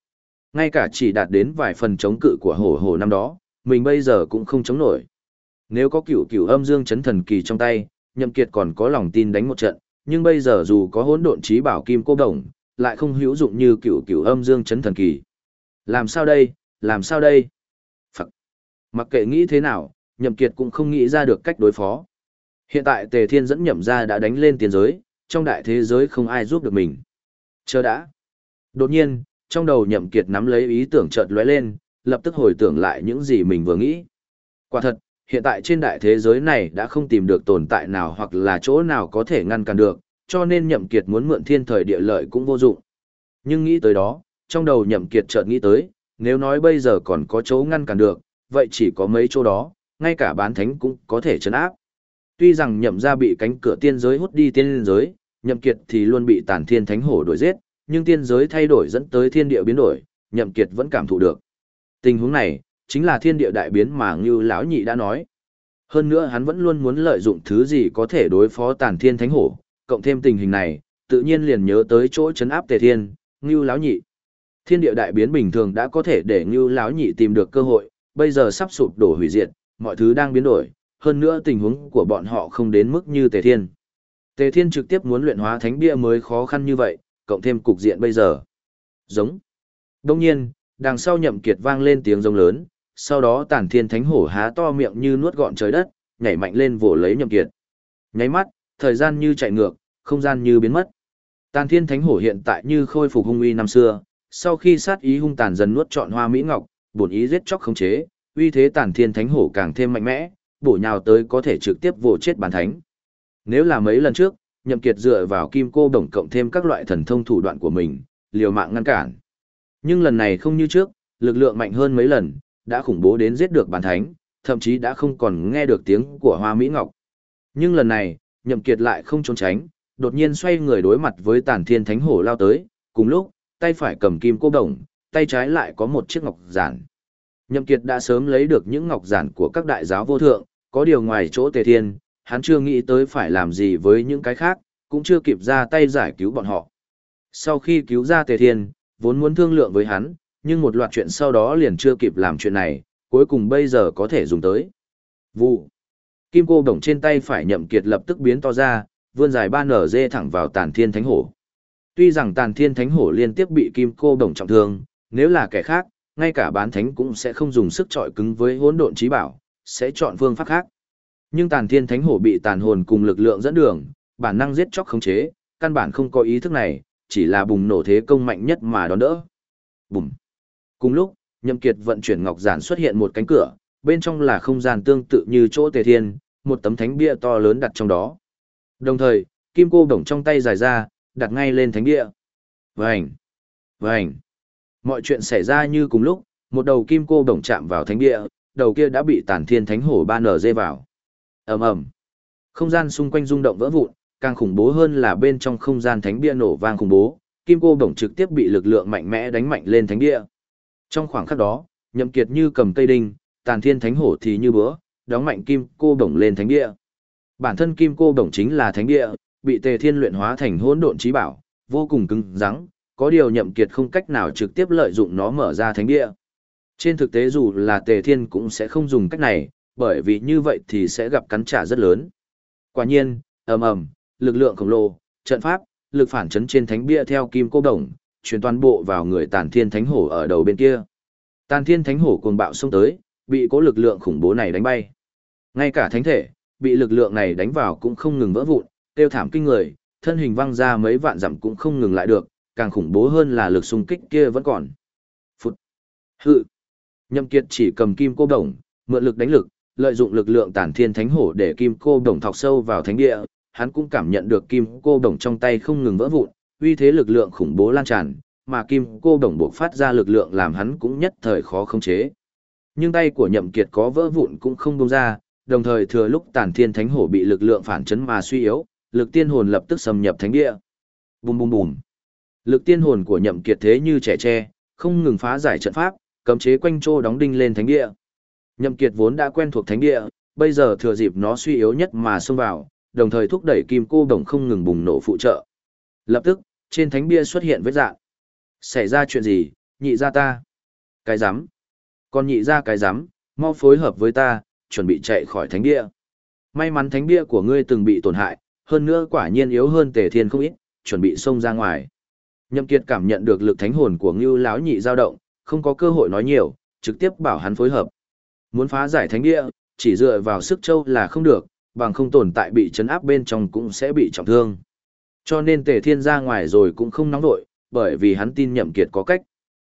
Ngay cả chỉ đạt đến vài phần chống cự của hổ hổ năm đó, mình bây giờ cũng không chống nổi. Nếu có cửu cửu âm dương chấn thần kỳ trong tay, Nhậm Kiệt còn có lòng tin đánh một trận, nhưng bây giờ dù có hỗn độn trí bảo kim cô đồng, lại không hữu dụng như cửu cửu âm dương chấn thần kỳ. Làm sao đây, làm sao đây? Mặc kệ nghĩ thế nào, Nhậm Kiệt cũng không nghĩ ra được cách đối phó. Hiện tại Tề Thiên dẫn nhậm ra đã đánh lên tiền giới, trong đại thế giới không ai giúp được mình. Chờ đã. Đột nhiên, trong đầu nhậm kiệt nắm lấy ý tưởng chợt lóe lên, lập tức hồi tưởng lại những gì mình vừa nghĩ. Quả thật, hiện tại trên đại thế giới này đã không tìm được tồn tại nào hoặc là chỗ nào có thể ngăn cản được, cho nên nhậm kiệt muốn mượn thiên thời địa lợi cũng vô dụng. Nhưng nghĩ tới đó, trong đầu nhậm kiệt chợt nghĩ tới, nếu nói bây giờ còn có chỗ ngăn cản được, vậy chỉ có mấy chỗ đó, ngay cả bán thánh cũng có thể chấn áp. Tuy rằng nhậm ra bị cánh cửa tiên giới hút đi tiên giới, nhậm kiệt thì luôn bị tàn thiên thánh hổ đuổi giết, nhưng tiên giới thay đổi dẫn tới thiên địa biến đổi, nhậm kiệt vẫn cảm thụ được. Tình huống này, chính là thiên địa đại biến mà Ngưu lão nhị đã nói. Hơn nữa hắn vẫn luôn muốn lợi dụng thứ gì có thể đối phó tàn thiên thánh hổ, cộng thêm tình hình này, tự nhiên liền nhớ tới chỗ chấn áp tề thiên, Ngưu lão nhị. Thiên địa đại biến bình thường đã có thể để Ngưu lão nhị tìm được cơ hội, bây giờ sắp sụp đổ hủy diệt, mọi thứ đang biến đổi, hơn nữa tình huống của bọn họ không đến mức như Tề Thiên. Tề Thiên trực tiếp muốn luyện hóa thánh bia mới khó khăn như vậy, cộng thêm cục diện bây giờ. Giống. Đông nhiên, đằng sau nhậm kiệt vang lên tiếng rống lớn, sau đó tản thiên thánh hổ há to miệng như nuốt gọn trời đất, nhảy mạnh lên vồ lấy nhậm kiệt. Nháy mắt, thời gian như chạy ngược, không gian như biến mất. Tàn thiên thánh hổ hiện tại như khôi phục hung uy năm xưa, sau khi sát ý hung tàn dần nuốt trọn hoa mỹ ngọc, bổn ý giết chóc khống chế, uy thế tàn thiên thánh hổ càng thêm mạnh mẽ, bổ nhào tới có thể trực tiếp vồ chết bản thánh. Nếu là mấy lần trước, nhậm kiệt dựa vào kim cô đồng cộng thêm các loại thần thông thủ đoạn của mình, liều mạng ngăn cản. Nhưng lần này không như trước, lực lượng mạnh hơn mấy lần, đã khủng bố đến giết được bản thánh, thậm chí đã không còn nghe được tiếng của hoa mỹ ngọc. Nhưng lần này, nhậm kiệt lại không trốn tránh, đột nhiên xoay người đối mặt với tàn thiên thánh hổ lao tới, cùng lúc, tay phải cầm kim cô đồng, tay trái lại có một chiếc ngọc giản. Nhậm kiệt đã sớm lấy được những ngọc giản của các đại giáo vô thượng, có điều ngoài chỗ tề thiên, hắn chưa nghĩ tới phải làm gì với những cái khác, cũng chưa kịp ra tay giải cứu bọn họ. Sau khi cứu ra tề thiên, vốn muốn thương lượng với hắn, nhưng một loạt chuyện sau đó liền chưa kịp làm chuyện này, cuối cùng bây giờ có thể dùng tới. Vụ. Kim cô đồng trên tay phải nhậm kiệt lập tức biến to ra, vươn dài ba nở dê thẳng vào tàn thiên thánh hổ. Tuy rằng tàn thiên thánh hổ liên tiếp bị kim cô đồng trọng thương, nếu là kẻ khác, ngay cả bán thánh cũng sẽ không dùng sức trọi cứng với hỗn độn trí bảo, sẽ chọn phương pháp khác. Nhưng tàn thiên thánh hổ bị tàn hồn cùng lực lượng dẫn đường, bản năng giết chóc khống chế, căn bản không có ý thức này, chỉ là bùng nổ thế công mạnh nhất mà đón đỡ. Bùm. Cùng lúc, Nhậm Kiệt vận chuyển ngọc giản xuất hiện một cánh cửa, bên trong là không gian tương tự như chỗ Tề Thiên, một tấm thánh bia to lớn đặt trong đó. Đồng thời, kim cô đồng trong tay dài ra, đặt ngay lên thánh bia. Vành! Vành! Mọi chuyện xảy ra như cùng lúc, một đầu kim cô đồng chạm vào thánh Địa, đầu kia đã bị tàn thiên thánh hổ ba nở dê vào. ầm ầm Không gian xung quanh rung động vỡ vụn, càng khủng bố hơn là bên trong không gian thánh bia nổ vang khủng bố, kim cô đồng trực tiếp bị lực lượng mạnh mẽ đánh mạnh lên thánh Địa. Trong khoảng khắc đó, nhậm kiệt như cầm cây đinh, tàn thiên thánh hổ thì như bữa, đóng mạnh kim cô đồng lên thánh Địa. Bản thân kim cô đồng chính là thánh Địa, bị tề thiên luyện hóa thành hỗn độn trí bảo, vô cùng cứng rắn, có điều nhậm kiệt không cách nào trực tiếp lợi dụng nó mở ra thánh địa Trên thực tế dù là tề thiên cũng sẽ không dùng cách này, bởi vì như vậy thì sẽ gặp cắn trả rất lớn. Quả nhiên, ầm ầm, lực lượng khổng lồ, trận pháp, lực phản chấn trên thánh bia theo kim cô đồng, truyền toàn bộ vào người tàn thiên thánh hổ ở đầu bên kia. Tàn thiên thánh hổ cuồng bạo xông tới, bị cố lực lượng khủng bố này đánh bay. Ngay cả thánh thể, bị lực lượng này đánh vào cũng không ngừng vỡ vụn, tiêu thảm kinh người, thân hình văng ra mấy vạn dặm cũng không ngừng lại được, càng khủng bố hơn là lực xung kích kia vẫn còn. Phút. Hự. Nhậm Kiệt chỉ cầm kim cô đồng, mượn lực đánh lực, lợi dụng lực lượng tản thiên thánh hổ để kim cô đồng thọc sâu vào thánh địa, hắn cũng cảm nhận được kim cô đồng trong tay không ngừng vỡ vụn, uy thế lực lượng khủng bố lan tràn, mà kim cô đồng bộc phát ra lực lượng làm hắn cũng nhất thời khó khống chế. Nhưng tay của Nhậm Kiệt có vỡ vụn cũng không buông ra, đồng thời thừa lúc tản thiên thánh hổ bị lực lượng phản chấn mà suy yếu, lực tiên hồn lập tức xâm nhập thánh địa. Bùm bùm bùm. Lực tiên hồn của Nhậm Kiệt thế như trẻ tre, không ngừng phá giải trận pháp, cấm chế quanh trô đóng đinh lên thánh địa. Nhậm Kiệt vốn đã quen thuộc thánh địa, bây giờ thừa dịp nó suy yếu nhất mà xông vào, đồng thời thúc đẩy kim cô đồng không ngừng bùng nổ phụ trợ. Lập tức, trên thánh bia xuất hiện vết dạng. Xảy ra chuyện gì, nhị ra ta? Cái giám. Còn nhị ra cái giám, mau phối hợp với ta, chuẩn bị chạy khỏi thánh bia. May mắn thánh bia của ngươi từng bị tổn hại, hơn nữa quả nhiên yếu hơn tề thiên không ít, chuẩn bị xông ra ngoài. Nhậm Kiệt cảm nhận được lực thánh hồn của Ngưu lão nhị dao động, không có cơ hội nói nhiều, trực tiếp bảo hắn phối hợp. Muốn phá giải thánh địa, chỉ dựa vào sức châu là không được, bằng không tồn tại bị chấn áp bên trong cũng sẽ bị trọng thương. Cho nên Tề Thiên ra ngoài rồi cũng không nóng nổi, bởi vì hắn tin Nhậm Kiệt có cách.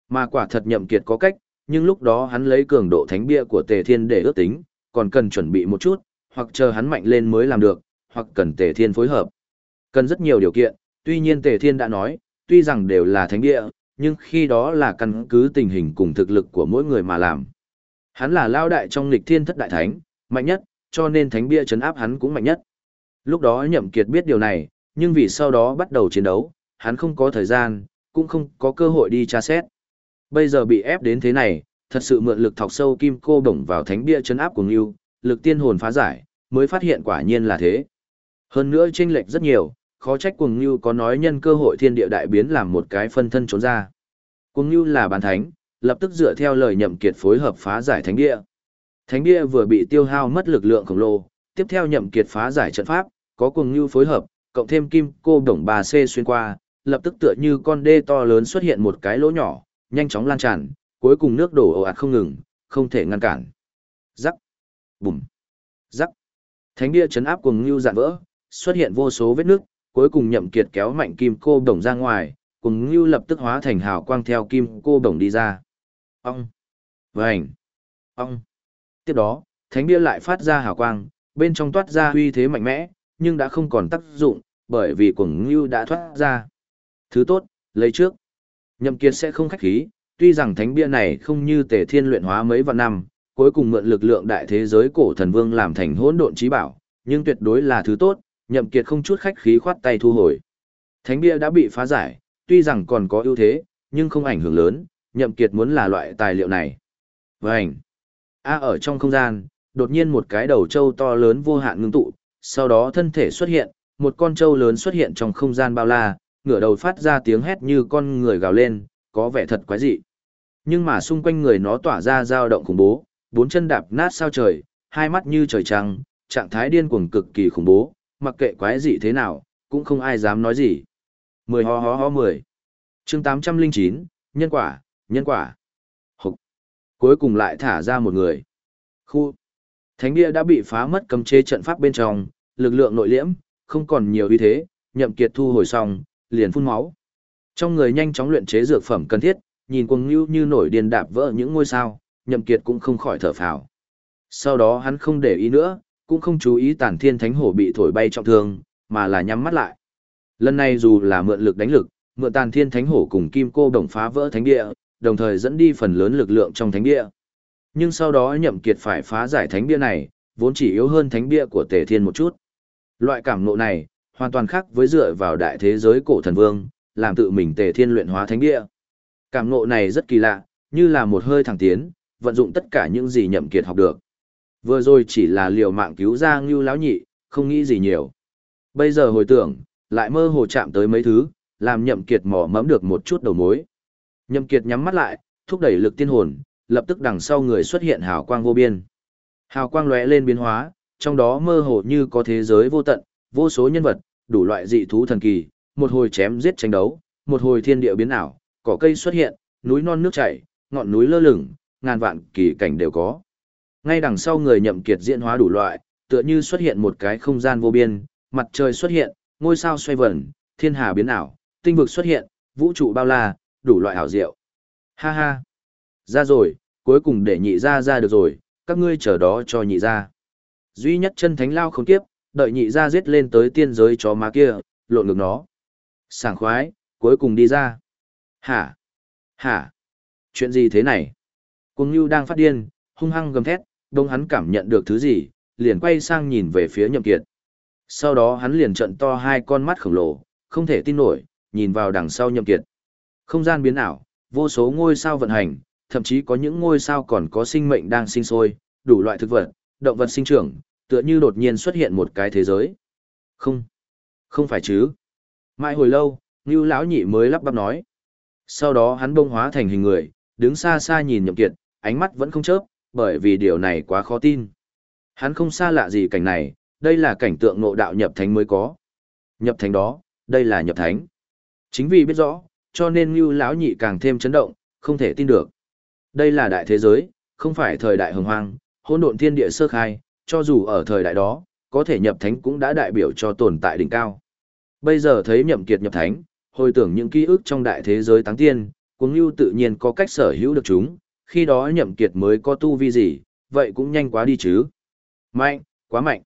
Mà quả thật Nhậm Kiệt có cách, nhưng lúc đó hắn lấy cường độ thánh bia của Tề Thiên để ước tính, còn cần chuẩn bị một chút, hoặc chờ hắn mạnh lên mới làm được, hoặc cần Tề Thiên phối hợp. Cần rất nhiều điều kiện, tuy nhiên Tề Thiên đã nói, tuy rằng đều là thánh địa, nhưng khi đó là căn cứ tình hình cùng thực lực của mỗi người mà làm. Hắn là lao đại trong lịch thiên thất đại thánh, mạnh nhất, cho nên thánh bia chấn áp hắn cũng mạnh nhất. Lúc đó Nhậm Kiệt biết điều này, nhưng vì sau đó bắt đầu chiến đấu, hắn không có thời gian, cũng không có cơ hội đi tra xét. Bây giờ bị ép đến thế này, thật sự mượn lực thọc sâu kim cô bổng vào thánh bia chấn áp của Ngưu, lực tiên hồn phá giải, mới phát hiện quả nhiên là thế. Hơn nữa chênh lệch rất nhiều, khó trách cuồng Ngưu có nói nhân cơ hội thiên địa đại biến làm một cái phân thân trốn ra. Cuồng Ngưu là bán thánh, lập tức dựa theo lời nhậm kiệt phối hợp phá giải thánh địa. Thánh Địa vừa bị tiêu hao mất lực lượng khổng lồ, tiếp theo nhậm kiệt phá giải trận pháp, có cùng như phối hợp, cộng thêm kim cô đồng bà C xuyên qua, lập tức tựa như con đê to lớn xuất hiện một cái lỗ nhỏ, nhanh chóng lan tràn, cuối cùng nước đổ ồ ạt không ngừng, không thể ngăn cản. Rắc, bùm, rắc. Thánh Địa chấn áp cùng như dạn vỡ, xuất hiện vô số vết nước, cuối cùng nhậm kiệt kéo mạnh kim cô đồng ra ngoài, cùng như lập tức hóa thành hào quang theo kim cô đồng đi ra. Ông, vành, ông. Tiếp đó, thánh bia lại phát ra hào quang, bên trong toát ra uy thế mạnh mẽ, nhưng đã không còn tác dụng, bởi vì cuồng ngưu đã thoát ra. Thứ tốt, lấy trước. Nhậm kiệt sẽ không khách khí, tuy rằng thánh bia này không như tề thiên luyện hóa mấy vạn năm, cuối cùng mượn lực lượng đại thế giới cổ thần vương làm thành hỗn độn trí bảo, nhưng tuyệt đối là thứ tốt, nhậm kiệt không chút khách khí khoát tay thu hồi. Thánh bia đã bị phá giải, tuy rằng còn có ưu thế, nhưng không ảnh hưởng lớn, nhậm kiệt muốn là loại tài liệu này. Vành. A ở trong không gian, đột nhiên một cái đầu trâu to lớn vô hạn ngưng tụ, sau đó thân thể xuất hiện, một con trâu lớn xuất hiện trong không gian bao la, ngửa đầu phát ra tiếng hét như con người gào lên, có vẻ thật quái dị. Nhưng mà xung quanh người nó tỏa ra dao động khủng bố, bốn chân đạp nát sao trời, hai mắt như trời trăng, trạng thái điên cuồng cực kỳ khủng bố, mặc kệ quái gì thế nào, cũng không ai dám nói gì. Mười ho ho ho mười. Chương tám trăm linh chín, nhân quả, nhân quả. Hục. Cuối cùng lại thả ra một người. Khu. Thánh địa đã bị phá mất cấm chế trận pháp bên trong, lực lượng nội liễm, không còn nhiều uy thế, nhậm kiệt thu hồi xong, liền phun máu. Trong người nhanh chóng luyện chế dược phẩm cần thiết, nhìn cuồng như như nổi điên đạp vỡ những ngôi sao, nhậm kiệt cũng không khỏi thở phào. Sau đó hắn không để ý nữa, cũng không chú ý tản thiên thánh hổ bị thổi bay trọng thương, mà là nhắm mắt lại. Lần này dù là mượn lực đánh lực, mượn tàn thiên thánh hổ cùng kim cô đồng phá vỡ thánh địa, đồng thời dẫn đi phần lớn lực lượng trong thánh địa. Nhưng sau đó nhậm kiệt phải phá giải thánh bia này, vốn chỉ yếu hơn thánh bia của tề thiên một chút. Loại cảm ngộ này, hoàn toàn khác với dựa vào đại thế giới cổ thần vương, làm tự mình tề thiên luyện hóa thánh bia. Cảm ngộ này rất kỳ lạ, như là một hơi thẳng tiến, vận dụng tất cả những gì nhậm kiệt học được. Vừa rồi chỉ là liều mạng cứu ra ngưu lão nhị, không nghĩ gì nhiều. Bây giờ hồi tưởng, lại mơ hồ chạm tới mấy thứ, làm nhậm kiệt mò mẫm được một chút đầu mối. Nhậm kiệt nhắm mắt lại, thúc đẩy lực tiên hồn, lập tức đằng sau người xuất hiện hào quang vô biên. Hào quang lóe lên biến hóa, trong đó mơ hồ như có thế giới vô tận, vô số nhân vật, đủ loại dị thú thần kỳ, một hồi chém giết tranh đấu, một hồi thiên địa biến ảo, cỏ cây xuất hiện, núi non nước chảy, ngọn núi lơ lửng, ngàn vạn kỳ cảnh đều có. Ngay đằng sau người nhậm kiệt diễn hóa đủ loại, tựa như xuất hiện một cái không gian vô biên, mặt trời xuất hiện, ngôi sao xoay vần, thiên hà biến ảo, tinh vực xuất hiện, vũ trụ bao la, đủ loại ảo diệu. Ha ha. Ra rồi, cuối cùng để nhị ra ra được rồi, các ngươi chờ đó cho nhị ra. Duy nhất chân thánh lao không tiếp, đợi nhị ra giết lên tới tiên giới chó má kia, lộn ngược nó. Sảng khoái, cuối cùng đi ra. Hả? Hả? Chuyện gì thế này? Cung như đang phát điên, hung hăng gầm thét, đông hắn cảm nhận được thứ gì, liền quay sang nhìn về phía nhậm kiệt. Sau đó hắn liền trợn to hai con mắt khổng lồ, không thể tin nổi, nhìn vào đằng sau nhậm kiệt. Không gian biến ảo, vô số ngôi sao vận hành, thậm chí có những ngôi sao còn có sinh mệnh đang sinh sôi, đủ loại thực vật, động vật sinh trưởng, tựa như đột nhiên xuất hiện một cái thế giới. Không, không phải chứ. Mãi hồi lâu, Ngưu lão nhị mới lắp bắp nói. Sau đó hắn bông hóa thành hình người, đứng xa xa nhìn nhậm kiệt, ánh mắt vẫn không chớp, bởi vì điều này quá khó tin. Hắn không xa lạ gì cảnh này, đây là cảnh tượng ngộ đạo nhập thánh mới có. Nhập thánh đó, đây là nhập thánh. Chính vì biết rõ, cho nên Ngưu lão nhị càng thêm chấn động, không thể tin được. Đây là đại thế giới, không phải thời đại hồng hoang, hỗn độn thiên địa sơ khai, cho dù ở thời đại đó, có thể nhập thánh cũng đã đại biểu cho tồn tại đỉnh cao. Bây giờ thấy nhậm kiệt nhập thánh, hồi tưởng những ký ức trong đại thế giới táng tiên, cuồng lưu tự nhiên có cách sở hữu được chúng, khi đó nhậm kiệt mới có tu vi gì, vậy cũng nhanh quá đi chứ. Mạnh, quá mạnh.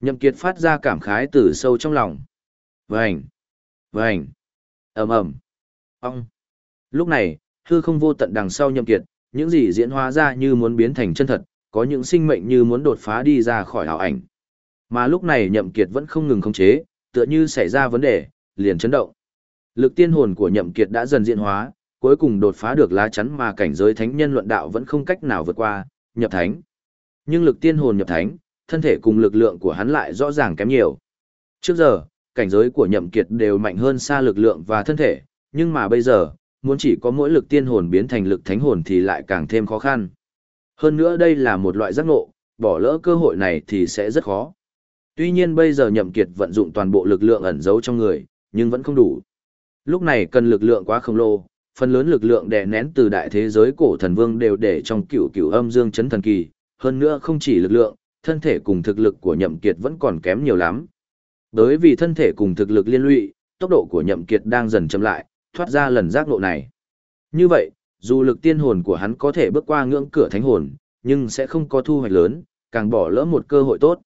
Nhậm kiệt phát ra cảm khái từ sâu trong lòng. Vành, vành, ầm ầm, ong. Lúc này, hư không vô tận đằng sau nhậm kiệt, những gì diễn hóa ra như muốn biến thành chân thật, có những sinh mệnh như muốn đột phá đi ra khỏi ảo ảnh. Mà lúc này nhậm kiệt vẫn không ngừng khống chế, tựa như xảy ra vấn đề, liền chấn động. Lực tiên hồn của nhậm kiệt đã dần diễn hóa, cuối cùng đột phá được lá chắn mà cảnh giới thánh nhân luận đạo vẫn không cách nào vượt qua, nhập thánh. Nhưng lực tiên hồn nhập thánh, thân thể cùng lực lượng của hắn lại rõ ràng kém nhiều. Trước giờ, cảnh giới của nhậm kiệt đều mạnh hơn xa lực lượng và thân thể, nhưng mà bây giờ, muốn chỉ có mỗi lực tiên hồn biến thành lực thánh hồn thì lại càng thêm khó khăn. Hơn nữa đây là một loại giác ngộ, bỏ lỡ cơ hội này thì sẽ rất khó. Tuy nhiên bây giờ nhậm kiệt vận dụng toàn bộ lực lượng ẩn giấu trong người, nhưng vẫn không đủ. Lúc này cần lực lượng quá khổng lồ, phần lớn lực lượng đè nén từ đại thế giới cổ thần vương đều để trong cửu cửu âm dương chấn thần kỳ, hơn nữa không chỉ lực lượng, thân thể cùng thực lực của nhậm kiệt vẫn còn kém nhiều lắm. Đối vì thân thể cùng thực lực liên lụy, tốc độ của nhậm kiệt đang dần chậm lại, thoát ra lần giác ngộ này. Như vậy, dù lực tiên hồn của hắn có thể bước qua ngưỡng cửa thánh hồn, nhưng sẽ không có thu hoạch lớn, càng bỏ lỡ một cơ hội tốt.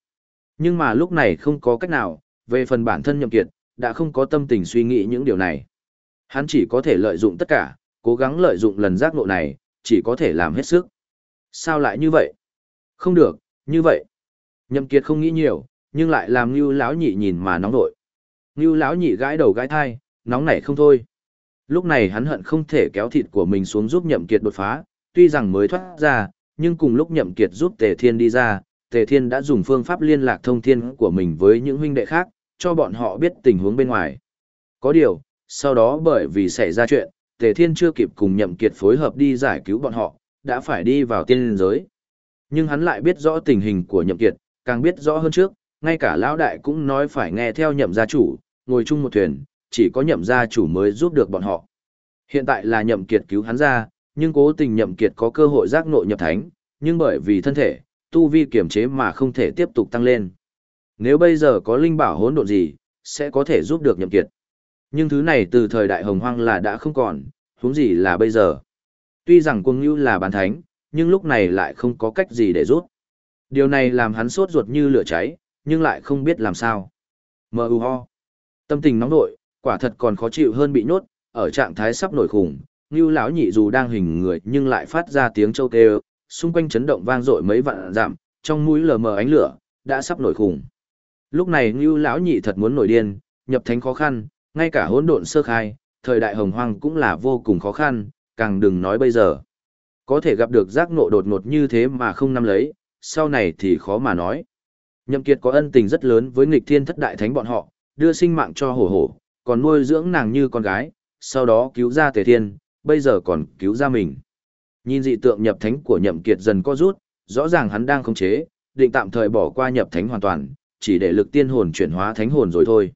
Nhưng mà lúc này không có cách nào, về phần bản thân nhậm kiệt, đã không có tâm tình suy nghĩ những điều này. Hắn chỉ có thể lợi dụng tất cả, cố gắng lợi dụng lần giác ngộ này, chỉ có thể làm hết sức. Sao lại như vậy? Không được, như vậy. Nhậm kiệt không nghĩ nhiều, nhưng lại làm Nưu lão nhị nhìn mà nóng nội. Nưu lão nhị gãi đầu gãi thai, nóng nảy không thôi. Lúc này hắn hận không thể kéo thịt của mình xuống giúp nhậm kiệt đột phá, tuy rằng mới thoát ra, nhưng cùng lúc nhậm kiệt giúp tề thiên đi ra, tề thiên đã dùng phương pháp liên lạc thông thiên của mình với những huynh đệ khác, cho bọn họ biết tình huống bên ngoài. Có điều, sau đó bởi vì xảy ra chuyện, tề thiên chưa kịp cùng nhậm kiệt phối hợp đi giải cứu bọn họ, đã phải đi vào tiên giới. Nhưng hắn lại biết rõ tình hình của nhậm kiệt, càng biết rõ hơn trước, ngay cả lão đại cũng nói phải nghe theo nhậm gia chủ, ngồi chung một thuyền, chỉ có nhậm gia chủ mới giúp được bọn họ. Hiện tại là nhậm kiệt cứu hắn ra, nhưng cố tình nhậm kiệt có cơ hội giác ngộ nhập thánh, nhưng bởi vì thân thể, tu vi kiểm chế mà không thể tiếp tục tăng lên. Nếu bây giờ có linh bảo hỗn độn gì, sẽ có thể giúp được nhậm kiệt. Nhưng thứ này từ thời đại hồng hoang là đã không còn, huống gì là bây giờ. Tuy rằng cuồng ngưu là bán thánh, nhưng lúc này lại không có cách gì để rút. Điều này làm hắn sốt ruột như lửa cháy, nhưng lại không biết làm sao. mơ u ho. Tâm tình nóng nội, quả thật còn khó chịu hơn bị nhốt, ở trạng thái sắp nổi khủng. Ngưu lão nhị dù đang hình người nhưng lại phát ra tiếng châu kêu, xung quanh chấn động vang dội mấy vạn dặm, trong mũi lờ mờ ánh lửa, đã sắp nổi khủng. Lúc này Ngưu lão nhị thật muốn nổi điên, nhập thánh khó khăn, ngay cả hỗn độn sơ khai, thời đại hồng hoang cũng là vô cùng khó khăn, càng đừng nói bây giờ. Có thể gặp được giác ngộ đột ngột như thế mà không nắm lấy, sau này thì khó mà nói. Nhậm Kiệt có ân tình rất lớn với nghịch thiên thất đại thánh bọn họ, đưa sinh mạng cho hổ hổ, còn nuôi dưỡng nàng như con gái, sau đó cứu ra tề thiên, bây giờ còn cứu ra mình. Nhìn dị tượng nhập thánh của Nhậm Kiệt dần co rút, rõ ràng hắn đang khống chế, định tạm thời bỏ qua nhập thánh hoàn toàn, chỉ để lực tiên hồn chuyển hóa thánh hồn rồi thôi.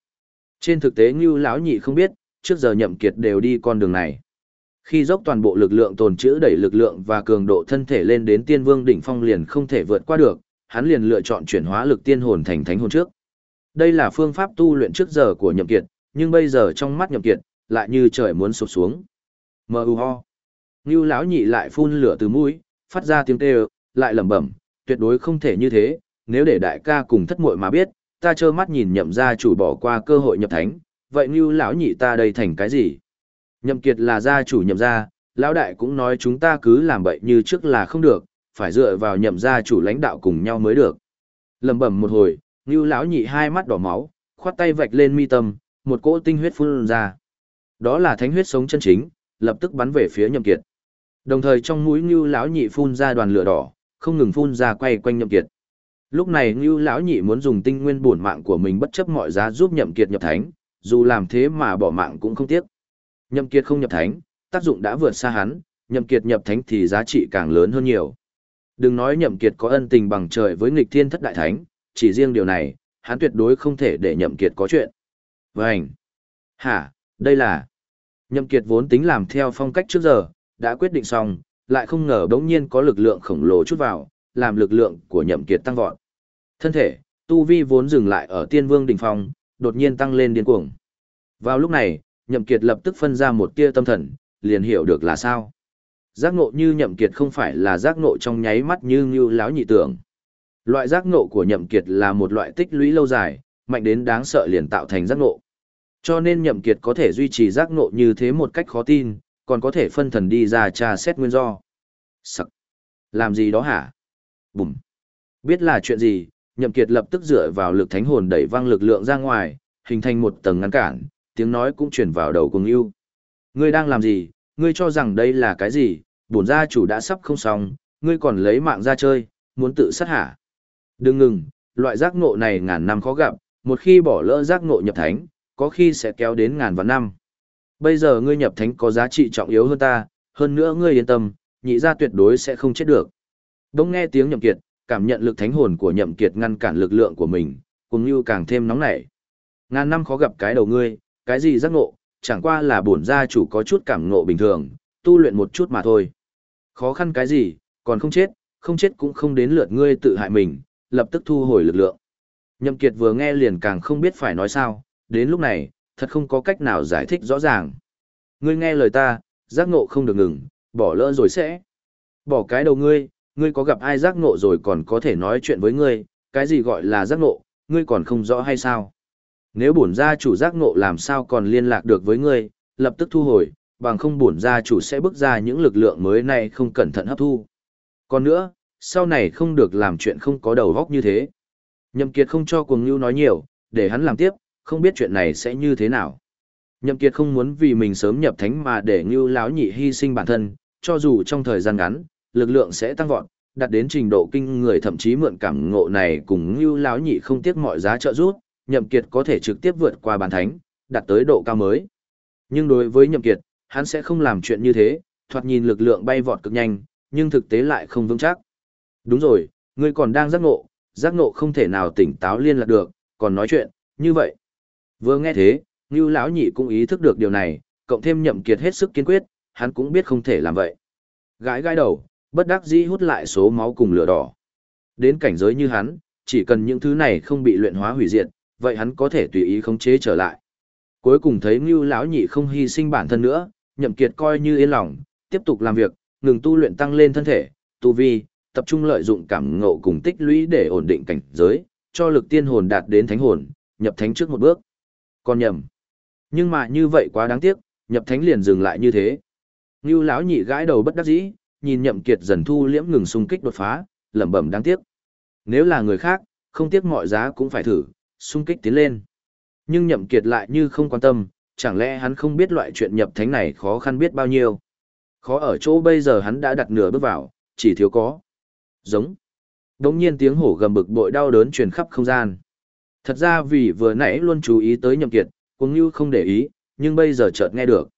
Trên thực tế Ngưu lão nhị không biết, trước giờ Nhậm Kiệt đều đi con đường này. Khi dốc toàn bộ lực lượng tồn trữ đẩy lực lượng và cường độ thân thể lên đến tiên vương đỉnh phong liền không thể vượt qua được, hắn liền lựa chọn chuyển hóa lực tiên hồn thành thánh hồn trước. Đây là phương pháp tu luyện trước giờ của Nhậm Kiệt, nhưng bây giờ trong mắt Nhậm Kiệt, lại như trời muốn sụp xuống. mơ u ho. Ngưu lão nhị lại phun lửa từ mũi, phát ra tiếng kêu, lại lẩm bẩm, tuyệt đối không thể như thế, nếu để đại ca cùng thất muội mà biết, ta trơ mắt nhìn nhậm gia chủ bỏ qua cơ hội nhập thánh, vậy như lão nhị ta đây thành cái gì? Nhậm Kiệt là gia chủ nhậm gia, lão đại cũng nói chúng ta cứ làm bậy như trước là không được, phải dựa vào nhậm gia chủ lãnh đạo cùng nhau mới được. Lầm bẩm một hồi, như lão nhị hai mắt đỏ máu, khoát tay vạch lên mi tâm, một cỗ tinh huyết phun ra. Đó là thánh huyết sống chân chính, lập tức bắn về phía Nhậm Kiệt. Đồng thời trong mũi như lão nhị phun ra đoàn lửa đỏ, không ngừng phun ra quay quanh Nhậm Kiệt. Lúc này Ngưu lão nhị muốn dùng tinh nguyên bổn mạng của mình bất chấp mọi giá giúp Nhậm Kiệt nhập thánh, dù làm thế mà bỏ mạng cũng không tiếc. Nhậm Kiệt không nhập thánh, tác dụng đã vượt xa hắn, Nhậm Kiệt nhập thánh thì giá trị càng lớn hơn nhiều. Đừng nói Nhậm Kiệt có ân tình bằng trời với nghịch thiên thất đại thánh, chỉ riêng điều này, hắn tuyệt đối không thể để Nhậm Kiệt có chuyện. Vâng! Hả, đây là... Nhậm Kiệt vốn tính làm theo phong cách trước giờ, đã quyết định xong, lại không ngờ đống nhiên có lực lượng khổng lồ chút vào, làm lực lượng của Nhậm Kiệt tăng vọt. Thân thể, tu vi vốn dừng lại ở tiên vương đỉnh phong, đột nhiên tăng lên điên cuồng. Vào lúc này, Nhậm Kiệt lập tức phân ra một tia tâm thần, liền hiểu được là sao. Giác ngộ như Nhậm Kiệt không phải là giác ngộ trong nháy mắt như như láo nhị tưởng. Loại giác ngộ của Nhậm Kiệt là một loại tích lũy lâu dài, mạnh đến đáng sợ liền tạo thành giác ngộ. Cho nên Nhậm Kiệt có thể duy trì giác ngộ như thế một cách khó tin, còn có thể phân thần đi ra tra xét nguyên do. Sắc. Làm gì đó hả? Bùm. Biết là chuyện gì, Nhậm Kiệt lập tức dựa vào lực thánh hồn đẩy văng lực lượng ra ngoài, hình thành một tầng ngăn cản, tiếng nói cũng truyền vào đầu Cung Ưu. Ngươi đang làm gì, ngươi cho rằng đây là cái gì, bổn gia chủ đã sắp không xong, ngươi còn lấy mạng ra chơi, muốn tự sát hả? Đừng ngừng, loại giác ngộ này ngàn năm khó gặp, một khi bỏ lỡ giác ngộ nhập thánh, có khi sẽ kéo đến ngàn vạn năm. Bây giờ ngươi nhập thánh có giá trị trọng yếu hơn ta, hơn nữa ngươi yên tâm, nhị gia tuyệt đối sẽ không chết được. Đông nghe tiếng nhậm kiệt, cảm nhận lực thánh hồn của nhậm kiệt ngăn cản lực lượng của mình, cùng như càng thêm nóng nảy. Ngàn năm khó gặp cái đầu ngươi, cái gì giác ngộ, chẳng qua là bổn gia chủ có chút cảm ngộ bình thường, tu luyện một chút mà thôi. Khó khăn cái gì, còn không chết, không chết cũng không đến lượt ngươi tự hại mình, lập tức thu hồi lực lượng. Nhậm Kiệt vừa nghe liền càng không biết phải nói sao, đến lúc này, thật không có cách nào giải thích rõ ràng. Ngươi nghe lời ta, giác ngộ không được ngừng, bỏ lỡ rồi sẽ. Bỏ cái đầu ngươi, ngươi có gặp ai giác ngộ rồi còn có thể nói chuyện với ngươi, cái gì gọi là giác ngộ, ngươi còn không rõ hay sao? Nếu bổn gia chủ giác ngộ làm sao còn liên lạc được với ngươi, lập tức thu hồi, bằng không bổn gia chủ sẽ bước ra những lực lượng mới này không cẩn thận hấp thu. Còn nữa, sau này không được làm chuyện không có đầu góc như thế. Nhậm Kiệt không cho Cuồng Nưu nói nhiều, để hắn làm tiếp, không biết chuyện này sẽ như thế nào. Nhậm Kiệt không muốn vì mình sớm nhập thánh mà để Nưu lão nhị hy sinh bản thân, cho dù trong thời gian ngắn, lực lượng sẽ tăng vọt, đạt đến trình độ kinh người thậm chí mượn cảm ngộ này cùng Nưu lão nhị không tiếc mọi giá trợ giúp, Nhậm Kiệt có thể trực tiếp vượt qua bản thánh, đạt tới độ cao mới. Nhưng đối với Nhậm Kiệt, hắn sẽ không làm chuyện như thế, thoạt nhìn lực lượng bay vọt cực nhanh, nhưng thực tế lại không vững chắc. Đúng rồi, ngươi còn đang giác ngộ, giác ngộ không thể nào tỉnh táo liên lạc được, còn nói chuyện, như vậy. Vừa nghe thế, Ngưu lão nhị cũng ý thức được điều này, cộng thêm nhậm kiệt hết sức kiên quyết, hắn cũng biết không thể làm vậy. Gái gái đầu, bất đắc dĩ hút lại số máu cùng lửa đỏ. Đến cảnh giới như hắn, chỉ cần những thứ này không bị luyện hóa hủy diệt, vậy hắn có thể tùy ý khống chế trở lại. Cuối cùng thấy Ngưu lão nhị không hy sinh bản thân nữa, nhậm kiệt coi như yên lòng, tiếp tục làm việc, ngừng tu luyện tăng lên thân thể, tu vi, tập trung lợi dụng cảm ngộ cùng tích lũy để ổn định cảnh giới, cho lực tiên hồn đạt đến thánh hồn, nhập thánh trước một bước. Còn nhầm. Nhưng mà như vậy quá đáng tiếc, nhập thánh liền dừng lại như thế. Ngưu lão nhị gãi đầu bất đắc dĩ, nhìn Nhậm Kiệt dần thu liễm ngừng xung kích đột phá, lẩm bẩm đáng tiếc. Nếu là người khác, không tiếc mọi giá cũng phải thử, xung kích tiến lên. Nhưng Nhậm Kiệt lại như không quan tâm, chẳng lẽ hắn không biết loại chuyện nhập thánh này khó khăn biết bao nhiêu. Khó ở chỗ bây giờ hắn đã đặt nửa bước vào, chỉ thiếu có. Giống. Đống nhiên tiếng hổ gầm bực bội đau đớn truyền khắp không gian. Thật ra vì vừa nãy luôn chú ý tới nhậm kiệt, cũng như không để ý, nhưng bây giờ chợt nghe được.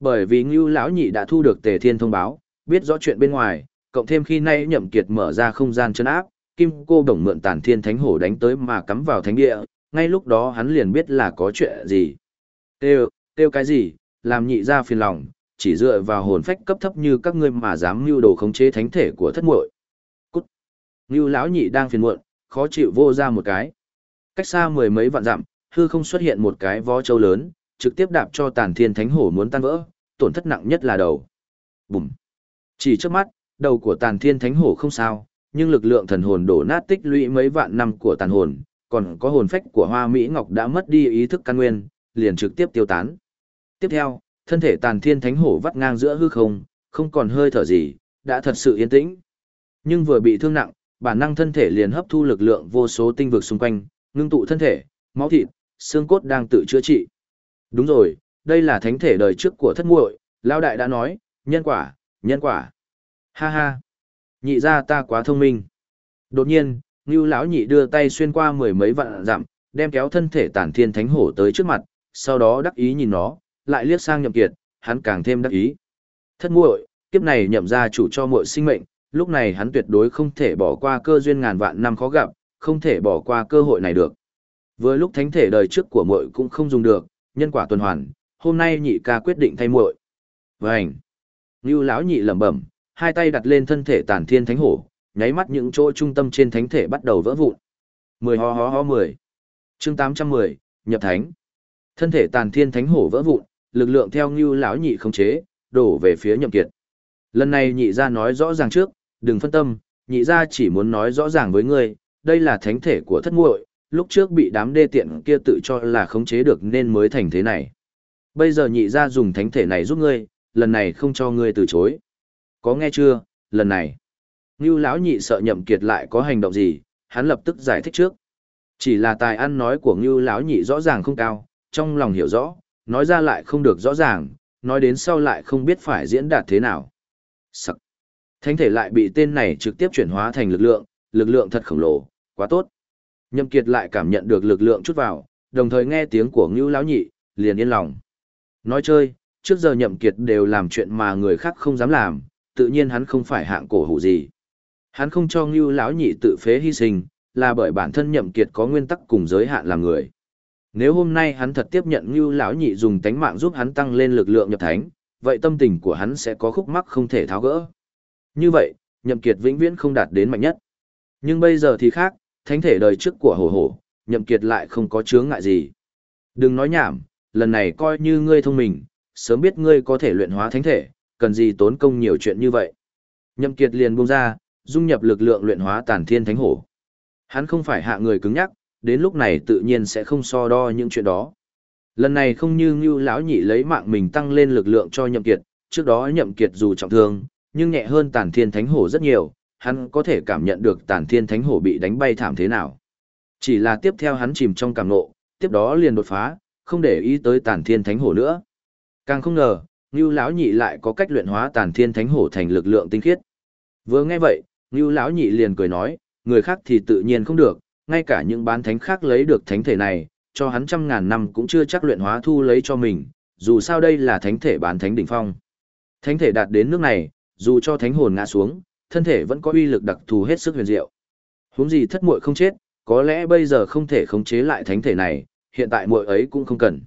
Bởi vì Ngưu lão nhị đã thu được Tề Thiên thông báo, biết rõ chuyện bên ngoài, cộng thêm khi nay nhậm kiệt mở ra không gian chân áp, kim cô đồng mượn tàn thiên thánh hổ đánh tới mà cắm vào thánh địa, ngay lúc đó hắn liền biết là có chuyện gì. Tiêu, tiêu cái gì, làm nhị ra phiền lòng, chỉ dựa vào hồn phách cấp thấp như các ngươi mà dám mưu đồ khống chế thánh thể của thất muội. Cút. Ngưu lão nhị đang phiền muộn, khó chịu vô ra một cái. Cách xa mười mấy vạn dặm, hư không xuất hiện một cái vó châu lớn, trực tiếp đạp cho tàn thiên thánh hổ muốn tan vỡ, tổn thất nặng nhất là đầu. Bùm. Chỉ trước mắt, đầu của tàn thiên thánh hổ không sao, nhưng lực lượng thần hồn đổ nát tích lũy mấy vạn năm của tàn hồn, còn có hồn phách của hoa Mỹ Ngọc đã mất đi ý thức căn nguyên, liền trực tiếp tiêu tán. Tiếp theo, thân thể tàn thiên thánh hổ vắt ngang giữa hư không, không còn hơi thở gì, đã thật sự yên tĩnh. Nhưng vừa bị thương nặng, bản năng thân thể liền hấp thu lực lượng vô số tinh vực xung quanh, ngưng tụ thân thể, máu thịt, xương cốt đang tự chữa trị. Đúng rồi, đây là thánh thể đời trước của thất muội, Lao Đại đã nói, nhân quả, nhân quả. Ha ha, nhị ra ta quá thông minh. Đột nhiên, Ngưu lão nhị đưa tay xuyên qua mười mấy vạn dặm, đem kéo thân thể tản thiên thánh hổ tới trước mặt, sau đó đắc ý nhìn nó, lại liếc sang nhậm kiệt, hắn càng thêm đắc ý. Thất muội, kiếp này nhậm gia chủ cho muội sinh mệnh, lúc này hắn tuyệt đối không thể bỏ qua cơ duyên ngàn vạn năm khó gặp, không thể bỏ qua cơ hội này được. Vừa lúc thánh thể đời trước của muội cũng không dùng được, nhân quả tuần hoàn, hôm nay nhị ca quyết định thay muội. Vành. Ngưu lão nhị lẩm bẩm, hai tay đặt lên thân thể tản thiên thánh hổ, nháy mắt những chỗ trung tâm trên thánh thể bắt đầu vỡ vụn. Mười ho ho ho mười. Chương tám trăm mười, nhập thánh. Thân thể tàn thiên thánh hổ vỡ vụn, lực lượng theo Ngưu lão nhị khống chế, đổ về phía Nhậm Kiệt. Lần này nhị gia nói rõ ràng trước, đừng phân tâm, nhị gia chỉ muốn nói rõ ràng với ngươi, đây là thánh thể của thất muội, lúc trước bị đám đê tiện kia tự cho là khống chế được nên mới thành thế này. Bây giờ nhị gia dùng thánh thể này giúp ngươi, lần này không cho ngươi từ chối. Có nghe chưa, lần này. Ngưu lão nhị sợ nhậm kiệt lại có hành động gì, hắn lập tức giải thích trước. Chỉ là tài ăn nói của Ngưu lão nhị rõ ràng không cao, trong lòng hiểu rõ, nói ra lại không được rõ ràng, nói đến sau lại không biết phải diễn đạt thế nào. Sắc. Thánh thể lại bị tên này trực tiếp chuyển hóa thành lực lượng, lực lượng thật khổng lồ, quá tốt. Nhậm Kiệt lại cảm nhận được lực lượng chút vào, đồng thời nghe tiếng của Ngưu lão nhị, liền yên lòng. Nói chơi, trước giờ Nhậm Kiệt đều làm chuyện mà người khác không dám làm, tự nhiên hắn không phải hạng cổ hủ gì. Hắn không cho Ngưu lão nhị tự phế hy sinh, là bởi bản thân nhậm kiệt có nguyên tắc cùng giới hạn làm người. Nếu hôm nay hắn thật tiếp nhận Ngưu lão nhị dùng tánh mạng giúp hắn tăng lên lực lượng nhập thánh, vậy tâm tình của hắn sẽ có khúc mắc không thể tháo gỡ. Như vậy, nhậm kiệt vĩnh viễn không đạt đến mạnh nhất. Nhưng bây giờ thì khác, thánh thể đời trước của hổ hổ, nhậm kiệt lại không có chướng ngại gì. Đừng nói nhảm, lần này coi như ngươi thông minh, sớm biết ngươi có thể luyện hóa thánh thể, cần gì tốn công nhiều chuyện như vậy. Nhậm kiệt liền buông ra, dung nhập lực lượng luyện hóa tàn thiên thánh hổ. Hắn không phải hạ người cứng nhắc, đến lúc này tự nhiên sẽ không so đo những chuyện đó. Lần này không như Ngưu lão nhị lấy mạng mình tăng lên lực lượng cho Nhậm Kiệt, trước đó Nhậm Kiệt dù trọng thương, nhưng nhẹ hơn Tản Thiên Thánh Hổ rất nhiều, hắn có thể cảm nhận được Tản Thiên Thánh Hổ bị đánh bay thảm thế nào. Chỉ là tiếp theo hắn chìm trong cảm nộ, tiếp đó liền đột phá, không để ý tới Tản Thiên Thánh Hổ nữa. Càng không ngờ, Ngưu lão nhị lại có cách luyện hóa Tản Thiên Thánh Hổ thành lực lượng tinh khiết. Vừa nghe vậy, Ngưu lão nhị liền cười nói, người khác thì tự nhiên không được, ngay cả những bán thánh khác lấy được thánh thể này, cho hắn trăm ngàn năm cũng chưa chắc luyện hóa thu lấy cho mình, dù sao đây là thánh thể bán thánh đỉnh phong. Thánh thể đạt đến nước này, dù cho thánh hồn ngã xuống, thân thể vẫn có uy lực đặc thù hết sức huyền diệu. Huống gì thất muội không chết, có lẽ bây giờ không thể khống chế lại thánh thể này, hiện tại muội ấy cũng không cần.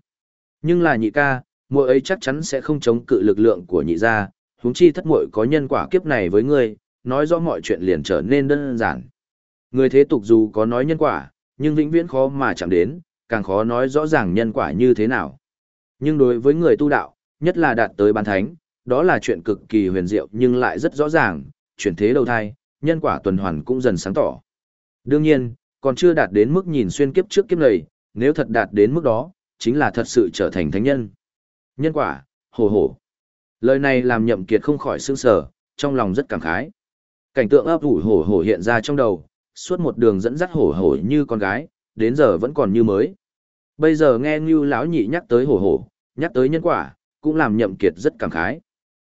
Nhưng là nhị ca, muội ấy chắc chắn sẽ không chống cự lực lượng của nhị gia, huống chi thất muội có nhân quả kiếp này với ngươi, nói rõ mọi chuyện liền trở nên đơn giản. Người thế tục dù có nói nhân quả, nhưng vĩnh viễn khó mà chạm đến, càng khó nói rõ ràng nhân quả như thế nào. Nhưng đối với người tu đạo, nhất là đạt tới bán thánh, đó là chuyện cực kỳ huyền diệu nhưng lại rất rõ ràng, chuyển thế đầu thai, nhân quả tuần hoàn cũng dần sáng tỏ. Đương nhiên, còn chưa đạt đến mức nhìn xuyên kiếp trước kiếp này, nếu thật đạt đến mức đó, chính là thật sự trở thành thánh nhân. Nhân quả, hồ hồ. Lời này làm nhậm kiệt không khỏi sương sở, trong lòng rất cảm khái. Cảnh tượng ấp ủ hổ hổ hiện ra trong đầu, suốt một đường dẫn dắt hổ hổ như con gái, đến giờ vẫn còn như mới. Bây giờ nghe Ngưu lão nhị nhắc tới hổ hổ, nhắc tới nhân quả, cũng làm Nhậm Kiệt rất cảm khái.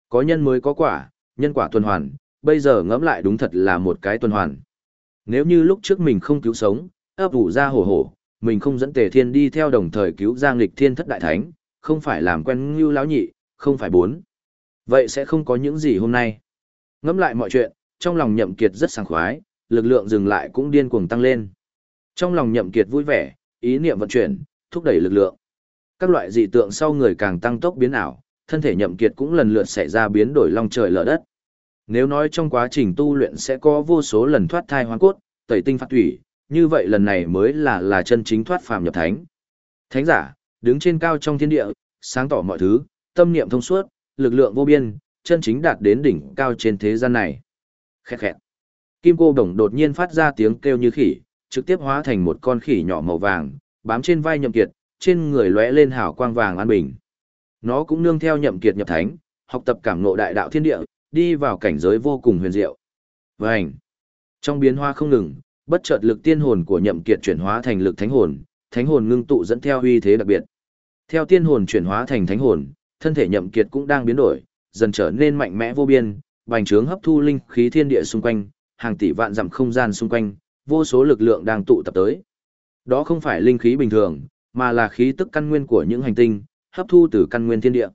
Có nhân mới có quả, nhân quả tuần hoàn, bây giờ ngẫm lại đúng thật là một cái tuần hoàn. Nếu như lúc trước mình không cứu sống, ấp ủ ra hổ hổ, mình không dẫn Tề Thiên đi theo đồng thời cứu Giang Lịch Thiên thất đại thánh, không phải làm quen Ngưu lão nhị, không phải bốn. Vậy sẽ không có những gì hôm nay. Ngẫm lại mọi chuyện, trong lòng Nhậm Kiệt rất sảng khoái, lực lượng dừng lại cũng điên cuồng tăng lên. Trong lòng nhậm kiệt vui vẻ, ý niệm vận chuyển, thúc đẩy lực lượng. Các loại dị tượng sau người càng tăng tốc biến ảo, thân thể nhậm kiệt cũng lần lượt xảy ra biến đổi long trời lở đất. Nếu nói trong quá trình tu luyện sẽ có vô số lần thoát thai hoang cốt, tẩy tinh phát thủy, như vậy lần này mới là là chân chính thoát phàm nhập thánh. Thánh giả, đứng trên cao trong thiên địa, sáng tỏ mọi thứ, tâm niệm thông suốt, lực lượng vô biên, chân chính đạt đến đỉnh cao trên thế gian này. Khẹt khẹt. Kim cô đồng đột nhiên phát ra tiếng kêu như khỉ, trực tiếp hóa thành một con khỉ nhỏ màu vàng, bám trên vai nhậm kiệt, trên người lóe lên hào quang vàng an bình. Nó cũng nương theo nhậm kiệt nhập thánh, học tập cảm ngộ đại đạo thiên địa, đi vào cảnh giới vô cùng huyền diệu. Vành. Trong biến hoa không ngừng, bất chợt lực tiên hồn của nhậm kiệt chuyển hóa thành lực thánh hồn, thánh hồn ngưng tụ dẫn theo uy thế đặc biệt. Theo tiên hồn chuyển hóa thành thánh hồn, thân thể nhậm kiệt cũng đang biến đổi, dần trở nên mạnh mẽ vô biên, bành trướng hấp thu linh khí thiên địa xung quanh, hàng tỷ vạn dặm không gian xung quanh, vô số lực lượng đang tụ tập tới. Đó không phải linh khí bình thường, mà là khí tức căn nguyên của những hành tinh, hấp thu từ căn nguyên thiên địa.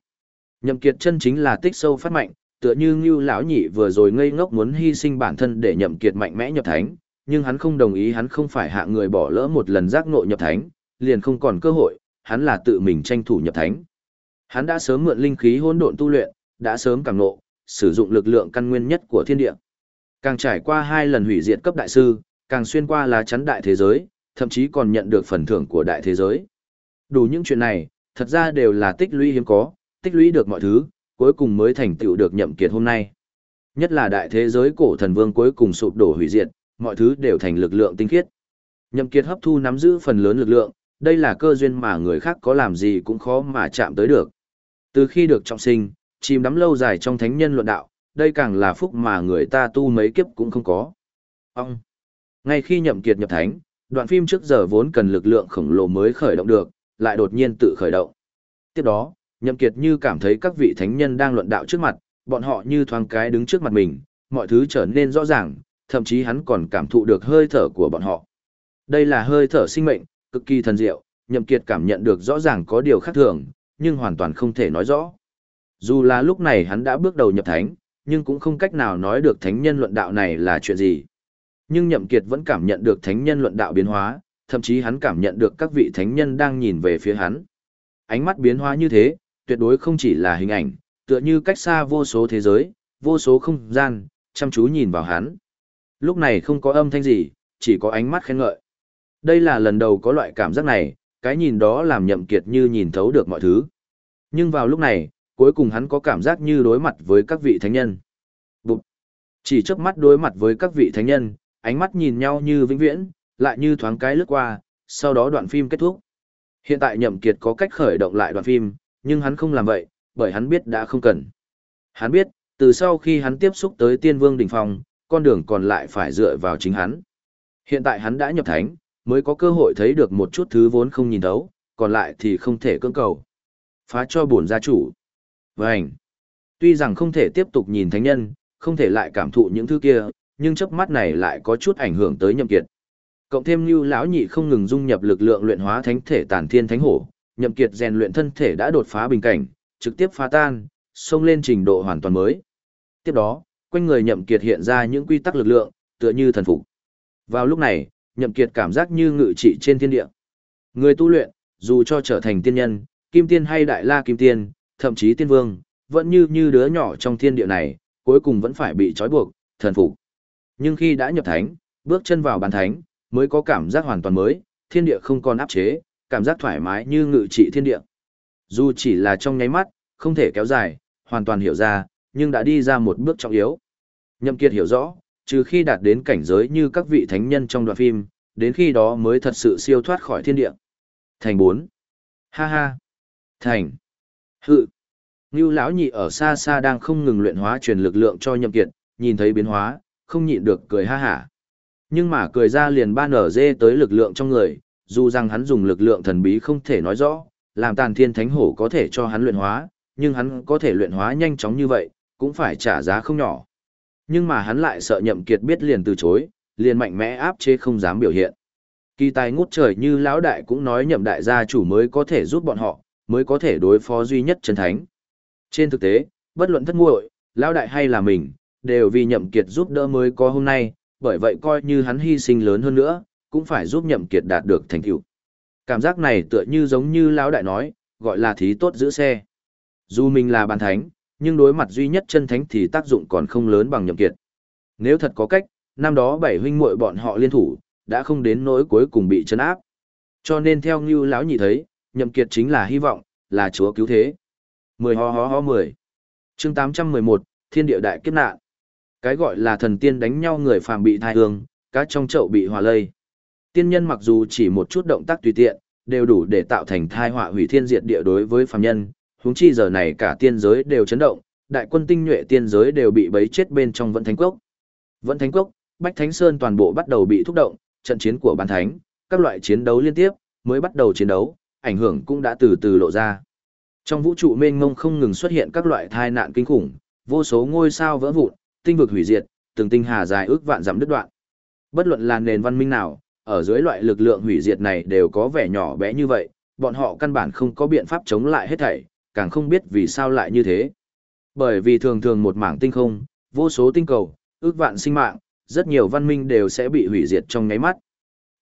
Nhậm Kiệt chân chính là tích sâu phát mạnh, tựa như Ngưu lão nhị vừa rồi ngây ngốc muốn hy sinh bản thân để Nhậm Kiệt mạnh mẽ nhập thánh, nhưng hắn không đồng ý hắn không phải hạ người bỏ lỡ một lần giác ngộ nhập thánh, liền không còn cơ hội, hắn là tự mình tranh thủ nhập thánh. Hắn đã sớm mượn linh khí hỗn độn tu luyện, đã sớm càng ngộ, sử dụng lực lượng căn nguyên nhất của thiên địa. Càng trải qua hai lần hủy diệt cấp đại sư, càng xuyên qua lá chắn đại thế giới, thậm chí còn nhận được phần thưởng của đại thế giới. Đủ những chuyện này, thật ra đều là tích lũy hiếm có, tích lũy được mọi thứ, cuối cùng mới thành tựu được nhậm kiệt hôm nay. Nhất là đại thế giới cổ thần vương cuối cùng sụp đổ hủy diệt, mọi thứ đều thành lực lượng tinh khiết. Nhậm kiệt hấp thu nắm giữ phần lớn lực lượng, đây là cơ duyên mà người khác có làm gì cũng khó mà chạm tới được. Từ khi được trọng sinh, chìm đắm lâu dài trong thánh nhân luận đạo, đây càng là phúc mà người ta tu mấy kiếp cũng không có. Ông! Ngay khi nhậm kiệt nhập thánh, đoạn phim trước giờ vốn cần lực lượng khổng lồ mới khởi động được, lại đột nhiên tự khởi động. Tiếp đó, nhậm kiệt như cảm thấy các vị thánh nhân đang luận đạo trước mặt, bọn họ như thoáng cái đứng trước mặt mình, mọi thứ trở nên rõ ràng, thậm chí hắn còn cảm thụ được hơi thở của bọn họ. Đây là hơi thở sinh mệnh, cực kỳ thần diệu, nhậm kiệt cảm nhận được rõ ràng có điều khác thường, nhưng hoàn toàn không thể nói rõ. Dù là lúc này hắn đã bước đầu nhập thánh, nhưng cũng không cách nào nói được thánh nhân luận đạo này là chuyện gì. Nhưng Nhậm Kiệt vẫn cảm nhận được thánh nhân luận đạo biến hóa, thậm chí hắn cảm nhận được các vị thánh nhân đang nhìn về phía hắn. Ánh mắt biến hóa như thế, tuyệt đối không chỉ là hình ảnh, tựa như cách xa vô số thế giới, vô số không gian, chăm chú nhìn vào hắn. Lúc này không có âm thanh gì, chỉ có ánh mắt khen ngợi. Đây là lần đầu có loại cảm giác này, cái nhìn đó làm nhậm kiệt như nhìn thấu được mọi thứ. Nhưng vào lúc này, cuối cùng hắn có cảm giác như đối mặt với các vị thánh nhân. Bụt! Chỉ chớp mắt đối mặt với các vị thánh nhân, ánh mắt nhìn nhau như vĩnh viễn, lại như thoáng cái lướt qua, sau đó đoạn phim kết thúc. Hiện tại nhậm kiệt có cách khởi động lại đoạn phim, nhưng hắn không làm vậy, bởi hắn biết đã không cần. Hắn biết, từ sau khi hắn tiếp xúc tới tiên vương đỉnh phong, con đường còn lại phải dựa vào chính hắn. Hiện tại hắn đã nhập thánh, mới có cơ hội thấy được một chút thứ vốn không nhìn thấu, còn lại thì không thể cưỡng cầu. Phá cho bổn gia chủ. Vânh. Tuy rằng không thể tiếp tục nhìn thánh nhân, không thể lại cảm thụ những thứ kia, nhưng chớp mắt này lại có chút ảnh hưởng tới nhậm kiệt. Cộng thêm như lão nhị không ngừng dung nhập lực lượng luyện hóa thánh thể tản thiên thánh hổ, nhậm kiệt rèn luyện thân thể đã đột phá bình cảnh, trực tiếp phá tan, xông lên trình độ hoàn toàn mới. Tiếp đó, quanh người nhậm kiệt hiện ra những quy tắc lực lượng, tựa như thần phục. Vào lúc này, nhậm kiệt cảm giác như ngự trị trên thiên địa. Người tu luyện, dù cho trở thành tiên nhân, kim tiên hay đại la kim tiên, thậm chí tiên vương, vẫn như như đứa nhỏ trong thiên địa này, cuối cùng vẫn phải bị trói buộc, thần phục. Nhưng khi đã nhập thánh, bước chân vào bàn thánh, mới có cảm giác hoàn toàn mới, thiên địa không còn áp chế, cảm giác thoải mái như ngự trị thiên địa. Dù chỉ là trong nháy mắt, không thể kéo dài, hoàn toàn hiểu ra, nhưng đã đi ra một bước trọng yếu. Nhậm Kiệt hiểu rõ, trừ khi đạt đến cảnh giới như các vị thánh nhân trong đoạn phim, đến khi đó mới thật sự siêu thoát khỏi thiên địa. Thành 4. Ha ha. Thành. Hự. Ngưu lão nhị ở xa xa đang không ngừng luyện hóa truyền lực lượng cho Nhậm Kiệt, nhìn thấy biến hóa, không nhịn được cười ha hả. Nhưng mà cười ra liền ban ở dê tới lực lượng trong người, dù rằng hắn dùng lực lượng thần bí không thể nói rõ, làm tàn thiên thánh hổ có thể cho hắn luyện hóa, nhưng hắn có thể luyện hóa nhanh chóng như vậy, cũng phải trả giá không nhỏ. Nhưng mà hắn lại sợ nhậm kiệt biết liền từ chối, liền mạnh mẽ áp chế không dám biểu hiện. Kỳ tài ngút trời như lão đại cũng nói nhậm đại gia chủ mới có thể giúp bọn họ, mới có thể đối phó duy nhất chân thánh. Trên thực tế, bất luận thất nguội, lão đại hay là mình, đều vì nhậm kiệt giúp đỡ mới có hôm nay, bởi vậy coi như hắn hy sinh lớn hơn nữa, cũng phải giúp nhậm kiệt đạt được thành tựu. Cảm giác này tựa như giống như lão đại nói, gọi là thí tốt giữ xe. Dù mình là bàn thánh, nhưng đối mặt duy nhất chân thánh thì tác dụng còn không lớn bằng nhậm kiệt. Nếu thật có cách, năm đó bảy huynh muội bọn họ liên thủ, đã không đến nỗi cuối cùng bị chấn áp. Cho nên theo Ngưu lão nhị thấy, nhậm kiệt chính là hy vọng, là chúa cứu thế. Mười ho ho ho mười. Chương 811, Thiên địa đại kiếp nạn. Cái gọi là thần tiên đánh nhau người phàm bị thai hương, cá trong chậu bị hòa lây. Tiên nhân mặc dù chỉ một chút động tác tùy tiện, đều đủ để tạo thành thai họa hủy thiên diệt địa đối với phàm nhân, huống chi giờ này cả tiên giới đều chấn động, đại quân tinh nhuệ tiên giới đều bị bấy chết bên trong vận thánh quốc. Vận thánh quốc, Bách Thánh Sơn toàn bộ bắt đầu bị thúc động, trận chiến của bản thánh, các loại chiến đấu liên tiếp, mới bắt đầu chiến đấu, ảnh hưởng cũng đã từ từ lộ ra. Trong vũ trụ mênh mông không ngừng xuất hiện các loại tai nạn kinh khủng, vô số ngôi sao vỡ vụn, tinh vực hủy diệt, từng tinh hà dài ước vạn dặm đứt đoạn. Bất luận là nền văn minh nào, ở dưới loại lực lượng hủy diệt này đều có vẻ nhỏ bé như vậy, bọn họ căn bản không có biện pháp chống lại hết thảy, càng không biết vì sao lại như thế. Bởi vì thường thường một mảng tinh không, vô số tinh cầu, ước vạn sinh mạng, rất nhiều văn minh đều sẽ bị hủy diệt trong nháy mắt.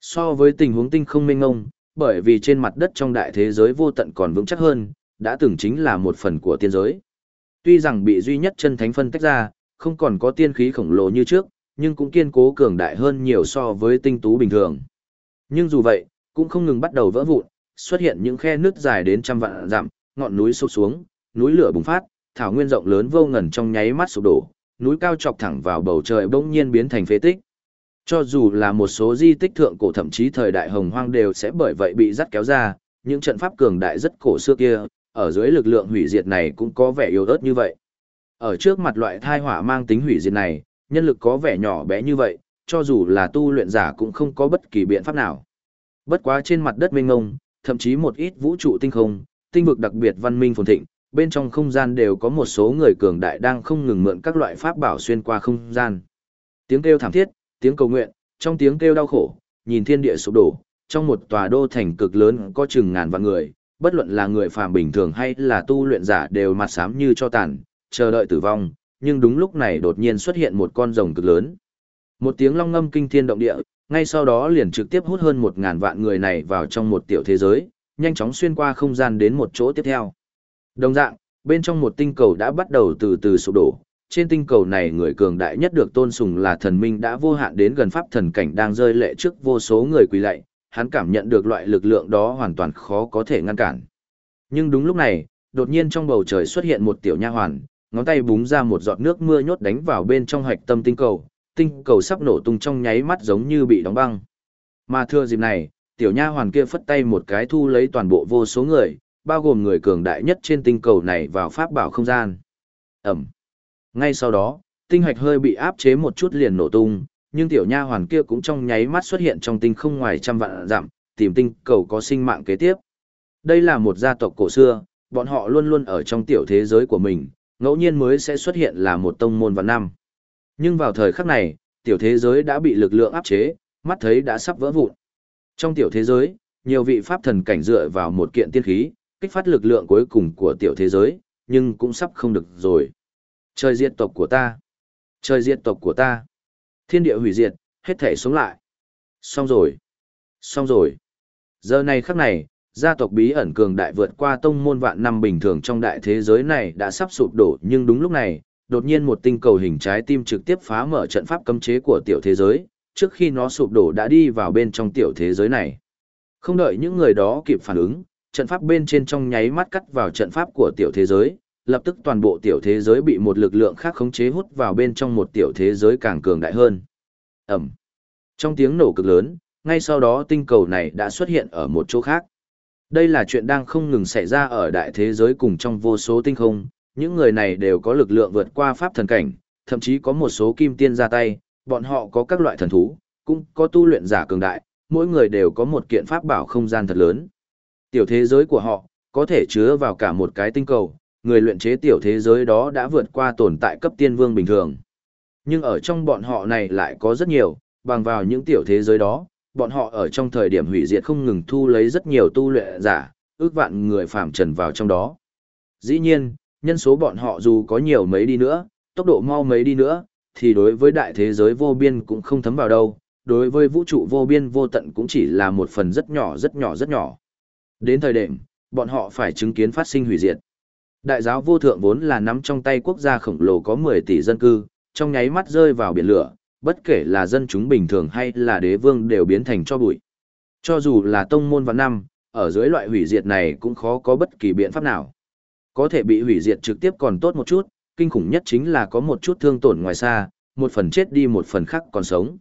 So với tình huống tinh không mênh ngông, bởi vì trên mặt đất trong đại thế giới vô tận còn vững chắc hơn, đã từng chính là một phần của tiên giới. Tuy rằng bị duy nhất chân thánh phân tách ra, không còn có tiên khí khổng lồ như trước, nhưng cũng kiên cố cường đại hơn nhiều so với tinh tú bình thường. Nhưng dù vậy, cũng không ngừng bắt đầu vỡ vụn, xuất hiện những khe nước dài đến trăm vạn dặm, ngọn núi sụp xuống, núi lửa bùng phát, thảo nguyên rộng lớn vô ngần trong nháy mắt sụp đổ, núi cao chọc thẳng vào bầu trời bỗng nhiên biến thành phế tích. Cho dù là một số di tích thượng cổ thậm chí thời đại hồng hoang đều sẽ bởi vậy bị dắt kéo ra, những trận pháp cường đại rất cổ xưa kia, ở dưới lực lượng hủy diệt này cũng có vẻ yếu ớt như vậy. Ở trước mặt loại thai hỏa mang tính hủy diệt này, nhân lực có vẻ nhỏ bé như vậy, cho dù là tu luyện giả cũng không có bất kỳ biện pháp nào. Bất quá trên mặt đất mênh ngông, thậm chí một ít vũ trụ tinh không, tinh vực đặc biệt văn minh phồn thịnh, bên trong không gian đều có một số người cường đại đang không ngừng mượn các loại pháp bảo xuyên qua không gian. Tiếng kêu thảm thiết, tiếng cầu nguyện, trong tiếng kêu đau khổ, nhìn thiên địa sụp đổ, trong một tòa đô thành cực lớn có chừng ngàn vạn người, bất luận là người phàm bình thường hay là tu luyện giả đều mặt xám như cho tàn, chờ đợi tử vong, nhưng đúng lúc này đột nhiên xuất hiện một con rồng cực lớn. Một tiếng long ngâm kinh thiên động địa, ngay sau đó liền trực tiếp hút hơn một ngàn vạn người này vào trong một tiểu thế giới, nhanh chóng xuyên qua không gian đến một chỗ tiếp theo. Đồng dạng, bên trong một tinh cầu đã bắt đầu từ từ sụp đổ. Trên tinh cầu này người cường đại nhất được tôn sùng là thần minh đã vô hạn đến gần pháp thần cảnh đang rơi lệ trước vô số người quỳ lạy, hắn cảm nhận được loại lực lượng đó hoàn toàn khó có thể ngăn cản. Nhưng đúng lúc này, đột nhiên trong bầu trời xuất hiện một tiểu nha hoàn, ngón tay búng ra một giọt nước mưa nhốt đánh vào bên trong hạch tâm tinh cầu, tinh cầu sắp nổ tung trong nháy mắt giống như bị đóng băng. Mà thưa dịp này, tiểu nha hoàn kia phất tay một cái thu lấy toàn bộ vô số người, bao gồm người cường đại nhất trên tinh cầu này vào pháp bảo không gian. Ẩm. Ngay sau đó, tinh hạch hơi bị áp chế một chút liền nổ tung, nhưng tiểu nha hoàn kia cũng trong nháy mắt xuất hiện trong tinh không ngoài trăm vạn dặm, tìm tinh cầu có sinh mạng kế tiếp. Đây là một gia tộc cổ xưa, bọn họ luôn luôn ở trong tiểu thế giới của mình, ngẫu nhiên mới sẽ xuất hiện là một tông môn vạn năm. Nhưng vào thời khắc này, tiểu thế giới đã bị lực lượng áp chế, mắt thấy đã sắp vỡ vụn. Trong tiểu thế giới, nhiều vị pháp thần cảnh dựa vào một kiện tiên khí, kích phát lực lượng cuối cùng của tiểu thế giới, nhưng cũng sắp không được rồi. Trời diệt tộc của ta! Trời diệt tộc của ta! Thiên địa hủy diệt, hết thể sống lại. Xong rồi! Xong rồi! Giờ này khắc này, gia tộc bí ẩn cường đại vượt qua tông môn vạn năm bình thường trong đại thế giới này đã sắp sụp đổ nhưng đúng lúc này, đột nhiên một tinh cầu hình trái tim trực tiếp phá mở trận pháp cấm chế của tiểu thế giới, trước khi nó sụp đổ đã đi vào bên trong tiểu thế giới này. Không đợi những người đó kịp phản ứng, trận pháp bên trên trong nháy mắt cắt vào trận pháp của tiểu thế giới, lập tức toàn bộ tiểu thế giới bị một lực lượng khác khống chế hút vào bên trong một tiểu thế giới càng cường đại hơn. Ẩm. Trong tiếng nổ cực lớn, ngay sau đó tinh cầu này đã xuất hiện ở một chỗ khác. Đây là chuyện đang không ngừng xảy ra ở đại thế giới cùng trong vô số tinh không, những người này đều có lực lượng vượt qua pháp thần cảnh, thậm chí có một số kim tiên ra tay, bọn họ có các loại thần thú, cũng có tu luyện giả cường đại, mỗi người đều có một kiện pháp bảo không gian thật lớn. Tiểu thế giới của họ, có thể chứa vào cả một cái tinh cầu, người luyện chế tiểu thế giới đó đã vượt qua tồn tại cấp tiên vương bình thường. Nhưng ở trong bọn họ này lại có rất nhiều, bằng vào những tiểu thế giới đó, bọn họ ở trong thời điểm hủy diệt không ngừng thu lấy rất nhiều tu luyện giả, ước vạn người phạm trần vào trong đó. Dĩ nhiên, nhân số bọn họ dù có nhiều mấy đi nữa, tốc độ mau mấy đi nữa, thì đối với đại thế giới vô biên cũng không thấm vào đâu, đối với vũ trụ vô biên vô tận cũng chỉ là một phần rất nhỏ rất nhỏ rất nhỏ. Đến thời điểm, bọn họ phải chứng kiến phát sinh hủy diệt. Đại giáo vô thượng vốn là nắm trong tay quốc gia khổng lồ có 10 tỷ dân cư, trong nháy mắt rơi vào biển lửa, bất kể là dân chúng bình thường hay là đế vương đều biến thành cho bụi. Cho dù là tông môn và năm, ở dưới loại hủy diệt này cũng khó có bất kỳ biện pháp nào. Có thể bị hủy diệt trực tiếp còn tốt một chút, kinh khủng nhất chính là có một chút thương tổn ngoài xa, một phần chết đi một phần khác còn sống.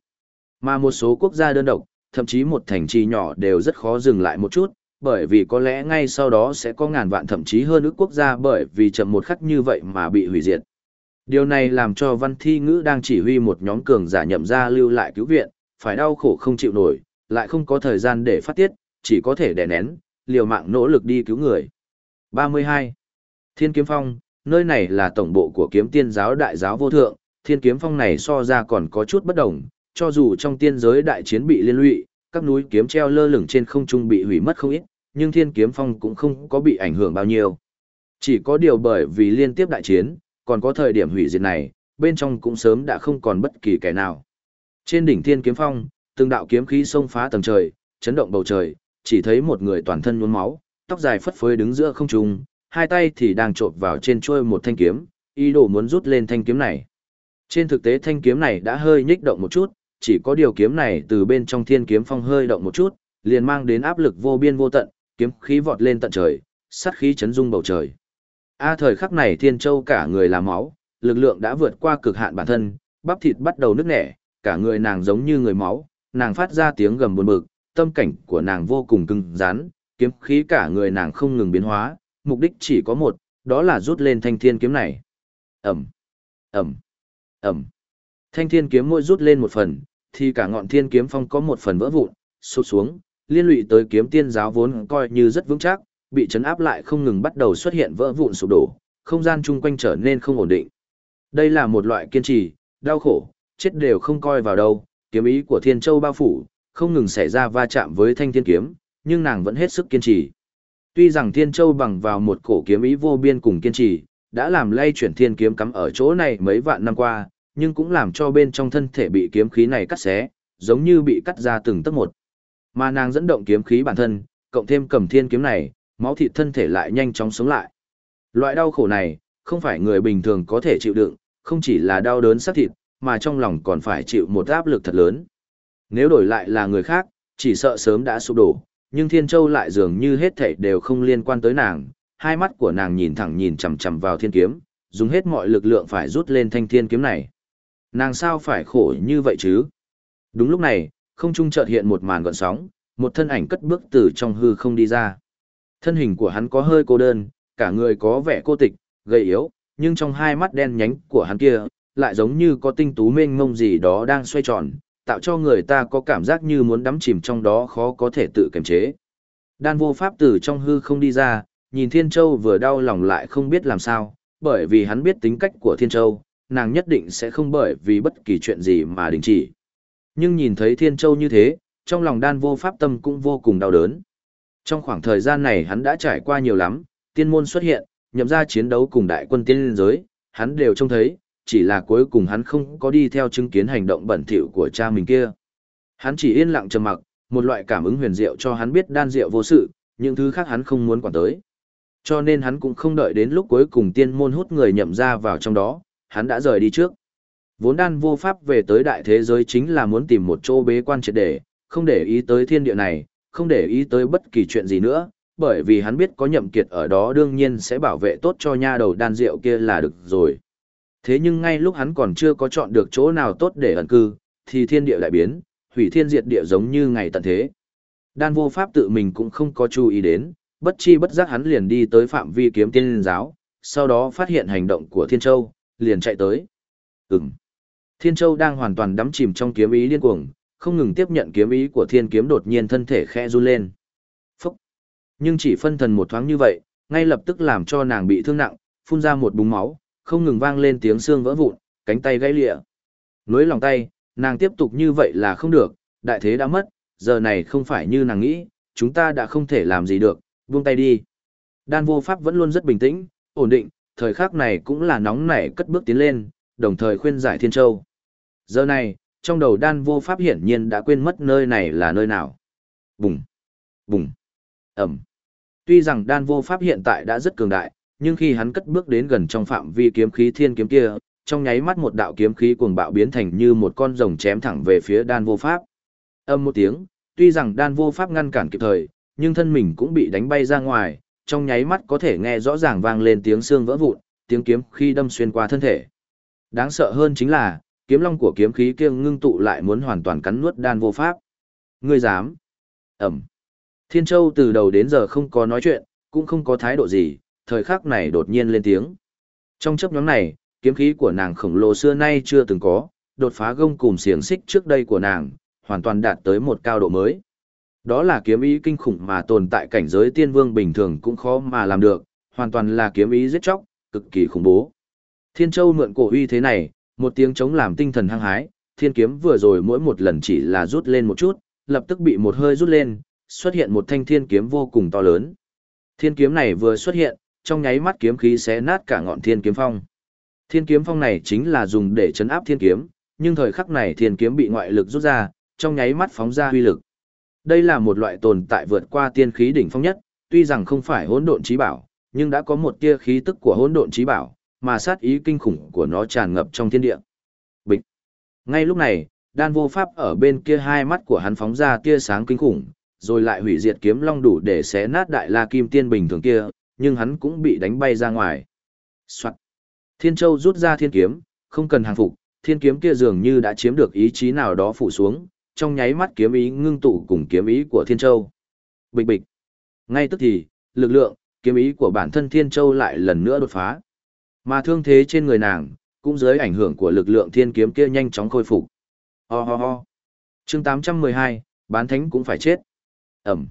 Mà một số quốc gia đơn độc, thậm chí một thành trì nhỏ đều rất khó dừng lại một chút, bởi vì có lẽ ngay sau đó sẽ có ngàn vạn thậm chí hơn ước quốc gia bởi vì chậm một khắc như vậy mà bị hủy diệt. Điều này làm cho văn thi ngữ đang chỉ huy một nhóm cường giả nhậm ra lưu lại cứu viện, phải đau khổ không chịu nổi, lại không có thời gian để phát tiết, chỉ có thể đè nén, liều mạng nỗ lực đi cứu người. 32. Thiên Kiếm Phong, nơi này là tổng bộ của kiếm tiên giáo đại giáo vô thượng, Thiên Kiếm Phong này so ra còn có chút bất đồng, cho dù trong tiên giới đại chiến bị liên lụy, các núi kiếm treo lơ lửng trên không trung bị hủy mất không ít, nhưng Thiên Kiếm Phong cũng không có bị ảnh hưởng bao nhiêu. Chỉ có điều bởi vì liên tiếp đại chiến, còn có thời điểm hủy diệt này, bên trong cũng sớm đã không còn bất kỳ kẻ nào. Trên đỉnh Thiên Kiếm Phong, từng đạo kiếm khí xông phá tầng trời, chấn động bầu trời, chỉ thấy một người toàn thân nhuốm máu, tóc dài phất phới đứng giữa không trung, hai tay thì đang trộn vào trên chuôi một thanh kiếm, ý đồ muốn rút lên thanh kiếm này. Trên thực tế thanh kiếm này đã hơi nhích động một chút, chỉ có điều kiếm này từ bên trong thiên kiếm phong hơi động một chút, liền mang đến áp lực vô biên vô tận, kiếm khí vọt lên tận trời, sát khí chấn rung bầu trời. A thời khắc này Thiên Châu cả người là máu, lực lượng đã vượt qua cực hạn bản thân, bắp thịt bắt đầu nứt nẻ, cả người nàng giống như người máu, nàng phát ra tiếng gầm buồn bực, tâm cảnh của nàng vô cùng cứng rắn, kiếm khí cả người nàng không ngừng biến hóa, mục đích chỉ có một, đó là rút lên thanh thiên kiếm này. Ẩm, Ẩm, Ẩm. Thanh thiên kiếm mỗi rút lên một phần, thì cả ngọn thiên kiếm phong có một phần vỡ vụn, sụt xuống, liên lụy tới kiếm tiên giáo vốn coi như rất vững chắc, bị chấn áp lại không ngừng bắt đầu xuất hiện vỡ vụn sụp đổ, không gian chung quanh trở nên không ổn định. Đây là một loại kiên trì, đau khổ, chết đều không coi vào đâu, kiếm ý của Thiên Châu bao phủ, không ngừng xảy ra va chạm với thanh thiên kiếm, nhưng nàng vẫn hết sức kiên trì. Tuy rằng Thiên Châu bằng vào một cổ kiếm ý vô biên cùng kiên trì, đã làm lay chuyển thiên kiếm cắm ở chỗ này mấy vạn năm qua, nhưng cũng làm cho bên trong thân thể bị kiếm khí này cắt xé, giống như bị cắt ra từng tấc một. Mà nàng dẫn động kiếm khí bản thân, cộng thêm cầm thiên kiếm này, máu thịt thân thể lại nhanh chóng sống lại. Loại đau khổ này, không phải người bình thường có thể chịu đựng, không chỉ là đau đớn xác thịt, mà trong lòng còn phải chịu một áp lực thật lớn. Nếu đổi lại là người khác, chỉ sợ sớm đã sụp đổ, nhưng Thiên Châu lại dường như hết thảy đều không liên quan tới nàng, hai mắt của nàng nhìn thẳng nhìn chằm chằm vào thiên kiếm, dùng hết mọi lực lượng phải rút lên thanh thiên kiếm này. Nàng sao phải khổ như vậy chứ? Đúng lúc này, không trung chợt hiện một màn gợn sóng, một thân ảnh cất bước từ trong hư không đi ra. Thân hình của hắn có hơi cô đơn, cả người có vẻ cô tịch, gầy yếu, nhưng trong hai mắt đen nhánh của hắn kia, lại giống như có tinh tú mênh mông gì đó đang xoay tròn, tạo cho người ta có cảm giác như muốn đắm chìm trong đó khó có thể tự kiềm chế. Đan vô pháp từ trong hư không đi ra, nhìn Thiên Châu vừa đau lòng lại không biết làm sao, bởi vì hắn biết tính cách của Thiên Châu, nàng nhất định sẽ không bởi vì bất kỳ chuyện gì mà đình chỉ. Nhưng nhìn thấy Thiên Châu như thế, trong lòng đan vô pháp tâm cũng vô cùng đau đớn. Trong khoảng thời gian này hắn đã trải qua nhiều lắm, tiên môn xuất hiện, nhậm ra chiến đấu cùng đại quân tiên liên giới, hắn đều trông thấy, chỉ là cuối cùng hắn không có đi theo chứng kiến hành động bẩn thỉu của cha mình kia. Hắn chỉ yên lặng trầm mặc, một loại cảm ứng huyền diệu cho hắn biết đan diệu vô sự, những thứ khác hắn không muốn quản tới. Cho nên hắn cũng không đợi đến lúc cuối cùng tiên môn hút người nhậm ra vào trong đó, hắn đã rời đi trước. Vốn đan vô pháp về tới đại thế giới chính là muốn tìm một chỗ bế quan triệt để, không để ý tới thiên địa này, không để ý tới bất kỳ chuyện gì nữa, bởi vì hắn biết có nhậm kiệt ở đó đương nhiên sẽ bảo vệ tốt cho nha đầu đan rượu kia là được rồi. Thế nhưng ngay lúc hắn còn chưa có chọn được chỗ nào tốt để ẩn cư, thì thiên địa lại biến, hủy thiên diệt địa giống như ngày tận thế. Đan vô pháp tự mình cũng không có chú ý đến, bất chi bất giác hắn liền đi tới phạm vi kiếm tiên giáo, sau đó phát hiện hành động của Thiên Châu, liền chạy tới. Ừm. Thiên Châu đang hoàn toàn đắm chìm trong kiếm ý điên cuồng, không ngừng tiếp nhận kiếm ý của thiên kiếm đột nhiên thân thể khẽ run lên. Phúc! Nhưng chỉ phân thần một thoáng như vậy, ngay lập tức làm cho nàng bị thương nặng, phun ra một búng máu, không ngừng vang lên tiếng xương vỡ vụn, cánh tay gãy lịa. Nối lòng tay, nàng tiếp tục như vậy là không được, đại thế đã mất, giờ này không phải như nàng nghĩ, chúng ta đã không thể làm gì được, buông tay đi. Đan vô pháp vẫn luôn rất bình tĩnh, ổn định, thời khắc này cũng là nóng nảy cất bước tiến lên, đồng thời khuyên giải Thiên Châu. Giờ này, trong đầu đan vô pháp hiển nhiên đã quên mất nơi này là nơi nào. Bùng, bùng, ẩm. Tuy rằng đan vô pháp hiện tại đã rất cường đại, nhưng khi hắn cất bước đến gần trong phạm vi kiếm khí thiên kiếm kia, trong nháy mắt một đạo kiếm khí cuồng bạo biến thành như một con rồng chém thẳng về phía đan vô pháp. Âm một tiếng, tuy rằng đan vô pháp ngăn cản kịp thời, nhưng thân mình cũng bị đánh bay ra ngoài, trong nháy mắt có thể nghe rõ ràng vang lên tiếng xương vỡ vụn, tiếng kiếm khi đâm xuyên qua thân thể. Đáng sợ hơn chính là, kiếm long của kiếm khí kia ngưng tụ lại muốn hoàn toàn cắn nuốt đan vô pháp. Ngươi dám? Ẩm. Thiên Châu từ đầu đến giờ không có nói chuyện, cũng không có thái độ gì, thời khắc này đột nhiên lên tiếng. Trong chấp nhóm này, kiếm khí của nàng khổng lồ xưa nay chưa từng có, đột phá gông cùm xiềng xích trước đây của nàng, hoàn toàn đạt tới một cao độ mới. Đó là kiếm ý kinh khủng mà tồn tại cảnh giới tiên vương bình thường cũng khó mà làm được, hoàn toàn là kiếm ý giết chóc, cực kỳ khủng bố. Thiên Châu mượn cổ uy thế này, một tiếng chống làm tinh thần hăng hái, thiên kiếm vừa rồi mỗi một lần chỉ là rút lên một chút, lập tức bị một hơi rút lên, xuất hiện một thanh thiên kiếm vô cùng to lớn. Thiên kiếm này vừa xuất hiện, trong nháy mắt kiếm khí xé nát cả ngọn thiên kiếm phong. Thiên kiếm phong này chính là dùng để chấn áp thiên kiếm, nhưng thời khắc này thiên kiếm bị ngoại lực rút ra, trong nháy mắt phóng ra huy lực. Đây là một loại tồn tại vượt qua tiên khí đỉnh phong nhất, tuy rằng không phải hỗn độn trí bảo, nhưng đã có một tia khí tức của hỗn độn trí bảo, mà sát ý kinh khủng của nó tràn ngập trong thiên địa. Bịch. Ngay lúc này, đan vô pháp ở bên kia hai mắt của hắn phóng ra tia sáng kinh khủng, rồi lại hủy diệt kiếm long đủ để xé nát đại la kim tiên bình thường kia, nhưng hắn cũng bị đánh bay ra ngoài. Soạn. Thiên Châu rút ra thiên kiếm, không cần hàng phục, thiên kiếm kia dường như đã chiếm được ý chí nào đó phủ xuống, trong nháy mắt kiếm ý ngưng tụ cùng kiếm ý của Thiên Châu. Bịch bịch. Ngay tức thì, lực lượng, kiếm ý của bản thân Thiên Châu lại lần nữa đột phá. Mà thương thế trên người nàng, cũng dưới ảnh hưởng của lực lượng thiên kiếm kia nhanh chóng khôi phục. Ho ho ho. Chương 812, bán thánh cũng phải chết. Ẩm.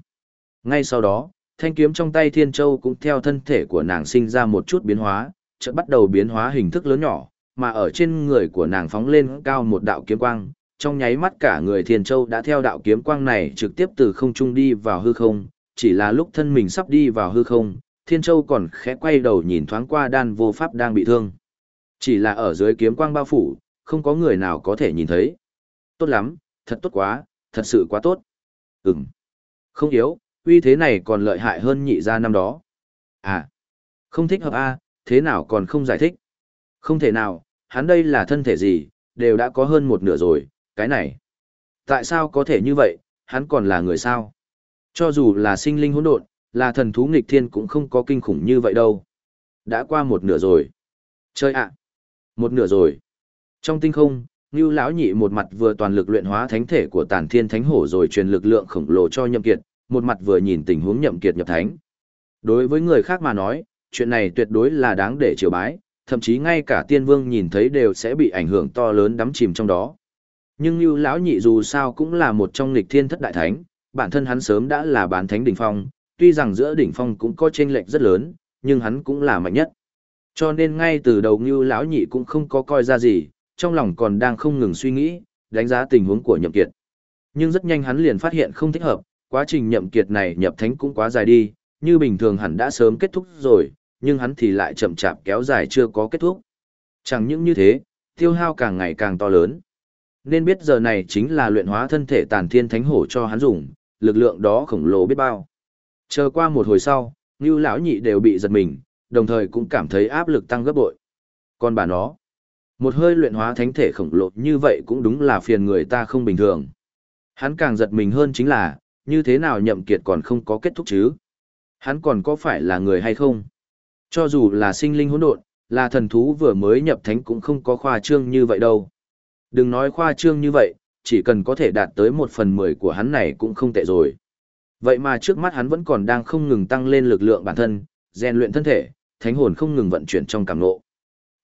Ngay sau đó, thanh kiếm trong tay Thiên Châu cũng theo thân thể của nàng sinh ra một chút biến hóa, chợt bắt đầu biến hóa hình thức lớn nhỏ, mà ở trên người của nàng phóng lên cao một đạo kiếm quang, trong nháy mắt cả người Thiên Châu đã theo đạo kiếm quang này trực tiếp từ không trung đi vào hư không, chỉ là lúc thân mình sắp đi vào hư không, Thiên Châu còn khẽ quay đầu nhìn thoáng qua đan vô pháp đang bị thương. Chỉ là ở dưới kiếm quang bao phủ, không có người nào có thể nhìn thấy. Tốt lắm, thật tốt quá, thật sự quá tốt. Ừm. Không yếu, uy thế này còn lợi hại hơn nhị gia năm đó. À, không thích hợp a, thế nào còn không giải thích? Không thể nào, hắn đây là thân thể gì, đều đã có hơn một nửa rồi, cái này. Tại sao có thể như vậy, hắn còn là người sao? Cho dù là sinh linh hỗn độn, là thần thú nghịch thiên cũng không có kinh khủng như vậy đâu. Đã qua một nửa rồi. Chơi ạ. Một nửa rồi. Trong tinh không, Ngưu lão nhị một mặt vừa toàn lực luyện hóa thánh thể của Tản Thiên Thánh Hổ rồi truyền lực lượng khổng lồ cho Nhậm Kiệt, một mặt vừa nhìn tình huống Nhậm Kiệt nhập thánh. Đối với người khác mà nói, chuyện này tuyệt đối là đáng để triều bái, thậm chí ngay cả tiên vương nhìn thấy đều sẽ bị ảnh hưởng to lớn đắm chìm trong đó. Nhưng Nưu lão nhị dù sao cũng là một trong nghịch thiên thất đại thánh, bản thân hắn sớm đã là bán thánh đỉnh phong, tuy rằng giữa đỉnh phong cũng có chênh lệch rất lớn, nhưng hắn cũng là mạnh nhất. Cho nên ngay từ đầu Nưu lão nhị cũng không có coi ra gì, trong lòng còn đang không ngừng suy nghĩ, đánh giá tình huống của Nhậm Kiệt. Nhưng rất nhanh hắn liền phát hiện không thích hợp, quá trình Nhậm Kiệt này nhập thánh cũng quá dài đi, như bình thường hẳn đã sớm kết thúc rồi, nhưng hắn thì lại chậm chạp kéo dài chưa có kết thúc. Chẳng những như thế, tiêu hao càng ngày càng to lớn. Nên biết giờ này chính là luyện hóa thân thể tàn thiên thánh hổ cho hắn dùng, lực lượng đó khổng lồ biết bao. Chờ qua một hồi sau, Ngưu lão nhị đều bị giật mình, đồng thời cũng cảm thấy áp lực tăng gấp bội. Còn bà nó, một hơi luyện hóa thánh thể khổng lồ như vậy cũng đúng là phiền người ta không bình thường. Hắn càng giật mình hơn chính là, như thế nào nhậm kiệt còn không có kết thúc chứ? Hắn còn có phải là người hay không? Cho dù là sinh linh hỗn độn, là thần thú vừa mới nhập thánh cũng không có khoa trương như vậy đâu. Đừng nói khoa trương như vậy, chỉ cần có thể đạt tới một phần mười của hắn này cũng không tệ rồi. Vậy mà trước mắt hắn vẫn còn đang không ngừng tăng lên lực lượng bản thân, rèn luyện thân thể, thánh hồn không ngừng vận chuyển trong cảm ngộ.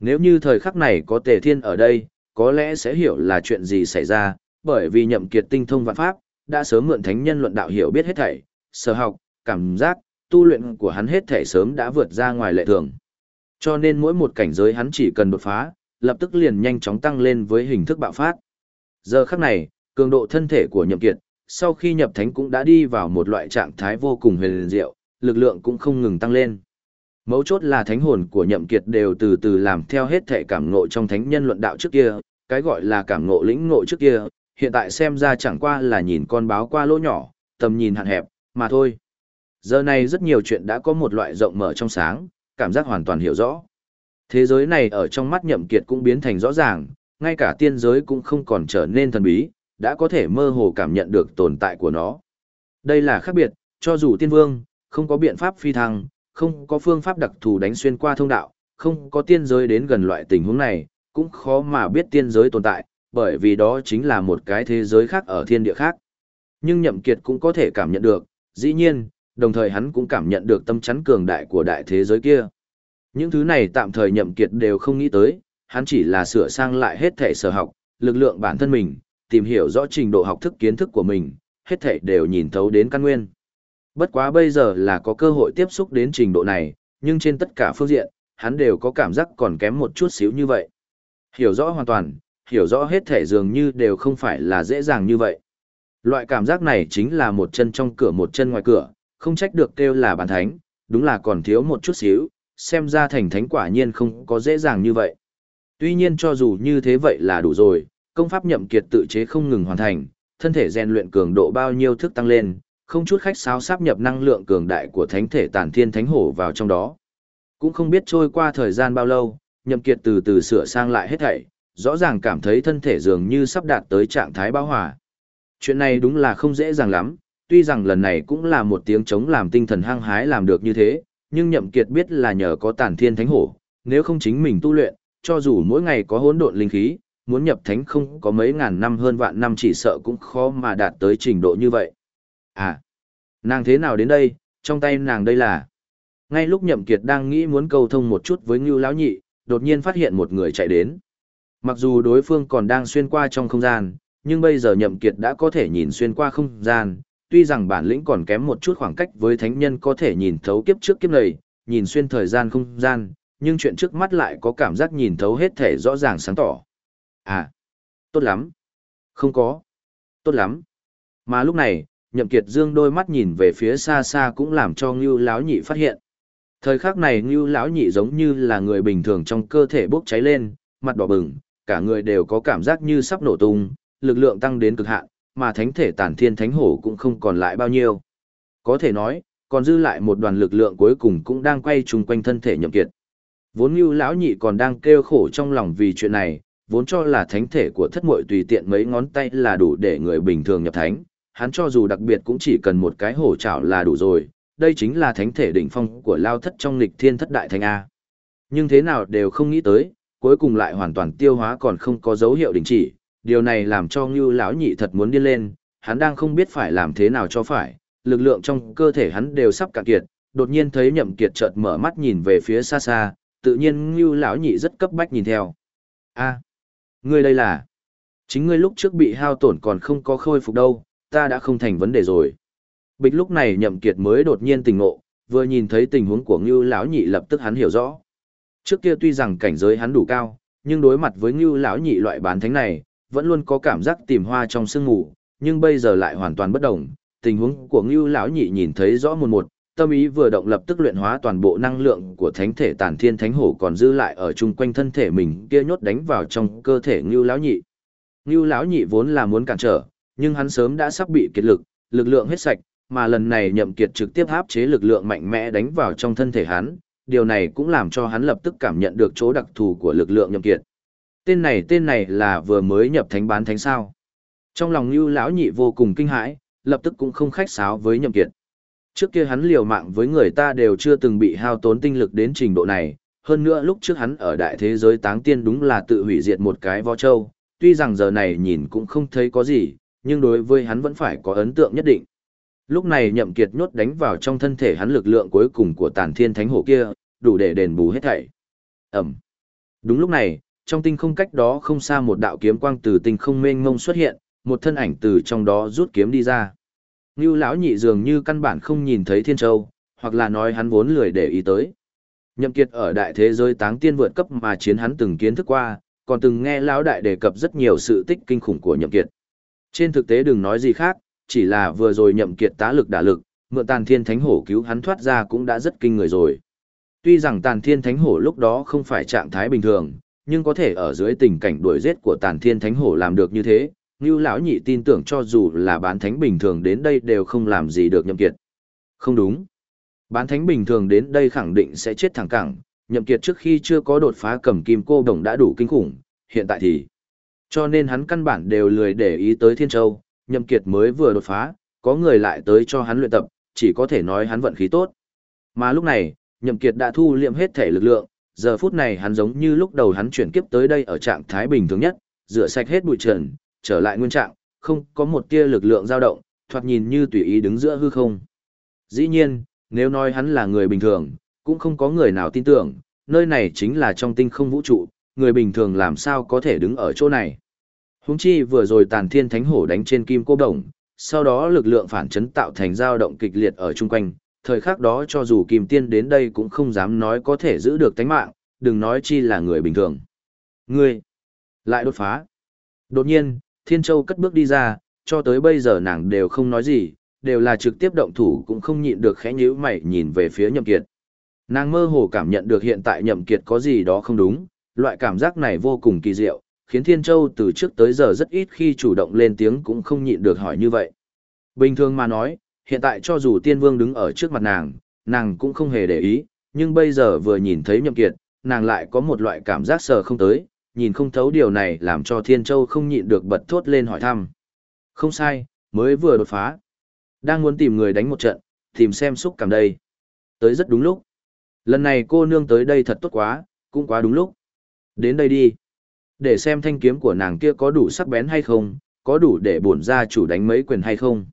Nếu như thời khắc này có tề thiên ở đây, có lẽ sẽ hiểu là chuyện gì xảy ra, bởi vì nhậm kiệt tinh thông vạn pháp, đã sớm mượn thánh nhân luận đạo hiểu biết hết thảy, sở học, cảm giác, tu luyện của hắn hết thảy sớm đã vượt ra ngoài lệ thường. Cho nên mỗi một cảnh giới hắn chỉ cần đột phá, lập tức liền nhanh chóng tăng lên với hình thức bạo phát. Giờ khắc này, cường độ thân thể của nhậm kiệt, sau khi nhập thánh cũng đã đi vào một loại trạng thái vô cùng huyền diệu, lực lượng cũng không ngừng tăng lên. Mấu chốt là thánh hồn của nhậm kiệt đều từ từ làm theo hết thể cảm ngộ trong thánh nhân luận đạo trước kia, cái gọi là cảm ngộ lĩnh ngộ trước kia, hiện tại xem ra chẳng qua là nhìn con báo qua lỗ nhỏ, tầm nhìn hạn hẹp, mà thôi. Giờ này rất nhiều chuyện đã có một loại rộng mở trong sáng, cảm giác hoàn toàn hiểu rõ. Thế giới này ở trong mắt nhậm kiệt cũng biến thành rõ ràng, ngay cả tiên giới cũng không còn trở nên thần bí, đã có thể mơ hồ cảm nhận được tồn tại của nó. Đây là khác biệt, cho dù tiên vương, không có biện pháp phi thăng, không có phương pháp đặc thù đánh xuyên qua thông đạo, không có tiên giới đến gần loại tình huống này, cũng khó mà biết tiên giới tồn tại, bởi vì đó chính là một cái thế giới khác ở thiên địa khác. Nhưng nhậm kiệt cũng có thể cảm nhận được, dĩ nhiên, đồng thời hắn cũng cảm nhận được tâm chắn cường đại của đại thế giới kia. Những thứ này tạm thời nhậm kiệt đều không nghĩ tới, hắn chỉ là sửa sang lại hết thể sở học, lực lượng bản thân mình, tìm hiểu rõ trình độ học thức kiến thức của mình, hết thể đều nhìn thấu đến căn nguyên. Bất quá bây giờ là có cơ hội tiếp xúc đến trình độ này, nhưng trên tất cả phương diện, hắn đều có cảm giác còn kém một chút xíu như vậy. Hiểu rõ hoàn toàn, hiểu rõ hết thể dường như đều không phải là dễ dàng như vậy. Loại cảm giác này chính là một chân trong cửa một chân ngoài cửa, không trách được kêu là bản thánh, đúng là còn thiếu một chút xíu, xem ra thành thánh quả nhiên không có dễ dàng như vậy. Tuy nhiên cho dù như thế vậy là đủ rồi, công pháp nhậm kiệt tự chế không ngừng hoàn thành, thân thể rèn luyện cường độ bao nhiêu thức tăng lên, không chút khách sáo sáp nhập năng lượng cường đại của thánh thể tản thiên thánh hổ vào trong đó. Cũng không biết trôi qua thời gian bao lâu, nhậm kiệt từ từ sửa sang lại hết thảy, rõ ràng cảm thấy thân thể dường như sắp đạt tới trạng thái bão hòa. Chuyện này đúng là không dễ dàng lắm, tuy rằng lần này cũng là một tiếng chống làm tinh thần hăng hái làm được như thế, nhưng nhậm kiệt biết là nhờ có tản thiên thánh hổ, nếu không chính mình tu luyện, cho dù mỗi ngày có hỗn độn linh khí, muốn nhập thánh không có mấy ngàn năm hơn vạn năm chỉ sợ cũng khó mà đạt tới trình độ như vậy. À, nàng thế nào đến đây, trong tay nàng đây là... Ngay lúc nhậm kiệt đang nghĩ muốn câu thông một chút với ngưu lão nhị, đột nhiên phát hiện một người chạy đến. Mặc dù đối phương còn đang xuyên qua trong không gian, nhưng bây giờ nhậm kiệt đã có thể nhìn xuyên qua không gian, tuy rằng bản lĩnh còn kém một chút khoảng cách với thánh nhân có thể nhìn thấu kiếp trước kiếp này, nhìn xuyên thời gian không gian, nhưng chuyện trước mắt lại có cảm giác nhìn thấu hết thể rõ ràng sáng tỏ. À, tốt lắm. Không có. Tốt lắm. Mà lúc này, Nhậm Kiệt Dương đôi mắt nhìn về phía xa xa cũng làm cho Ngưu Lão Nhị phát hiện. Thời khắc này Ngưu lão nhị giống như là người bình thường trong cơ thể bốc cháy lên, mặt đỏ bừng, cả người đều có cảm giác như sắp nổ tung, lực lượng tăng đến cực hạn, mà thánh thể tản thiên thánh hổ cũng không còn lại bao nhiêu. Có thể nói, còn dư lại một đoàn lực lượng cuối cùng cũng đang quay chung quanh thân thể nhậm kiệt. Vốn như lão nhị còn đang kêu khổ trong lòng vì chuyện này, vốn cho là thánh thể của thất muội tùy tiện mấy ngón tay là đủ để người bình thường nhập thánh, hắn cho dù đặc biệt cũng chỉ cần một cái hổ chảo là đủ rồi, đây chính là thánh thể đỉnh phong của lao thất trong lịch thiên thất đại thánh A. Nhưng thế nào đều không nghĩ tới, cuối cùng lại hoàn toàn tiêu hóa còn không có dấu hiệu đình chỉ, điều này làm cho Ngưu lão nhị thật muốn điên lên, hắn đang không biết phải làm thế nào cho phải, lực lượng trong cơ thể hắn đều sắp cạn kiệt, đột nhiên thấy Nhậm Kiệt chợt mở mắt nhìn về phía xa xa, tự nhiên Ngưu lão nhị rất cấp bách nhìn theo. A, ngươi đây là? Chính ngươi lúc trước bị hao tổn còn không có khôi phục đâu, ta đã không thành vấn đề rồi. Bịch lúc này Nhậm Kiệt mới đột nhiên tỉnh ngộ, vừa nhìn thấy tình huống của Ngưu lão nhị lập tức hắn hiểu rõ. Trước kia tuy rằng cảnh giới hắn đủ cao, nhưng đối mặt với Ngưu lão nhị loại bán thánh này, vẫn luôn có cảm giác tìm hoa trong sương mù, nhưng bây giờ lại hoàn toàn bất động. Tình huống của Ngưu lão nhị nhìn thấy rõ một một, tâm ý vừa động lập tức luyện hóa toàn bộ năng lượng của thánh thể Tản Thiên Thánh Hổ còn dư lại ở chung quanh thân thể mình, kia nhốt đánh vào trong cơ thể Ngưu lão nhị. Ngưu lão nhị vốn là muốn cản trở, nhưng hắn sớm đã sắp bị kiệt lực, lực lượng hết sạch, mà lần này Nhậm Kiệt trực tiếp áp chế lực lượng mạnh mẽ đánh vào trong thân thể hắn, điều này cũng làm cho hắn lập tức cảm nhận được chỗ đặc thù của lực lượng Nhậm Kiệt. Tên này tên này là vừa mới nhập thánh bán thánh sao. Trong lòng Nưu lão nhị vô cùng kinh hãi, lập tức cũng không khách sáo với Nhậm Kiệt. Trước kia hắn liều mạng với người ta đều chưa từng bị hao tốn tinh lực đến trình độ này, hơn nữa lúc trước hắn ở đại thế giới táng tiên đúng là tự hủy diệt một cái võ châu, tuy rằng giờ này nhìn cũng không thấy có gì, nhưng đối với hắn vẫn phải có ấn tượng nhất định. Lúc này nhậm kiệt nhốt đánh vào trong thân thể hắn lực lượng cuối cùng của tàn thiên thánh hổ kia, đủ để đền bù hết thảy. Ẩm. Đúng lúc này, trong tinh không cách đó không xa một đạo kiếm quang từ tinh không mênh mông xuất hiện, một thân ảnh từ trong đó rút kiếm đi ra. Ngưu lão nhị dường như căn bản không nhìn thấy Thiên Châu, hoặc là nói hắn vốn lười để ý tới. Nhậm Kiệt ở đại thế giới táng tiên vượt cấp mà chiến hắn từng kiến thức qua, còn từng nghe lão đại đề cập rất nhiều sự tích kinh khủng của Nhậm Kiệt. Trên thực tế đừng nói gì khác, chỉ là vừa rồi Nhậm Kiệt tá lực đả lực, mượn Tàn Thiên Thánh Hổ cứu hắn thoát ra cũng đã rất kinh người rồi. Tuy rằng Tàn Thiên Thánh Hổ lúc đó không phải trạng thái bình thường, nhưng có thể ở dưới tình cảnh đuổi giết của Tàn Thiên Thánh Hổ làm được như thế, Ngưu lão nhị tin tưởng cho dù là bán thánh bình thường đến đây đều không làm gì được Nhậm Kiệt. Không đúng. Bán thánh bình thường đến đây khẳng định sẽ chết thẳng cẳng, Nhậm Kiệt trước khi chưa có đột phá cầm kim cô đồng đã đủ kinh khủng, hiện tại thì cho nên hắn căn bản đều lười để ý tới Thiên Châu, Nhậm Kiệt mới vừa đột phá, có người lại tới cho hắn luyện tập, chỉ có thể nói hắn vận khí tốt. Mà lúc này, Nhậm Kiệt đã thu liệm hết thể lực lượng, giờ phút này hắn giống như lúc đầu hắn chuyển kiếp tới đây ở trạng thái bình thường nhất, rửa sạch hết bụi trần, trở lại nguyên trạng, không có một tia lực lượng dao động, thoạt nhìn như tùy ý đứng giữa hư không. Dĩ nhiên, nếu nói hắn là người bình thường, cũng không có người nào tin tưởng, nơi này chính là trong tinh không vũ trụ, người bình thường làm sao có thể đứng ở chỗ này. Húng chi vừa rồi tàn thiên thánh hổ đánh trên kim cô đồng, sau đó lực lượng phản chấn tạo thành dao động kịch liệt ở chung quanh, thời khắc đó cho dù kim tiên đến đây cũng không dám nói có thể giữ được tánh mạng, đừng nói chi là người bình thường. Ngươi, lại đột phá. Đột nhiên, Thiên Châu cất bước đi ra, cho tới bây giờ nàng đều không nói gì, đều là trực tiếp động thủ cũng không nhịn được khẽ nhíu mày nhìn về phía Nhậm Kiệt. Nàng mơ hồ cảm nhận được hiện tại Nhậm Kiệt có gì đó không đúng, loại cảm giác này vô cùng kỳ diệu, khiến Thiên Châu từ trước tới giờ rất ít khi chủ động lên tiếng cũng không nhịn được hỏi như vậy. Bình thường mà nói, hiện tại cho dù Tiên Vương đứng ở trước mặt nàng, nàng cũng không hề để ý, nhưng bây giờ vừa nhìn thấy Nhậm Kiệt, nàng lại có một loại cảm giác sờ không tới, nhìn không thấu điều này làm cho Thiên Châu không nhịn được bật thốt lên hỏi thăm. Không sai, mới vừa đột phá. Đang muốn tìm người đánh một trận, tìm xem xúc cảm đây. Tới rất đúng lúc. Lần này cô nương tới đây thật tốt quá, cũng quá đúng lúc. Đến đây đi. Để xem thanh kiếm của nàng kia có đủ sắc bén hay không, có đủ để bổn gia chủ đánh mấy quyền hay không.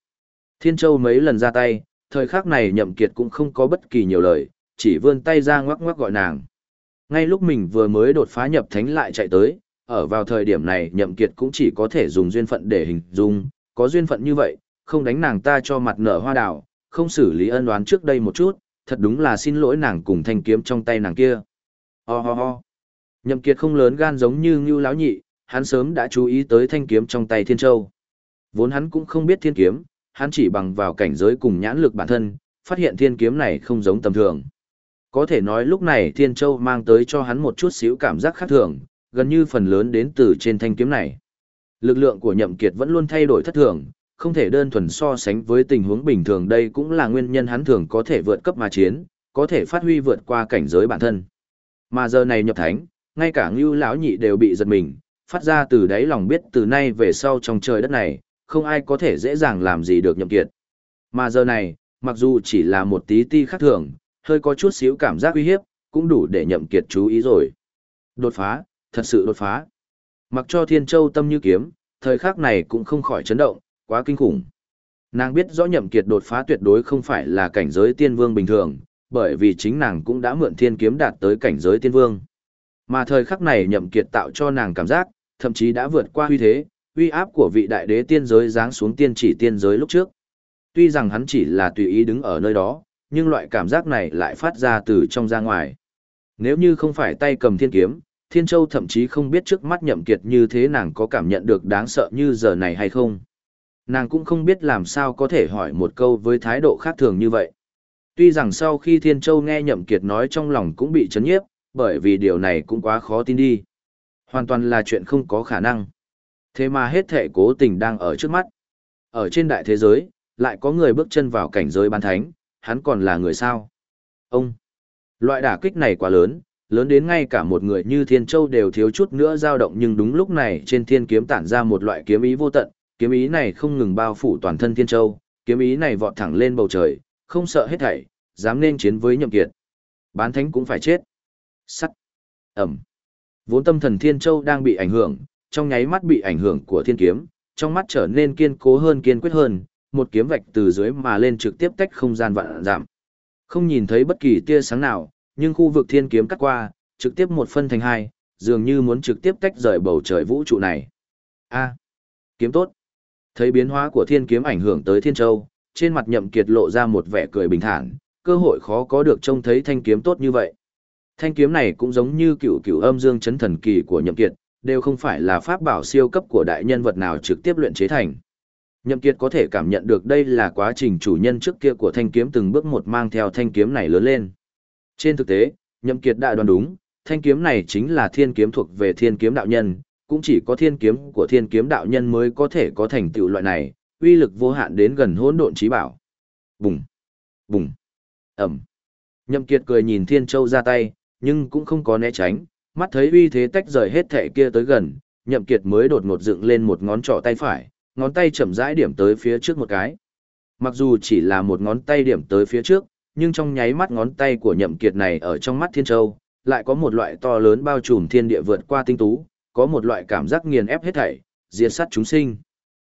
Thiên Châu mấy lần ra tay, thời khắc này nhậm kiệt cũng không có bất kỳ nhiều lời, chỉ vươn tay ra ngoắc ngoắc gọi nàng. Ngay lúc mình vừa mới đột phá nhập thánh lại chạy tới, ở vào thời điểm này nhậm kiệt cũng chỉ có thể dùng duyên phận để hình dung, có duyên phận như vậy, không đánh nàng ta cho mặt nở hoa đào, không xử lý ân oán trước đây một chút, thật đúng là xin lỗi nàng cùng thanh kiếm trong tay nàng kia. Ho ho ho. Nhậm kiệt không lớn gan giống như ngưu lão nhị, hắn sớm đã chú ý tới thanh kiếm trong tay thiên châu. Vốn hắn cũng không biết thiên kiếm, hắn chỉ bằng vào cảnh giới cùng nhãn lực bản thân, phát hiện thiên kiếm này không giống tầm thường. Có thể nói lúc này Thiên Châu mang tới cho hắn một chút xíu cảm giác khác thường, gần như phần lớn đến từ trên thanh kiếm này. Lực lượng của Nhậm Kiệt vẫn luôn thay đổi thất thường, không thể đơn thuần so sánh với tình huống bình thường đây cũng là nguyên nhân hắn thường có thể vượt cấp mà chiến, có thể phát huy vượt qua cảnh giới bản thân. Mà giờ này nhập thánh, ngay cả Ngưu lão nhị đều bị giật mình, phát ra từ đáy lòng biết từ nay về sau trong trời đất này, không ai có thể dễ dàng làm gì được Nhậm Kiệt. Mà giờ này, mặc dù chỉ là một tí ti khác thường, hơi có chút xíu cảm giác uy hiếp, cũng đủ để Nhậm Kiệt chú ý rồi. Đột phá, thật sự đột phá. Mặc cho Thiên Châu tâm như kiếm, thời khắc này cũng không khỏi chấn động, quá kinh khủng. Nàng biết rõ nhậm kiệt đột phá tuyệt đối không phải là cảnh giới tiên vương bình thường, bởi vì chính nàng cũng đã mượn thiên kiếm đạt tới cảnh giới tiên vương. Mà thời khắc này nhậm kiệt tạo cho nàng cảm giác, thậm chí đã vượt qua huy thế, uy áp của vị đại đế tiên giới giáng xuống tiên chỉ tiên giới lúc trước. Tuy rằng hắn chỉ là tùy ý đứng ở nơi đó, nhưng loại cảm giác này lại phát ra từ trong ra ngoài. Nếu như không phải tay cầm thiên kiếm, Thiên Châu thậm chí không biết trước mắt nhậm kiệt như thế nàng có cảm nhận được đáng sợ như giờ này hay không. Nàng cũng không biết làm sao có thể hỏi một câu với thái độ khác thường như vậy. Tuy rằng sau khi Thiên Châu nghe nhậm kiệt nói trong lòng cũng bị chấn nhiếp, bởi vì điều này cũng quá khó tin đi. Hoàn toàn là chuyện không có khả năng. Thế mà hết thể cố tình đang ở trước mắt. Ở trên đại thế giới, lại có người bước chân vào cảnh giới ban thánh, hắn còn là người sao? Ông! Loại đả kích này quá lớn, lớn đến ngay cả một người như Thiên Châu đều thiếu chút nữa dao động nhưng đúng lúc này trên thiên kiếm tản ra một loại kiếm ý vô tận, kiếm ý này không ngừng bao phủ toàn thân Thiên Châu, kiếm ý này vọt thẳng lên bầu trời, không sợ hết thảy, dám nên chiến với nhậm kiệt. Bán thánh cũng phải chết. Sắt. Ẩm. Vốn tâm thần Thiên Châu đang bị ảnh hưởng, trong nháy mắt bị ảnh hưởng của thiên kiếm, trong mắt trở nên kiên cố hơn kiên quyết hơn, một kiếm vạch từ dưới mà lên trực tiếp tách không gian vạn giảm. Không nhìn thấy bất kỳ tia sáng nào, nhưng khu vực thiên kiếm cắt qua, trực tiếp một phân thành hai, dường như muốn trực tiếp tách rời bầu trời vũ trụ này. A, kiếm tốt. Thấy biến hóa của thiên kiếm ảnh hưởng tới thiên châu, trên mặt nhậm kiệt lộ ra một vẻ cười bình thản, cơ hội khó có được trông thấy thanh kiếm tốt như vậy. Thanh kiếm này cũng giống như cựu cựu âm dương chấn thần kỳ của nhậm kiệt, đều không phải là pháp bảo siêu cấp của đại nhân vật nào trực tiếp luyện chế thành. Nhậm Kiệt có thể cảm nhận được đây là quá trình chủ nhân trước kia của thanh kiếm từng bước một mang theo thanh kiếm này lớn lên. Trên thực tế, Nhậm Kiệt đã đoán đúng, thanh kiếm này chính là thiên kiếm thuộc về thiên kiếm đạo nhân, cũng chỉ có thiên kiếm của thiên kiếm đạo nhân mới có thể có thành tựu loại này, uy lực vô hạn đến gần hỗn độn chí bảo. Bùng, bùng, ầm. Nhậm Kiệt cười nhìn Thiên Châu ra tay, nhưng cũng không có né tránh, mắt thấy uy thế tách rời hết thể kia tới gần, Nhậm Kiệt mới đột ngột dựng lên một ngón trỏ tay phải, ngón tay chậm rãi điểm tới phía trước một cái. Mặc dù chỉ là một ngón tay điểm tới phía trước, nhưng trong nháy mắt ngón tay của nhậm kiệt này ở trong mắt thiên châu, lại có một loại to lớn bao trùm thiên địa vượt qua tinh tú, có một loại cảm giác nghiền ép hết thảy, diệt sát chúng sinh.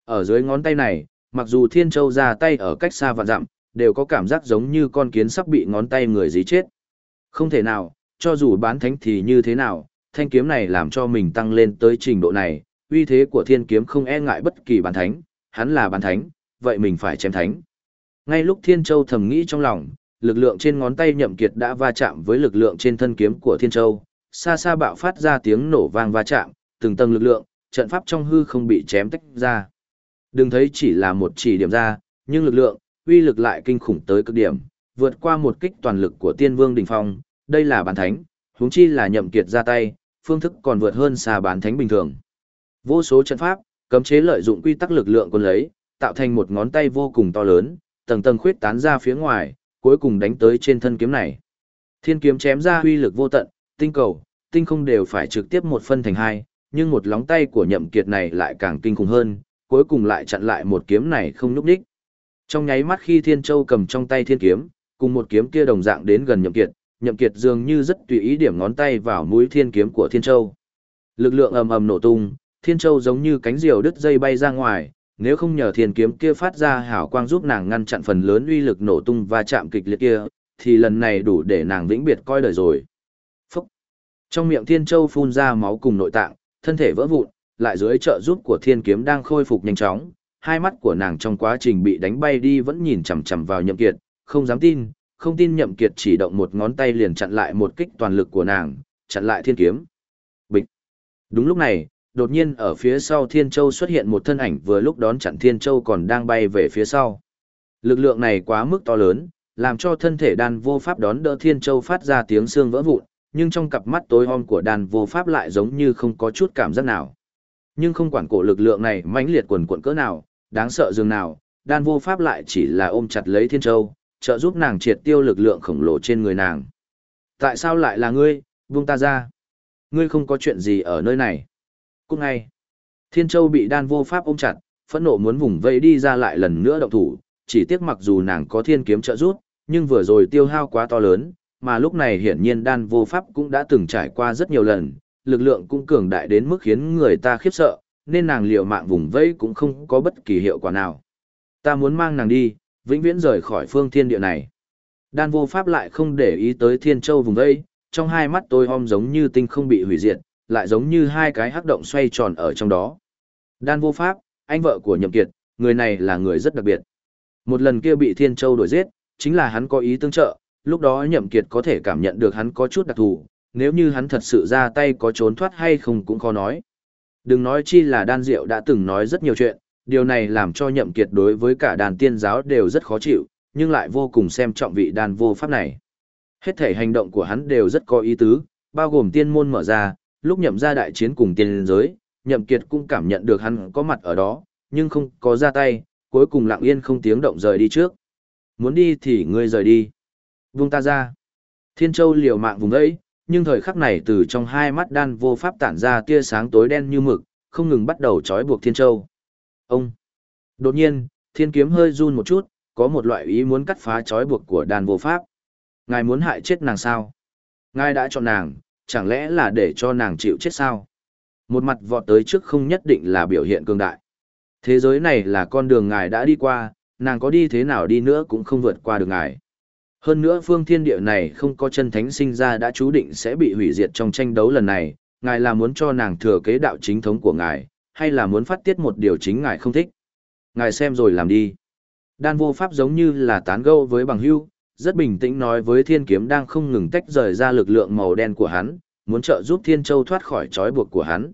Ở dưới ngón tay này, mặc dù thiên châu ra tay ở cách xa và dặm, đều có cảm giác giống như con kiến sắp bị ngón tay người dí chết. Không thể nào, cho dù bán thánh thì như thế nào, thanh kiếm này làm cho mình tăng lên tới trình độ này, uy thế của thiên kiếm không e ngại bất kỳ bán thánh, hắn là bán thánh, vậy mình phải chém thánh. Ngay lúc thiên châu thầm nghĩ trong lòng, lực lượng trên ngón tay nhậm kiệt đã va chạm với lực lượng trên thân kiếm của Thiên Châu, xa xa bạo phát ra tiếng nổ vang va chạm, từng tầng lực lượng, trận pháp trong hư không bị chém tách ra. Đừng thấy chỉ là một chỉ điểm ra, nhưng lực lượng, uy lực lại kinh khủng tới cực điểm, vượt qua một kích toàn lực của Tiên Vương đỉnh phong, đây là bán thánh, huống chi là nhậm kiệt ra tay, phương thức còn vượt hơn xa bán thánh bình thường. Vô số trận pháp, cấm chế lợi dụng quy tắc lực lượng quân lấy, tạo thành một ngón tay vô cùng to lớn, tầng tầng khuyết tán ra phía ngoài, cuối cùng đánh tới trên thân kiếm này. Thiên kiếm chém ra uy lực vô tận, tinh cầu, tinh không đều phải trực tiếp một phân thành hai, nhưng một lóng tay của nhậm kiệt này lại càng kinh khủng hơn, cuối cùng lại chặn lại một kiếm này không núp đích. Trong nháy mắt khi Thiên Châu cầm trong tay thiên kiếm, cùng một kiếm kia đồng dạng đến gần nhậm kiệt, nhậm kiệt dường như rất tùy ý điểm ngón tay vào mũi thiên kiếm của Thiên Châu. Lực lượng ầm ầm nổ tung, Thiên Châu giống như cánh diều đứt dây bay ra ngoài, nếu không nhờ thiên kiếm kia phát ra hào quang giúp nàng ngăn chặn phần lớn uy lực nổ tung và chạm kịch liệt kia, thì lần này đủ để nàng vĩnh biệt coi đời rồi. Phúc! Trong miệng thiên châu phun ra máu cùng nội tạng, thân thể vỡ vụn, lại dưới trợ giúp của thiên kiếm đang khôi phục nhanh chóng, hai mắt của nàng trong quá trình bị đánh bay đi vẫn nhìn chằm chằm vào nhậm kiệt, không dám tin, không tin nhậm kiệt chỉ động một ngón tay liền chặn lại một kích toàn lực của nàng, chặn lại thiên kiếm. Bịch! Đúng lúc này, đột nhiên ở phía sau Thiên Châu xuất hiện một thân ảnh vừa lúc đón chặn Thiên Châu còn đang bay về phía sau. Lực lượng này quá mức to lớn, làm cho thân thể đan vô pháp đón đỡ thiên châu phát ra tiếng xương vỡ vụn, nhưng trong cặp mắt tối om của đan vô pháp lại giống như không có chút cảm giác nào. Nhưng không quản cổ lực lượng này mãnh liệt quần cuộn cỡ nào, đáng sợ dường nào, đan vô pháp lại chỉ là ôm chặt lấy thiên châu, trợ giúp nàng triệt tiêu lực lượng khổng lồ trên người nàng. Tại sao lại là ngươi, buông ta ra? Ngươi không có chuyện gì ở nơi này. Cũng ngay, thiên châu bị đan vô pháp ôm chặt, phẫn nộ muốn vùng vây đi ra lại lần nữa động thủ, chỉ tiếc mặc dù nàng có thiên kiếm trợ giúp, nhưng vừa rồi tiêu hao quá to lớn, mà lúc này hiển nhiên đan vô pháp cũng đã từng trải qua rất nhiều lần, lực lượng cũng cường đại đến mức khiến người ta khiếp sợ, nên nàng liều mạng vùng vây cũng không có bất kỳ hiệu quả nào. Ta muốn mang nàng đi, vĩnh viễn rời khỏi phương thiên địa này. Đan vô pháp lại không để ý tới thiên châu vùng đây. trong hai mắt tôi om giống như tinh không bị hủy diệt, lại giống như hai cái hắc động xoay tròn ở trong đó. Đan vô pháp, anh vợ của nhậm kiệt, người này là người rất đặc biệt. Một lần kia bị thiên châu đuổi giết, chính là hắn có ý tương trợ, lúc đó nhậm kiệt có thể cảm nhận được hắn có chút đặc thù, nếu như hắn thật sự ra tay có trốn thoát hay không cũng khó nói. Đừng nói chi là đan diệu đã từng nói rất nhiều chuyện, điều này làm cho nhậm kiệt đối với cả đàn tiên giáo đều rất khó chịu, nhưng lại vô cùng xem trọng vị đàn vô pháp này. Hết thể hành động của hắn đều rất có ý tứ, bao gồm tiên môn mở ra, lúc nhậm ra đại chiến cùng tiên giới, nhậm kiệt cũng cảm nhận được hắn có mặt ở đó, nhưng không có ra tay, cuối cùng lặng yên không tiếng động rời đi trước. Muốn đi thì ngươi rời đi. Vung ta ra. Thiên Châu liều mạng vùng ấy, nhưng thời khắc này từ trong hai mắt đan vô pháp tản ra tia sáng tối đen như mực, không ngừng bắt đầu trói buộc Thiên Châu. Ông! Đột nhiên, thiên kiếm hơi run một chút, có một loại ý muốn cắt phá trói buộc của đàn vô pháp. Ngài muốn hại chết nàng sao? Ngài đã chọn nàng, chẳng lẽ là để cho nàng chịu chết sao? Một mặt vọt tới trước không nhất định là biểu hiện cường đại. Thế giới này là con đường ngài đã đi qua, nàng có đi thế nào đi nữa cũng không vượt qua được ngài. Hơn nữa phương thiên địa này không có chân thánh sinh ra đã chú định sẽ bị hủy diệt trong tranh đấu lần này, ngài là muốn cho nàng thừa kế đạo chính thống của ngài, hay là muốn phát tiết một điều chính ngài không thích. Ngài xem rồi làm đi. Đan vô pháp giống như là tán gẫu với bằng hưu, rất bình tĩnh nói với thiên kiếm đang không ngừng tách rời ra lực lượng màu đen của hắn, muốn trợ giúp thiên châu thoát khỏi trói buộc của hắn.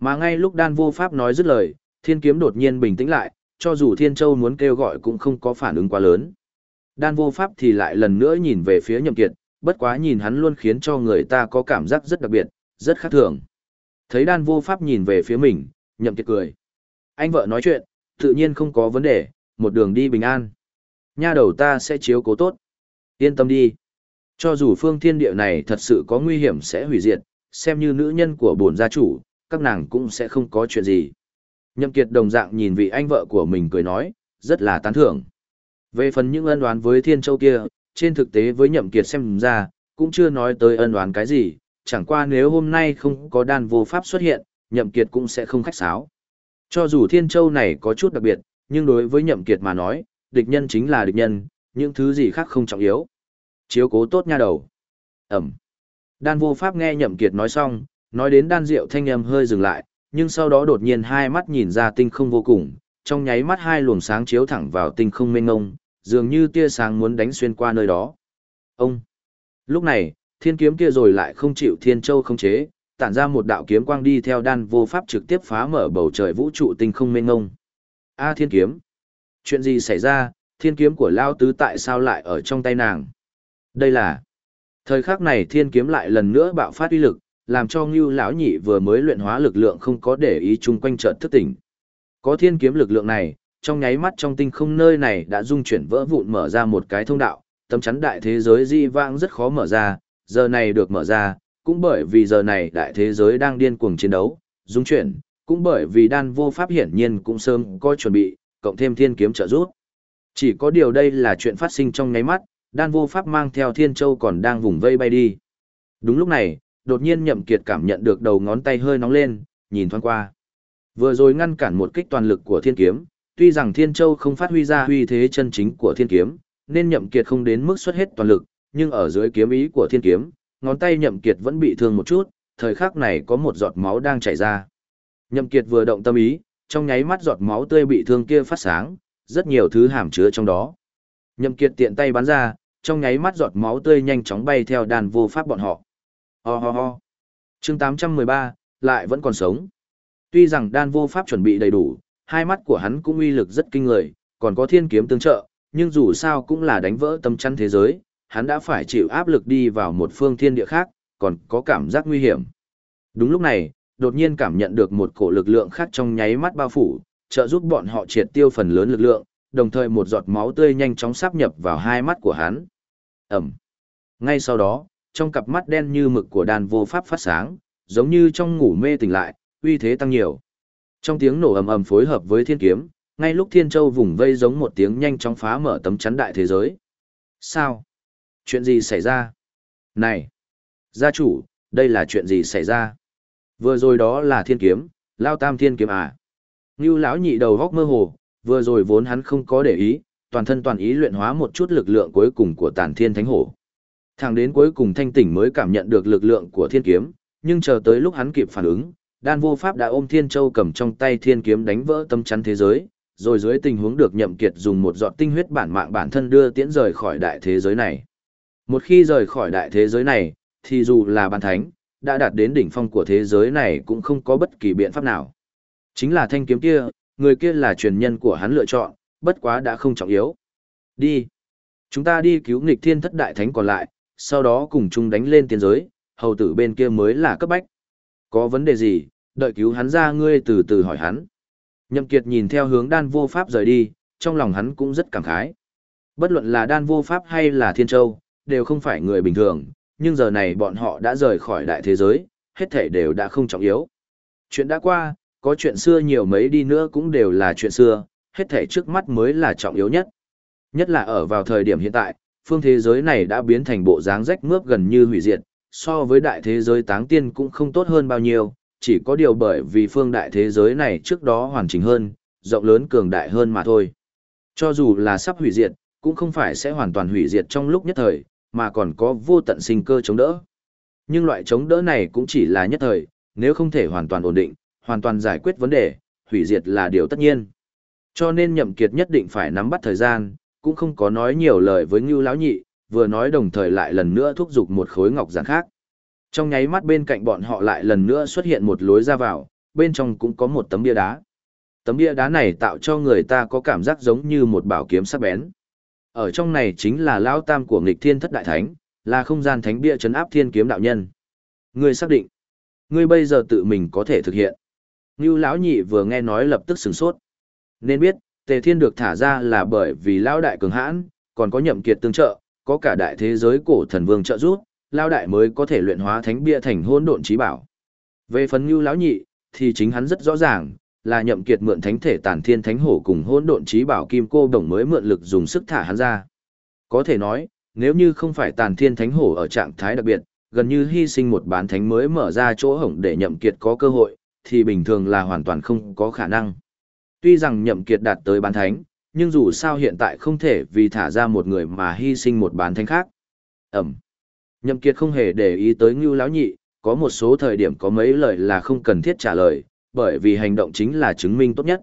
Mà ngay lúc đan vô pháp nói dứt lời, thiên kiếm đột nhiên bình tĩnh lại, cho dù thiên châu muốn kêu gọi cũng không có phản ứng quá lớn. Đan vô pháp thì lại lần nữa nhìn về phía nhậm kiệt, bất quá nhìn hắn luôn khiến cho người ta có cảm giác rất đặc biệt, rất khác thường. Thấy đan vô pháp nhìn về phía mình, nhậm kiệt cười. Anh vợ nói chuyện, tự nhiên không có vấn đề, một đường đi bình an. Nha đầu ta sẽ chiếu cố tốt. Yên tâm đi. Cho dù phương thiên địa này thật sự có nguy hiểm sẽ hủy diệt, xem như nữ nhân của bổn gia chủ, các nàng cũng sẽ không có chuyện gì. Nhậm Kiệt đồng dạng nhìn vị anh vợ của mình cười nói, rất là tán thưởng. Về phần những ân oán với Thiên Châu kia, trên thực tế với Nhậm Kiệt xem ra, cũng chưa nói tới ân oán cái gì, chẳng qua nếu hôm nay không có đan vô pháp xuất hiện, Nhậm Kiệt cũng sẽ không khách sáo. Cho dù Thiên Châu này có chút đặc biệt, nhưng đối với Nhậm Kiệt mà nói, địch nhân chính là địch nhân, những thứ gì khác không trọng yếu. Chiếu cố tốt nha đầu. Ẩm. Đan vô pháp nghe Nhậm Kiệt nói xong, nói đến đan rượu thanh âm hơi dừng lại, nhưng sau đó đột nhiên hai mắt nhìn ra tinh không vô cùng, trong nháy mắt hai luồng sáng chiếu thẳng vào tinh không mênh ngông, dường như tia sáng muốn đánh xuyên qua nơi đó. Ông! Lúc này, thiên kiếm kia rồi lại không chịu thiên châu không chế, tản ra một đạo kiếm quang đi theo đan vô pháp trực tiếp phá mở bầu trời vũ trụ tinh không mênh ngông. A thiên kiếm! Chuyện gì xảy ra, thiên kiếm của Lao Tứ tại sao lại ở trong tay nàng? Đây là... Thời khắc này thiên kiếm lại lần nữa bạo phát uy lực, làm cho Ngưu lão nhị vừa mới luyện hóa lực lượng không có để ý chung quanh chợt thức tỉnh. Có thiên kiếm lực lượng này, trong nháy mắt trong tinh không nơi này đã dung chuyển vỡ vụn mở ra một cái thông đạo, tấm chắn đại thế giới di vãng rất khó mở ra, giờ này được mở ra, cũng bởi vì giờ này đại thế giới đang điên cuồng chiến đấu, dung chuyển, cũng bởi vì đan vô pháp hiển nhiên cũng sớm có chuẩn bị, cộng thêm thiên kiếm trợ giúp. Chỉ có điều đây là chuyện phát sinh trong nháy mắt, đan vô pháp mang theo thiên châu còn đang vùng vây bay đi. Đúng lúc này, đột nhiên nhậm kiệt cảm nhận được đầu ngón tay hơi nóng lên, nhìn thoáng qua. Vừa rồi ngăn cản một kích toàn lực của thiên kiếm, tuy rằng thiên châu không phát huy ra huy thế chân chính của thiên kiếm, nên nhậm kiệt không đến mức xuất hết toàn lực, nhưng ở dưới kiếm ý của thiên kiếm, ngón tay nhậm kiệt vẫn bị thương một chút, thời khắc này có một giọt máu đang chảy ra. Nhậm kiệt vừa động tâm ý, trong nháy mắt giọt máu tươi bị thương kia phát sáng, rất nhiều thứ hàm chứa trong đó. Nhậm kiệt tiện tay bắn ra, trong nháy mắt giọt máu tươi nhanh chóng bay theo đàn vô pháp bọn họ. Ho ho ho. Chương 813, lại vẫn còn sống. Tuy rằng đan vô pháp chuẩn bị đầy đủ, hai mắt của hắn cũng uy lực rất kinh người, còn có thiên kiếm tương trợ, nhưng dù sao cũng là đánh vỡ tâm chắn thế giới, hắn đã phải chịu áp lực đi vào một phương thiên địa khác, còn có cảm giác nguy hiểm. Đúng lúc này, đột nhiên cảm nhận được một cổ lực lượng khác trong nháy mắt bao phủ, trợ giúp bọn họ triệt tiêu phần lớn lực lượng, đồng thời một giọt máu tươi nhanh chóng sáp nhập vào hai mắt của hắn. Ẩm. Ngay sau đó, trong cặp mắt đen như mực của đàn vô pháp phát sáng, giống như trong ngủ mê tỉnh lại, uy thế tăng nhiều. Trong tiếng nổ ầm ầm phối hợp với thiên kiếm, ngay lúc thiên châu vùng vây giống một tiếng nhanh chóng phá mở tấm chắn đại thế giới. Sao? Chuyện gì xảy ra? Này! Gia chủ, đây là chuyện gì xảy ra? Vừa rồi đó là thiên kiếm, lao tam thiên kiếm à? Ngưu lão nhị đầu góc mơ hồ, vừa rồi vốn hắn không có để ý, toàn thân toàn ý luyện hóa một chút lực lượng cuối cùng của tản thiên thánh hổ. Thẳng đến cuối cùng thanh tỉnh mới cảm nhận được lực lượng của thiên kiếm, nhưng chờ tới lúc hắn kịp phản ứng, đan vô pháp đã ôm thiên châu cầm trong tay thiên kiếm đánh vỡ tâm chắn thế giới, rồi dưới tình huống được nhậm kiệt dùng một giọt tinh huyết bản mạng bản thân đưa tiễn rời khỏi đại thế giới này. Một khi rời khỏi đại thế giới này, thì dù là ban thánh, đã đạt đến đỉnh phong của thế giới này cũng không có bất kỳ biện pháp nào. Chính là thanh kiếm kia, người kia là truyền nhân của hắn lựa chọn, bất quá đã không trọng yếu. Đi. Chúng ta đi cứu nghịch thiên thất đại thánh còn lại, sau đó cùng chung đánh lên tiên giới, hầu tử bên kia mới là cấp bách. Có vấn đề gì, đợi cứu hắn ra ngươi từ từ hỏi hắn. Nhậm Kiệt nhìn theo hướng đan vô pháp rời đi, trong lòng hắn cũng rất cảm khái. Bất luận là đan vô pháp hay là thiên châu, đều không phải người bình thường, nhưng giờ này bọn họ đã rời khỏi đại thế giới, hết thảy đều đã không trọng yếu. Chuyện đã qua, có chuyện xưa nhiều mấy đi nữa cũng đều là chuyện xưa, hết thảy trước mắt mới là trọng yếu nhất. Nhất là ở vào thời điểm hiện tại, phương thế giới này đã biến thành bộ dáng rách mướp gần như hủy diệt, so với đại thế giới táng tiên cũng không tốt hơn bao nhiêu, chỉ có điều bởi vì phương đại thế giới này trước đó hoàn chỉnh hơn, rộng lớn cường đại hơn mà thôi. Cho dù là sắp hủy diệt, cũng không phải sẽ hoàn toàn hủy diệt trong lúc nhất thời, mà còn có vô tận sinh cơ chống đỡ. Nhưng loại chống đỡ này cũng chỉ là nhất thời, nếu không thể hoàn toàn ổn định, hoàn toàn giải quyết vấn đề, hủy diệt là điều tất nhiên. Cho nên nhậm kiệt nhất định phải nắm bắt thời gian, cũng không có nói nhiều lời với Ngưu lão nhị, vừa nói đồng thời lại lần nữa thúc giục một khối ngọc giản khác. Trong nháy mắt bên cạnh bọn họ lại lần nữa xuất hiện một lối ra vào, bên trong cũng có một tấm bia đá. Tấm bia đá này tạo cho người ta có cảm giác giống như một bảo kiếm sắc bén. Ở trong này chính là lão tam của nghịch thiên thất đại thánh, là không gian thánh bia chấn áp thiên kiếm đạo nhân. Ngươi xác định, ngươi bây giờ tự mình có thể thực hiện. Ngưu lão nhị vừa nghe nói lập tức sửng sốt. Nên biết, Tề Thiên được thả ra là bởi vì lão đại cường hãn, còn có nhậm kiệt tương trợ, có cả đại thế giới cổ thần vương trợ giúp, lão đại mới có thể luyện hóa thánh bia thành hỗn độn chí bảo. Về phần Ngưu lão nhị, thì chính hắn rất rõ ràng, là nhậm kiệt mượn thánh thể tản thiên thánh hổ cùng hỗn độn trí bảo kim cô đồng mới mượn lực dùng sức thả hắn ra. Có thể nói, nếu như không phải tàn thiên thánh hổ ở trạng thái đặc biệt, gần như hy sinh một bán thánh mới mở ra chỗ hổng để nhậm kiệt có cơ hội, thì bình thường là hoàn toàn không có khả năng. Tuy rằng nhậm kiệt đạt tới bán thánh, nhưng dù sao hiện tại không thể vì thả ra một người mà hy sinh một bán thánh khác. Ẩm. Nhậm kiệt không hề để ý tới ngưu lão nhị, có một số thời điểm có mấy lời là không cần thiết trả lời, bởi vì hành động chính là chứng minh tốt nhất.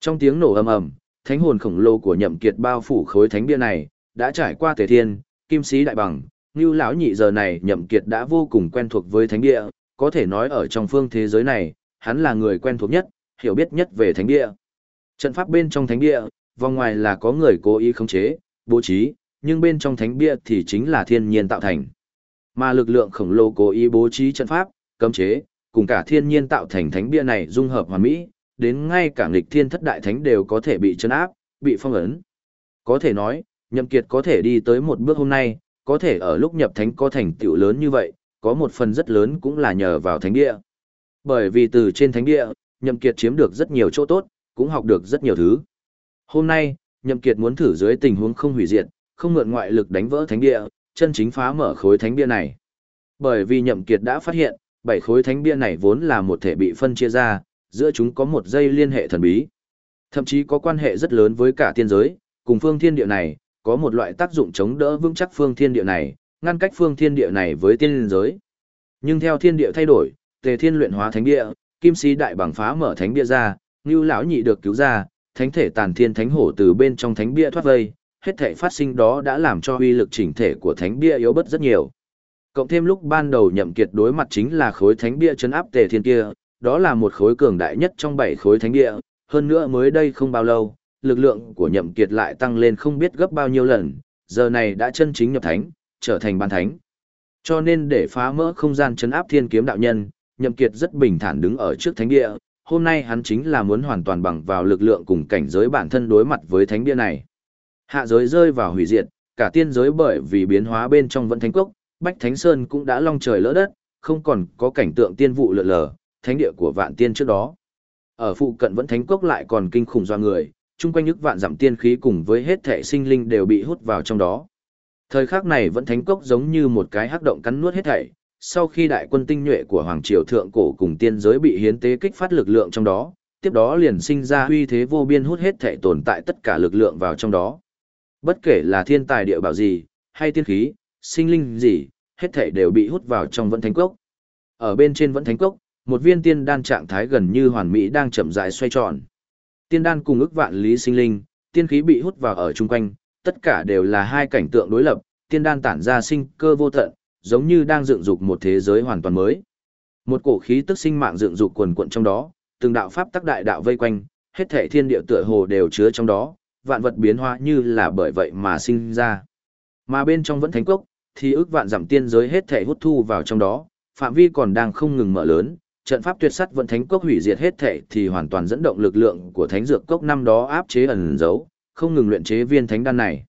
Trong tiếng nổ ầm ầm, thánh hồn khổng lồ của nhậm kiệt bao phủ khối thánh bia này, đã trải qua tề thiên, kim sĩ đại bằng, ngưu lão nhị giờ này nhậm kiệt đã vô cùng quen thuộc với thánh bia, có thể nói ở trong phương thế giới này, hắn là người quen thuộc nhất, hiểu biết nhất về thánh địa. Trận pháp bên trong thánh địa, vòng ngoài là có người cố ý khống chế, bố trí, nhưng bên trong thánh bia thì chính là thiên nhiên tạo thành. Mà lực lượng khổng lồ cố ý bố trí trận pháp, cấm chế, cùng cả thiên nhiên tạo thành thánh bia này dung hợp hoàn mỹ, đến ngay cả nghịch thiên thất đại thánh đều có thể bị chấn áp, bị phong ấn. Có thể nói, Nhậm Kiệt có thể đi tới một bước hôm nay, có thể ở lúc nhập thánh có thành tựu lớn như vậy, có một phần rất lớn cũng là nhờ vào thánh địa. Bởi vì từ trên thánh địa, Nhậm Kiệt chiếm được rất nhiều chỗ tốt, cũng học được rất nhiều thứ. Hôm nay, Nhậm Kiệt muốn thử dưới tình huống không hủy diệt, không mượn ngoại lực đánh vỡ thánh địa, chân chính phá mở khối thánh bia này. Bởi vì Nhậm Kiệt đã phát hiện, bảy khối thánh bia này vốn là một thể bị phân chia ra, giữa chúng có một dây liên hệ thần bí. Thậm chí có quan hệ rất lớn với cả tiên giới, cùng phương thiên địa này, có một loại tác dụng chống đỡ vững chắc phương thiên địa này, ngăn cách phương thiên địa này với tiên giới. Nhưng theo thiên địa thay đổi, Tề Thiên luyện hóa thánh địa, Kim Sĩ đại bằng phá mở thánh bia ra, như lão nhị được cứu ra, thánh thể tàn thiên thánh hổ từ bên trong thánh bia thoát vây, hết thể phát sinh đó đã làm cho uy lực chỉnh thể của thánh bia yếu bớt rất nhiều. Cộng thêm lúc ban đầu nhậm kiệt đối mặt chính là khối thánh bia chấn áp Tề Thiên kia, đó là một khối cường đại nhất trong bảy khối thánh bia, hơn nữa mới đây không bao lâu, lực lượng của nhậm kiệt lại tăng lên không biết gấp bao nhiêu lần, giờ này đã chân chính nhập thánh, trở thành ban thánh. Cho nên để phá mỡ không gian chấn áp thiên kiếm đạo nhân, nhậm kiệt rất bình thản đứng ở trước thánh địa, hôm nay hắn chính là muốn hoàn toàn bằng vào lực lượng cùng cảnh giới bản thân đối mặt với thánh địa này. Hạ giới rơi vào hủy diệt, cả tiên giới bởi vì biến hóa bên trong vẫn thánh cốc, Bách Thánh Sơn cũng đã long trời lỡ đất, không còn có cảnh tượng tiên vụ lượn lờ, thánh địa của vạn tiên trước đó. Ở phụ cận vẫn thánh cốc lại còn kinh khủng do người, chung quanh ức vạn giảm tiên khí cùng với hết thể sinh linh đều bị hút vào trong đó. Thời khắc này vẫn thánh cốc giống như một cái hắc động cắn nuốt hết thảy, sau khi đại quân tinh nhuệ của Hoàng Triều Thượng Cổ cùng tiên giới bị hiến tế kích phát lực lượng trong đó, tiếp đó liền sinh ra huy thế vô biên hút hết thảy tồn tại tất cả lực lượng vào trong đó. Bất kể là thiên tài địa bảo gì, hay tiên khí, sinh linh gì, hết thảy đều bị hút vào trong vẫn thánh cốc. Ở bên trên vẫn thánh cốc, một viên tiên đan trạng thái gần như hoàn mỹ đang chậm rãi xoay tròn. Tiên đan cùng ức vạn lý sinh linh, tiên khí bị hút vào ở chung quanh, tất cả đều là hai cảnh tượng đối lập, tiên đan tản ra sinh cơ vô tận, giống như đang dựng dục một thế giới hoàn toàn mới. Một cổ khí tức sinh mạng dựng dục quần quận trong đó, từng đạo pháp tắc đại đạo vây quanh, hết thảy thiên địa tựa hồ đều chứa trong đó, vạn vật biến hóa như là bởi vậy mà sinh ra. Mà bên trong vẫn thánh cốc, thì ước vạn giảm tiên giới hết thể hút thu vào trong đó, phạm vi còn đang không ngừng mở lớn, trận pháp tuyệt sắt vẫn thánh cốc hủy diệt hết thể thì hoàn toàn dẫn động lực lượng của thánh dược cốc năm đó áp chế ẩn giấu, không ngừng luyện chế viên thánh đan này.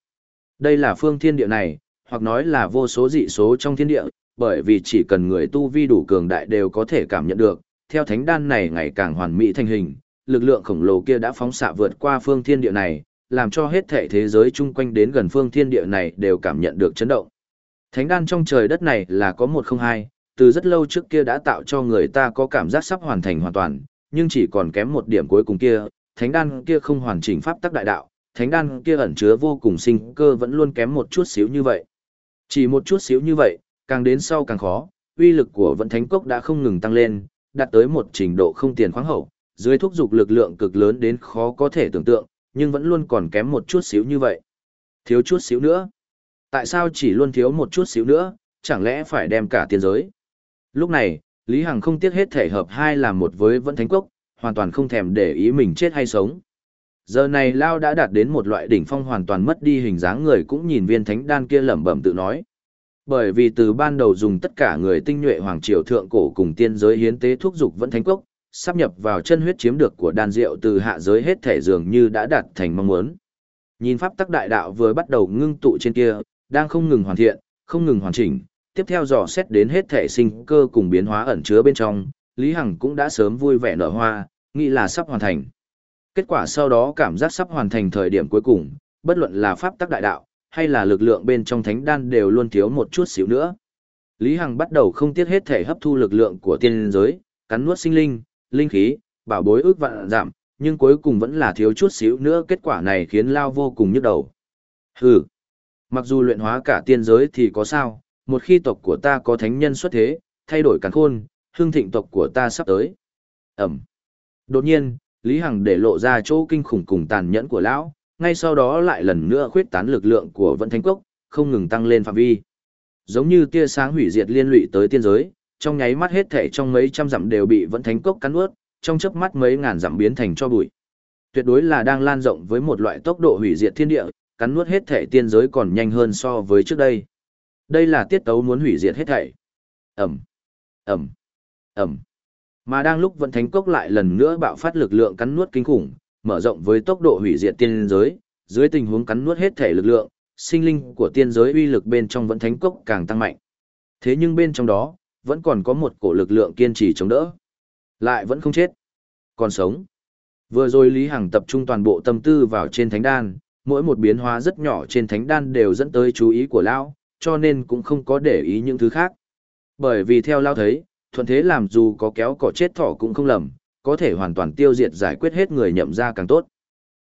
Đây là phương thiên địa này, hoặc nói là vô số dị số trong thiên địa, bởi vì chỉ cần người tu vi đủ cường đại đều có thể cảm nhận được, theo thánh đan này ngày càng hoàn mỹ thành hình, lực lượng khổng lồ kia đã phóng xạ vượt qua phương thiên địa này, làm cho hết thể thế giới chung quanh đến gần phương thiên địa này đều cảm nhận được chấn động. Thánh đan trong trời đất này là có một không hai, từ rất lâu trước kia đã tạo cho người ta có cảm giác sắp hoàn thành hoàn toàn, nhưng chỉ còn kém một điểm cuối cùng kia, thánh đan kia không hoàn chỉnh pháp tắc đại đạo, thánh đan kia ẩn chứa vô cùng sinh cơ vẫn luôn kém một chút xíu như vậy. Chỉ một chút xíu như vậy, càng đến sau càng khó, uy lực của vận thánh cốc đã không ngừng tăng lên, đạt tới một trình độ không tiền khoáng hậu, dưới thúc dục lực lượng cực lớn đến khó có thể tưởng tượng, nhưng vẫn luôn còn kém một chút xíu như vậy. Thiếu chút xíu nữa. Tại sao chỉ luôn thiếu một chút xíu nữa, chẳng lẽ phải đem cả tiền giới? Lúc này, Lý Hằng không tiếc hết thể hợp hai làm một với vẫn thánh cốc, hoàn toàn không thèm để ý mình chết hay sống. Giờ này Lao đã đạt đến một loại đỉnh phong hoàn toàn mất đi hình dáng người cũng nhìn viên thánh đan kia lẩm bẩm tự nói. Bởi vì từ ban đầu dùng tất cả người tinh nhuệ hoàng triều thượng cổ cùng tiên giới hiến tế thuốc dục vẫn thánh cốc, sắp nhập vào chân huyết chiếm được của đan rượu từ hạ giới hết thể dường như đã đạt thành mong muốn. Nhìn pháp tắc đại đạo vừa bắt đầu ngưng tụ trên kia, đang không ngừng hoàn thiện, không ngừng hoàn chỉnh, tiếp theo dò xét đến hết thể sinh cơ cùng biến hóa ẩn chứa bên trong, Lý Hằng cũng đã sớm vui vẻ nở hoa, nghĩ là sắp hoàn thành. Kết quả sau đó cảm giác sắp hoàn thành thời điểm cuối cùng, bất luận là pháp tắc đại đạo, hay là lực lượng bên trong thánh đan đều luôn thiếu một chút xíu nữa. Lý Hằng bắt đầu không tiếc hết thể hấp thu lực lượng của tiên giới, cắn nuốt sinh linh, linh khí, bảo bối ước vạn giảm, nhưng cuối cùng vẫn là thiếu chút xíu nữa kết quả này khiến Lao vô cùng nhức đầu. Hừ, mặc dù luyện hóa cả tiên giới thì có sao, một khi tộc của ta có thánh nhân xuất thế, thay đổi càn khôn, hương thịnh tộc của ta sắp tới. Ẩm. Đột nhiên, Lý Hằng để lộ ra chỗ kinh khủng cùng tàn nhẫn của lão, ngay sau đó lại lần nữa khuyết tán lực lượng của vận thánh cốc, không ngừng tăng lên phạm vi. Giống như tia sáng hủy diệt liên lụy tới tiên giới, trong nháy mắt hết thể trong mấy trăm dặm đều bị vận thánh cốc cắn ướt, trong chớp mắt mấy ngàn dặm biến thành cho bụi. Tuyệt đối là đang lan rộng với một loại tốc độ hủy diệt thiên địa, cắn nuốt hết thể tiên giới còn nhanh hơn so với trước đây. Đây là tiết tấu muốn hủy diệt hết thảy. Ẩm, Ẩm, Ẩm. Mà đang lúc vận thánh cốc lại lần nữa bạo phát lực lượng cắn nuốt kinh khủng, mở rộng với tốc độ hủy diệt tiên giới, dưới tình huống cắn nuốt hết thể lực lượng, sinh linh của tiên giới uy lực bên trong vận thánh cốc càng tăng mạnh. Thế nhưng bên trong đó, vẫn còn có một cổ lực lượng kiên trì chống đỡ. Lại vẫn không chết. Còn sống. Vừa rồi Lý Hằng tập trung toàn bộ tâm tư vào trên thánh đan, mỗi một biến hóa rất nhỏ trên thánh đan đều dẫn tới chú ý của Lão, cho nên cũng không có để ý những thứ khác. Bởi vì theo Lão thấy, thuận thế làm dù có kéo cỏ chết thỏ cũng không lầm, có thể hoàn toàn tiêu diệt giải quyết hết người nhậm ra càng tốt.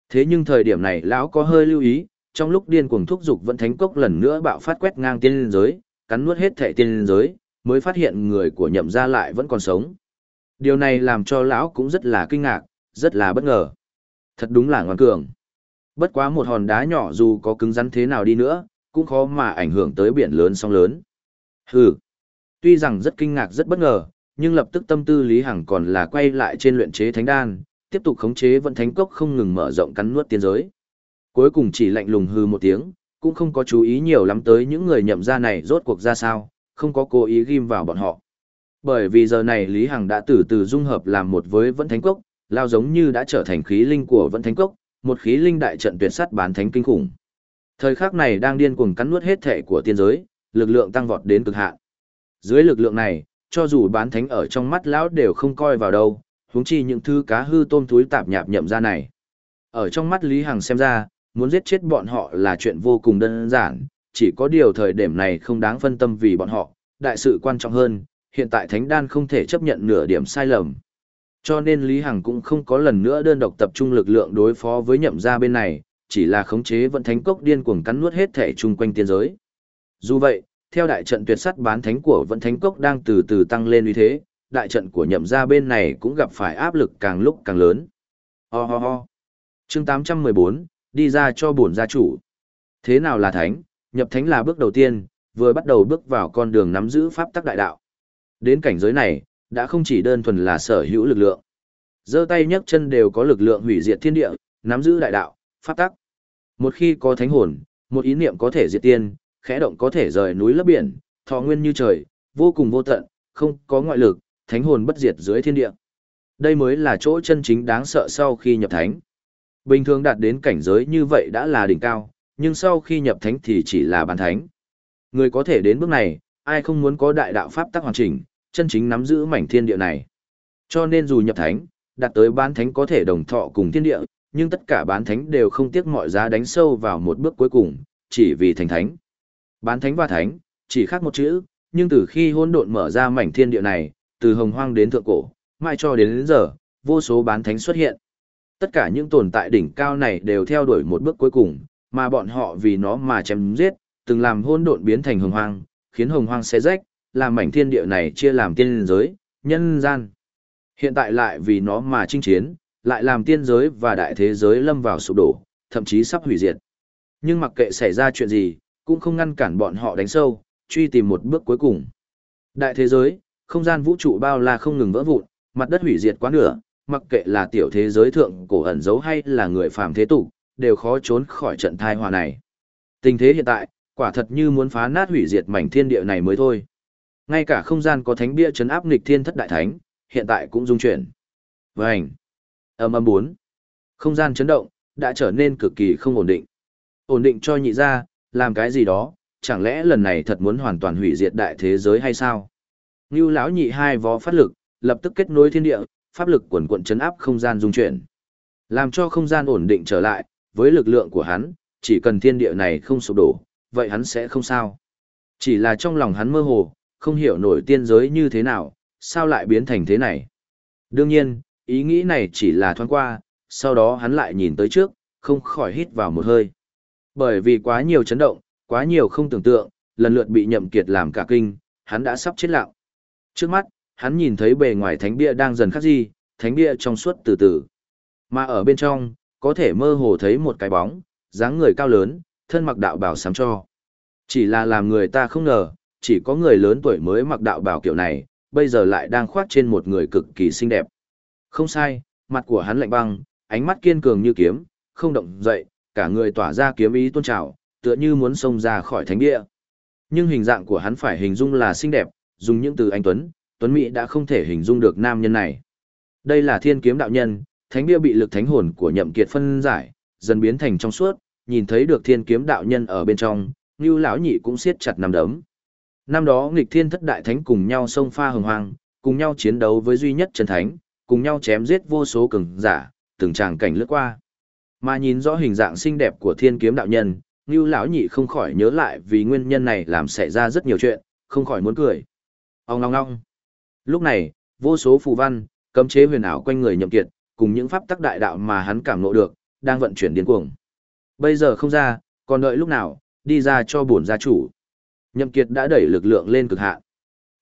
Thế nhưng thời điểm này lão có hơi lưu ý, trong lúc điên cuồng thúc dục vẫn thánh cốc lần nữa bạo phát quét ngang tiên giới, cắn nuốt hết thể tiên giới, mới phát hiện người của nhậm ra lại vẫn còn sống. Điều này làm cho lão cũng rất là kinh ngạc, rất là bất ngờ. Thật đúng là ngoan cường. Bất quá một hòn đá nhỏ dù có cứng rắn thế nào đi nữa, cũng khó mà ảnh hưởng tới biển lớn sóng lớn. Hừ. Tuy rằng rất kinh ngạc rất bất ngờ, nhưng lập tức tâm tư Lý Hằng còn là quay lại trên luyện chế thánh đan, tiếp tục khống chế vận thánh cốc không ngừng mở rộng cắn nuốt tiên giới. Cuối cùng chỉ lạnh lùng hư một tiếng, cũng không có chú ý nhiều lắm tới những người nhậm ra này rốt cuộc ra sao, không có cố ý ghim vào bọn họ. Bởi vì giờ này Lý Hằng đã từ từ dung hợp làm một với Vận Thánh Cốc, lao giống như đã trở thành khí linh của Vận Thánh Cốc, một khí linh đại trận tuyệt sắt bán thánh kinh khủng. Thời khắc này đang điên cuồng cắn nuốt hết thể của tiên giới, lực lượng tăng vọt đến cực hạn. Dưới lực lượng này, cho dù bán thánh ở trong mắt lão đều không coi vào đâu, huống chi những thứ cá hư tôm túi tạp nhạp nhậm ra này. Ở trong mắt Lý Hằng xem ra, muốn giết chết bọn họ là chuyện vô cùng đơn giản, chỉ có điều thời điểm này không đáng phân tâm vì bọn họ, đại sự quan trọng hơn, hiện tại Thánh Đan không thể chấp nhận nửa điểm sai lầm. Cho nên Lý Hằng cũng không có lần nữa đơn độc tập trung lực lượng đối phó với nhậm gia bên này, chỉ là khống chế vận thánh cốc điên cuồng cắn nuốt hết thể chung quanh tiên giới. Dù vậy, theo đại trận tuyệt sắt bán thánh của vận thánh cốc đang từ từ tăng lên uy thế, đại trận của nhậm gia bên này cũng gặp phải áp lực càng lúc càng lớn. Ho ho ho. Chương 814, đi ra cho bổn gia chủ. Thế nào là thánh? Nhập thánh là bước đầu tiên, vừa bắt đầu bước vào con đường nắm giữ pháp tắc đại đạo. Đến cảnh giới này, đã không chỉ đơn thuần là sở hữu lực lượng. giơ tay nhấc chân đều có lực lượng hủy diệt thiên địa, nắm giữ đại đạo, pháp tắc. Một khi có thánh hồn, một ý niệm có thể diệt tiên, khẽ động có thể rời núi lấp biển, thọ nguyên như trời, vô cùng vô tận, không có ngoại lực, thánh hồn bất diệt dưới thiên địa. Đây mới là chỗ chân chính đáng sợ sau khi nhập thánh. Bình thường đạt đến cảnh giới như vậy đã là đỉnh cao, nhưng sau khi nhập thánh thì chỉ là bán thánh. Người có thể đến bước này, ai không muốn có đại đạo pháp tắc hoàn chỉnh, chân chính nắm giữ mảnh thiên địa này. Cho nên dù nhập thánh, đạt tới bán thánh có thể đồng thọ cùng thiên địa, nhưng tất cả bán thánh đều không tiếc mọi giá đánh sâu vào một bước cuối cùng, chỉ vì thành thánh. Bán thánh và thánh, chỉ khác một chữ, nhưng từ khi hỗn độn mở ra mảnh thiên địa này, từ hồng hoang đến thượng cổ, mai cho đến, đến giờ, vô số bán thánh xuất hiện. Tất cả những tồn tại đỉnh cao này đều theo đuổi một bước cuối cùng, mà bọn họ vì nó mà chém giết, từng làm hỗn độn biến thành hồng hoang, khiến hồng hoang xé rách, làm mảnh thiên địa này chia làm tiên giới, nhân gian. Hiện tại lại vì nó mà chinh chiến, lại làm tiên giới và đại thế giới lâm vào sụp đổ, thậm chí sắp hủy diệt. Nhưng mặc kệ xảy ra chuyện gì, cũng không ngăn cản bọn họ đánh sâu, truy tìm một bước cuối cùng. Đại thế giới, không gian vũ trụ bao la không ngừng vỡ vụn, mặt đất hủy diệt quá nửa, mặc kệ là tiểu thế giới thượng cổ ẩn giấu hay là người phàm thế tục, đều khó trốn khỏi trận thai hòa này. Tình thế hiện tại, quả thật như muốn phá nát hủy diệt mảnh thiên địa này mới thôi. Ngay cả không gian có thánh bia chấn áp nghịch thiên thất đại thánh, hiện tại cũng dung chuyển. Vành. Âm âm bốn. Không gian chấn động, đã trở nên cực kỳ không ổn định. Ổn định cho nhị ra, làm cái gì đó, chẳng lẽ lần này thật muốn hoàn toàn hủy diệt đại thế giới hay sao? Ngưu lão nhị hai vó phát lực, lập tức kết nối thiên địa, pháp lực quần quận chấn áp không gian dung chuyển. Làm cho không gian ổn định trở lại, với lực lượng của hắn, chỉ cần thiên địa này không sụp đổ, vậy hắn sẽ không sao. Chỉ là trong lòng hắn mơ hồ, không hiểu nổi tiên giới như thế nào, sao lại biến thành thế này. Đương nhiên, ý nghĩ này chỉ là thoáng qua, sau đó hắn lại nhìn tới trước, không khỏi hít vào một hơi. Bởi vì quá nhiều chấn động, quá nhiều không tưởng tượng, lần lượt bị nhậm kiệt làm cả kinh, hắn đã sắp chết lặng. Trước mắt, hắn nhìn thấy bề ngoài thánh bia đang dần khắc di, thánh bia trong suốt từ từ. Mà ở bên trong, có thể mơ hồ thấy một cái bóng, dáng người cao lớn, thân mặc đạo bào sám cho. Chỉ là làm người ta không ngờ, chỉ có người lớn tuổi mới mặc đạo bào kiểu này, bây giờ lại đang khoác trên một người cực kỳ xinh đẹp. Không sai, mặt của hắn lạnh băng, ánh mắt kiên cường như kiếm, không động dậy, cả người tỏa ra kiếm ý tôn trào, tựa như muốn xông ra khỏi thánh địa. Nhưng hình dạng của hắn phải hình dung là xinh đẹp, dùng những từ anh Tuấn, Tuấn Mỹ đã không thể hình dung được nam nhân này. Đây là thiên kiếm đạo nhân, thánh địa bị lực thánh hồn của nhậm kiệt phân giải, dần biến thành trong suốt, nhìn thấy được thiên kiếm đạo nhân ở bên trong, như lão nhị cũng siết chặt nằm đấm. Năm đó nghịch thiên thất đại thánh cùng nhau xông pha hồng hoang, cùng nhau chiến đấu với duy nhất chân thánh, cùng nhau chém giết vô số cường giả, từng tràng cảnh lướt qua. Mà nhìn rõ hình dạng xinh đẹp của thiên kiếm đạo nhân, Ngưu lão nhị không khỏi nhớ lại vì nguyên nhân này làm xảy ra rất nhiều chuyện, không khỏi muốn cười. Ông ngong ngong. Lúc này, vô số phù văn, cấm chế huyền ảo quanh người nhậm kiệt, cùng những pháp tắc đại đạo mà hắn cảm ngộ được, đang vận chuyển điên cuồng. Bây giờ không ra, còn đợi lúc nào, đi ra cho bổn gia chủ. Nhậm kiệt đã đẩy lực lượng lên cực hạn.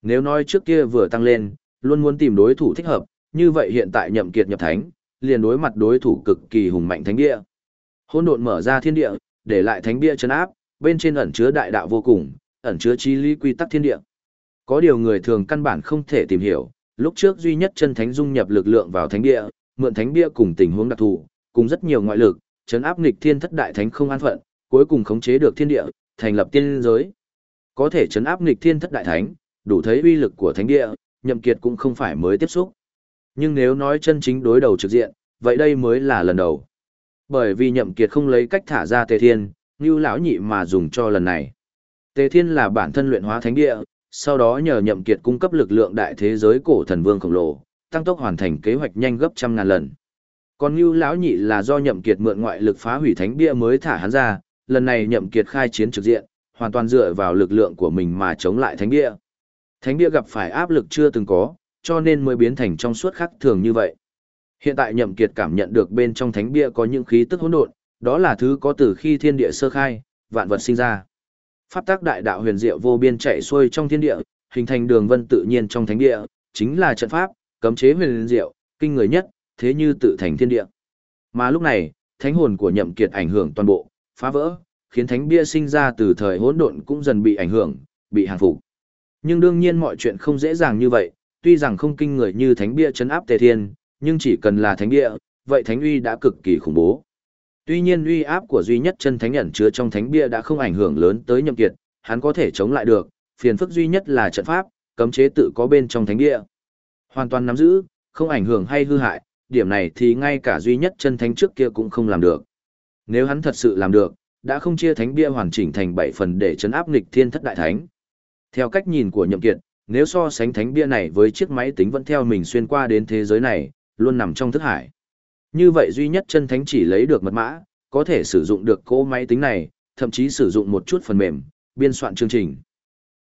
Nếu nói trước kia vừa tăng lên, luôn muốn tìm đối thủ thích hợp, như vậy hiện tại nhậm kiệt nhập thánh, liền đối mặt đối thủ cực kỳ hùng mạnh thánh địa. Hỗn độn mở ra thiên địa, để lại thánh địa chấn áp, bên trên ẩn chứa đại đạo vô cùng, ẩn chứa chi lý quy tắc thiên địa. Có điều người thường căn bản không thể tìm hiểu, lúc trước duy nhất chân thánh dung nhập lực lượng vào thánh địa, mượn thánh Địa cùng tình huống đặc thù, cùng rất nhiều ngoại lực, chấn áp nghịch thiên thất đại thánh không an phận, cuối cùng khống chế được thiên địa, thành lập tiên giới. Có thể chấn áp nghịch thiên thất đại thánh, đủ thấy uy lực của thánh địa, Nhậm Kiệt cũng không phải mới tiếp xúc. Nhưng nếu nói chân chính đối đầu trực diện, vậy đây mới là lần đầu. Bởi vì Nhậm Kiệt không lấy cách thả ra Tề Thiên, như lão nhị mà dùng cho lần này. Tề Thiên là bản thân luyện hóa thánh địa, sau đó nhờ Nhậm Kiệt cung cấp lực lượng đại thế giới cổ thần vương khổng lồ, tăng tốc hoàn thành kế hoạch nhanh gấp trăm ngàn lần. Còn Nưu lão nhị là do Nhậm Kiệt mượn ngoại lực phá hủy thánh bia mới thả hắn ra, lần này Nhậm Kiệt khai chiến trực diện, hoàn toàn dựa vào lực lượng của mình mà chống lại thánh Địa. Thánh Địa gặp phải áp lực chưa từng có, cho nên mới biến thành trong suốt khắc thường như vậy. Hiện tại Nhậm Kiệt cảm nhận được bên trong thánh Địa có những khí tức hỗn độn, đó là thứ có từ khi thiên địa sơ khai, vạn vật sinh ra. Pháp tác đại đạo huyền diệu vô biên chạy xuôi trong thiên địa, hình thành đường vân tự nhiên trong thánh địa, chính là trận pháp, cấm chế huyền diệu, kinh người nhất, thế như tự thành thiên địa. Mà lúc này, thánh hồn của Nhậm Kiệt ảnh hưởng toàn bộ, phá vỡ, khiến thánh bia sinh ra từ thời hỗn độn cũng dần bị ảnh hưởng, bị hàng phục. Nhưng đương nhiên mọi chuyện không dễ dàng như vậy, tuy rằng không kinh người như thánh bia chấn áp tề thiên, nhưng chỉ cần là thánh bia, vậy thánh uy đã cực kỳ khủng bố. Tuy nhiên uy áp của duy nhất chân thánh ẩn chứa trong thánh bia đã không ảnh hưởng lớn tới nhậm kiệt, hắn có thể chống lại được, phiền phức duy nhất là trận pháp, cấm chế tự có bên trong thánh bia. Hoàn toàn nắm giữ, không ảnh hưởng hay hư hại, điểm này thì ngay cả duy nhất chân thánh trước kia cũng không làm được. Nếu hắn thật sự làm được, đã không chia thánh bia hoàn chỉnh thành 7 phần để chấn áp nghịch thiên thất đại thánh. Theo cách nhìn của Nhậm Kiệt, nếu so sánh thánh bia này với chiếc máy tính vẫn theo mình xuyên qua đến thế giới này, luôn nằm trong thức hải. Như vậy duy nhất chân thánh chỉ lấy được mật mã, có thể sử dụng được cỗ máy tính này, thậm chí sử dụng một chút phần mềm, biên soạn chương trình.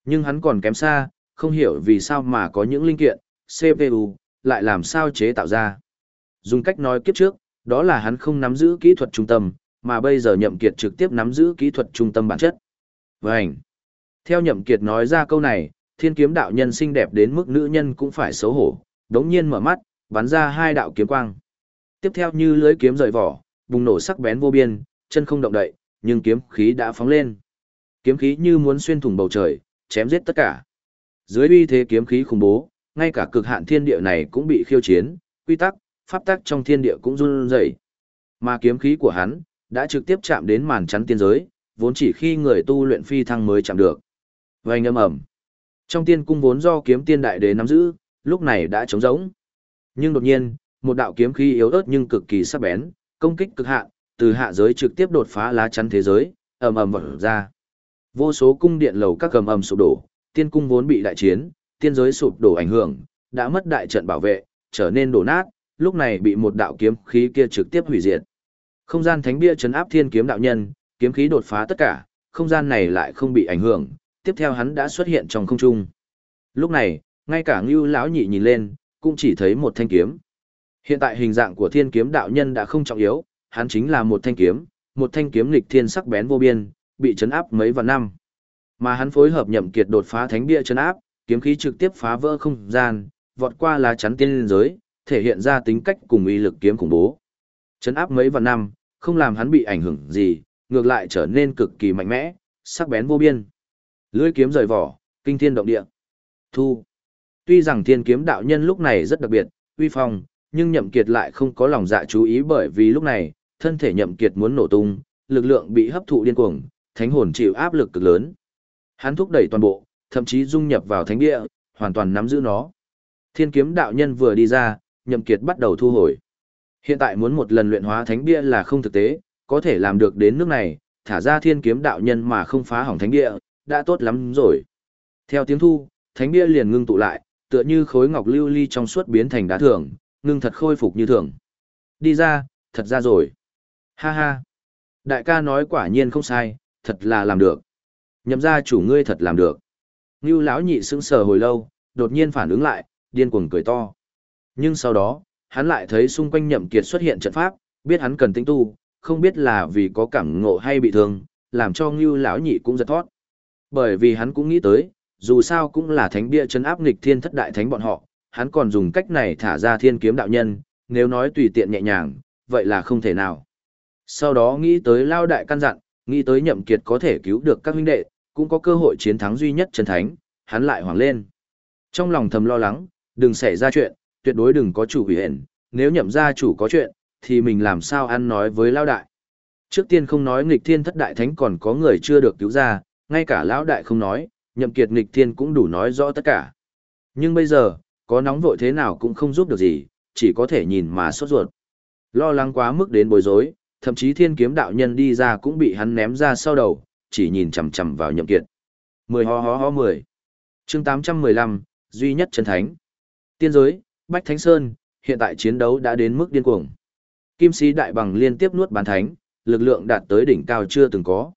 Nhưng hắn còn kém xa, không hiểu vì sao mà có những linh kiện, CPU, lại làm sao chế tạo ra. Dùng cách nói kiếp trước, đó là hắn không nắm giữ kỹ thuật trung tâm, mà bây giờ nhậm kiệt trực tiếp nắm giữ kỹ thuật trung tâm bản chất. Vânh! Theo nhậm kiệt nói ra câu này, thiên kiếm đạo nhân xinh đẹp đến mức nữ nhân cũng phải xấu hổ, đống nhiên mở mắt, bắn ra hai đạo kiếm quang. Tiếp theo như lưới kiếm rời vỏ, bùng nổ sắc bén vô biên, chân không động đậy, nhưng kiếm khí đã phóng lên. Kiếm khí như muốn xuyên thủng bầu trời, chém giết tất cả. Dưới uy thế kiếm khí khủng bố, ngay cả cực hạn thiên địa này cũng bị khiêu chiến, quy tắc, pháp tắc trong thiên địa cũng run rẩy. Mà kiếm khí của hắn đã trực tiếp chạm đến màn chắn tiên giới, vốn chỉ khi người tu luyện phi thăng mới chạm được. Vành âm ầm. Trong tiên cung vốn do kiếm tiên đại đế nắm giữ, lúc này đã trống rỗng. Nhưng đột nhiên, một đạo kiếm khí yếu ớt nhưng cực kỳ sắc bén, công kích cực hạn, từ hạ giới trực tiếp đột phá lá chắn thế giới, ầm ầm vỡ ra. Vô số cung điện lầu các cầm ầm sụp đổ, tiên cung vốn bị đại chiến, tiên giới sụp đổ ảnh hưởng, đã mất đại trận bảo vệ, trở nên đổ nát, lúc này bị một đạo kiếm khí kia trực tiếp hủy diệt. Không gian thánh bia chấn áp thiên kiếm đạo nhân, kiếm khí đột phá tất cả, không gian này lại không bị ảnh hưởng, tiếp theo hắn đã xuất hiện trong không trung. Lúc này, ngay cả Ngưu lão nhị nhìn lên, cũng chỉ thấy một thanh kiếm. Hiện tại hình dạng của thiên kiếm đạo nhân đã không trọng yếu, hắn chính là một thanh kiếm, một thanh kiếm lịch thiên sắc bén vô biên, bị chấn áp mấy vạn năm. Mà hắn phối hợp nhậm kiệt đột phá thánh bia chấn áp, kiếm khí trực tiếp phá vỡ không gian, vọt qua lá chắn tiên giới, thể hiện ra tính cách cùng uy lực kiếm khủng bố. Chấn áp mấy vạn năm, không làm hắn bị ảnh hưởng gì, ngược lại trở nên cực kỳ mạnh mẽ, sắc bén vô biên. Lưỡi kiếm rời vỏ, kinh thiên động địa. Thu. Tuy rằng thiên kiếm đạo nhân lúc này rất đặc biệt, uy phong, nhưng nhậm kiệt lại không có lòng dạ chú ý bởi vì lúc này, thân thể nhậm kiệt muốn nổ tung, lực lượng bị hấp thụ điên cuồng, thánh hồn chịu áp lực cực lớn. Hắn thúc đẩy toàn bộ, thậm chí dung nhập vào thánh địa, hoàn toàn nắm giữ nó. Thiên kiếm đạo nhân vừa đi ra, nhậm kiệt bắt đầu thu hồi. Hiện tại muốn một lần luyện hóa thánh bia là không thực tế, có thể làm được đến nước này, thả ra thiên kiếm đạo nhân mà không phá hỏng thánh địa, đã tốt lắm rồi. Theo tiếng thu, thánh bia liền ngưng tụ lại, tựa như khối ngọc lưu ly trong suốt biến thành đá thường, ngưng thật khôi phục như thường. Đi ra, thật ra rồi. Ha ha. Đại ca nói quả nhiên không sai, thật là làm được. Nhậm ra chủ ngươi thật làm được. Ngưu lão nhị sững sờ hồi lâu, đột nhiên phản ứng lại, điên cuồng cười to. Nhưng sau đó, hắn lại thấy xung quanh nhậm kiệt xuất hiện trận pháp, biết hắn cần tinh tu, không biết là vì có cảm ngộ hay bị thương, làm cho Ngưu lão nhị cũng giật thoát. Bởi vì hắn cũng nghĩ tới, dù sao cũng là thánh bia chấn áp nghịch thiên thất đại thánh bọn họ, hắn còn dùng cách này thả ra thiên kiếm đạo nhân, nếu nói tùy tiện nhẹ nhàng, vậy là không thể nào. Sau đó nghĩ tới lao đại căn dặn, nghĩ tới nhậm kiệt có thể cứu được các huynh đệ, cũng có cơ hội chiến thắng duy nhất chân thánh, hắn lại hoảng lên. Trong lòng thầm lo lắng, đừng xảy ra chuyện, tuyệt đối đừng có chủ hủy hển, nếu nhậm gia chủ có chuyện, thì mình làm sao ăn nói với lão đại. Trước tiên không nói nghịch thiên thất đại thánh còn có người chưa được cứu ra, ngay cả lão đại không nói, nhậm kiệt nghịch thiên cũng đủ nói rõ tất cả. Nhưng bây giờ, có nóng vội thế nào cũng không giúp được gì, chỉ có thể nhìn mà sốt ruột. Lo lắng quá mức đến bối rối, thậm chí thiên kiếm đạo nhân đi ra cũng bị hắn ném ra sau đầu, chỉ nhìn chằm chằm vào nhậm kiệt. Mười ho ho ho mười. Chương 815, duy nhất chân thánh. Tiên giới, Bách Thánh Sơn, hiện tại chiến đấu đã đến mức điên cuồng. Kim sĩ đại bằng liên tiếp nuốt bán thánh, lực lượng đạt tới đỉnh cao chưa từng có.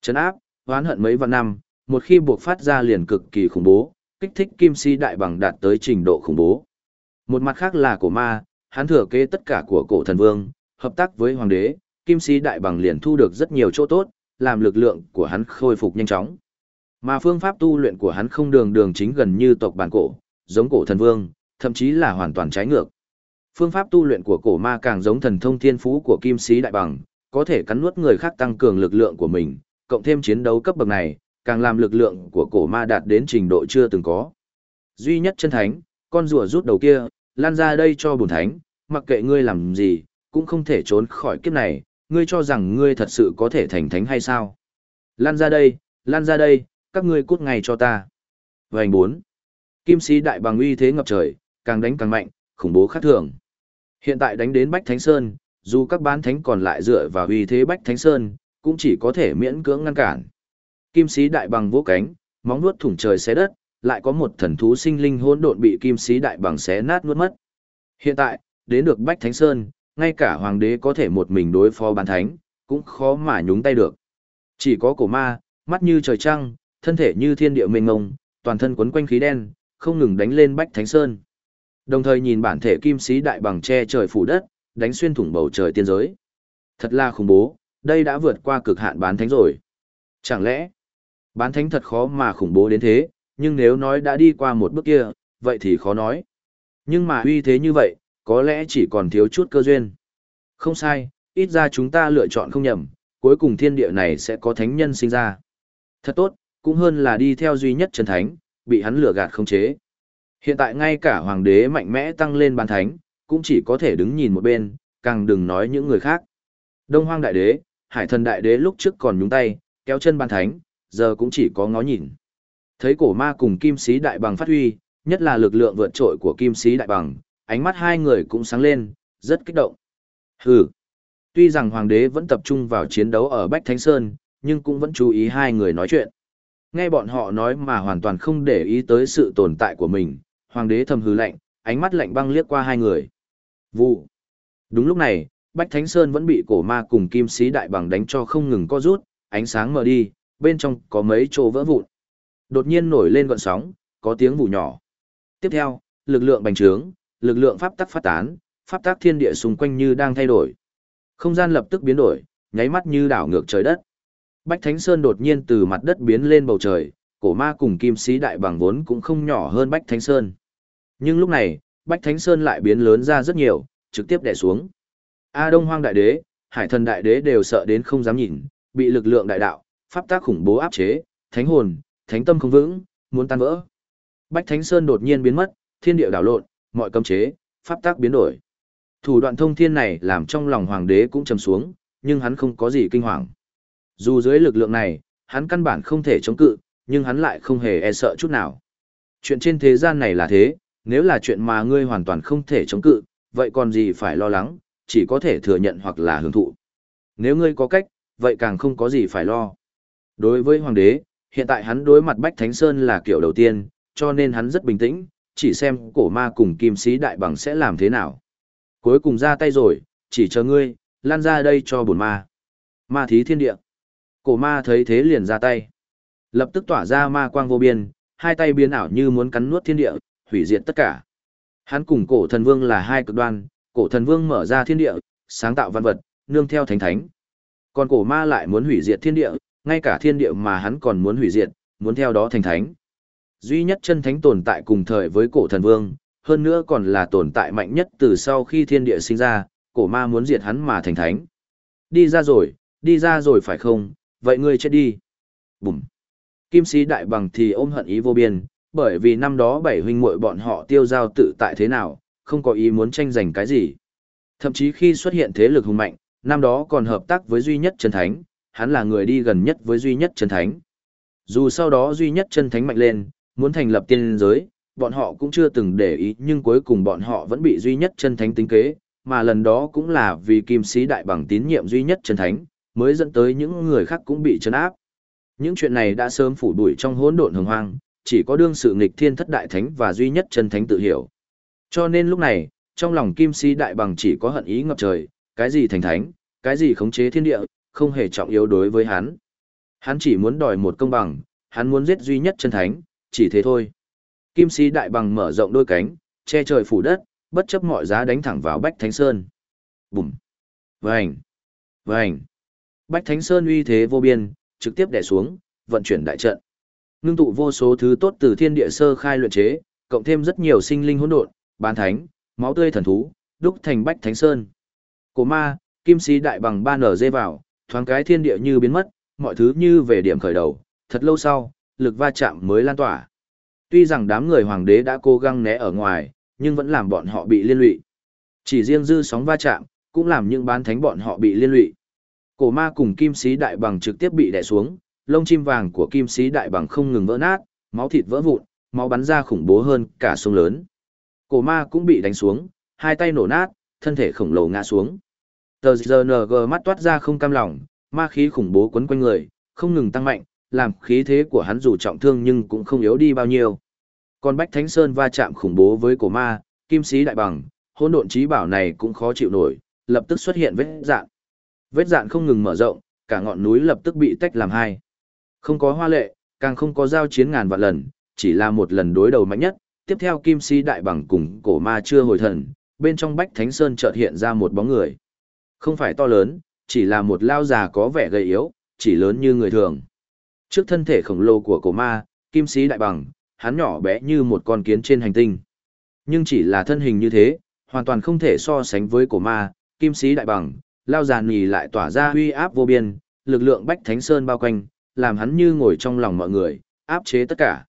Chấn áp, oán hận mấy vạn năm, một khi buộc phát ra liền cực kỳ khủng bố, kích thích kim Sĩ đại bằng đạt tới trình độ khủng bố. Một mặt khác là cổ ma, hắn thừa kế tất cả của cổ thần vương, hợp tác với hoàng đế, kim Sĩ đại bằng liền thu được rất nhiều chỗ tốt, làm lực lượng của hắn khôi phục nhanh chóng. Mà phương pháp tu luyện của hắn không đường đường chính gần như tộc bản cổ, giống cổ thần vương, thậm chí là hoàn toàn trái ngược. Phương pháp tu luyện của cổ ma càng giống thần thông thiên phú của kim sĩ đại bằng, có thể cắn nuốt người khác tăng cường lực lượng của mình, cộng thêm chiến đấu cấp bậc này, càng làm lực lượng của cổ ma đạt đến trình độ chưa từng có. Duy nhất chân thánh, con rùa rút đầu kia, lan ra đây cho bùn thánh, mặc kệ ngươi làm gì, cũng không thể trốn khỏi kiếp này, ngươi cho rằng ngươi thật sự có thể thành thánh hay sao? Lan ra đây, lan ra đây, các ngươi cút ngay cho ta. Vành 4. Kim sĩ đại bằng uy thế ngập trời, càng đánh càng mạnh, khủng bố khác thường. Hiện tại đánh đến Bách Thánh Sơn, dù các bán thánh còn lại dựa vào uy thế Bách Thánh Sơn, cũng chỉ có thể miễn cưỡng ngăn cản. Kim sĩ đại bằng vỗ cánh, móng nuốt thủng trời xé đất, lại có một thần thú sinh linh hỗn độn bị kim sĩ đại bằng xé nát nuốt mất. Hiện tại, đến được Bách Thánh Sơn, ngay cả hoàng đế có thể một mình đối phó bán thánh, cũng khó mà nhúng tay được. Chỉ có cổ ma, mắt như trời trăng, thân thể như thiên địa mênh mông, toàn thân quấn quanh khí đen, không ngừng đánh lên Bách Thánh Sơn. Đồng thời nhìn bản thể kim sĩ đại bằng che trời phủ đất, đánh xuyên thủng bầu trời tiên giới. Thật là khủng bố, đây đã vượt qua cực hạn bán thánh rồi. Chẳng lẽ, bán thánh thật khó mà khủng bố đến thế, nhưng nếu nói đã đi qua một bước kia, vậy thì khó nói. Nhưng mà uy thế như vậy, có lẽ chỉ còn thiếu chút cơ duyên. Không sai, ít ra chúng ta lựa chọn không nhầm, cuối cùng thiên địa này sẽ có thánh nhân sinh ra. Thật tốt, cũng hơn là đi theo duy nhất chân thánh, bị hắn lừa gạt không chế. Hiện tại ngay cả hoàng đế mạnh mẽ tăng lên ban thánh, cũng chỉ có thể đứng nhìn một bên, càng đừng nói những người khác. Đông hoang đại đế, hải thần đại đế lúc trước còn nhúng tay, kéo chân ban thánh, giờ cũng chỉ có ngó nhìn. Thấy cổ ma cùng kim sĩ đại bằng phát huy, nhất là lực lượng vượt trội của kim sĩ đại bằng, ánh mắt hai người cũng sáng lên, rất kích động. Hừ. Tuy rằng hoàng đế vẫn tập trung vào chiến đấu ở Bách Thánh Sơn, nhưng cũng vẫn chú ý hai người nói chuyện. Nghe bọn họ nói mà hoàn toàn không để ý tới sự tồn tại của mình, hoàng đế thầm hừ lạnh, ánh mắt lạnh băng liếc qua hai người. Vụ. Đúng lúc này, Bách Thánh Sơn vẫn bị cổ ma cùng kim sĩ đại bằng đánh cho không ngừng co rút, ánh sáng mở đi, bên trong có mấy chỗ vỡ vụn. Đột nhiên nổi lên gọn sóng, có tiếng vụ nhỏ. Tiếp theo, lực lượng bành trướng, lực lượng pháp tắc phát tán, pháp tắc thiên địa xung quanh như đang thay đổi. Không gian lập tức biến đổi, nháy mắt như đảo ngược trời đất. Bách Thánh Sơn đột nhiên từ mặt đất biến lên bầu trời, cổ ma cùng kim sĩ đại bằng vốn cũng không nhỏ hơn Bách Thánh Sơn. Nhưng lúc này, Bách Thánh Sơn lại biến lớn ra rất nhiều, trực tiếp đè xuống. A Đông Hoang Đại Đế, Hải Thần Đại Đế đều sợ đến không dám nhìn, bị lực lượng đại đạo, pháp tác khủng bố áp chế, thánh hồn, thánh tâm không vững, muốn tan vỡ. Bách Thánh Sơn đột nhiên biến mất, thiên địa đảo lộn, mọi cấm chế, pháp tác biến đổi. Thủ đoạn thông thiên này làm trong lòng hoàng đế cũng trầm xuống, nhưng hắn không có gì kinh hoàng. Dù dưới lực lượng này, hắn căn bản không thể chống cự, nhưng hắn lại không hề e sợ chút nào. Chuyện trên thế gian này là thế, nếu là chuyện mà ngươi hoàn toàn không thể chống cự, vậy còn gì phải lo lắng, chỉ có thể thừa nhận hoặc là hưởng thụ. Nếu ngươi có cách, vậy càng không có gì phải lo. Đối với hoàng đế, hiện tại hắn đối mặt Bách Thánh Sơn là kiểu đầu tiên, cho nên hắn rất bình tĩnh, chỉ xem cổ ma cùng kim sĩ đại bằng sẽ làm thế nào. Cuối cùng ra tay rồi, chỉ chờ ngươi, lan ra đây cho bổn ma. Ma thí thiên địa. Cổ ma thấy thế liền ra tay. Lập tức tỏa ra ma quang vô biên, hai tay biến ảo như muốn cắn nuốt thiên địa, hủy diệt tất cả. Hắn cùng cổ thần vương là hai cực đoan, cổ thần vương mở ra thiên địa, sáng tạo văn vật, nương theo thánh thánh. Còn cổ ma lại muốn hủy diệt thiên địa, ngay cả thiên địa mà hắn còn muốn hủy diệt, muốn theo đó thành thánh. Duy nhất chân thánh tồn tại cùng thời với cổ thần vương, hơn nữa còn là tồn tại mạnh nhất từ sau khi thiên địa sinh ra, cổ ma muốn diệt hắn mà thành thánh. Đi ra rồi, đi ra rồi phải không, vậy ngươi chết đi. Bùm. Kim sĩ đại bằng thì ôm hận ý vô biên, bởi vì năm đó bảy huynh muội bọn họ tiêu giao tự tại thế nào, không có ý muốn tranh giành cái gì. Thậm chí khi xuất hiện thế lực hùng mạnh, năm đó còn hợp tác với duy nhất chân thánh, hắn là người đi gần nhất với duy nhất chân thánh. Dù sau đó duy nhất chân thánh mạnh lên, muốn thành lập tiên giới, bọn họ cũng chưa từng để ý nhưng cuối cùng bọn họ vẫn bị duy nhất chân thánh tính kế, mà lần đó cũng là vì kim sĩ đại bằng tín nhiệm duy nhất chân thánh, mới dẫn tới những người khác cũng bị chấn áp. Những chuyện này đã sớm phủ đuổi trong hỗn độn hồng hoang, chỉ có đương sự nghịch thiên thất đại thánh và duy nhất chân thánh tự hiểu. Cho nên lúc này, trong lòng kim sĩ đại bằng chỉ có hận ý ngập trời, cái gì thành thánh, cái gì khống chế thiên địa, không hề trọng yếu đối với hắn. Hắn chỉ muốn đòi một công bằng, hắn muốn giết duy nhất chân thánh, chỉ thế thôi. Kim sĩ đại bằng mở rộng đôi cánh, che trời phủ đất, bất chấp mọi giá đánh thẳng vào Bách Thánh Sơn. Bùm! Vành! Vành! Bách Thánh Sơn uy thế vô biên, trực tiếp đè xuống, vận chuyển đại trận. Ngưng tụ vô số thứ tốt từ thiên địa sơ khai luyện chế, cộng thêm rất nhiều sinh linh hỗn độn, bán thánh, máu tươi thần thú, đúc thành Bách Thánh Sơn. Cổ ma, kim sĩ đại bằng ba nở dê vào, thoáng cái thiên địa như biến mất, mọi thứ như về điểm khởi đầu, thật lâu sau, lực va chạm mới lan tỏa. Tuy rằng đám người hoàng đế đã cố gắng né ở ngoài, nhưng vẫn làm bọn họ bị liên lụy. Chỉ riêng dư sóng va chạm, cũng làm những bán thánh bọn họ bị liên lụy. Cổ ma cùng kim sĩ đại bằng trực tiếp bị đè xuống, lông chim vàng của kim sĩ đại bằng không ngừng vỡ nát, máu thịt vỡ vụn, máu bắn ra khủng bố hơn cả sông lớn. Cổ ma cũng bị đánh xuống, hai tay nổ nát, thân thể khổng lồ ngã xuống. Tờ ZNG mắt toát ra không cam lòng, ma khí khủng bố quấn quanh người, không ngừng tăng mạnh, làm khí thế của hắn dù trọng thương nhưng cũng không yếu đi bao nhiêu. Còn Bách Thánh Sơn va chạm khủng bố với cổ ma, kim sĩ đại bằng, hỗn độn trí bảo này cũng khó chịu nổi, lập tức xuất hiện vết dạn. Vết dạn không ngừng mở rộng, cả ngọn núi lập tức bị tách làm hai. Không có hoa lệ, càng không có giao chiến ngàn vạn lần, chỉ là một lần đối đầu mạnh nhất, tiếp theo kim sĩ đại bằng cùng cổ ma chưa hồi thần, bên trong Bách Thánh Sơn chợt hiện ra một bóng người. Không phải to lớn, chỉ là một lao già có vẻ gầy yếu, chỉ lớn như người thường. Trước thân thể khổng lồ của cổ ma, kim sĩ đại bằng, hắn nhỏ bé như một con kiến trên hành tinh. Nhưng chỉ là thân hình như thế, hoàn toàn không thể so sánh với cổ ma, kim sĩ đại bằng, lao già nì lại tỏa ra uy áp vô biên, lực lượng bách thánh sơn bao quanh, làm hắn như ngồi trong lòng mọi người, áp chế tất cả.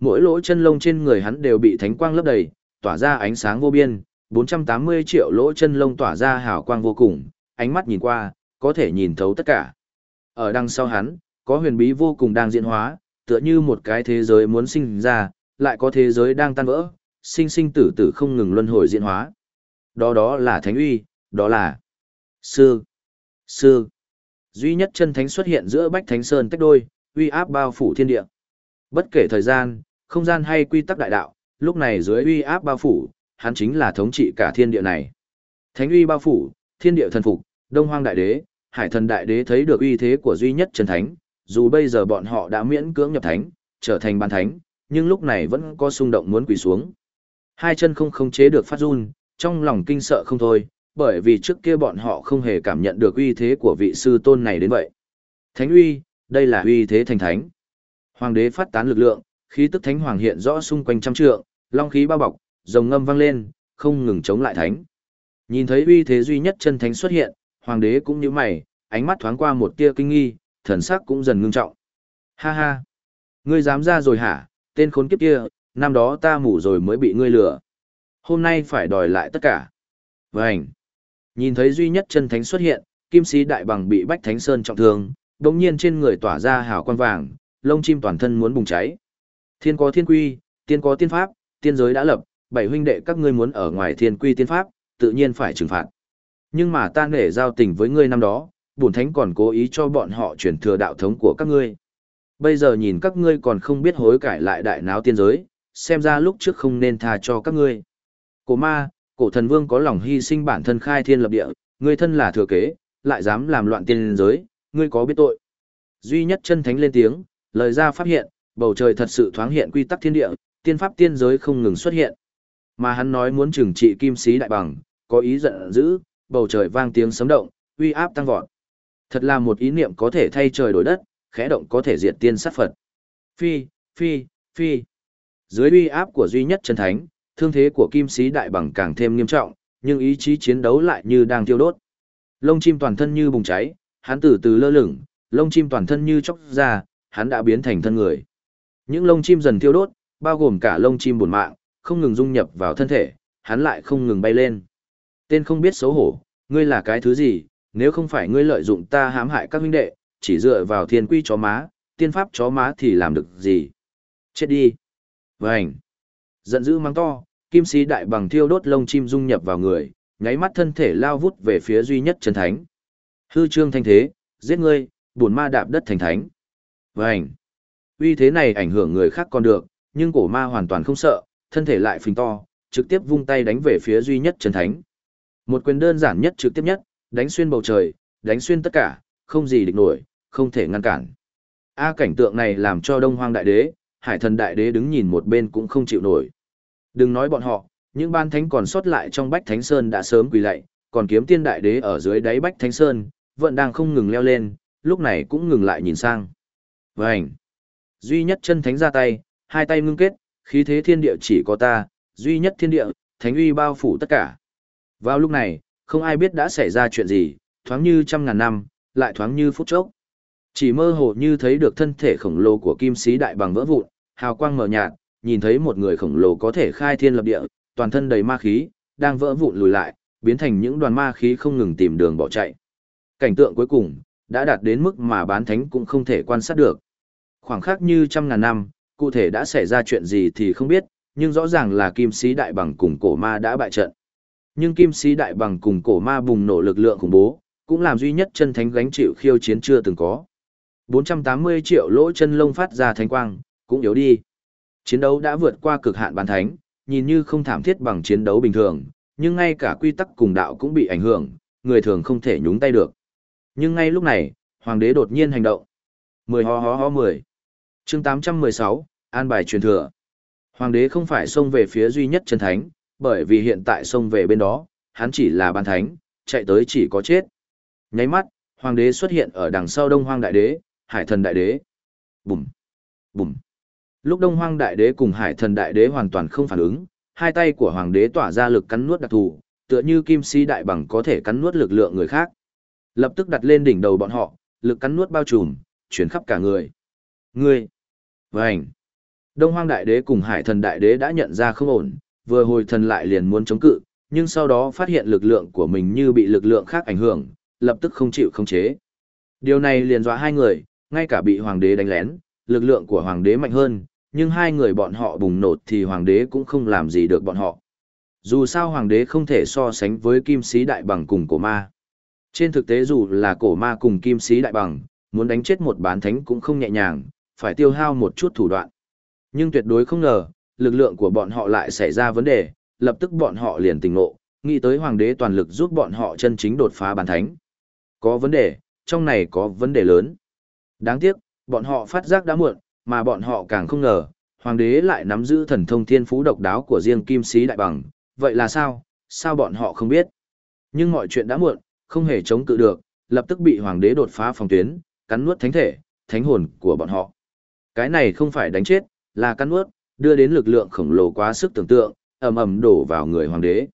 Mỗi lỗ chân lông trên người hắn đều bị thánh quang lấp đầy, tỏa ra ánh sáng vô biên, 480 triệu lỗ chân lông tỏa ra hào quang vô cùng, ánh mắt nhìn qua, có thể nhìn thấu tất cả. Ở đằng sau hắn, có huyền bí vô cùng đang diễn hóa, tựa như một cái thế giới muốn sinh ra, lại có thế giới đang tan vỡ, sinh sinh tử tử không ngừng luân hồi diễn hóa. Đó đó là thánh uy, đó là sư, sư. Duy nhất chân thánh xuất hiện giữa Bách Thánh Sơn tách đôi, uy áp bao phủ thiên địa. Bất kể thời gian, không gian hay quy tắc đại đạo, lúc này dưới uy áp bao phủ, hắn chính là thống trị cả thiên địa này. Thánh uy bao phủ, thiên địa thần phục, Đông Hoang đại đế, Hải thần đại đế thấy được uy thế của duy nhất chân thánh, dù bây giờ bọn họ đã miễn cưỡng nhập thánh, trở thành ban thánh, nhưng lúc này vẫn có xung động muốn quỳ xuống. Hai chân không khống chế được phát run, trong lòng kinh sợ không thôi, bởi vì trước kia bọn họ không hề cảm nhận được uy thế của vị sư tôn này đến vậy. Thánh uy, đây là uy thế thành thánh. Hoàng đế phát tán lực lượng, khí tức thánh hoàng hiện rõ xung quanh trăm trượng, long khí bao bọc, rồng ngâm vang lên, không ngừng chống lại thánh. Nhìn thấy uy thế duy nhất chân thánh xuất hiện, hoàng đế cũng như mày, ánh mắt thoáng qua một tia kinh nghi, thần sắc cũng dần ngưng trọng. Ha ha! Ngươi dám ra rồi hả, tên khốn kiếp kia, năm đó ta mủ rồi mới bị ngươi lừa. Hôm nay phải đòi lại tất cả. Vành. Nhìn thấy duy nhất chân thánh xuất hiện, kim sĩ đại bằng bị bách thánh sơn trọng thương, đồng nhiên trên người tỏa ra hào quang vàng, lông chim toàn thân muốn bùng cháy. Thiên có thiên quy, tiên có tiên pháp, tiên giới đã lập, bảy huynh đệ các ngươi muốn ở ngoài thiên quy tiên pháp, tự nhiên phải trừng phạt. Nhưng mà ta nể giao tình với ngươi năm đó, bổn thánh còn cố ý cho bọn họ truyền thừa đạo thống của các ngươi. Bây giờ nhìn các ngươi còn không biết hối cải lại đại náo tiên giới, xem ra lúc trước không nên tha cho các ngươi. Cổ ma, cổ thần vương có lòng hy sinh bản thân khai thiên lập địa, ngươi thân là thừa kế, lại dám làm loạn tiên giới, ngươi có biết tội. Duy nhất chân thánh lên tiếng, lời ra phát hiện, bầu trời thật sự thoáng hiện quy tắc thiên địa, tiên pháp tiên giới không ngừng xuất hiện. Mà hắn nói muốn trừng trị kim sĩ đại bằng, có ý giận dữ, bầu trời vang tiếng sấm động, uy áp tăng vọt. Thật là một ý niệm có thể thay trời đổi đất, khẽ động có thể diệt tiên sát Phật. Phi, phi, phi. Dưới uy áp của duy nhất chân thánh, thương thế của kim sĩ đại bằng càng thêm nghiêm trọng, nhưng ý chí chiến đấu lại như đang thiêu đốt. Lông chim toàn thân như bùng cháy, hắn từ từ lơ lửng, lông chim toàn thân như chóc ra, hắn đã biến thành thân người. Những lông chim dần thiêu đốt, bao gồm cả lông chim buồn mạng, không ngừng dung nhập vào thân thể, hắn lại không ngừng bay lên. Tên không biết xấu hổ, ngươi là cái thứ gì, nếu không phải ngươi lợi dụng ta hãm hại các huynh đệ, chỉ dựa vào thiên quy chó má, tiên pháp chó má thì làm được gì? Chết đi! Vânh! Giận dữ mang to, kim sĩ đại bằng thiêu đốt lông chim dung nhập vào người, nháy mắt thân thể lao vút về phía duy nhất chân thánh. Hư trương thanh thế, giết ngươi, buồn ma đạp đất thành thánh. Vânh! Uy thế này ảnh hưởng người khác còn được, nhưng cổ ma hoàn toàn không sợ, thân thể lại phình to, trực tiếp vung tay đánh về phía duy nhất chân thánh. Một quyền đơn giản nhất trực tiếp nhất, đánh xuyên bầu trời, đánh xuyên tất cả, không gì địch nổi, không thể ngăn cản. A cảnh tượng này làm cho Đông Hoang Đại Đế, Hải Thần Đại Đế đứng nhìn một bên cũng không chịu nổi. Đừng nói bọn họ, những ban thánh còn sót lại trong Bách Thánh Sơn đã sớm quỳ lạy, còn kiếm tiên đại đế ở dưới đáy Bách Thánh Sơn, vẫn đang không ngừng leo lên, lúc này cũng ngừng lại nhìn sang. Vành! Duy nhất chân thánh ra tay, hai tay ngưng kết, khí thế thiên địa chỉ có ta, duy nhất thiên địa, thánh uy bao phủ tất cả. Vào lúc này, không ai biết đã xảy ra chuyện gì, thoáng như trăm ngàn năm, lại thoáng như phút chốc. Chỉ mơ hồ như thấy được thân thể khổng lồ của kim sĩ đại bằng vỡ vụn, hào quang mờ nhạt, nhìn thấy một người khổng lồ có thể khai thiên lập địa, toàn thân đầy ma khí, đang vỡ vụn lùi lại, biến thành những đoàn ma khí không ngừng tìm đường bỏ chạy. Cảnh tượng cuối cùng, đã đạt đến mức mà bán thánh cũng không thể quan sát được. Khoảng khắc như trăm ngàn năm, cụ thể đã xảy ra chuyện gì thì không biết, nhưng rõ ràng là kim sĩ đại bằng cùng cổ ma đã bại trận. Nhưng kim sĩ đại bằng cùng cổ ma bùng nổ lực lượng khủng bố, cũng làm duy nhất chân thánh gánh chịu khiêu chiến chưa từng có. 480 triệu lỗ chân lông phát ra thánh quang, cũng yếu đi. Chiến đấu đã vượt qua cực hạn bán thánh, nhìn như không thảm thiết bằng chiến đấu bình thường, nhưng ngay cả quy tắc cùng đạo cũng bị ảnh hưởng, người thường không thể nhúng tay được. Nhưng ngay lúc này, hoàng đế đột nhiên hành động. 10 ho ho ho 10. Chương 816, an bài truyền thừa. Hoàng đế không phải xông về phía duy nhất chân thánh, bởi vì hiện tại xông về bên đó, hắn chỉ là ban thánh, chạy tới chỉ có chết. Nháy mắt, hoàng đế xuất hiện ở đằng sau đông hoang đại đế, hải thần đại đế. Bùm, bùm. Lúc đông hoang đại đế cùng hải thần đại đế hoàn toàn không phản ứng, hai tay của hoàng đế tỏa ra lực cắn nuốt đặc thù, tựa như kim si đại bằng có thể cắn nuốt lực lượng người khác. Lập tức đặt lên đỉnh đầu bọn họ, lực cắn nuốt bao trùm, chuyển khắp cả người. người, Vânh! Đông hoang đại đế cùng hải thần đại đế đã nhận ra không ổn, vừa hồi thần lại liền muốn chống cự, nhưng sau đó phát hiện lực lượng của mình như bị lực lượng khác ảnh hưởng, lập tức không chịu không chế. Điều này liền dọa hai người, ngay cả bị hoàng đế đánh lén, lực lượng của hoàng đế mạnh hơn, nhưng hai người bọn họ bùng nổ thì hoàng đế cũng không làm gì được bọn họ. Dù sao hoàng đế không thể so sánh với kim sĩ đại bằng cùng cổ ma. Trên thực tế dù là cổ ma cùng kim sĩ đại bằng, muốn đánh chết một bán thánh cũng không nhẹ nhàng, phải tiêu hao một chút thủ đoạn. Nhưng tuyệt đối không ngờ, lực lượng của bọn họ lại xảy ra vấn đề, lập tức bọn họ liền tỉnh ngộ, nghĩ tới hoàng đế toàn lực giúp bọn họ chân chính đột phá bán thánh. Có vấn đề, trong này có vấn đề lớn. Đáng tiếc, bọn họ phát giác đã muộn, mà bọn họ càng không ngờ, hoàng đế lại nắm giữ thần thông thiên phú độc đáo của riêng kim sĩ đại bằng. Vậy là sao? Sao bọn họ không biết? Nhưng mọi chuyện đã muộn, không hề chống cự được, lập tức bị hoàng đế đột phá phòng tuyến, cắn nuốt thánh thể, thánh hồn của bọn họ. Cái này không phải đánh chết, là cắn nuốt, đưa đến lực lượng khổng lồ quá sức tưởng tượng, ầm ầm đổ vào người hoàng đế.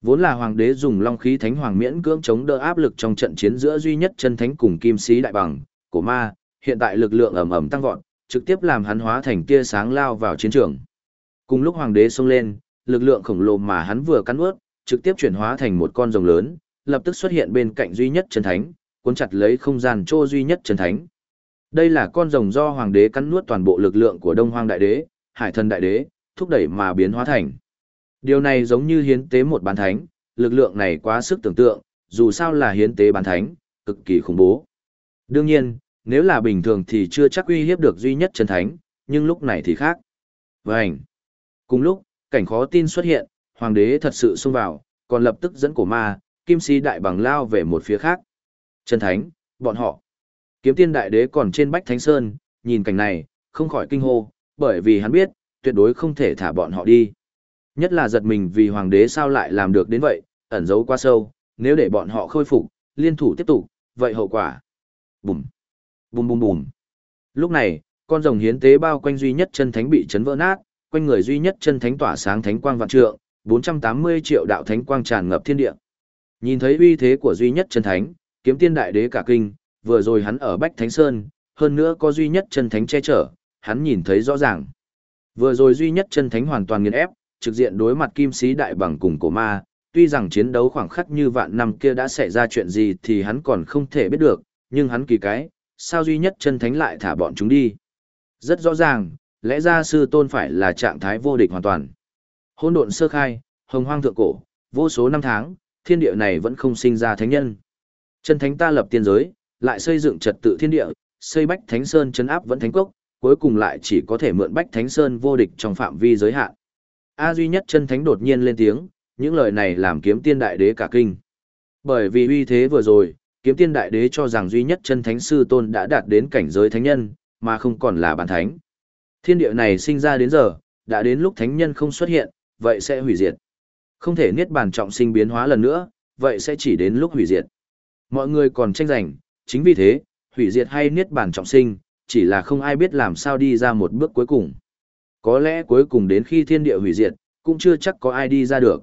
Vốn là hoàng đế dùng long khí thánh hoàng miễn cưỡng chống đỡ áp lực trong trận chiến giữa duy nhất chân thánh cùng kim sĩ đại bằng, của ma, hiện tại lực lượng ầm ầm tăng vọt, trực tiếp làm hắn hóa thành tia sáng lao vào chiến trường. Cùng lúc hoàng đế xông lên, lực lượng khổng lồ mà hắn vừa cắn nuốt, trực tiếp chuyển hóa thành một con rồng lớn, lập tức xuất hiện bên cạnh duy nhất chân thánh, cuốn chặt lấy không gian trô duy nhất chân thánh. Đây là con rồng do hoàng đế cắn nuốt toàn bộ lực lượng của Đông Hoang đại đế, Hải Thần đại đế, thúc đẩy mà biến hóa thành. Điều này giống như hiến tế một bán thánh, lực lượng này quá sức tưởng tượng, dù sao là hiến tế bán thánh, cực kỳ khủng bố. Đương nhiên, nếu là bình thường thì chưa chắc uy hiếp được duy nhất chân thánh, nhưng lúc này thì khác. Vânh! Cùng lúc, cảnh khó tin xuất hiện, hoàng đế thật sự xông vào, còn lập tức dẫn cổ ma, kim si đại bằng lao về một phía khác. Chân thánh, bọn họ. Kiếm tiên đại đế còn trên bách thánh sơn, nhìn cảnh này, không khỏi kinh hô, bởi vì hắn biết, tuyệt đối không thể thả bọn họ đi. Nhất là giật mình vì hoàng đế sao lại làm được đến vậy, ẩn giấu quá sâu, nếu để bọn họ khôi phục, liên thủ tiếp tục, vậy hậu quả. Bùm, bùm bùm bùm. Lúc này, con rồng hiến tế bao quanh duy nhất chân thánh bị chấn vỡ nát, quanh người duy nhất chân thánh tỏa sáng thánh quang vạn trượng, 480 triệu đạo thánh quang tràn ngập thiên địa. Nhìn thấy uy thế của duy nhất chân thánh, kiếm tiên đại đế cả kinh, vừa rồi hắn ở Bách Thánh Sơn, hơn nữa có duy nhất chân thánh che chở, hắn nhìn thấy rõ ràng. Vừa rồi duy nhất chân thánh hoàn toàn nghiền ép, trực diện đối mặt kim sĩ đại bằng cùng cổ ma, tuy rằng chiến đấu khoảng khắc như vạn năm kia đã xảy ra chuyện gì thì hắn còn không thể biết được, nhưng hắn kỳ cái, sao duy nhất chân thánh lại thả bọn chúng đi. Rất rõ ràng, lẽ ra sư tôn phải là trạng thái vô địch hoàn toàn. Hôn độn sơ khai, hồng hoang thượng cổ, vô số năm tháng, thiên địa này vẫn không sinh ra thánh nhân. Chân thánh ta lập tiên giới, lại xây dựng trật tự thiên địa, xây bách thánh sơn chấn áp vẫn thánh cốc, cuối cùng lại chỉ có thể mượn bách thánh sơn vô địch trong phạm vi giới hạn. A duy nhất chân thánh đột nhiên lên tiếng, những lời này làm kiếm tiên đại đế cả kinh. Bởi vì uy thế vừa rồi, kiếm tiên đại đế cho rằng duy nhất chân thánh sư tôn đã đạt đến cảnh giới thánh nhân, mà không còn là bản thánh. Thiên địa này sinh ra đến giờ, đã đến lúc thánh nhân không xuất hiện, vậy sẽ hủy diệt. Không thể niết bàn trọng sinh biến hóa lần nữa, vậy sẽ chỉ đến lúc hủy diệt. Mọi người còn tranh giành, chính vì thế, hủy diệt hay niết bàn trọng sinh, chỉ là không ai biết làm sao đi ra một bước cuối cùng. Có lẽ cuối cùng đến khi thiên địa hủy diệt, cũng chưa chắc có ai đi ra được.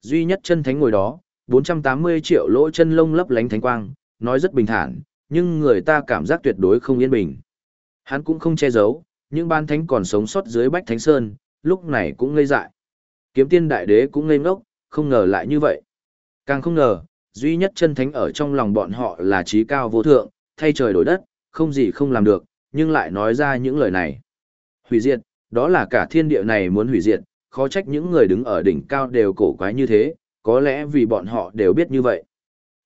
Duy nhất chân thánh ngồi đó, 480 triệu lỗ chân lông lấp lánh thánh quang, nói rất bình thản, nhưng người ta cảm giác tuyệt đối không yên bình. Hắn cũng không che giấu, những ban thánh còn sống sót dưới bách thánh sơn, lúc này cũng ngây dại. Kiếm tiên đại đế cũng ngây ngốc, không ngờ lại như vậy. Càng không ngờ, duy nhất chân thánh ở trong lòng bọn họ là trí cao vô thượng, thay trời đổi đất, không gì không làm được, nhưng lại nói ra những lời này. Hủy diệt, đó là cả thiên địa này muốn hủy diệt, khó trách những người đứng ở đỉnh cao đều cổ quái như thế, có lẽ vì bọn họ đều biết như vậy.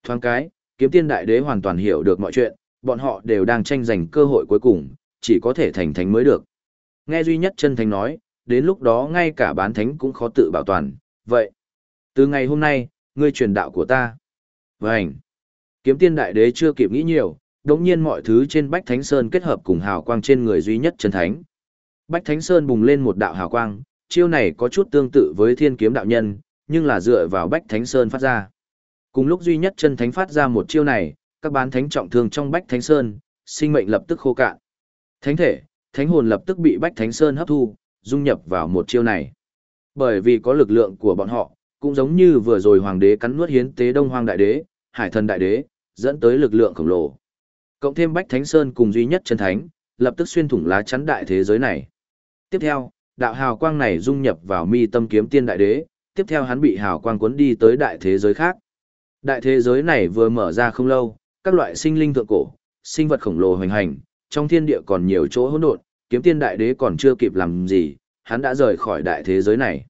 Thoáng cái, kiếm tiên đại đế hoàn toàn hiểu được mọi chuyện, bọn họ đều đang tranh giành cơ hội cuối cùng, chỉ có thể thành thánh mới được. Nghe duy nhất chân thánh nói, đến lúc đó ngay cả bán thánh cũng khó tự bảo toàn, vậy. Từ ngày hôm nay, ngươi truyền đạo của ta. Vânh. Kiếm tiên đại đế chưa kịp nghĩ nhiều, đống nhiên mọi thứ trên Bách Thánh Sơn kết hợp cùng hào quang trên người duy nhất chân thánh. Bách Thánh Sơn bùng lên một đạo hào quang, chiêu này có chút tương tự với thiên kiếm đạo nhân, nhưng là dựa vào Bách Thánh Sơn phát ra. Cùng lúc duy nhất chân thánh phát ra một chiêu này, các bán thánh trọng thương trong Bách Thánh Sơn, sinh mệnh lập tức khô cạn. Thánh thể, thánh hồn lập tức bị Bách Thánh Sơn hấp thu, dung nhập vào một chiêu này. Bởi vì có lực lượng của bọn họ, cũng giống như vừa rồi hoàng đế cắn nuốt hiến tế Đông Hoang đại đế, Hải Thần đại đế, dẫn tới lực lượng khổng lồ. Cộng thêm Bách Thánh Sơn cùng duy nhất chân thánh, lập tức xuyên thủng lá chắn đại thế giới này. Tiếp theo, đạo hào quang này dung nhập vào mi tâm kiếm tiên đại đế, tiếp theo hắn bị hào quang cuốn đi tới đại thế giới khác. Đại thế giới này vừa mở ra không lâu, các loại sinh linh thượng cổ, sinh vật khổng lồ hoành hành, trong thiên địa còn nhiều chỗ hỗn độn, kiếm tiên đại đế còn chưa kịp làm gì, hắn đã rời khỏi đại thế giới này.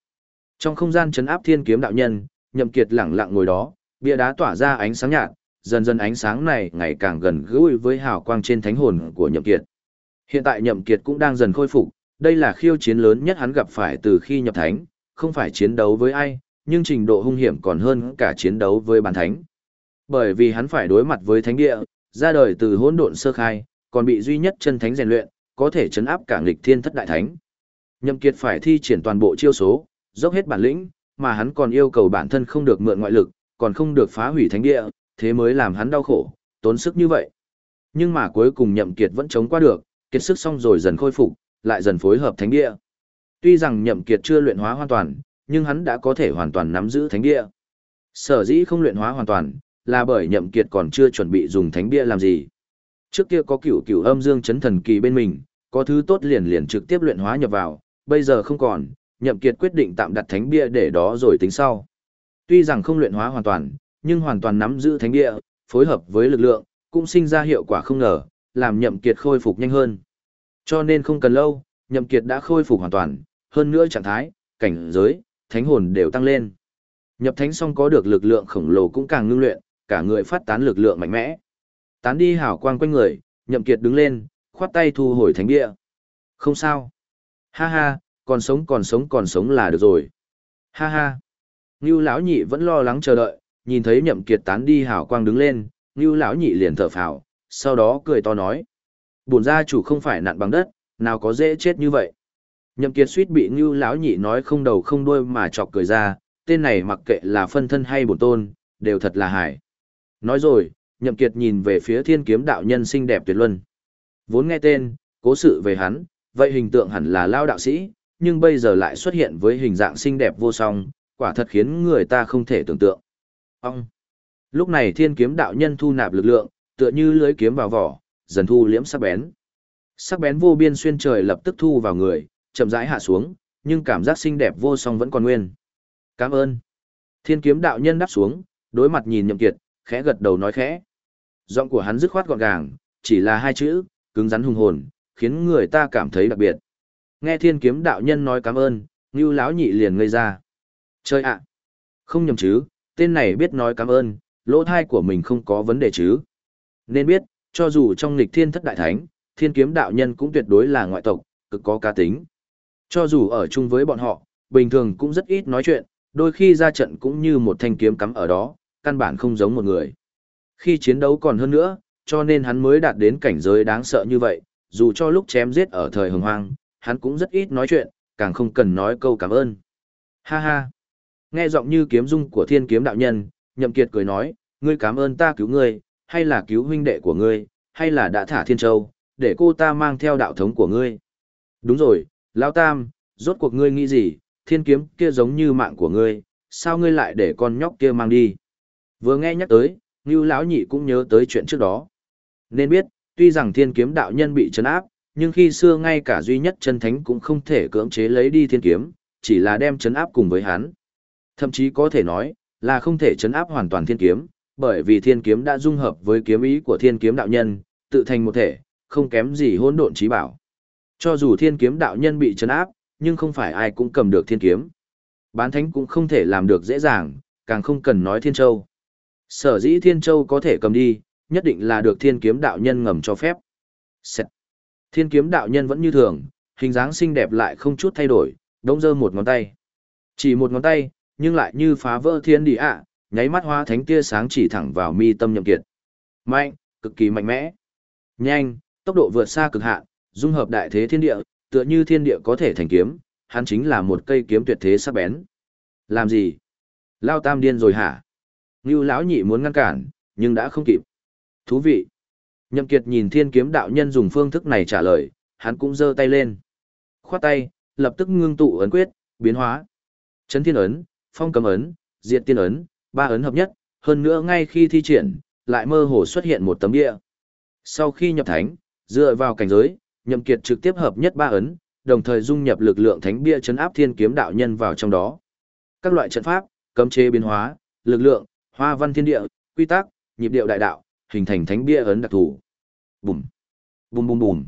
Trong không gian chấn áp thiên kiếm đạo nhân, Nhậm Kiệt lặng lặng ngồi đó, bia đá tỏa ra ánh sáng nhạt, dần dần ánh sáng này ngày càng gần gũi với hào quang trên thánh hồn của Nhậm Kiệt. Hiện tại Nhậm Kiệt cũng đang dần khôi phục, đây là khiêu chiến lớn nhất hắn gặp phải từ khi nhập thánh, không phải chiến đấu với ai, nhưng trình độ hung hiểm còn hơn cả chiến đấu với bản thánh. Bởi vì hắn phải đối mặt với thánh địa, ra đời từ hỗn độn sơ khai, còn bị duy nhất chân thánh rèn luyện, có thể chấn áp cả nghịch thiên thất đại thánh. Nhậm Kiệt phải thi triển toàn bộ chiêu số, dốc hết bản lĩnh, mà hắn còn yêu cầu bản thân không được mượn ngoại lực, còn không được phá hủy thánh địa, thế mới làm hắn đau khổ, tốn sức như vậy. Nhưng mà cuối cùng Nhậm Kiệt vẫn chống qua được, kiệt sức xong rồi dần khôi phục, lại dần phối hợp thánh địa. Tuy rằng Nhậm Kiệt chưa luyện hóa hoàn toàn, nhưng hắn đã có thể hoàn toàn nắm giữ thánh địa. Sở dĩ không luyện hóa hoàn toàn, là bởi Nhậm Kiệt còn chưa chuẩn bị dùng thánh địa làm gì. Trước kia có cửu cửu âm dương chấn thần kỳ bên mình, có thứ tốt liền liền trực tiếp luyện hóa nhập vào, bây giờ không còn, nhậm kiệt quyết định tạm đặt thánh bia để đó rồi tính sau. Tuy rằng không luyện hóa hoàn toàn, nhưng hoàn toàn nắm giữ thánh bia, phối hợp với lực lượng, cũng sinh ra hiệu quả không ngờ, làm nhậm kiệt khôi phục nhanh hơn. Cho nên không cần lâu, nhậm kiệt đã khôi phục hoàn toàn, hơn nữa trạng thái, cảnh giới, thánh hồn đều tăng lên. Nhập thánh xong có được lực lượng khổng lồ cũng càng ngưng luyện, cả người phát tán lực lượng mạnh mẽ. Tán đi hào quang quanh người, nhậm kiệt đứng lên, khoát tay thu hồi thánh địa. Không sao. Ha ha, còn sống còn sống còn sống là được rồi. Ha ha. Nưu lão nhị vẫn lo lắng chờ đợi, nhìn thấy nhậm kiệt tán đi hào quang đứng lên, Nưu lão nhị liền thở phào, sau đó cười to nói. buồn gia chủ không phải nặn bằng đất, nào có dễ chết như vậy. Nhậm kiệt suýt bị Ngưu lão nhị nói không đầu không đuôi mà chọc cười ra, tên này mặc kệ là phân thân hay bổn tôn, đều thật là hài. Nói rồi, nhậm kiệt nhìn về phía thiên kiếm đạo nhân xinh đẹp tuyệt luân. Vốn nghe tên, cố sự về hắn, vậy hình tượng hẳn là lao đạo sĩ, nhưng bây giờ lại xuất hiện với hình dạng xinh đẹp vô song, quả thật khiến người ta không thể tưởng tượng. Ông! Lúc này thiên kiếm đạo nhân thu nạp lực lượng, tựa như lưới kiếm vào vỏ, dần thu liễm sắc bén. Sắc bén vô biên xuyên trời lập tức thu vào người, chậm rãi hạ xuống, nhưng cảm giác xinh đẹp vô song vẫn còn nguyên. Cảm ơn. Thiên kiếm đạo nhân đáp xuống, đối mặt nhìn nhậm kiệt, khẽ gật đầu nói khẽ. Giọng của hắn dứt khoát gọn gàng, chỉ là hai chữ, cứng rắn hùng hồn, khiến người ta cảm thấy đặc biệt. Nghe thiên kiếm đạo nhân nói cảm ơn, Ngưu lão nhị liền ngây ra. Chơi ạ! Không nhầm chứ, tên này biết nói cảm ơn, lỗ thai của mình không có vấn đề chứ. Nên biết, cho dù trong nghịch thiên thất đại thánh, thiên kiếm đạo nhân cũng tuyệt đối là ngoại tộc, cực có cá tính. Cho dù ở chung với bọn họ, bình thường cũng rất ít nói chuyện, đôi khi ra trận cũng như một thanh kiếm cắm ở đó, căn bản không giống một người. Khi chiến đấu còn hơn nữa, cho nên hắn mới đạt đến cảnh giới đáng sợ như vậy, dù cho lúc chém giết ở thời hồng hoang, hắn cũng rất ít nói chuyện, càng không cần nói câu cảm ơn. Ha ha! Nghe giọng như kiếm dung của thiên kiếm đạo nhân, nhậm kiệt cười nói, ngươi cảm ơn ta cứu ngươi, hay là cứu huynh đệ của ngươi, hay là đã thả thiên châu, để cô ta mang theo đạo thống của ngươi. Đúng rồi, Lão Tam, rốt cuộc ngươi nghĩ gì, thiên kiếm kia giống như mạng của ngươi, sao ngươi lại để con nhóc kia mang đi? Vừa nghe nhắc tới, Ngưu lão nhị cũng nhớ tới chuyện trước đó. Nên biết, tuy rằng thiên kiếm đạo nhân bị trấn áp, nhưng khi xưa ngay cả duy nhất chân thánh cũng không thể cưỡng chế lấy đi thiên kiếm, chỉ là đem trấn áp cùng với hắn. Thậm chí có thể nói, là không thể trấn áp hoàn toàn thiên kiếm, bởi vì thiên kiếm đã dung hợp với kiếm ý của thiên kiếm đạo nhân, tự thành một thể, không kém gì hỗn độn trí bảo. Cho dù thiên kiếm đạo nhân bị trấn áp, nhưng không phải ai cũng cầm được thiên kiếm. Bán thánh cũng không thể làm được dễ dàng, càng không cần nói thiên châu. Sở dĩ thiên châu có thể cầm đi, nhất định là được thiên kiếm đạo nhân ngầm cho phép. Sẹt. Thiên kiếm đạo nhân vẫn như thường, hình dáng xinh đẹp lại không chút thay đổi, đống dơ một ngón tay. Chỉ một ngón tay, nhưng lại như phá vỡ thiên địa ạ, nháy mắt hóa thánh tia sáng chỉ thẳng vào mi tâm nhậm kiệt. Mạnh, cực kỳ mạnh mẽ. Nhanh, tốc độ vượt xa cực hạn, dung hợp đại thế thiên địa, tựa như thiên địa có thể thành kiếm, hắn chính là một cây kiếm tuyệt thế sắc bén. Làm gì? Lao tam điên rồi hả? Ngưu lão nhị muốn ngăn cản, nhưng đã không kịp. Thú vị. Nhậm Kiệt nhìn thiên kiếm đạo nhân dùng phương thức này trả lời, hắn cũng giơ tay lên. Khoát tay, lập tức ngưng tụ ấn quyết, biến hóa. Chấn thiên ấn, phong cầm ấn, diệt tiên ấn, ba ấn hợp nhất, hơn nữa ngay khi thi triển, lại mơ hồ xuất hiện một tấm địa. Sau khi nhập thánh, dựa vào cảnh giới, Nhậm Kiệt trực tiếp hợp nhất ba ấn, đồng thời dung nhập lực lượng thánh bia chấn áp thiên kiếm đạo nhân vào trong đó. Các loại trận pháp, cấm chế biến hóa, lực lượng, hoa văn thiên địa, quy tắc, nhịp điệu đại đạo, hình thành thánh bia ấn đặc thù. Bùm, bùm bùm bùm.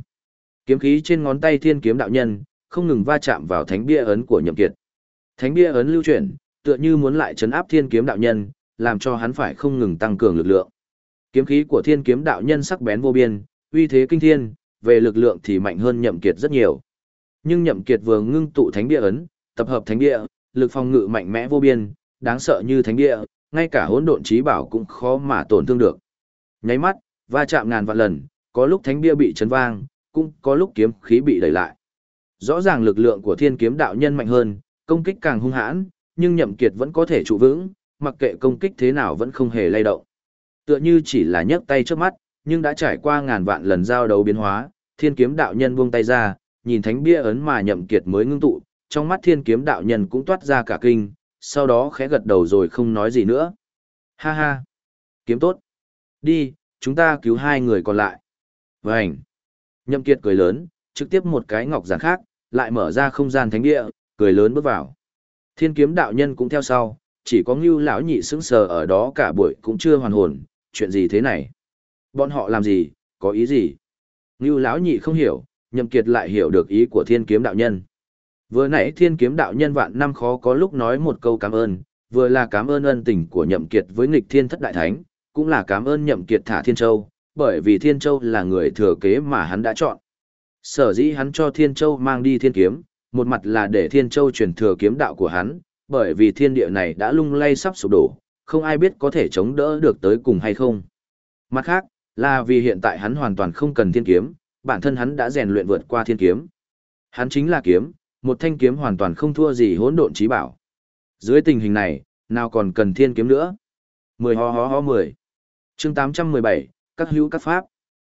Kiếm khí trên ngón tay thiên kiếm đạo nhân không ngừng va chạm vào thánh bia ấn của Nhậm Kiệt. Thánh bia ấn lưu chuyển, tựa như muốn lại chấn áp thiên kiếm đạo nhân, làm cho hắn phải không ngừng tăng cường lực lượng. Kiếm khí của thiên kiếm đạo nhân sắc bén vô biên, uy thế kinh thiên, về lực lượng thì mạnh hơn Nhậm Kiệt rất nhiều. Nhưng Nhậm Kiệt vừa ngưng tụ thánh Địa ấn, tập hợp thánh Địa, lực phòng ngự mạnh mẽ vô biên, đáng sợ như thánh Địa, ngay cả hỗn độn trí bảo cũng khó mà tổn thương được. Nháy mắt, va chạm ngàn vạn lần, có lúc thánh bia bị chấn vang, cũng có lúc kiếm khí bị đẩy lại. Rõ ràng lực lượng của thiên kiếm đạo nhân mạnh hơn, công kích càng hung hãn, nhưng nhậm kiệt vẫn có thể trụ vững, mặc kệ công kích thế nào vẫn không hề lay động. Tựa như chỉ là nhấc tay trước mắt, nhưng đã trải qua ngàn vạn lần giao đấu biến hóa, thiên kiếm đạo nhân buông tay ra, nhìn thánh bia ấn mà nhậm kiệt mới ngưng tụ, trong mắt thiên kiếm đạo nhân cũng toát ra cả kinh, sau đó khẽ gật đầu rồi không nói gì nữa. Ha ha, kiếm tốt. Đi, chúng ta cứu hai người còn lại. Vânh. Nhậm kiệt cười lớn, trực tiếp một cái ngọc giản khác, lại mở ra không gian thánh địa, cười lớn bước vào. Thiên kiếm đạo nhân cũng theo sau, chỉ có ngưu lão nhị sững sờ ở đó cả buổi cũng chưa hoàn hồn, chuyện gì thế này? Bọn họ làm gì, có ý gì? Ngưu lão nhị không hiểu, nhậm kiệt lại hiểu được ý của thiên kiếm đạo nhân. Vừa nãy thiên kiếm đạo nhân vạn năm khó có lúc nói một câu cảm ơn, vừa là cảm ơn ân tình của nhậm kiệt với nghịch thiên thất đại thánh, cũng là cảm ơn nhậm kiệt thả thiên châu, bởi vì thiên châu là người thừa kế mà hắn đã chọn. Sở dĩ hắn cho thiên châu mang đi thiên kiếm, một mặt là để thiên châu truyền thừa kiếm đạo của hắn, bởi vì thiên địa này đã lung lay sắp sụp đổ, không ai biết có thể chống đỡ được tới cùng hay không. Mặt khác, là vì hiện tại hắn hoàn toàn không cần thiên kiếm, bản thân hắn đã rèn luyện vượt qua thiên kiếm. Hắn chính là kiếm, một thanh kiếm hoàn toàn không thua gì hỗn độn trí bảo. Dưới tình hình này, nào còn cần thiên kiếm nữa. Mười ho ho ho mười. Chương tám trăm mười bảy, các hữu các pháp.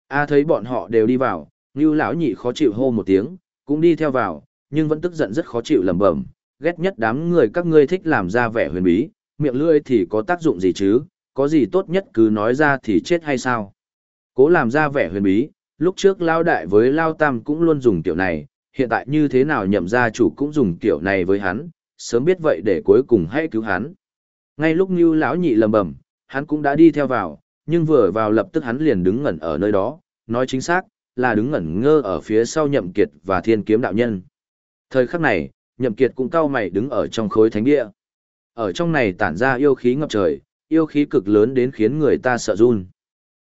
A thấy bọn họ đều đi vào, Ngưu lão nhị khó chịu hô một tiếng, cũng đi theo vào, nhưng vẫn tức giận rất khó chịu lẩm bẩm, ghét nhất đám người các ngươi thích làm ra vẻ huyền bí, miệng lưỡi thì có tác dụng gì chứ, có gì tốt nhất cứ nói ra thì chết hay sao? Cố làm ra vẻ huyền bí, lúc trước lao đại với lao tam cũng luôn dùng tiểu này, hiện tại như thế nào nhậm gia chủ cũng dùng kiểu này với hắn, sớm biết vậy để cuối cùng hãy cứu hắn. Ngay lúc Nưu lão nhị lầm bầm, hắn cũng đã đi theo vào, nhưng vừa vào lập tức hắn liền đứng ngẩn ở nơi đó, nói chính xác, là đứng ngẩn ngơ ở phía sau nhậm kiệt và thiên kiếm đạo nhân. Thời khắc này, nhậm kiệt cũng cao mày đứng ở trong khối thánh địa. Ở trong này tản ra yêu khí ngập trời, yêu khí cực lớn đến khiến người ta sợ run.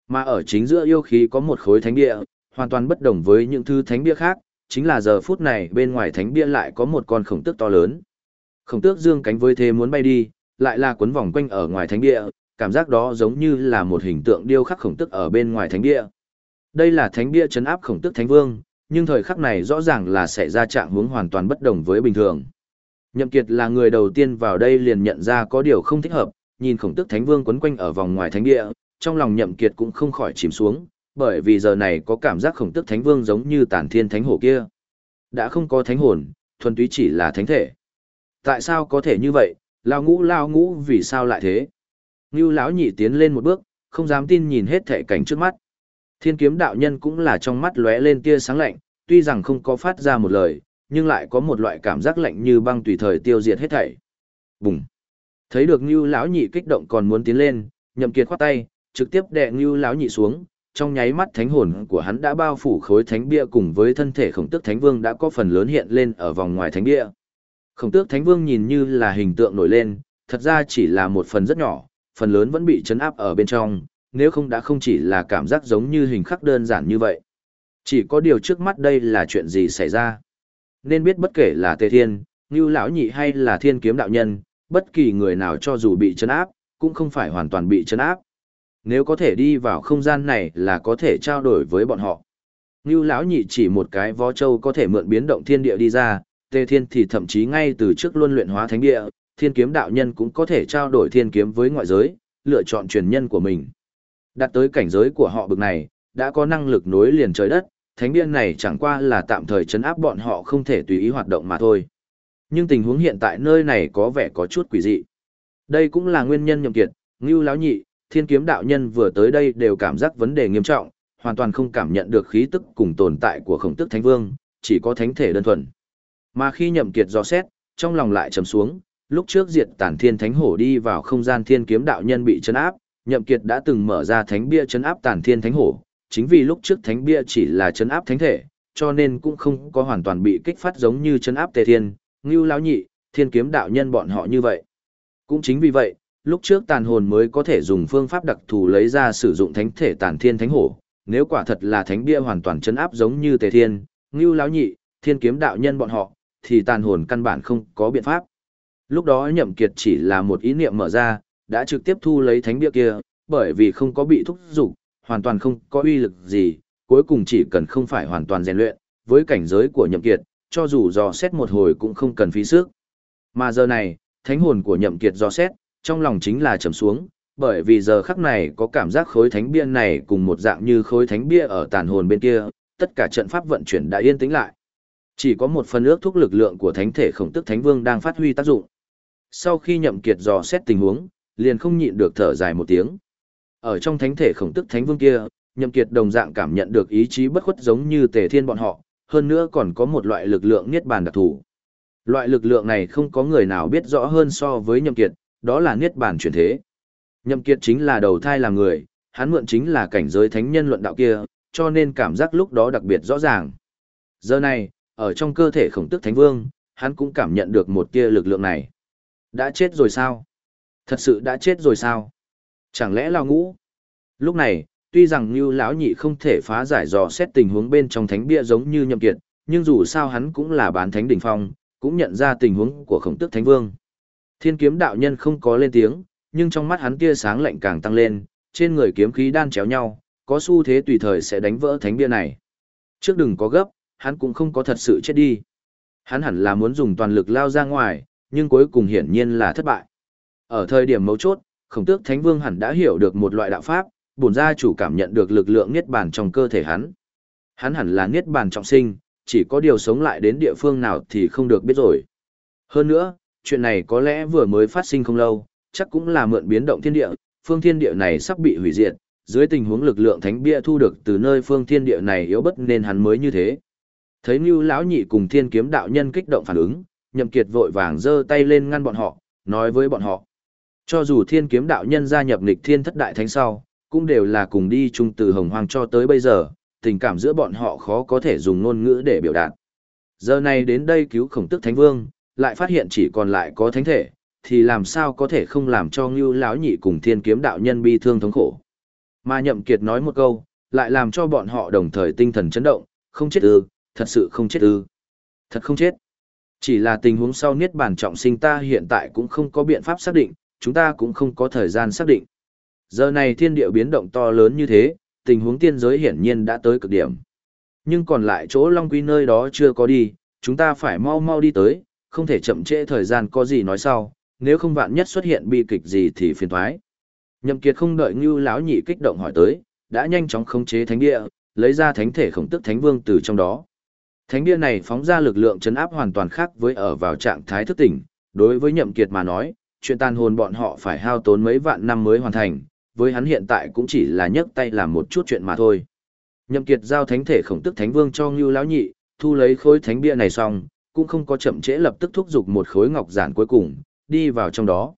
Mà ở chính giữa yêu khí có một khối thánh địa, hoàn toàn bất đồng với những thứ thánh địa khác, chính là giờ phút này bên ngoài thánh địa lại có một con khổng tước to lớn. Khổng tước dương cánh với thế muốn bay đi, lại là cuốn vòng quanh ở ngoài thánh địa, cảm giác đó giống như là một hình tượng điêu khắc khổng tước ở bên ngoài thánh địa. Đây là thánh địa chấn áp khổng tước thánh vương, nhưng thời khắc này rõ ràng là sẽ ra trạng hướng hoàn toàn bất đồng với bình thường. Nhậm Kiệt là người đầu tiên vào đây liền nhận ra có điều không thích hợp, nhìn khổng tước thánh vương quấn quanh ở vòng ngoài thánh địa, trong lòng Nhậm Kiệt cũng không khỏi chìm xuống, bởi vì giờ này có cảm giác khổng tước thánh vương giống như tản thiên thánh hổ kia. Đã không có thánh hồn, thuần túy chỉ là thánh thể. Tại sao có thể như vậy, lao ngũ lao ngũ vì sao lại thế? Ngưu lão nhị tiến lên một bước, không dám tin nhìn hết thể cảnh trước mắt. Thiên kiếm đạo nhân cũng là trong mắt lóe lên tia sáng lạnh, tuy rằng không có phát ra một lời, nhưng lại có một loại cảm giác lạnh như băng tùy thời tiêu diệt hết thảy. Bùng! Thấy được Ngưu lão nhị kích động còn muốn tiến lên, Nhậm Kiệt khoát tay, trực tiếp đè Ngưu lão nhị xuống, trong nháy mắt thánh hồn của hắn đã bao phủ khối thánh bia cùng với thân thể khổng tước thánh vương đã có phần lớn hiện lên ở vòng ngoài thánh bia. Khổng tước thánh vương nhìn như là hình tượng nổi lên, thật ra chỉ là một phần rất nhỏ, phần lớn vẫn bị chấn áp ở bên trong, nếu không đã không chỉ là cảm giác giống như hình khắc đơn giản như vậy. Chỉ có điều trước mắt đây là chuyện gì xảy ra. Nên biết bất kể là Tề Thiên, Ngưu lão nhị hay là Thiên kiếm đạo nhân, bất kỳ người nào cho dù bị chấn áp, cũng không phải hoàn toàn bị chấn áp. Nếu có thể đi vào không gian này là có thể trao đổi với bọn họ. Ngưu lão nhị chỉ một cái vó châu có thể mượn biến động thiên địa đi ra, Tề Thiên thì thậm chí ngay từ trước luân luyện hóa thánh địa, Thiên kiếm đạo nhân cũng có thể trao đổi thiên kiếm với ngoại giới, lựa chọn truyền nhân của mình. Đạt tới cảnh giới của họ bực này, đã có năng lực nối liền trời đất, thánh địa này chẳng qua là tạm thời chấn áp bọn họ không thể tùy ý hoạt động mà thôi. Nhưng tình huống hiện tại nơi này có vẻ có chút quỷ dị. Đây cũng là nguyên nhân nhậm kiệt, ngưu Lão nhị, thiên kiếm đạo nhân vừa tới đây đều cảm giác vấn đề nghiêm trọng, hoàn toàn không cảm nhận được khí tức cùng tồn tại của khổng tức thánh vương, chỉ có thánh thể đơn thuần. Mà khi nhậm kiệt dò xét, trong lòng lại trầm xuống, lúc trước diệt tản thiên thánh hổ đi vào không gian thiên kiếm đạo nhân bị chấn áp, nhậm kiệt đã từng mở ra thánh bia chấn áp tản thiên thánh hổ, chính vì lúc trước thánh bia chỉ là chấn áp thánh thể, cho nên cũng không có hoàn toàn bị kích phát giống như chấn áp tề thiên, ngưu lão nhị, thiên kiếm đạo nhân bọn họ như vậy. Cũng chính vì vậy, lúc trước tàn hồn mới có thể dùng phương pháp đặc thù lấy ra sử dụng thánh thể tàn thiên thánh hổ, nếu quả thật là thánh bia hoàn toàn chấn áp giống như tề thiên, ngưu lão nhị, thiên kiếm đạo nhân bọn họ, thì tàn hồn căn bản không có biện pháp. Lúc đó nhậm kiệt chỉ là một ý niệm mở ra, đã trực tiếp thu lấy thánh bia kia, bởi vì không có bị thúc giục, hoàn toàn không có uy lực gì, cuối cùng chỉ cần không phải hoàn toàn rèn luyện, với cảnh giới của nhậm kiệt, cho dù dò xét một hồi cũng không cần phí sức. Mà giờ này, thánh hồn của nhậm kiệt dò xét, trong lòng chính là trầm xuống, bởi vì giờ khắc này có cảm giác khối thánh bia này cùng một dạng như khối thánh bia ở tàn hồn bên kia, tất cả trận pháp vận chuyển đã yên tĩnh lại. Chỉ có một phần ước thúc lực lượng của thánh thể khổng tức thánh vương đang phát huy tác dụng. Sau khi nhậm kiệt dò xét tình huống, liền không nhịn được thở dài một tiếng. Ở trong thánh thể khổng tức thánh vương kia, nhậm kiệt đồng dạng cảm nhận được ý chí bất khuất giống như tề thiên bọn họ, hơn nữa còn có một loại lực lượng niết bàn đặc thù. Loại lực lượng này không có người nào biết rõ hơn so với nhậm kiệt, đó là niết bàn chuyển thế. Nhậm kiệt chính là đầu thai làm người, hắn mượn chính là cảnh giới thánh nhân luận đạo kia, cho nên cảm giác lúc đó đặc biệt rõ ràng. Giờ này, ở trong cơ thể khổng tức thánh vương, hắn cũng cảm nhận được một tia lực lượng này. Đã chết rồi sao? Thật sự đã chết rồi sao? Chẳng lẽ lao ngũ? Lúc này, tuy rằng như lão nhị không thể phá giải dò xét tình huống bên trong thánh bia giống như nhậm kiệt, nhưng dù sao hắn cũng là bán thánh đỉnh phong, cũng nhận ra tình huống của khổng tức thánh vương. Thiên kiếm đạo nhân không có lên tiếng, nhưng trong mắt hắn tia sáng lạnh càng tăng lên, trên người kiếm khí đan chéo nhau, có xu thế tùy thời sẽ đánh vỡ thánh bia này. Trước đừng có gấp, hắn cũng không có thật sự chết đi. Hắn hẳn là muốn dùng toàn lực lao ra ngoài, nhưng cuối cùng hiển nhiên là thất bại. Ở thời điểm mấu chốt, khổng tước thánh vương hẳn đã hiểu được một loại đạo pháp, bổn gia chủ cảm nhận được lực lượng niết bàn trong cơ thể hắn. Hắn hẳn là niết bàn trọng sinh, chỉ có điều sống lại đến địa phương nào thì không được biết rồi. Hơn nữa, chuyện này có lẽ vừa mới phát sinh không lâu, chắc cũng là mượn biến động thiên địa, phương thiên địa này sắp bị hủy diệt, dưới tình huống lực lượng thánh bia thu được từ nơi phương thiên địa này yếu bất nên hắn mới như thế. Thấy Nưu lão nhị cùng Thiên Kiếm đạo nhân kích động phản ứng, Nhậm Kiệt vội vàng giơ tay lên ngăn bọn họ, nói với bọn họ: cho dù Thiên Kiếm đạo nhân gia nhập Nghịch Thiên Thất Đại Thánh sau, cũng đều là cùng đi chung từ Hồng Hoang cho tới bây giờ, tình cảm giữa bọn họ khó có thể dùng ngôn ngữ để biểu đạt. Giờ này đến đây cứu Khổng Tức Thánh Vương, lại phát hiện chỉ còn lại có thánh thể, thì làm sao có thể không làm cho Ngưu lão nhị cùng Thiên Kiếm đạo nhân bi thương thống khổ. Mà Nhậm Kiệt nói một câu, lại làm cho bọn họ đồng thời tinh thần chấn động, không chết ư, thật sự không chết ư. Thật không chết. Chỉ là tình huống sau niết bàn trọng sinh ta hiện tại cũng không có biện pháp xác định, chúng ta cũng không có thời gian xác định. Giờ này thiên địa biến động to lớn như thế, tình huống tiên giới hiển nhiên đã tới cực điểm. Nhưng còn lại chỗ Long Quy nơi đó chưa có đi, chúng ta phải mau mau đi tới, không thể chậm trễ thời gian có gì nói sau, nếu không vạn nhất xuất hiện bi kịch gì thì phiền thoái. Nhậm Kiệt không đợi Ngưu lão nhị kích động hỏi tới, đã nhanh chóng khống chế thánh địa, lấy ra thánh thể khổng tức thánh vương từ trong đó. Thánh địa này phóng ra lực lượng chấn áp hoàn toàn khác với ở vào trạng thái thức tỉnh, đối với Nhậm Kiệt mà nói, chuyện tàn hồn bọn họ phải hao tốn mấy vạn năm mới hoàn thành, với hắn hiện tại cũng chỉ là nhấc tay làm một chút chuyện mà thôi. Nhậm Kiệt giao thánh thể khổng tức thánh vương cho Ngưu lão nhị, thu lấy khối thánh bia này xong, cũng không có chậm trễ lập tức thúc giục một khối ngọc giản cuối cùng, đi vào trong đó.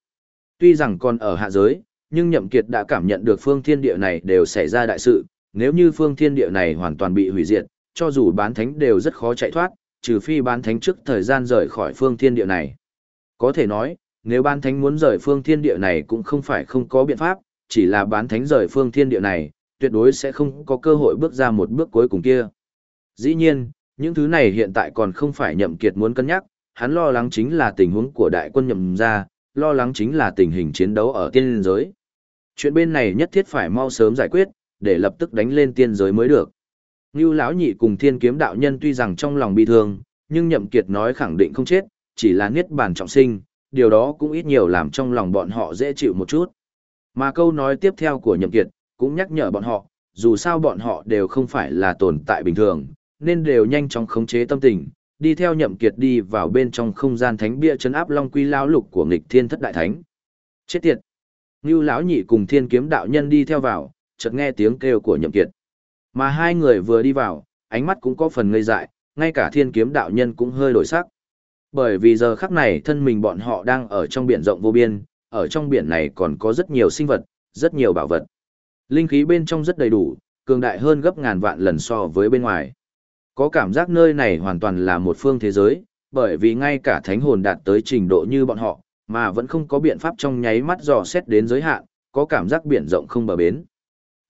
Tuy rằng còn ở hạ giới, nhưng Nhậm Kiệt đã cảm nhận được phương thiên địa này đều xảy ra đại sự, nếu như phương thiên địa này hoàn toàn bị hủy diệt, cho dù bán thánh đều rất khó chạy thoát, trừ phi bán thánh trước thời gian rời khỏi phương thiên địa này. Có thể nói, nếu bán thánh muốn rời phương thiên địa này cũng không phải không có biện pháp, chỉ là bán thánh rời phương thiên địa này, tuyệt đối sẽ không có cơ hội bước ra một bước cuối cùng kia. Dĩ nhiên, những thứ này hiện tại còn không phải nhậm kiệt muốn cân nhắc, hắn lo lắng chính là tình huống của đại quân nhậm ra, lo lắng chính là tình hình chiến đấu ở tiên giới. Chuyện bên này nhất thiết phải mau sớm giải quyết, để lập tức đánh lên tiên giới mới được. Ngưu lão nhị cùng thiên kiếm đạo nhân tuy rằng trong lòng bi thương, nhưng nhậm kiệt nói khẳng định không chết, chỉ là niết bàn trọng sinh, điều đó cũng ít nhiều làm trong lòng bọn họ dễ chịu một chút. Mà câu nói tiếp theo của Nhậm Kiệt, cũng nhắc nhở bọn họ, dù sao bọn họ đều không phải là tồn tại bình thường, nên đều nhanh chóng khống chế tâm tình, đi theo Nhậm Kiệt đi vào bên trong không gian thánh bia chấn áp Long Quy lão lục của nghịch thiên thất đại thánh. Chết tiệt! Ngưu lão nhị cùng thiên kiếm đạo nhân đi theo vào, chợt nghe tiếng kêu của Nhậm Kiệt. Mà hai người vừa đi vào, ánh mắt cũng có phần ngây dại, ngay cả thiên kiếm đạo nhân cũng hơi đổi sắc. Bởi vì giờ khắc này thân mình bọn họ đang ở trong biển rộng vô biên, ở trong biển này còn có rất nhiều sinh vật, rất nhiều bảo vật. Linh khí bên trong rất đầy đủ, cường đại hơn gấp ngàn vạn lần so với bên ngoài. Có cảm giác nơi này hoàn toàn là một phương thế giới, bởi vì ngay cả thánh hồn đạt tới trình độ như bọn họ, mà vẫn không có biện pháp trong nháy mắt dò xét đến giới hạn, có cảm giác biển rộng không bờ bến.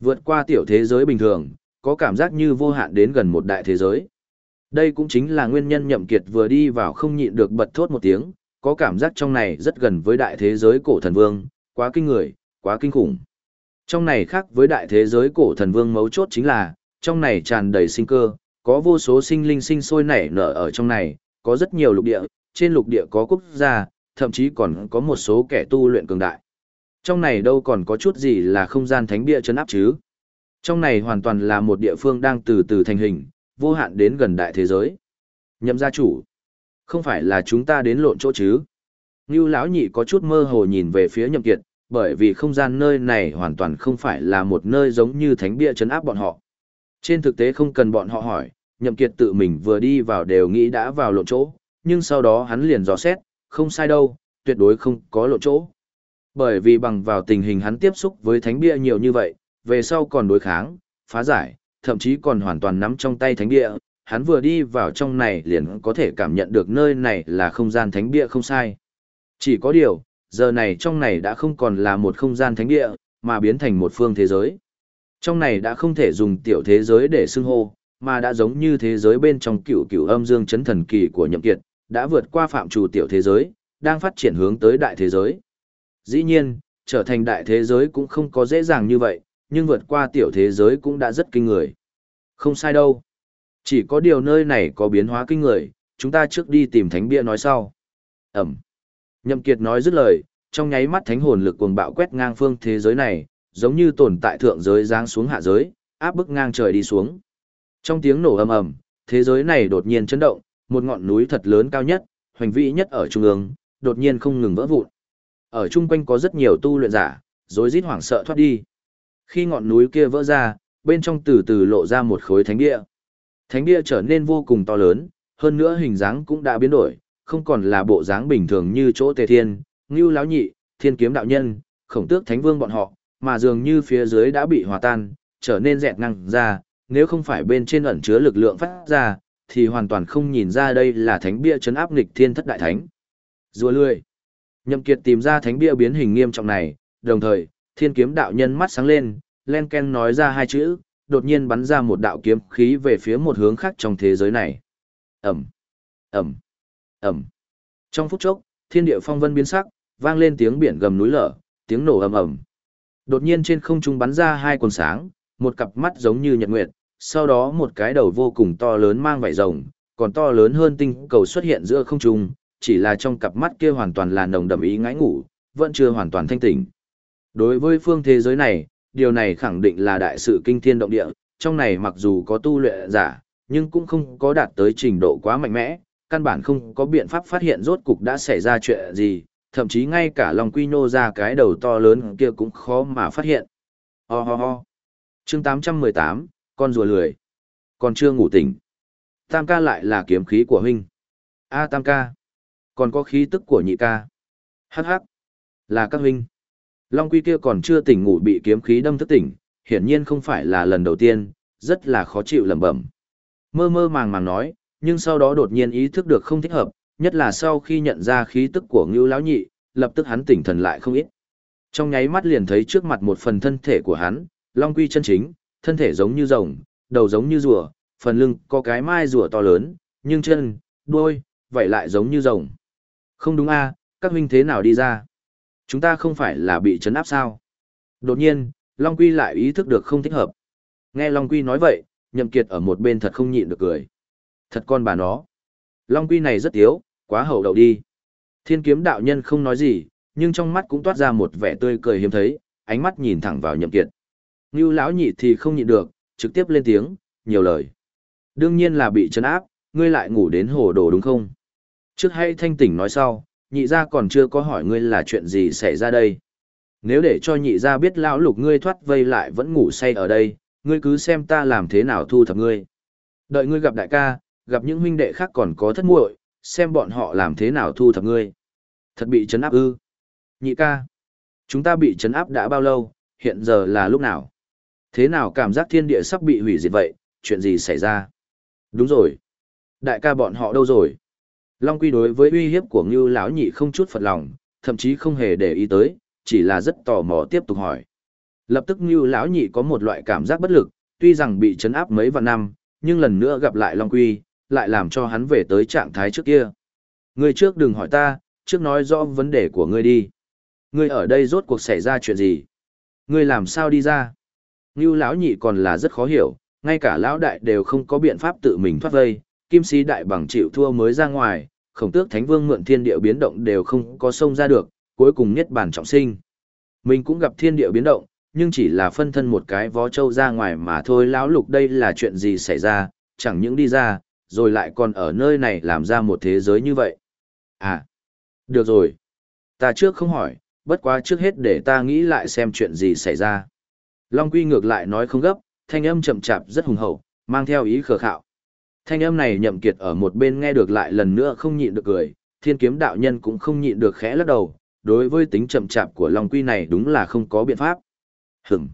Vượt qua tiểu thế giới bình thường, có cảm giác như vô hạn đến gần một đại thế giới. Đây cũng chính là nguyên nhân nhậm kiệt vừa đi vào không nhịn được bật thốt một tiếng, có cảm giác trong này rất gần với đại thế giới cổ thần vương, quá kinh người, quá kinh khủng. Trong này khác với đại thế giới cổ thần vương mấu chốt chính là, trong này tràn đầy sinh cơ, có vô số sinh linh sinh sôi nảy nở ở trong này, có rất nhiều lục địa, trên lục địa có quốc gia, thậm chí còn có một số kẻ tu luyện cường đại. Trong này đâu còn có chút gì là không gian thánh địa chấn áp chứ. Trong này hoàn toàn là một địa phương đang từ từ thành hình, vô hạn đến gần đại thế giới. Nhậm gia chủ, không phải là chúng ta đến lộn chỗ chứ? Ngưu lão nhị có chút mơ hồ nhìn về phía Nhậm Kiệt, bởi vì không gian nơi này hoàn toàn không phải là một nơi giống như thánh bia chấn áp bọn họ. Trên thực tế không cần bọn họ hỏi, Nhậm Kiệt tự mình vừa đi vào đều nghĩ đã vào lộn chỗ, nhưng sau đó hắn liền dò xét, không sai đâu, tuyệt đối không có lộn chỗ. Bởi vì bằng vào tình hình hắn tiếp xúc với thánh bia nhiều như vậy, về sau còn đối kháng, phá giải, thậm chí còn hoàn toàn nắm trong tay thánh địa, hắn vừa đi vào trong này liền có thể cảm nhận được nơi này là không gian thánh địa không sai. Chỉ có điều, giờ này trong này đã không còn là một không gian thánh địa, mà biến thành một phương thế giới. Trong này đã không thể dùng tiểu thế giới để xưng hô, mà đã giống như thế giới bên trong cựu cựu âm dương chấn thần kỳ của nhậm kiệt, đã vượt qua phạm trù tiểu thế giới, đang phát triển hướng tới đại thế giới. Dĩ nhiên, trở thành đại thế giới cũng không có dễ dàng như vậy, nhưng vượt qua tiểu thế giới cũng đã rất kinh người. Không sai đâu. Chỉ có điều nơi này có biến hóa kinh người, chúng ta trước đi tìm thánh bia nói sau. Ẩm. Nhậm Kiệt nói dứt lời, trong nháy mắt thánh hồn lực cuồng bạo quét ngang phương thế giới này, giống như tồn tại thượng giới giáng xuống hạ giới, áp bức ngang trời đi xuống. Trong tiếng nổ ầm ầm, thế giới này đột nhiên chấn động, một ngọn núi thật lớn cao nhất, hoành vĩ nhất ở trung ương, đột nhiên không ngừng vỡ vụn. Ở chung quanh có rất nhiều tu luyện giả, rối rít hoảng sợ thoát đi. Khi ngọn núi kia vỡ ra, bên trong từ từ lộ ra một khối thánh địa. Thánh địa trở nên vô cùng to lớn, hơn nữa hình dáng cũng đã biến đổi, không còn là bộ dáng bình thường như chỗ tề thiên, ngưu lão nhị, thiên kiếm đạo nhân, khổng tước thánh vương bọn họ, mà dường như phía dưới đã bị hòa tan, trở nên dẹt ngang ra, nếu không phải bên trên ẩn chứa lực lượng phát ra, thì hoàn toàn không nhìn ra đây là thánh bia chấn áp nghịch thiên thất đại thánh. Rùa lười. Nhậm Kiệt tìm ra thánh bia biến hình nghiêm trọng này, đồng thời, thiên kiếm đạo nhân mắt sáng lên, len ken nói ra hai chữ, đột nhiên bắn ra một đạo kiếm khí về phía một hướng khác trong thế giới này. Ẩm, Ẩm, Ẩm. Trong phút chốc, thiên địa phong vân biến sắc, vang lên tiếng biển gầm núi lở, tiếng nổ ầm ầm. Đột nhiên trên không trung bắn ra hai quần sáng, một cặp mắt giống như nhật nguyệt, sau đó một cái đầu vô cùng to lớn mang vảy rồng, còn to lớn hơn tinh cầu xuất hiện giữa không trung, chỉ là trong cặp mắt kia hoàn toàn là nồng đậm ý ngái ngủ, vẫn chưa hoàn toàn thanh tỉnh. Đối với phương thế giới này, điều này khẳng định là đại sự kinh thiên động địa, trong này mặc dù có tu luyện giả, nhưng cũng không có đạt tới trình độ quá mạnh mẽ, căn bản không có biện pháp phát hiện rốt cục đã xảy ra chuyện gì, thậm chí ngay cả lòng quy nô ra cái đầu to lớn kia cũng khó mà phát hiện. Ho ho ho. Chương 818, con rùa lười. Còn chưa ngủ tỉnh. Tam ca lại là kiếm khí của huynh. A tam ca. Còn có khí tức của nhị ca. Hắc hắc. Là các huynh. Long quy kia còn chưa tỉnh ngủ bị kiếm khí đâm thức tỉnh, hiển nhiên không phải là lần đầu tiên, rất là khó chịu lẩm bẩm. Mơ mơ màng màng nói, nhưng sau đó đột nhiên ý thức được không thích hợp, nhất là sau khi nhận ra khí tức của Ngưu lão nhị, lập tức hắn tỉnh thần lại không ít. Trong nháy mắt liền thấy trước mặt một phần thân thể của hắn, Long quy chân chính, thân thể giống như rồng, đầu giống như rùa, phần lưng có cái mai rùa to lớn, nhưng chân, đuôi, vậy lại giống như rồng. Không đúng a, các huynh thế nào đi ra? Chúng ta không phải là bị chấn áp sao? Đột nhiên, Long Quy lại ý thức được không thích hợp. Nghe Long Quy nói vậy, Nhậm Kiệt ở một bên thật không nhịn được cười. Thật con bà nó. Long Quy này rất yếu, quá hậu đậu đi. Thiên kiếm đạo nhân không nói gì, nhưng trong mắt cũng toát ra một vẻ tươi cười hiếm thấy, ánh mắt nhìn thẳng vào Nhậm Kiệt. Ngưu lão nhị thì không nhịn được, trực tiếp lên tiếng, nhiều lời. Đương nhiên là bị chấn áp, ngươi lại ngủ đến hồ đồ đúng không? Trước hay thanh tỉnh nói sau, nhị gia còn chưa có hỏi ngươi là chuyện gì xảy ra đây. Nếu để cho nhị gia biết lão lục ngươi thoát vây lại vẫn ngủ say ở đây, ngươi cứ xem ta làm thế nào thu thập ngươi. Đợi ngươi gặp đại ca, gặp những huynh đệ khác còn có thất muội, xem bọn họ làm thế nào thu thập ngươi. Thật bị chấn áp ư. Nhị ca, chúng ta bị chấn áp đã bao lâu, hiện giờ là lúc nào? Thế nào cảm giác thiên địa sắp bị hủy diệt vậy, chuyện gì xảy ra? Đúng rồi. Đại ca bọn họ đâu rồi? Long Quy đối với uy hiếp của Ngưu lão nhị không chút phật lòng, thậm chí không hề để ý tới, chỉ là rất tò mò tiếp tục hỏi. Lập tức Ngưu lão nhị có một loại cảm giác bất lực, tuy rằng bị chấn áp mấy vạn năm, nhưng lần nữa gặp lại Long Quy, lại làm cho hắn về tới trạng thái trước kia. Ngươi trước đừng hỏi ta, trước nói rõ vấn đề của ngươi đi. Ngươi ở đây rốt cuộc xảy ra chuyện gì? Ngươi làm sao đi ra? Ngưu lão nhị còn là rất khó hiểu, ngay cả lão đại đều không có biện pháp tự mình thoát vây, kim sĩ đại bằng chịu thua mới ra ngoài, khổng tước thánh vương mượn thiên địa biến động đều không có xông ra được, cuối cùng nhất bản trọng sinh. Mình cũng gặp thiên địa biến động, nhưng chỉ là phân thân một cái vó trâu ra ngoài mà thôi lão lục đây là chuyện gì xảy ra, chẳng những đi ra, rồi lại còn ở nơi này làm ra một thế giới như vậy. À, được rồi. Ta trước không hỏi, bất quá trước hết để ta nghĩ lại xem chuyện gì xảy ra. Long Quy ngược lại nói không gấp, thanh âm chậm chạp rất hùng hậu, mang theo ý khờ khạo. Thanh âm này nhậm kiệt ở một bên nghe được lại lần nữa không nhịn được cười, thiên kiếm đạo nhân cũng không nhịn được khẽ lắc đầu, đối với tính chậm chạp của Long Quy này đúng là không có biện pháp. Hửm.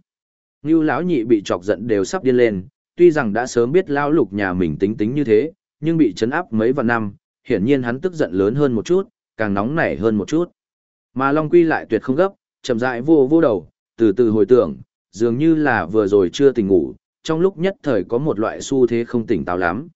Ngưu lão nhị bị chọc giận đều sắp điên lên, tuy rằng đã sớm biết lão lục nhà mình tính tính như thế, nhưng bị chấn áp mấy vạn năm, hiển nhiên hắn tức giận lớn hơn một chút, càng nóng nảy hơn một chút. Mà Long Quy lại tuyệt không gấp, chậm rãi vô vô đầu, từ từ hồi tưởng, dường như là vừa rồi chưa tỉnh ngủ, trong lúc nhất thời có một loại xu thế không tỉnh táo lắm.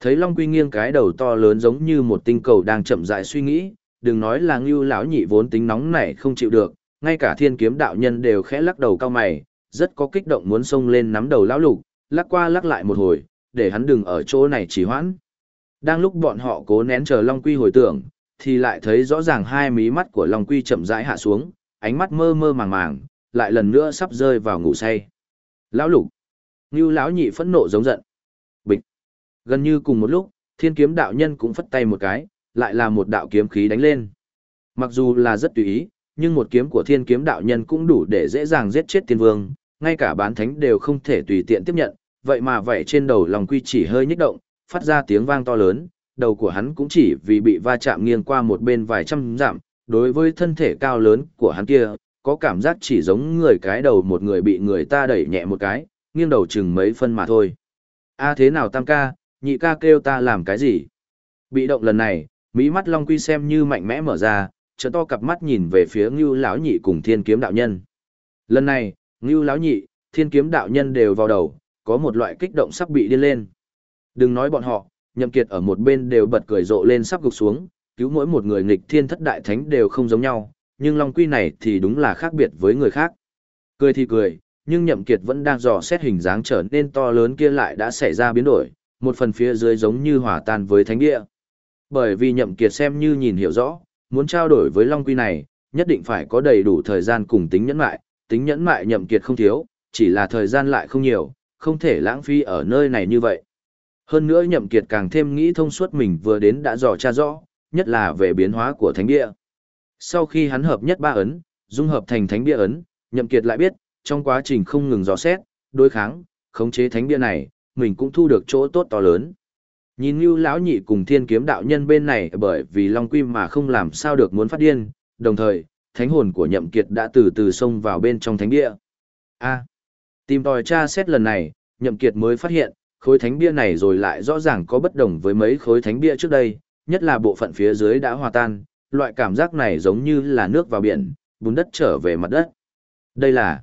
Thấy Long Quy nghiêng cái đầu to lớn giống như một tinh cầu đang chậm rãi suy nghĩ, đừng nói là Ngưu lão nhị vốn tính nóng này không chịu được, ngay cả Thiên Kiếm đạo nhân đều khẽ lắc đầu cao mày, rất có kích động muốn xông lên nắm đầu lão lục, lắc qua lắc lại một hồi, để hắn đừng ở chỗ này trì hoãn. Đang lúc bọn họ cố nén chờ Long Quy hồi tưởng, thì lại thấy rõ ràng hai mí mắt của Long Quy chậm rãi hạ xuống, ánh mắt mơ mơ màng màng, lại lần nữa sắp rơi vào ngủ say. Lão lục. Ngưu lão nhị phẫn nộ giống giận. Bịch. Gần như cùng một lúc, thiên kiếm đạo nhân cũng phất tay một cái, lại là một đạo kiếm khí đánh lên. Mặc dù là rất tùy ý, nhưng một kiếm của thiên kiếm đạo nhân cũng đủ để dễ dàng giết chết tiên vương, ngay cả bán thánh đều không thể tùy tiện tiếp nhận, vậy mà vậy trên đầu Long Quy chỉ hơi nhích động, phát ra tiếng vang to lớn, đầu của hắn cũng chỉ vì bị va chạm nghiêng qua một bên vài trăm dặm, đối với thân thể cao lớn của hắn kia, có cảm giác chỉ giống người cái đầu một người bị người ta đẩy nhẹ một cái, nghiêng đầu chừng mấy phân mà thôi. A thế nào tam ca, nhị ca kêu ta làm cái gì? Bị động lần này, mỹ mắt Long Quy xem như mạnh mẽ mở ra, trợ to cặp mắt nhìn về phía Ngưu lão nhị cùng Thiên Kiếm đạo nhân. Lần này, Ngưu lão nhị, Thiên Kiếm đạo nhân đều vào đầu, có một loại kích động sắp bị điên lên. Đừng nói bọn họ, Nhậm Kiệt ở một bên đều bật cười rộ lên sắp gục xuống, cứu mỗi một người nghịch thiên thất đại thánh đều không giống nhau, nhưng Long Quy này thì đúng là khác biệt với người khác. Cười thì cười, nhưng Nhậm Kiệt vẫn đang dò xét hình dáng trở nên to lớn kia lại đã xảy ra biến đổi, một phần phía dưới giống như hòa tan với thánh địa. Bởi vì Nhậm Kiệt xem như nhìn hiểu rõ, muốn trao đổi với Long Quy này, nhất định phải có đầy đủ thời gian cùng tính nhẫn mại, tính nhẫn mại Nhậm Kiệt không thiếu, chỉ là thời gian lại không nhiều, không thể lãng phí ở nơi này như vậy. Hơn nữa Nhậm Kiệt càng thêm nghĩ thông suốt mình vừa đến đã dò tra rõ, nhất là về biến hóa của thánh địa. Sau khi hắn hợp nhất ba ấn, dung hợp thành thánh bia ấn, Nhậm Kiệt lại biết, trong quá trình không ngừng dò xét, đối kháng, khống chế thánh bia này, mình cũng thu được chỗ tốt to lớn. Nhìn lưu lão nhị cùng thiên kiếm đạo nhân bên này bởi vì Long Quy mà không làm sao được muốn phát điên, đồng thời, thánh hồn của Nhậm Kiệt đã từ từ xông vào bên trong thánh bia. A. tìm tòi tra xét lần này, Nhậm Kiệt mới phát hiện, khối thánh bia này rồi lại rõ ràng có bất đồng với mấy khối thánh bia trước đây, nhất là bộ phận phía dưới đã hòa tan, loại cảm giác này giống như là nước vào biển, bùn đất trở về mặt đất. Đây là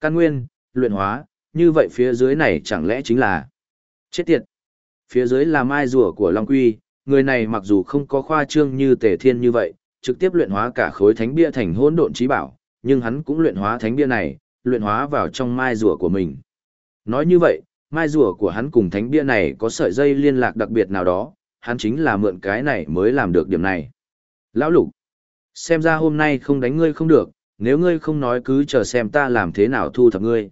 căn nguyên, luyện hóa, như vậy phía dưới này chẳng lẽ chính là chết tiệt. Phía dưới là mai rùa của Long Quy, người này mặc dù không có khoa trương như Tề Thiên như vậy, trực tiếp luyện hóa cả khối thánh bia thành hỗn độn trí bảo, nhưng hắn cũng luyện hóa thánh bia này, luyện hóa vào trong mai rùa của mình. Nói như vậy, mai rùa của hắn cùng thánh bia này có sợi dây liên lạc đặc biệt nào đó, hắn chính là mượn cái này mới làm được điểm này. Lão lục, xem ra hôm nay không đánh ngươi không được, nếu ngươi không nói cứ chờ xem ta làm thế nào thu thập ngươi.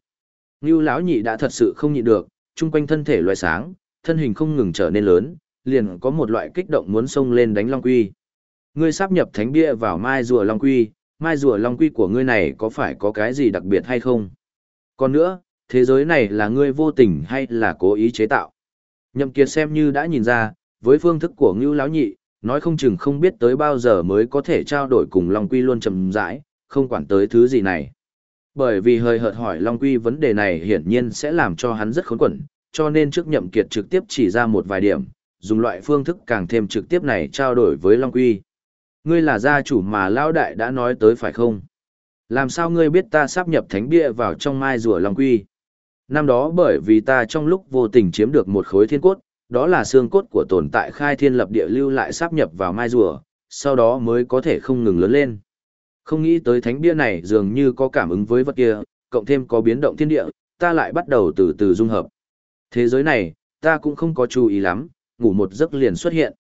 Ngưu lão nhị đã thật sự không nhịn được, chung quanh thân thể loại sáng, thân hình không ngừng trở nên lớn, liền có một loại kích động muốn xông lên đánh Long Quy. Ngươi sắp nhập thánh bia vào mai rùa Long Quy, mai rùa Long Quy của ngươi này có phải có cái gì đặc biệt hay không? Còn nữa, thế giới này là ngươi vô tình hay là cố ý chế tạo? Nhậm Kiệt xem như đã nhìn ra, với phương thức của Ngưu lão nhị, nói không chừng không biết tới bao giờ mới có thể trao đổi cùng Long Quy luôn chậm rãi, không quản tới thứ gì này. Bởi vì hơi hợt hỏi Long Quy vấn đề này hiển nhiên sẽ làm cho hắn rất khốn quẩn, cho nên trước nhậm kiệt trực tiếp chỉ ra một vài điểm, dùng loại phương thức càng thêm trực tiếp này trao đổi với Long Quy. Ngươi là gia chủ mà Lão Đại đã nói tới phải không? Làm sao ngươi biết ta sắp nhập thánh bia vào trong mai rùa Long Quy? Năm đó bởi vì ta trong lúc vô tình chiếm được một khối thiên cốt, đó là xương cốt của tồn tại khai thiên lập địa lưu lại sáp nhập vào mai rùa, sau đó mới có thể không ngừng lớn lên. Không nghĩ tới thánh bia này dường như có cảm ứng với vật kia, cộng thêm có biến động thiên địa, ta lại bắt đầu từ từ dung hợp. Thế giới này, ta cũng không có chú ý lắm, ngủ một giấc liền xuất hiện.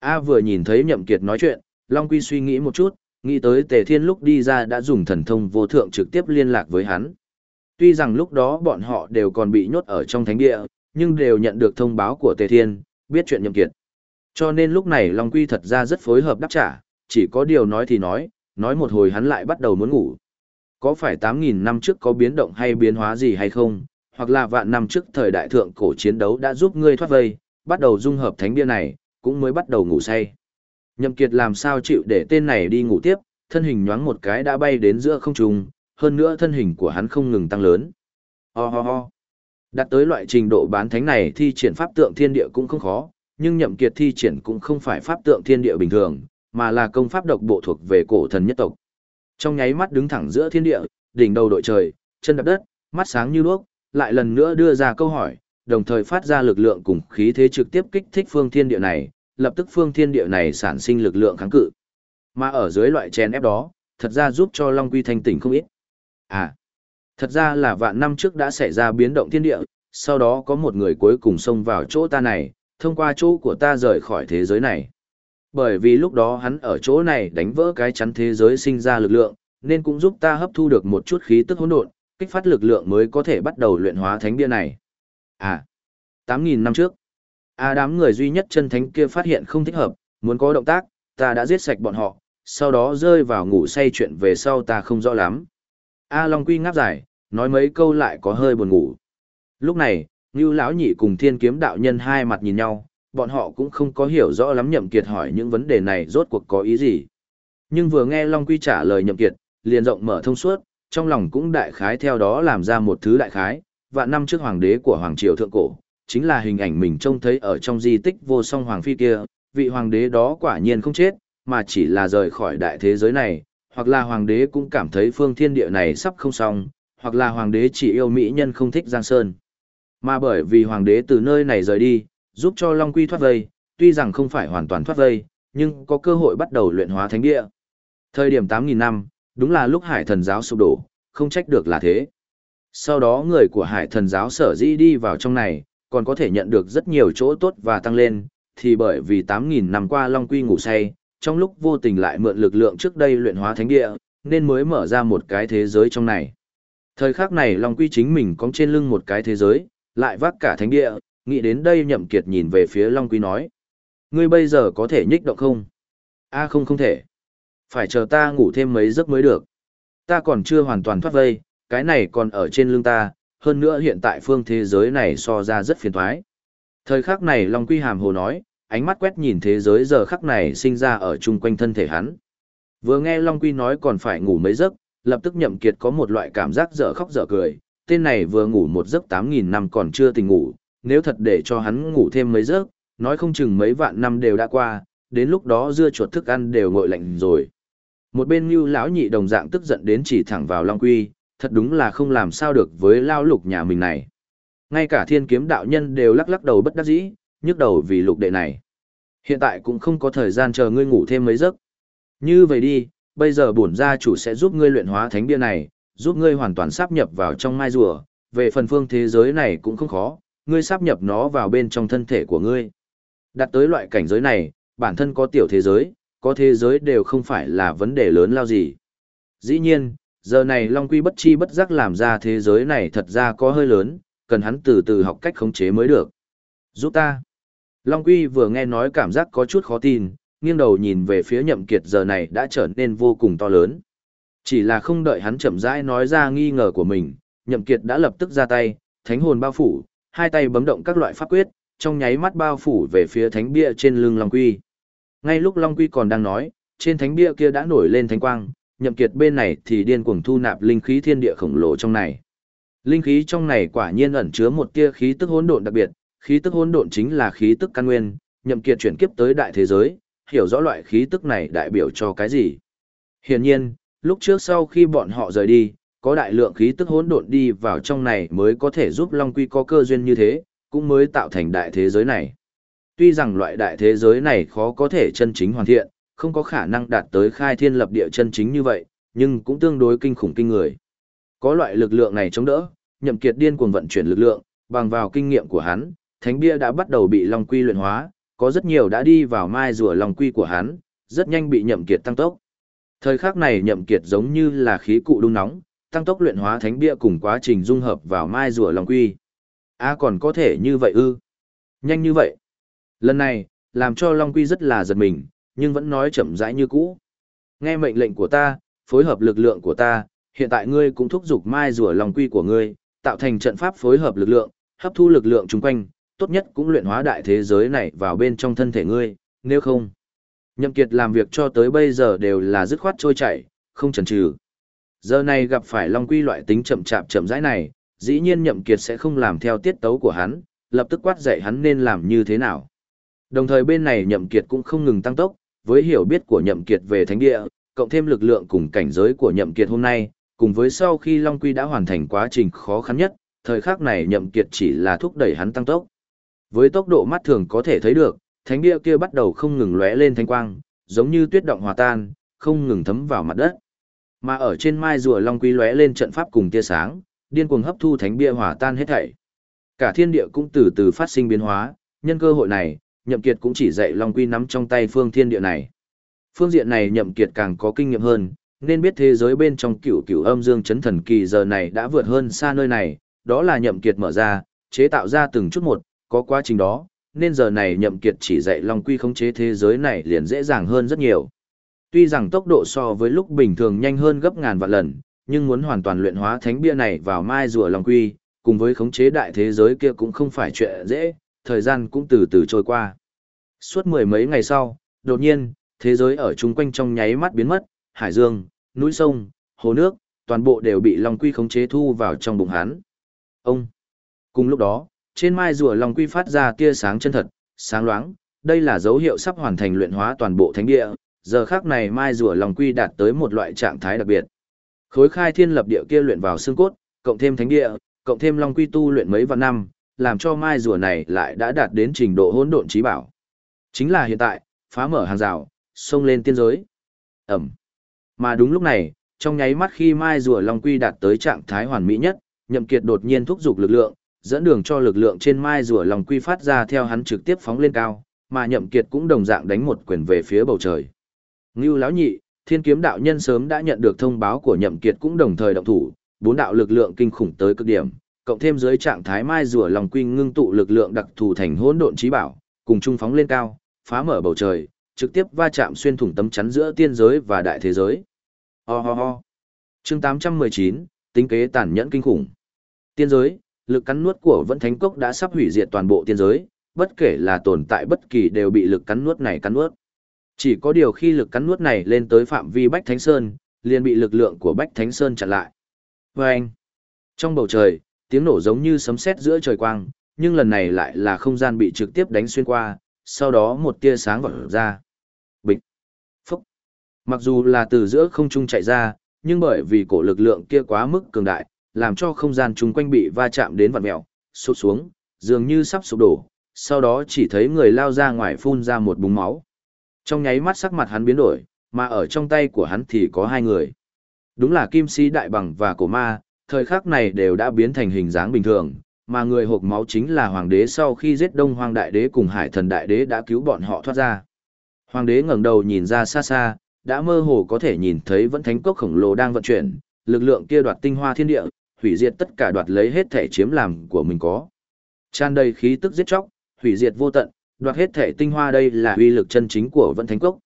A vừa nhìn thấy Nhậm Kiệt nói chuyện, Long Quy suy nghĩ một chút, nghĩ tới Tề Thiên lúc đi ra đã dùng thần thông vô thượng trực tiếp liên lạc với hắn. Tuy rằng lúc đó bọn họ đều còn bị nhốt ở trong thánh địa, nhưng đều nhận được thông báo của Tề Thiên, biết chuyện Nhậm Kiệt. Cho nên lúc này Long Quy thật ra rất phối hợp đáp trả, chỉ có điều nói thì nói, nói một hồi hắn lại bắt đầu muốn ngủ. Có phải 8.000 năm trước có biến động hay biến hóa gì hay không, hoặc là vạn năm trước thời đại thượng cổ chiến đấu đã giúp ngươi thoát vây, bắt đầu dung hợp thánh bia này, cũng mới bắt đầu ngủ say. Nhậm Kiệt làm sao chịu để tên này đi ngủ tiếp, thân hình nhoáng một cái đã bay đến giữa không trung, hơn nữa thân hình của hắn không ngừng tăng lớn. Ho ho ho. Đạt tới loại trình độ bán thánh này thi triển pháp tượng thiên địa cũng không khó, nhưng Nhậm Kiệt thi triển cũng không phải pháp tượng thiên địa bình thường, mà là công pháp độc bộ thuộc về cổ thần nhất tộc. Trong nháy mắt đứng thẳng giữa thiên địa, đỉnh đầu đội trời, chân đạp đất, mắt sáng như đuốc, lại lần nữa đưa ra câu hỏi, đồng thời phát ra lực lượng cùng khí thế trực tiếp kích thích phương thiên địa này, lập tức phương thiên địa này sản sinh lực lượng kháng cự. Mà ở dưới loại chèn ép đó, thật ra giúp cho Long Quy thanh tỉnh không ít. À, thật ra là vạn năm trước đã xảy ra biến động thiên địa, sau đó có một người cuối cùng xông vào chỗ ta này, thông qua chỗ của ta rời khỏi thế giới này. Bởi vì lúc đó hắn ở chỗ này đánh vỡ cái chắn thế giới sinh ra lực lượng, nên cũng giúp ta hấp thu được một chút khí tức hỗn độn, kích phát lực lượng mới có thể bắt đầu luyện hóa thánh bia này. À, 8.000 năm trước, à đám người duy nhất chân thánh kia phát hiện không thích hợp, muốn có động tác, ta đã giết sạch bọn họ, sau đó rơi vào ngủ say chuyện về sau ta không rõ lắm. A Long Quy ngáp dài, nói mấy câu lại có hơi buồn ngủ. Lúc này, Ngưu lão nhị cùng Thiên Kiếm đạo nhân hai mặt nhìn nhau, bọn họ cũng không có hiểu rõ lắm Nhậm Kiệt hỏi những vấn đề này rốt cuộc có ý gì. Nhưng vừa nghe Long Quy trả lời Nhậm Kiệt, liền rộng mở thông suốt, trong lòng cũng đại khái theo đó làm ra một thứ đại khái, vạn năm trước hoàng đế của hoàng triều thượng cổ, chính là hình ảnh mình trông thấy ở trong di tích vô song hoàng phi kia, vị hoàng đế đó quả nhiên không chết, mà chỉ là rời khỏi đại thế giới này, hoặc là hoàng đế cũng cảm thấy phương thiên địa này sắp không xong, hoặc là hoàng đế chỉ yêu mỹ nhân không thích Giang Sơn. Mà bởi vì hoàng đế từ nơi này rời đi, giúp cho Long Quy thoát vây, tuy rằng không phải hoàn toàn thoát vây, nhưng có cơ hội bắt đầu luyện hóa thánh địa. Thời điểm 8.000 năm, đúng là lúc hải thần giáo sụp đổ, không trách được là thế. Sau đó người của hải thần giáo sở dĩ đi vào trong này, còn có thể nhận được rất nhiều chỗ tốt và tăng lên, thì bởi vì 8.000 năm qua Long Quy ngủ say, trong lúc vô tình lại mượn lực lượng trước đây luyện hóa thánh địa, nên mới mở ra một cái thế giới trong này. Thời khắc này Long Quy chính mình có trên lưng một cái thế giới, lại vác cả thánh địa, nghĩ đến đây nhậm kiệt nhìn về phía Long Quy nói. Ngươi bây giờ có thể nhích động không? A không không thể. Phải chờ ta ngủ thêm mấy giấc mới được. Ta còn chưa hoàn toàn thoát vây, cái này còn ở trên lưng ta, hơn nữa hiện tại phương thế giới này so ra rất phiền toái. Thời khắc này Long Quy hàm hồ nói, ánh mắt quét nhìn thế giới giờ khắc này sinh ra ở chung quanh thân thể hắn. Vừa nghe Long Quy nói còn phải ngủ mấy giấc, lập tức nhậm kiệt có một loại cảm giác dở khóc dở cười, tên này vừa ngủ một giấc 8.000 năm còn chưa tỉnh ngủ, nếu thật để cho hắn ngủ thêm mấy giấc, nói không chừng mấy vạn năm đều đã qua, đến lúc đó dưa chuột thức ăn đều nguội lạnh rồi. Một bên như lão nhị đồng dạng tức giận đến chỉ thẳng vào Long Quy, thật đúng là không làm sao được với lao lục nhà mình này. Ngay cả thiên kiếm đạo nhân đều lắc lắc đầu bất đắc dĩ, nhức đầu vì lục đệ này. Hiện tại cũng không có thời gian chờ ngươi ngủ thêm mấy giấc. Như vậy đi, bây giờ bổn gia chủ sẽ giúp ngươi luyện hóa thánh bia này, giúp ngươi hoàn toàn sáp nhập vào trong mai rùa, về phần phương thế giới này cũng không khó, ngươi sáp nhập nó vào bên trong thân thể của ngươi. Đặt tới loại cảnh giới này, bản thân có tiểu thế giới, có thế giới đều không phải là vấn đề lớn lao gì. Dĩ nhiên, giờ này Long Quy bất chi bất giác làm ra thế giới này thật ra có hơi lớn, cần hắn từ từ học cách khống chế mới được. Giúp ta. Long Quy vừa nghe nói cảm giác có chút khó tin, nghiêng đầu nhìn về phía nhậm kiệt giờ này đã trở nên vô cùng to lớn. Chỉ là không đợi hắn chậm rãi nói ra nghi ngờ của mình, nhậm kiệt đã lập tức ra tay, thánh hồn bao phủ, hai tay bấm động các loại pháp quyết, trong nháy mắt bao phủ về phía thánh bia trên lưng Long Quy. Ngay lúc Long Quy còn đang nói, trên thánh bia kia đã nổi lên thánh quang, nhậm kiệt bên này thì điên cuồng thu nạp linh khí thiên địa khổng lồ trong này. Linh khí trong này quả nhiên ẩn chứa một tia khí tức hỗn độn đặc biệt, khí tức hỗn độn chính là khí tức căn nguyên, nhậm kiệt chuyển kiếp tới đại thế giới, hiểu rõ loại khí tức này đại biểu cho cái gì. Hiển nhiên, lúc trước sau khi bọn họ rời đi, có đại lượng khí tức hỗn độn đi vào trong này mới có thể giúp Long Quy có cơ duyên như thế, cũng mới tạo thành đại thế giới này. Tuy rằng loại đại thế giới này khó có thể chân chính hoàn thiện, không có khả năng đạt tới khai thiên lập địa chân chính như vậy, nhưng cũng tương đối kinh khủng kinh người. Có loại lực lượng này chống đỡ, nhậm kiệt điên cuồng vận chuyển lực lượng, bằng vào kinh nghiệm của hắn, thánh bia đã bắt đầu bị long quy luyện hóa, có rất nhiều đã đi vào mai rùa long quy của hắn, rất nhanh bị nhậm kiệt tăng tốc. Thời khắc này nhậm kiệt giống như là khí cụ đun nóng, tăng tốc luyện hóa thánh bia cùng quá trình dung hợp vào mai rùa long quy. A à còn có thể như vậy ư? Nhanh như vậy. Lần này, làm cho long quy rất là giật mình, nhưng vẫn nói chậm rãi như cũ. Nghe mệnh lệnh của ta, phối hợp lực lượng của ta, hiện tại ngươi cũng thúc giục mai rùa long quy của ngươi, tạo thành trận pháp phối hợp lực lượng, hấp thu lực lượng chung quanh, tốt nhất cũng luyện hóa đại thế giới này vào bên trong thân thể ngươi, nếu không. Nhậm Kiệt làm việc cho tới bây giờ đều là dứt khoát trôi chảy, không chần chừ. Giờ này gặp phải Long Quy loại tính chậm chạp chậm rãi này, dĩ nhiên Nhậm Kiệt sẽ không làm theo tiết tấu của hắn, lập tức quát dạy hắn nên làm như thế nào. Đồng thời bên này Nhậm Kiệt cũng không ngừng tăng tốc, với hiểu biết của Nhậm Kiệt về thánh địa, cộng thêm lực lượng cùng cảnh giới của Nhậm Kiệt hôm nay, cùng với sau khi Long Quy đã hoàn thành quá trình khó khăn nhất, thời khắc này Nhậm Kiệt chỉ là thúc đẩy hắn tăng tốc. Với tốc độ mắt thường có thể thấy được, thánh địa kia bắt đầu không ngừng lóe lên thanh quang, giống như tuyết động hòa tan, không ngừng thấm vào mặt đất. Mà ở trên mai rùa long quý lóe lên trận pháp cùng tia sáng, điên cuồng hấp thu thánh bia hòa tan hết thảy. Cả thiên địa cũng từ từ phát sinh biến hóa, nhân cơ hội này, Nhậm Kiệt cũng chỉ dạy Long Quy nắm trong tay phương thiên địa này. Phương diện này Nhậm Kiệt càng có kinh nghiệm hơn, nên biết thế giới bên trong cửu cửu âm dương chấn thần kỳ giờ này đã vượt hơn xa nơi này, đó là Nhậm Kiệt mở ra, chế tạo ra từng chút một, có quá trình đó, nên giờ này nhậm kiệt chỉ dạy Long Quy khống chế thế giới này liền dễ dàng hơn rất nhiều. Tuy rằng tốc độ so với lúc bình thường nhanh hơn gấp ngàn vạn lần, nhưng muốn hoàn toàn luyện hóa thánh bia này vào mai rùa Long Quy, cùng với khống chế đại thế giới kia cũng không phải chuyện dễ, thời gian cũng từ từ trôi qua. Suốt mười mấy ngày sau, đột nhiên, thế giới ở chung quanh trong nháy mắt biến mất, hải dương, núi sông, hồ nước, toàn bộ đều bị Long Quy khống chế thu vào trong bụng hắn. Ông! Cùng lúc đó, trên mai rùa Long Quy phát ra tia sáng chân thật, sáng loáng, đây là dấu hiệu sắp hoàn thành luyện hóa toàn bộ thánh địa, giờ khác này mai rùa Long Quy đạt tới một loại trạng thái đặc biệt. Khối khai thiên lập địa kia luyện vào xương cốt, cộng thêm thánh địa, cộng thêm Long Quy tu luyện mấy vạn năm, làm cho mai rùa này lại đã đạt đến trình độ hỗn độn trí bảo. Chính là hiện tại, phá mở hàng rào, xông lên tiên giới. Ẩm. Mà đúng lúc này, trong nháy mắt khi mai rùa Long Quy đạt tới trạng thái hoàn mỹ nhất, Nhậm Kiệt đột nhiên thúc giục lực lượng, dẫn đường cho lực lượng trên mai rùa lòng Quy phát ra theo hắn trực tiếp phóng lên cao, mà Nhậm Kiệt cũng đồng dạng đánh một quyền về phía bầu trời. Ngưu lão nhị, Thiên kiếm đạo nhân sớm đã nhận được thông báo của Nhậm Kiệt cũng đồng thời động thủ, bốn đạo lực lượng kinh khủng tới cực điểm, cộng thêm dưới trạng thái mai rùa lòng Quy ngưng tụ lực lượng đặc thù thành hỗn độn trí bảo, cùng trung phóng lên cao, phá mở bầu trời, trực tiếp va chạm xuyên thủng tấm chắn giữa tiên giới và đại thế giới. Ho ho ho. Chương 819, tính kế tàn nhẫn kinh khủng. Tiên giới, lực cắn nuốt của Vẫn Thánh Cốc đã sắp hủy diệt toàn bộ tiên giới, bất kể là tồn tại bất kỳ đều bị lực cắn nuốt này cắn nuốt. Chỉ có điều khi lực cắn nuốt này lên tới phạm vi Bách Thánh Sơn, liền bị lực lượng của Bách Thánh Sơn chặn lại. Vâng! Trong bầu trời, tiếng nổ giống như sấm sét giữa trời quang, nhưng lần này lại là không gian bị trực tiếp đánh xuyên qua, sau đó một tia sáng vọt ra. Bịch! Phúc! Mặc dù là từ giữa không trung chạy ra, nhưng bởi vì cổ lực lượng kia quá mức cường đại, làm cho không gian chung quanh bị va chạm đến vặn mèo, sụt xuống, dường như sắp sụp đổ, sau đó chỉ thấy người lao ra ngoài phun ra một búng máu. Trong nháy mắt sắc mặt hắn biến đổi, mà ở trong tay của hắn thì có hai người. Đúng là Kim Sĩ Đại Bằng và Cổ Ma, thời khắc này đều đã biến thành hình dáng bình thường, mà người hộp máu chính là Hoàng đế sau khi giết Đông Hoàng Đại Đế cùng Hải Thần Đại Đế đã cứu bọn họ thoát ra. Hoàng đế ngẩng đầu nhìn ra xa xa, đã mơ hồ có thể nhìn thấy vẫn thánh cốc khổng lồ đang vận chuyển, lực lượng kia đoạt tinh hoa thiên địa, hủy diệt tất cả đoạt lấy hết thể chiếm làm của mình có. Tràn đầy khí tức giết chóc, hủy diệt vô tận, đoạt hết thể tinh hoa đây là uy lực chân chính của vẫn thánh cốc.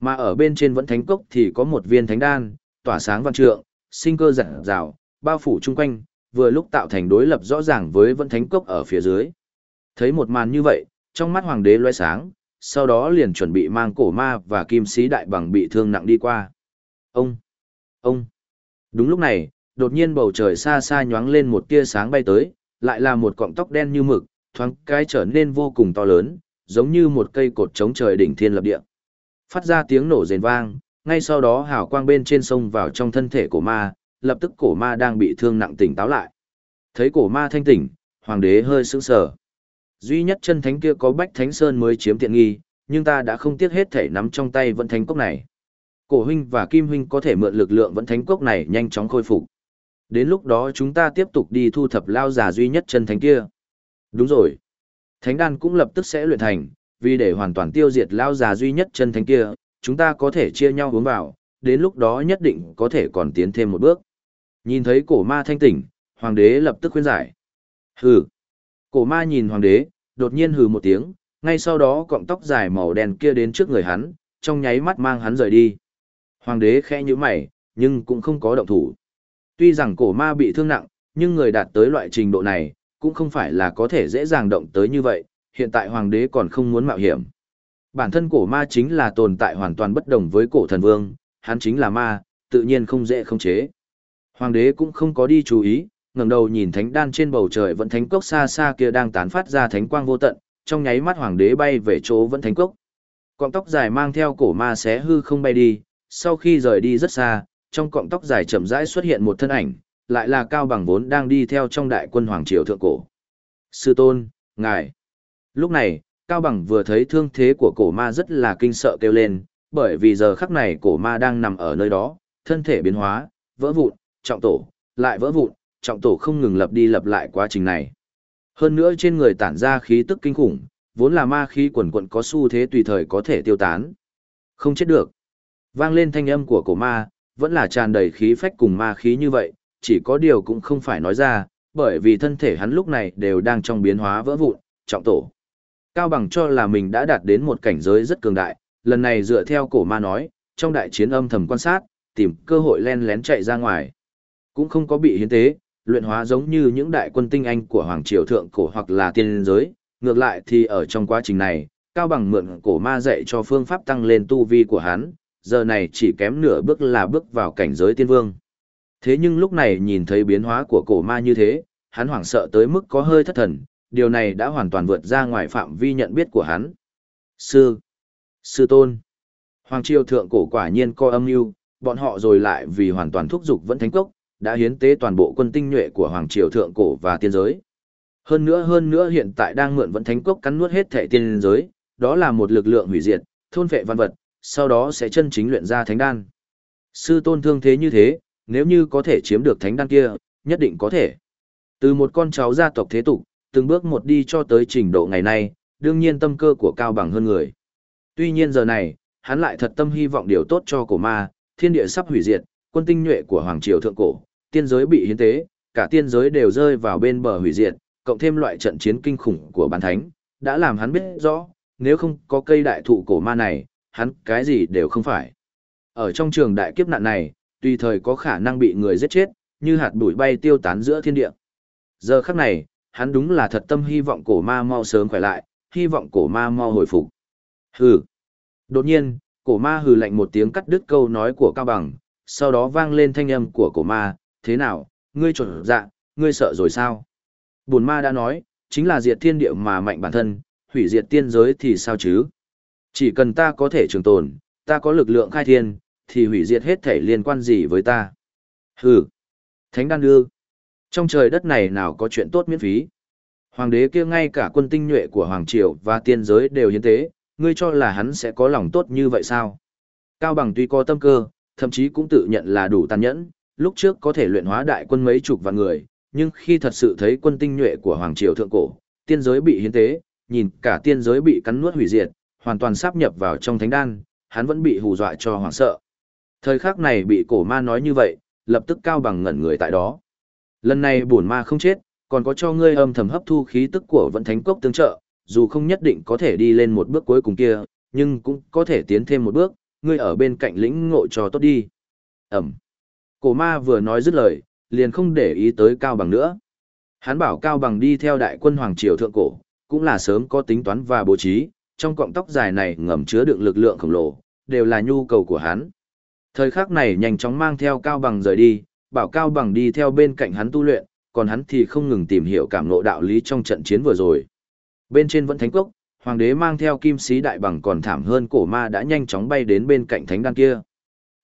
Mà ở bên trên vẫn thánh cốc thì có một viên thánh đan, tỏa sáng văn trượng, sinh cơ rạng rào, bao phủ chung quanh, vừa lúc tạo thành đối lập rõ ràng với vẫn thánh cốc ở phía dưới. Thấy một màn như vậy, trong mắt hoàng đế loe sáng, sau đó liền chuẩn bị mang cổ ma và kim sĩ đại bằng bị thương nặng đi qua. Ông! Ông! Đúng lúc này, đột nhiên bầu trời xa xa nhoáng lên một tia sáng bay tới, lại là một cọng tóc đen như mực, thoáng cái trở nên vô cùng to lớn, giống như một cây cột chống trời đỉnh thiên lập địa. Phát ra tiếng nổ rền vang, ngay sau đó hào quang bên trên sông vào trong thân thể của ma, lập tức cổ ma đang bị thương nặng tỉnh táo lại. Thấy cổ ma thanh tỉnh, hoàng đế hơi sững sờ. Duy nhất chân thánh kia có bách thánh sơn mới chiếm tiện nghi, nhưng ta đã không tiếc hết thể nắm trong tay vẫn thánh cốc này. Cổ huynh và kim huynh có thể mượn lực lượng vẫn thánh cốc này nhanh chóng khôi phục. Đến lúc đó chúng ta tiếp tục đi thu thập lao giả duy nhất chân thánh kia. Đúng rồi. Thánh đan cũng lập tức sẽ luyện thành, vì để hoàn toàn tiêu diệt lao già duy nhất chân thánh kia, chúng ta có thể chia nhau uống vào, đến lúc đó nhất định có thể còn tiến thêm một bước. Nhìn thấy cổ ma thanh tỉnh, hoàng đế lập tức khuyên giải. Hừ. Cổ ma nhìn hoàng đế, đột nhiên hừ một tiếng, ngay sau đó cọng tóc dài màu đen kia đến trước người hắn, trong nháy mắt mang hắn rời đi. Hoàng đế khẽ như mày, nhưng cũng không có động thủ. Tuy rằng cổ ma bị thương nặng, nhưng người đạt tới loại trình độ này, cũng không phải là có thể dễ dàng động tới như vậy, hiện tại hoàng đế còn không muốn mạo hiểm. Bản thân cổ ma chính là tồn tại hoàn toàn bất đồng với cổ thần vương, hắn chính là ma, tự nhiên không dễ không chế. Hoàng đế cũng không có đi chú ý, ngẩng đầu nhìn thánh đan trên bầu trời vẫn thánh cốc xa xa kia đang tán phát ra thánh quang vô tận, trong nháy mắt hoàng đế bay về chỗ vẫn thánh cốc. Cọng tóc dài mang theo cổ ma xé hư không bay đi, sau khi rời đi rất xa, trong cọng tóc dài chậm rãi xuất hiện một thân ảnh, lại là cao bằng vốn đang đi theo trong đại quân hoàng triều thượng cổ. Sư tôn, ngài. Lúc này, cao bằng vừa thấy thương thế của cổ ma rất là kinh sợ kêu lên, bởi vì giờ khắc này cổ ma đang nằm ở nơi đó, thân thể biến hóa, vỡ vụn, trọng tổ, lại vỡ vụn, trọng tổ không ngừng lập đi lập lại quá trình này. Hơn nữa trên người tản ra khí tức kinh khủng, vốn là ma khí quần quận có xu thế tùy thời có thể tiêu tán. Không chết được. Vang lên thanh âm của cổ ma, vẫn là tràn đầy khí phách cùng ma khí như vậy, chỉ có điều cũng không phải nói ra, bởi vì thân thể hắn lúc này đều đang trong biến hóa vỡ vụn, trọng tổ. Cao bằng cho là mình đã đạt đến một cảnh giới rất cường đại, lần này dựa theo cổ ma nói, trong đại chiến âm thầm quan sát, tìm cơ hội len lén chạy ra ngoài. Cũng không có bị hiến tế, luyện hóa giống như những đại quân tinh anh của Hoàng Triều Thượng Cổ hoặc là tiên giới, ngược lại thì ở trong quá trình này, Cao Bằng mượn cổ ma dạy cho phương pháp tăng lên tu vi của hắn, giờ này chỉ kém nửa bước là bước vào cảnh giới tiên vương. Thế nhưng lúc này nhìn thấy biến hóa của cổ ma như thế, hắn hoảng sợ tới mức có hơi thất thần, điều này đã hoàn toàn vượt ra ngoài phạm vi nhận biết của hắn. Sư, sư tôn, Hoàng Triều Thượng Cổ quả nhiên coi âm mưu bọn họ rồi lại vì hoàn toàn thúc dục vẫn thánh cốc, đã hiến tế toàn bộ quân tinh nhuệ của Hoàng Triều Thượng Cổ và tiên giới. Hơn nữa hơn nữa hiện tại đang mượn vẫn thánh cốc cắn nuốt hết thể tiên giới, đó là một lực lượng hủy diệt, thôn vệ văn vật, sau đó sẽ chân chính luyện ra thánh đan. Sư tôn thương thế như thế, nếu như có thể chiếm được thánh đan kia, nhất định có thể. Từ một con cháu gia tộc thế tục, từng bước một đi cho tới trình độ ngày nay, đương nhiên tâm cơ của cao bằng hơn người. Tuy nhiên giờ này, hắn lại thật tâm hy vọng điều tốt cho cổ ma, thiên địa sắp hủy diệt, quân tinh nhuệ của hoàng triều thượng cổ, tiên giới bị hiến tế, cả tiên giới đều rơi vào bên bờ hủy diệt, cộng thêm loại trận chiến kinh khủng của bản thánh, đã làm hắn biết rõ, nếu không có cây đại thụ cổ ma này, hắn cái gì đều không phải. Ở trong trường đại kiếp nạn này, tùy thời có khả năng bị người giết chết, như hạt bụi bay tiêu tán giữa thiên địa. Giờ khắc này, hắn đúng là thật tâm hy vọng cổ ma mau sớm khỏe lại, hy vọng cổ ma mau hồi phục. Hừ. Đột nhiên, cổ ma hừ lạnh một tiếng cắt đứt câu nói của Cao Bằng, sau đó vang lên thanh âm của cổ ma, thế nào, ngươi chuẩn dạ, ngươi sợ rồi sao? Bùn ma đã nói, chính là diệt thiên địa mà mạnh bản thân, hủy diệt tiên giới thì sao chứ? Chỉ cần ta có thể trường tồn, ta có lực lượng khai thiên, thì hủy diệt hết thể liên quan gì với ta? Hừ, thánh đan đưa. Trong trời đất này nào có chuyện tốt miễn phí? Hoàng đế kia ngay cả quân tinh nhuệ của Hoàng Triều và tiên giới đều hiến tế, ngươi cho là hắn sẽ có lòng tốt như vậy sao? Cao Bằng tuy có tâm cơ, thậm chí cũng tự nhận là đủ tàn nhẫn, lúc trước có thể luyện hóa đại quân mấy chục vạn người, nhưng khi thật sự thấy quân tinh nhuệ của Hoàng Triều Thượng Cổ, tiên giới bị hiến tế, nhìn cả tiên giới bị cắn nuốt hủy diệt, hoàn toàn sáp nhập vào trong thánh đan, hắn vẫn bị hù dọa cho hoảng sợ. Thời khắc này bị cổ ma nói như vậy, lập tức cao bằng ngẩn người tại đó. Lần này bổn ma không chết, còn có cho ngươi âm thầm hấp thu khí tức của vận thánh cốc tương trợ, dù không nhất định có thể đi lên một bước cuối cùng kia, nhưng cũng có thể tiến thêm một bước, ngươi ở bên cạnh lĩnh ngộ cho tốt đi. Ẩm. Cổ ma vừa nói dứt lời, liền không để ý tới Cao Bằng nữa. Hắn bảo Cao Bằng đi theo đại quân Hoàng Triều Thượng Cổ, cũng là sớm có tính toán và bố trí, trong cọng tóc dài này ngầm chứa đựng lực lượng khổng lồ, đều là nhu cầu của hắn. Thời khắc này nhanh chóng mang theo Cao Bằng rời đi, bảo Cao Bằng đi theo bên cạnh hắn tu luyện, còn hắn thì không ngừng tìm hiểu cảm ngộ đạo lý trong trận chiến vừa rồi. Bên trên vẫn thánh cốc, hoàng đế mang theo kim sĩ đại bằng còn thảm hơn cổ ma đã nhanh chóng bay đến bên cạnh thánh đan kia.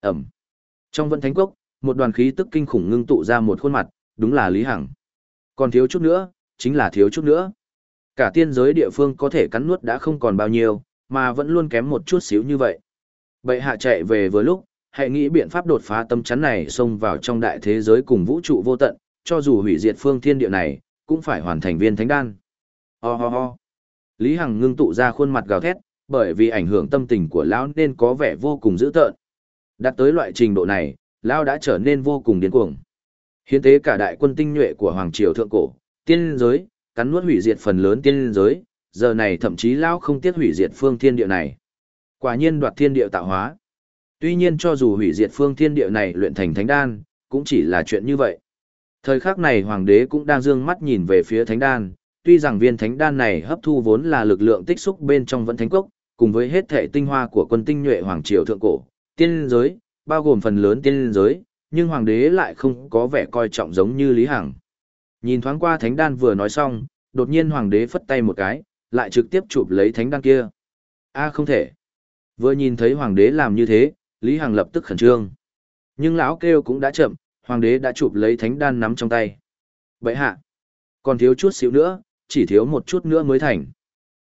Ẩm. Trong vẫn thánh cốc, một đoàn khí tức kinh khủng ngưng tụ ra một khuôn mặt, đúng là Lý Hằng. Còn thiếu chút nữa, chính là thiếu chút nữa. Cả tiên giới địa phương có thể cắn nuốt đã không còn bao nhiêu, mà vẫn luôn kém một chút xíu như vậy. Bệ hạ chạy về vừa lúc, hãy nghĩ biện pháp đột phá tâm chắn này xông vào trong đại thế giới cùng vũ trụ vô tận, cho dù hủy diệt phương thiên địa này, cũng phải hoàn thành viên thánh đan. Ho ho ho. Lý Hằng ngưng tụ ra khuôn mặt gào thét, bởi vì ảnh hưởng tâm tình của lão nên có vẻ vô cùng dữ tợn. Đạt tới loại trình độ này, lão đã trở nên vô cùng điên cuồng. Hiến tế cả đại quân tinh nhuệ của hoàng triều thượng cổ, tiên giới, cắn nuốt hủy diệt phần lớn tiên giới, giờ này thậm chí lão không tiếc hủy diệt phương thiên địa này. Quả nhiên đoạt thiên địa tạo hóa. Tuy nhiên cho dù hủy diệt phương thiên địa này luyện thành thánh đan, cũng chỉ là chuyện như vậy. Thời khắc này hoàng đế cũng đang dương mắt nhìn về phía thánh đan, tuy rằng viên thánh đan này hấp thu vốn là lực lượng tích xúc bên trong vẫn thánh cốc, cùng với hết thể tinh hoa của quân tinh nhuệ hoàng triều thượng cổ, tiên giới, bao gồm phần lớn tiên giới, nhưng hoàng đế lại không có vẻ coi trọng giống như Lý Hằng. Nhìn thoáng qua thánh đan vừa nói xong, đột nhiên hoàng đế phất tay một cái, lại trực tiếp chụp lấy thánh đan kia. A không thể. Vừa nhìn thấy hoàng đế làm như thế, Lý Hằng lập tức khẩn trương. Nhưng lão kêu cũng đã chậm, hoàng đế đã chụp lấy thánh đan nắm trong tay. Vậy hạ, còn thiếu chút xíu nữa, chỉ thiếu một chút nữa mới thành.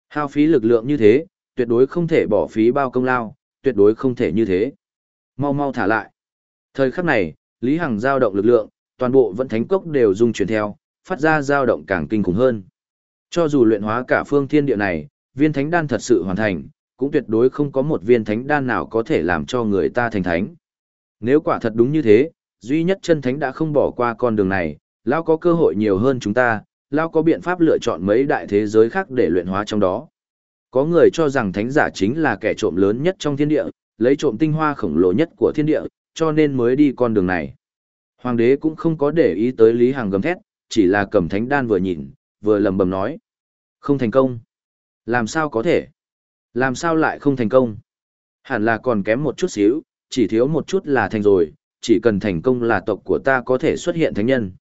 Hao phí lực lượng như thế, tuyệt đối không thể bỏ phí bao công lao, tuyệt đối không thể như thế. Mau mau thả lại. Thời khắc này, Lý Hằng giao động lực lượng, toàn bộ vẫn thánh cốc đều dung chuyển theo, phát ra dao động càng kinh khủng hơn. Cho dù luyện hóa cả phương thiên địa này, viên thánh đan thật sự hoàn thành, cũng tuyệt đối không có một viên thánh đan nào có thể làm cho người ta thành thánh. Nếu quả thật đúng như thế, duy nhất chân thánh đã không bỏ qua con đường này, lão có cơ hội nhiều hơn chúng ta, lão có biện pháp lựa chọn mấy đại thế giới khác để luyện hóa trong đó. Có người cho rằng thánh giả chính là kẻ trộm lớn nhất trong thiên địa, lấy trộm tinh hoa khổng lồ nhất của thiên địa, cho nên mới đi con đường này. Hoàng đế cũng không có để ý tới Lý Hằng gầm thét, chỉ là cầm thánh đan vừa nhìn, vừa lầm bầm nói. Không thành công. Làm sao có thể? Làm sao lại không thành công? Hẳn là còn kém một chút xíu, chỉ thiếu một chút là thành rồi, chỉ cần thành công là tộc của ta có thể xuất hiện thánh nhân.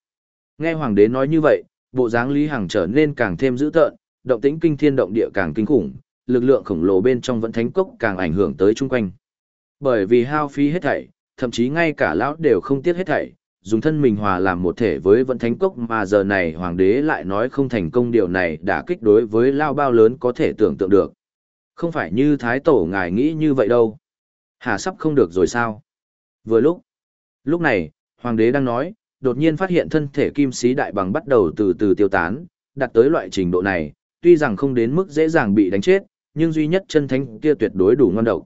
Nghe hoàng đế nói như vậy, bộ dáng Lý Hằng trở nên càng thêm dữ tợn, động tĩnh kinh thiên động địa càng kinh khủng, lực lượng khổng lồ bên trong vẫn thánh cốc càng ảnh hưởng tới chung quanh. Bởi vì hao phí hết thảy, thậm chí ngay cả lão đều không tiếc hết thảy, dùng thân mình hòa làm một thể với Vận thánh cốc mà giờ này hoàng đế lại nói không thành công điều này đã kích đối với lao bao lớn có thể tưởng tượng được. Không phải như thái tổ ngài nghĩ như vậy đâu. Hà sắp không được rồi sao? Vừa lúc, lúc này, hoàng đế đang nói, đột nhiên phát hiện thân thể kim sĩ đại bằng bắt đầu từ từ tiêu tán, đạt tới loại trình độ này, tuy rằng không đến mức dễ dàng bị đánh chết, nhưng duy nhất chân thánh kia tuyệt đối đủ ngon độc.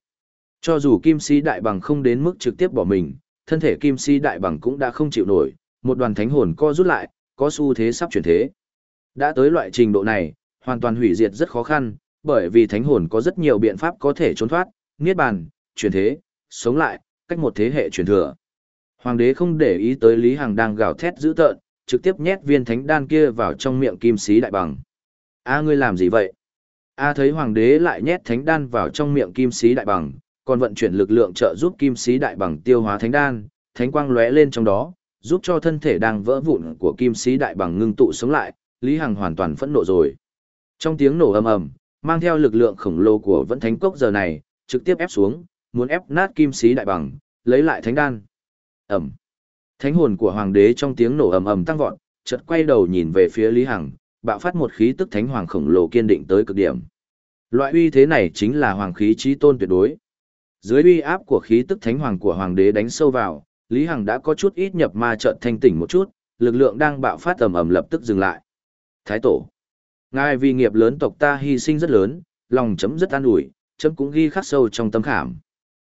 Cho dù kim sĩ đại bằng không đến mức trực tiếp bỏ mình, thân thể kim sĩ đại bằng cũng đã không chịu nổi, một đoàn thánh hồn co rút lại, có xu thế sắp chuyển thế. Đã tới loại trình độ này, hoàn toàn hủy diệt rất khó khăn, bởi vì thánh hồn có rất nhiều biện pháp có thể trốn thoát, niết bàn, chuyển thế, sống lại, cách một thế hệ truyền thừa. Hoàng đế không để ý tới Lý Hằng đang gào thét dữ tợn, trực tiếp nhét viên thánh đan kia vào trong miệng kim sĩ đại bằng. A ngươi làm gì vậy? A thấy hoàng đế lại nhét thánh đan vào trong miệng kim sĩ đại bằng, còn vận chuyển lực lượng trợ giúp kim sĩ đại bằng tiêu hóa thánh đan, thánh quang lóe lên trong đó, giúp cho thân thể đang vỡ vụn của kim sĩ đại bằng ngưng tụ sống lại, Lý Hằng hoàn toàn phẫn nộ rồi. Trong tiếng nổ ầm ầm, mang theo lực lượng khổng lồ của vẫn thánh cốc giờ này, trực tiếp ép xuống, muốn ép nát kim sĩ đại bằng, lấy lại thánh đan. ầm Thánh hồn của hoàng đế trong tiếng nổ ầm ầm tăng vọt, chợt quay đầu nhìn về phía Lý Hằng, bạo phát một khí tức thánh hoàng khổng lồ kiên định tới cực điểm. Loại uy thế này chính là hoàng khí chí tôn tuyệt đối. Dưới uy áp của khí tức thánh hoàng của hoàng đế đánh sâu vào, Lý Hằng đã có chút ít nhập ma trợn thanh tỉnh một chút, lực lượng đang bạo phát ầm ầm lập tức dừng lại. Thái tổ, ngài vì nghiệp lớn tộc ta hy sinh rất lớn, lòng chấm rất an ủi, chấm cũng ghi khắc sâu trong tâm khảm.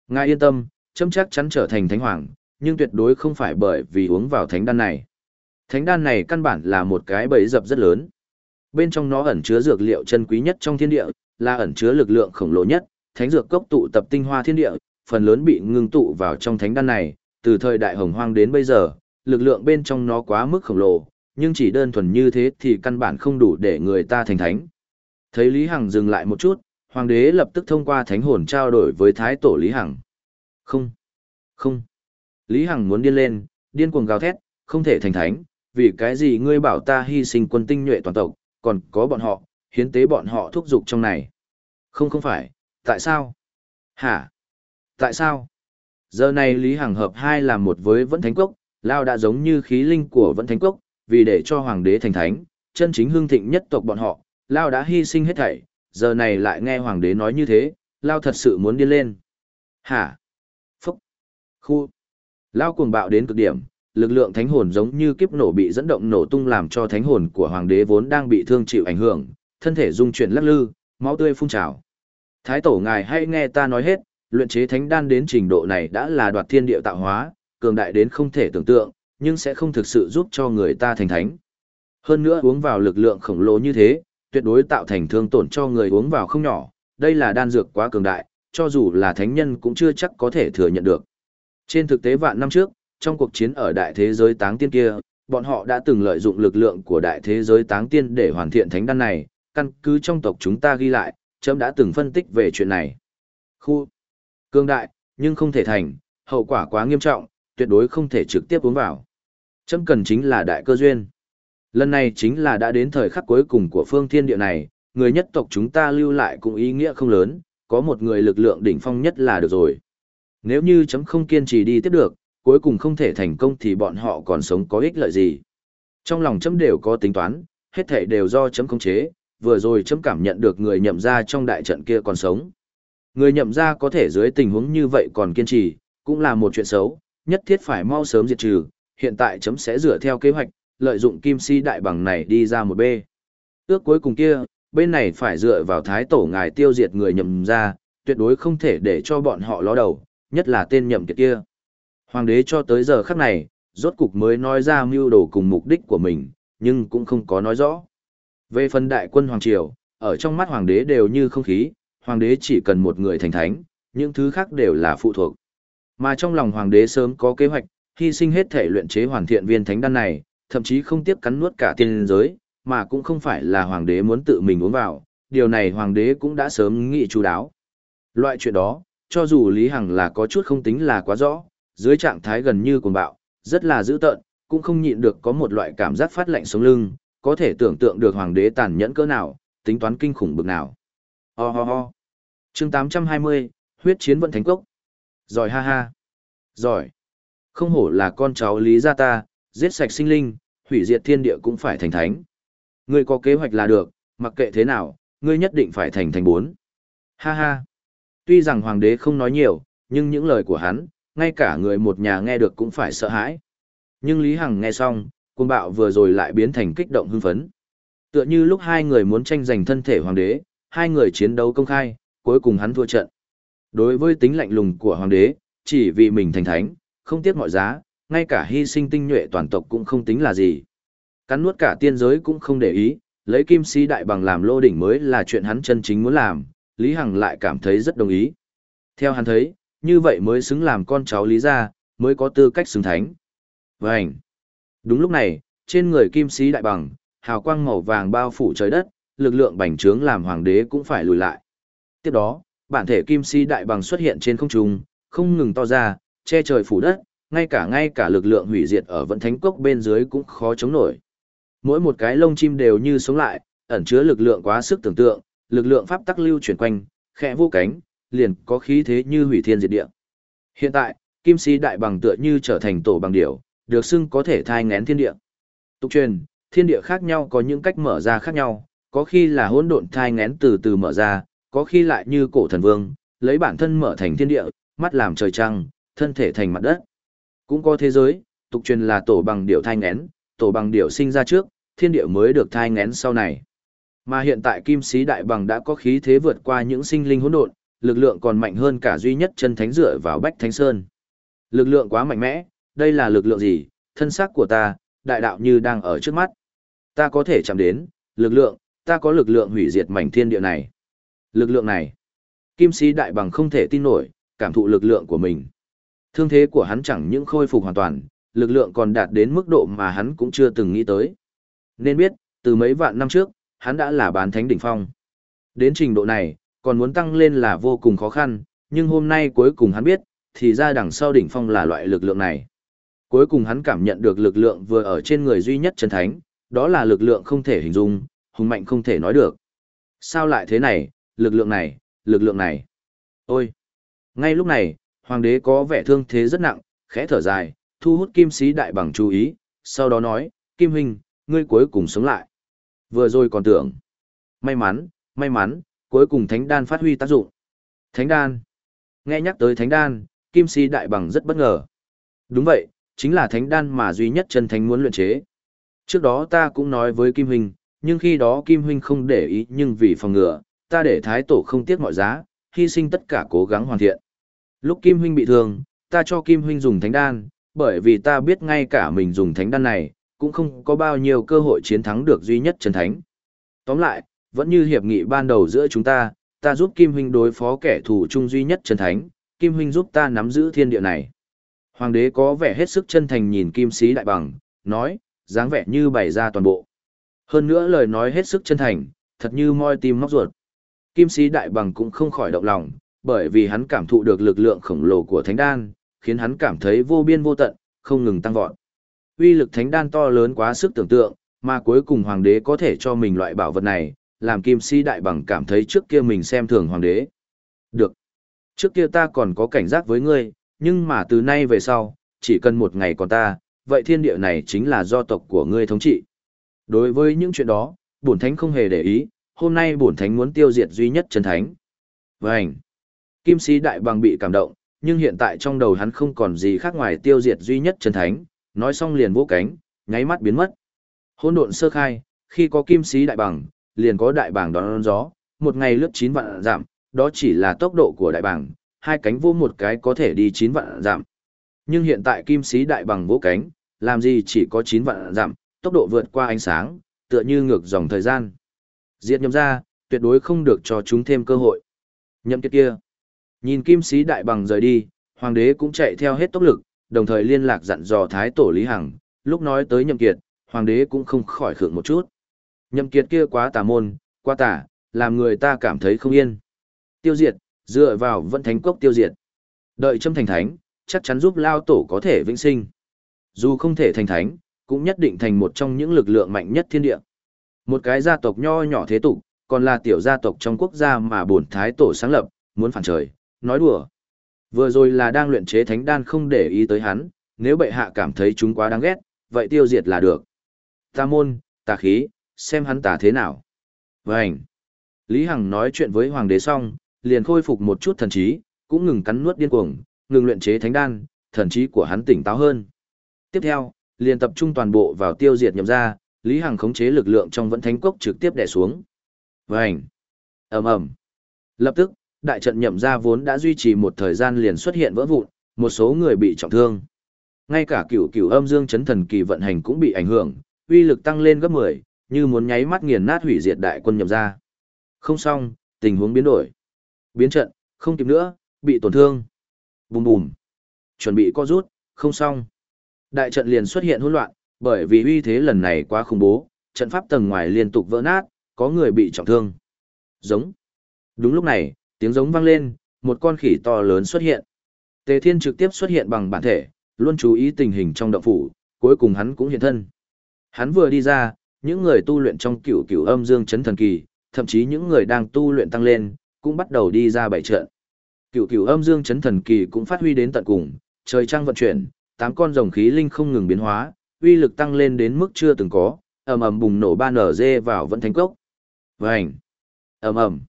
Ngài yên tâm, chấm chắc chắn trở thành thánh hoàng, nhưng tuyệt đối không phải bởi vì uống vào thánh đan này. Thánh đan này căn bản là một cái bẫy dập rất lớn. Bên trong nó ẩn chứa dược liệu chân quý nhất trong thiên địa, là ẩn chứa lực lượng khổng lồ nhất, thánh dược cốc tụ tập tinh hoa thiên địa, phần lớn bị ngưng tụ vào trong thánh đan này, từ thời đại hồng hoang đến bây giờ, lực lượng bên trong nó quá mức khổng lồ, nhưng chỉ đơn thuần như thế thì căn bản không đủ để người ta thành thánh. Thấy Lý Hằng dừng lại một chút, hoàng đế lập tức thông qua thánh hồn trao đổi với thái tổ Lý Hằng. Không, không. Lý Hằng muốn điên lên, điên cuồng gào thét, không thể thành thánh, vì cái gì ngươi bảo ta hy sinh quân tinh nhuệ toàn tộc, còn có bọn họ, hiến tế bọn họ thúc giục trong này. Không không phải, tại sao? Hả? Tại sao? Giờ này Lý Hằng hợp hai làm một với Vẫn Thánh Cốc, Lao đã giống như khí linh của Vẫn Thánh Cốc, vì để cho Hoàng đế thành thánh, chân chính hương thịnh nhất tộc bọn họ, Lao đã hy sinh hết thảy, giờ này lại nghe Hoàng đế nói như thế, Lao thật sự muốn điên lên. Hả? Phúc! Khu! Lao cuồng bạo đến cực điểm, lực lượng thánh hồn giống như kiếp nổ bị dẫn động nổ tung làm cho thánh hồn của hoàng đế vốn đang bị thương chịu ảnh hưởng, thân thể dung chuyển lắc lư, máu tươi phun trào. Thái tổ ngài hãy nghe ta nói hết, luyện chế thánh đan đến trình độ này đã là đoạt thiên địa tạo hóa, cường đại đến không thể tưởng tượng, nhưng sẽ không thực sự giúp cho người ta thành thánh. Hơn nữa uống vào lực lượng khổng lồ như thế, tuyệt đối tạo thành thương tổn cho người uống vào không nhỏ, đây là đan dược quá cường đại, cho dù là thánh nhân cũng chưa chắc có thể thừa nhận được. Trên thực tế vạn năm trước, trong cuộc chiến ở đại thế giới táng tiên kia, bọn họ đã từng lợi dụng lực lượng của đại thế giới táng tiên để hoàn thiện thánh đan này, căn cứ trong tộc chúng ta ghi lại, chấm đã từng phân tích về chuyện này. Khu cương đại, nhưng không thể thành, hậu quả quá nghiêm trọng, tuyệt đối không thể trực tiếp uống vào. Chấm cần chính là đại cơ duyên. Lần này chính là đã đến thời khắc cuối cùng của phương thiên địa này, người nhất tộc chúng ta lưu lại cũng ý nghĩa không lớn, có một người lực lượng đỉnh phong nhất là được rồi. Nếu như chấm không kiên trì đi tiếp được, cuối cùng không thể thành công thì bọn họ còn sống có ích lợi gì. Trong lòng chấm đều có tính toán, hết thể đều do chấm khống chế, vừa rồi chấm cảm nhận được người nhậm ra trong đại trận kia còn sống. Người nhậm ra có thể dưới tình huống như vậy còn kiên trì, cũng là một chuyện xấu, nhất thiết phải mau sớm diệt trừ, hiện tại chấm sẽ dựa theo kế hoạch, lợi dụng kim si đại bằng này đi ra một bê. Ước cuối cùng kia, bên này phải dựa vào thái tổ ngài tiêu diệt người nhậm ra, tuyệt đối không thể để cho bọn họ ló đầu, nhất là tên nhậm kiệt kia. Hoàng đế cho tới giờ khắc này, rốt cục mới nói ra mưu đồ cùng mục đích của mình, nhưng cũng không có nói rõ. Về phần đại quân Hoàng Triều, ở trong mắt Hoàng đế đều như không khí, Hoàng đế chỉ cần một người thành thánh, những thứ khác đều là phụ thuộc. Mà trong lòng Hoàng đế sớm có kế hoạch, hy sinh hết thể luyện chế hoàn thiện viên thánh đan này, thậm chí không tiếp cắn nuốt cả tiên giới, mà cũng không phải là hoàng đế muốn tự mình uống vào, điều này hoàng đế cũng đã sớm nghĩ chú đáo. Loại chuyện đó, cho dù Lý Hằng là có chút không tính là quá rõ, dưới trạng thái gần như cuồng bạo, rất là dữ tợn, cũng không nhịn được có một loại cảm giác phát lạnh sống lưng, có thể tưởng tượng được hoàng đế tàn nhẫn cỡ nào, tính toán kinh khủng bực nào. Ho ho ho. Chương 820, huyết chiến vận thánh cốc. Giỏi ha ha. Giỏi. Không hổ là con cháu Lý gia ta, giết sạch sinh linh, hủy diệt thiên địa cũng phải thành thánh. Ngươi có kế hoạch là được, mặc kệ thế nào, ngươi nhất định phải thành thành bốn. Ha ha. Tuy rằng hoàng đế không nói nhiều, nhưng những lời của hắn, ngay cả người một nhà nghe được cũng phải sợ hãi. Nhưng Lý Hằng nghe xong, cuồng bạo vừa rồi lại biến thành kích động hưng phấn. Tựa như lúc hai người muốn tranh giành thân thể hoàng đế, hai người chiến đấu công khai, cuối cùng hắn thua trận. Đối với tính lạnh lùng của hoàng đế, chỉ vì mình thành thánh, không tiếc mọi giá, ngay cả hy sinh tinh nhuệ toàn tộc cũng không tính là gì. Cắn nuốt cả tiên giới cũng không để ý, lấy kim si đại bằng làm lô đỉnh mới là chuyện hắn chân chính muốn làm, Lý Hằng lại cảm thấy rất đồng ý. Theo hắn thấy, như vậy mới xứng làm con cháu Lý gia, mới có tư cách xứng thánh. Vânh! Đúng lúc này, trên người kim sĩ đại bằng, hào quang màu vàng bao phủ trời đất, lực lượng bành trướng làm hoàng đế cũng phải lùi lại. Tiếp đó, bản thể kim sĩ đại bằng xuất hiện trên không trung, không ngừng to ra, che trời phủ đất, ngay cả ngay cả lực lượng hủy diệt ở vận thánh cốc bên dưới cũng khó chống nổi. Mỗi một cái lông chim đều như sống lại, ẩn chứa lực lượng quá sức tưởng tượng, lực lượng pháp tắc lưu chuyển quanh, khẽ vô cánh, liền có khí thế như hủy thiên diệt địa. Hiện tại, kim sĩ đại bằng tựa như trở thành tổ bằng điểu, được xưng có thể thai ngén thiên địa. Tục truyền, thiên địa khác nhau có những cách mở ra khác nhau, có khi là hỗn độn thai ngén từ từ mở ra, có khi lại như cổ thần vương, lấy bản thân mở thành thiên địa, mắt làm trời trăng, thân thể thành mặt đất. Cũng có thế giới, tục truyền là tổ bằng điểu thai ngén, tổ bằng điểu sinh ra trước, thiên địa mới được thai ngén sau này. Mà hiện tại kim sĩ đại bằng đã có khí thế vượt qua những sinh linh hỗn độn, lực lượng còn mạnh hơn cả duy nhất chân thánh dựa vào Bách Thánh Sơn. Lực lượng quá mạnh mẽ, đây là lực lượng gì, thân xác của ta, đại đạo như đang ở trước mắt. Ta có thể chạm đến, lực lượng, ta có lực lượng hủy diệt mảnh thiên địa này. Lực lượng này, kim sĩ đại bằng không thể tin nổi, cảm thụ lực lượng của mình. Thương thế của hắn chẳng những khôi phục hoàn toàn, lực lượng còn đạt đến mức độ mà hắn cũng chưa từng nghĩ tới. Nên biết, từ mấy vạn năm trước, hắn đã là bán thánh đỉnh phong. Đến trình độ này, còn muốn tăng lên là vô cùng khó khăn, nhưng hôm nay cuối cùng hắn biết, thì ra đằng sau đỉnh phong là loại lực lượng này. Cuối cùng hắn cảm nhận được lực lượng vừa ở trên người duy nhất chân thánh, đó là lực lượng không thể hình dung, hùng mạnh không thể nói được. Sao lại thế này, lực lượng này, lực lượng này. Ôi! Ngay lúc này, hoàng đế có vẻ thương thế rất nặng, khẽ thở dài, thu hút kim sĩ đại bằng chú ý, sau đó nói, Kim Huynh, ngươi cuối cùng sống lại. Vừa rồi còn tưởng, may mắn, may mắn, cuối cùng thánh đan phát huy tác dụng. Thánh đan. Nghe nhắc tới thánh đan, kim sĩ đại bằng rất bất ngờ. Đúng vậy, chính là thánh đan mà duy nhất chân thánh muốn luyện chế. Trước đó ta cũng nói với Kim Huynh, nhưng khi đó Kim Huynh không để ý nhưng vì phòng ngừa, ta để Thái Tổ không tiếc mọi giá, hy sinh tất cả cố gắng hoàn thiện. Lúc Kim Huynh bị thương, ta cho Kim Huynh dùng thánh đan, bởi vì ta biết ngay cả mình dùng thánh đan này, cũng không có bao nhiêu cơ hội chiến thắng được duy nhất chân thánh. Tóm lại, vẫn như hiệp nghị ban đầu giữa chúng ta, ta giúp Kim Huynh đối phó kẻ thù chung duy nhất chân thánh, Kim Huynh giúp ta nắm giữ thiên địa này. Hoàng đế có vẻ hết sức chân thành nhìn Kim Sĩ Đại Bằng, nói, dáng vẻ như bày ra toàn bộ. Hơn nữa lời nói hết sức chân thành, thật như moi tim móc ruột. Kim Sĩ Đại Bằng cũng không khỏi động lòng, bởi vì hắn cảm thụ được lực lượng khổng lồ của Thánh Đan, khiến hắn cảm thấy vô biên vô tận, không ngừng tăng vọt. Uy lực Thánh Đan to lớn quá sức tưởng tượng, mà cuối cùng Hoàng đế có thể cho mình loại bảo vật này, làm Kim Sĩ Đại Bằng cảm thấy trước kia mình xem thường Hoàng đế. Được. Trước kia ta còn có cảnh giác với ngươi, nhưng mà từ nay về sau, chỉ cần một ngày còn ta, vậy thiên địa này chính là do tộc của ngươi thống trị. Đối với những chuyện đó, bổn thánh không hề để ý, hôm nay bổn thánh muốn tiêu diệt duy nhất chân thánh. Vâng! Kim sĩ đại bằng bị cảm động, nhưng hiện tại trong đầu hắn không còn gì khác ngoài tiêu diệt duy nhất chân thánh, nói xong liền vỗ cánh, nháy mắt biến mất. Hỗn độn sơ khai, khi có kim sĩ đại bằng, liền có đại bàng đón gió, một ngày lướt chín vạn giảm, đó chỉ là tốc độ của đại bàng, hai cánh vô một cái có thể đi 9 vạn giảm. Nhưng hiện tại kim sĩ đại bằng vỗ cánh, làm gì chỉ có 9 vạn giảm, tốc độ vượt qua ánh sáng, tựa như ngược dòng thời gian. Diệt nhậm ra, tuyệt đối không được cho chúng thêm cơ hội. Nhậm kiệt kia. Nhìn kim sĩ đại bằng rời đi, hoàng đế cũng chạy theo hết tốc lực, đồng thời liên lạc dặn dò Thái Tổ Lý Hằng, lúc nói tới Nhậm Kiệt, hoàng đế cũng không khỏi khượng một chút. Nhậm Kiệt kia quá tà môn, quá tà, làm người ta cảm thấy không yên. Tiêu diệt, dựa vào vận thánh cốc tiêu diệt. Đợi châm thành thánh, chắc chắn giúp lao tổ có thể vĩnh sinh. Dù không thể thành thánh, cũng nhất định thành một trong những lực lượng mạnh nhất thiên địa. Một cái gia tộc nho nhỏ thế tục, còn là tiểu gia tộc trong quốc gia mà bổn thái tổ sáng lập, muốn phản trời, nói đùa. Vừa rồi là đang luyện chế thánh đan không để ý tới hắn, nếu bệ hạ cảm thấy chúng quá đáng ghét, vậy tiêu diệt là được. Ta môn, tà khí, xem hắn tà thế nào. Vânh. Lý Hằng nói chuyện với hoàng đế xong, liền khôi phục một chút thần trí, cũng ngừng cắn nuốt điên cuồng, ngừng luyện chế thánh đan, thần trí của hắn tỉnh táo hơn. Tiếp theo, liền tập trung toàn bộ vào tiêu diệt nhậm ra, Lý Hằng khống chế lực lượng trong vẫn thánh cốc trực tiếp đè xuống. Vành. ầm ầm. Lập tức, đại trận nhậm ra vốn đã duy trì một thời gian liền xuất hiện vỡ vụn, một số người bị trọng thương. Ngay cả cửu cửu âm dương chấn thần kỳ vận hành cũng bị ảnh hưởng, uy lực tăng lên gấp 10, như muốn nháy mắt nghiền nát hủy diệt đại quân nhậm ra. Không xong, tình huống biến đổi. Biến trận, không kịp nữa, bị tổn thương. Bùm bùm. Chuẩn bị co rút, không xong. Đại trận liền xuất hiện hỗn loạn, bởi vì uy thế lần này quá khủng bố, trận pháp tầng ngoài liên tục vỡ nát, có người bị trọng thương. Giống. Đúng lúc này, tiếng giống vang lên, một con khỉ to lớn xuất hiện. Tề Thiên trực tiếp xuất hiện bằng bản thể, luôn chú ý tình hình trong động phủ, cuối cùng hắn cũng hiện thân. Hắn vừa đi ra, những người tu luyện trong cửu cửu âm dương chấn thần kỳ, thậm chí những người đang tu luyện tăng lên, cũng bắt đầu đi ra bảy trận. Cửu cửu âm dương chấn thần kỳ cũng phát huy đến tận cùng, trời trăng vận chuyển, tám con rồng khí linh không ngừng biến hóa, uy lực tăng lên đến mức chưa từng có, ầm ầm bùng nổ ba nở dê vào vẫn thánh cốc. Vành, ầm ầm,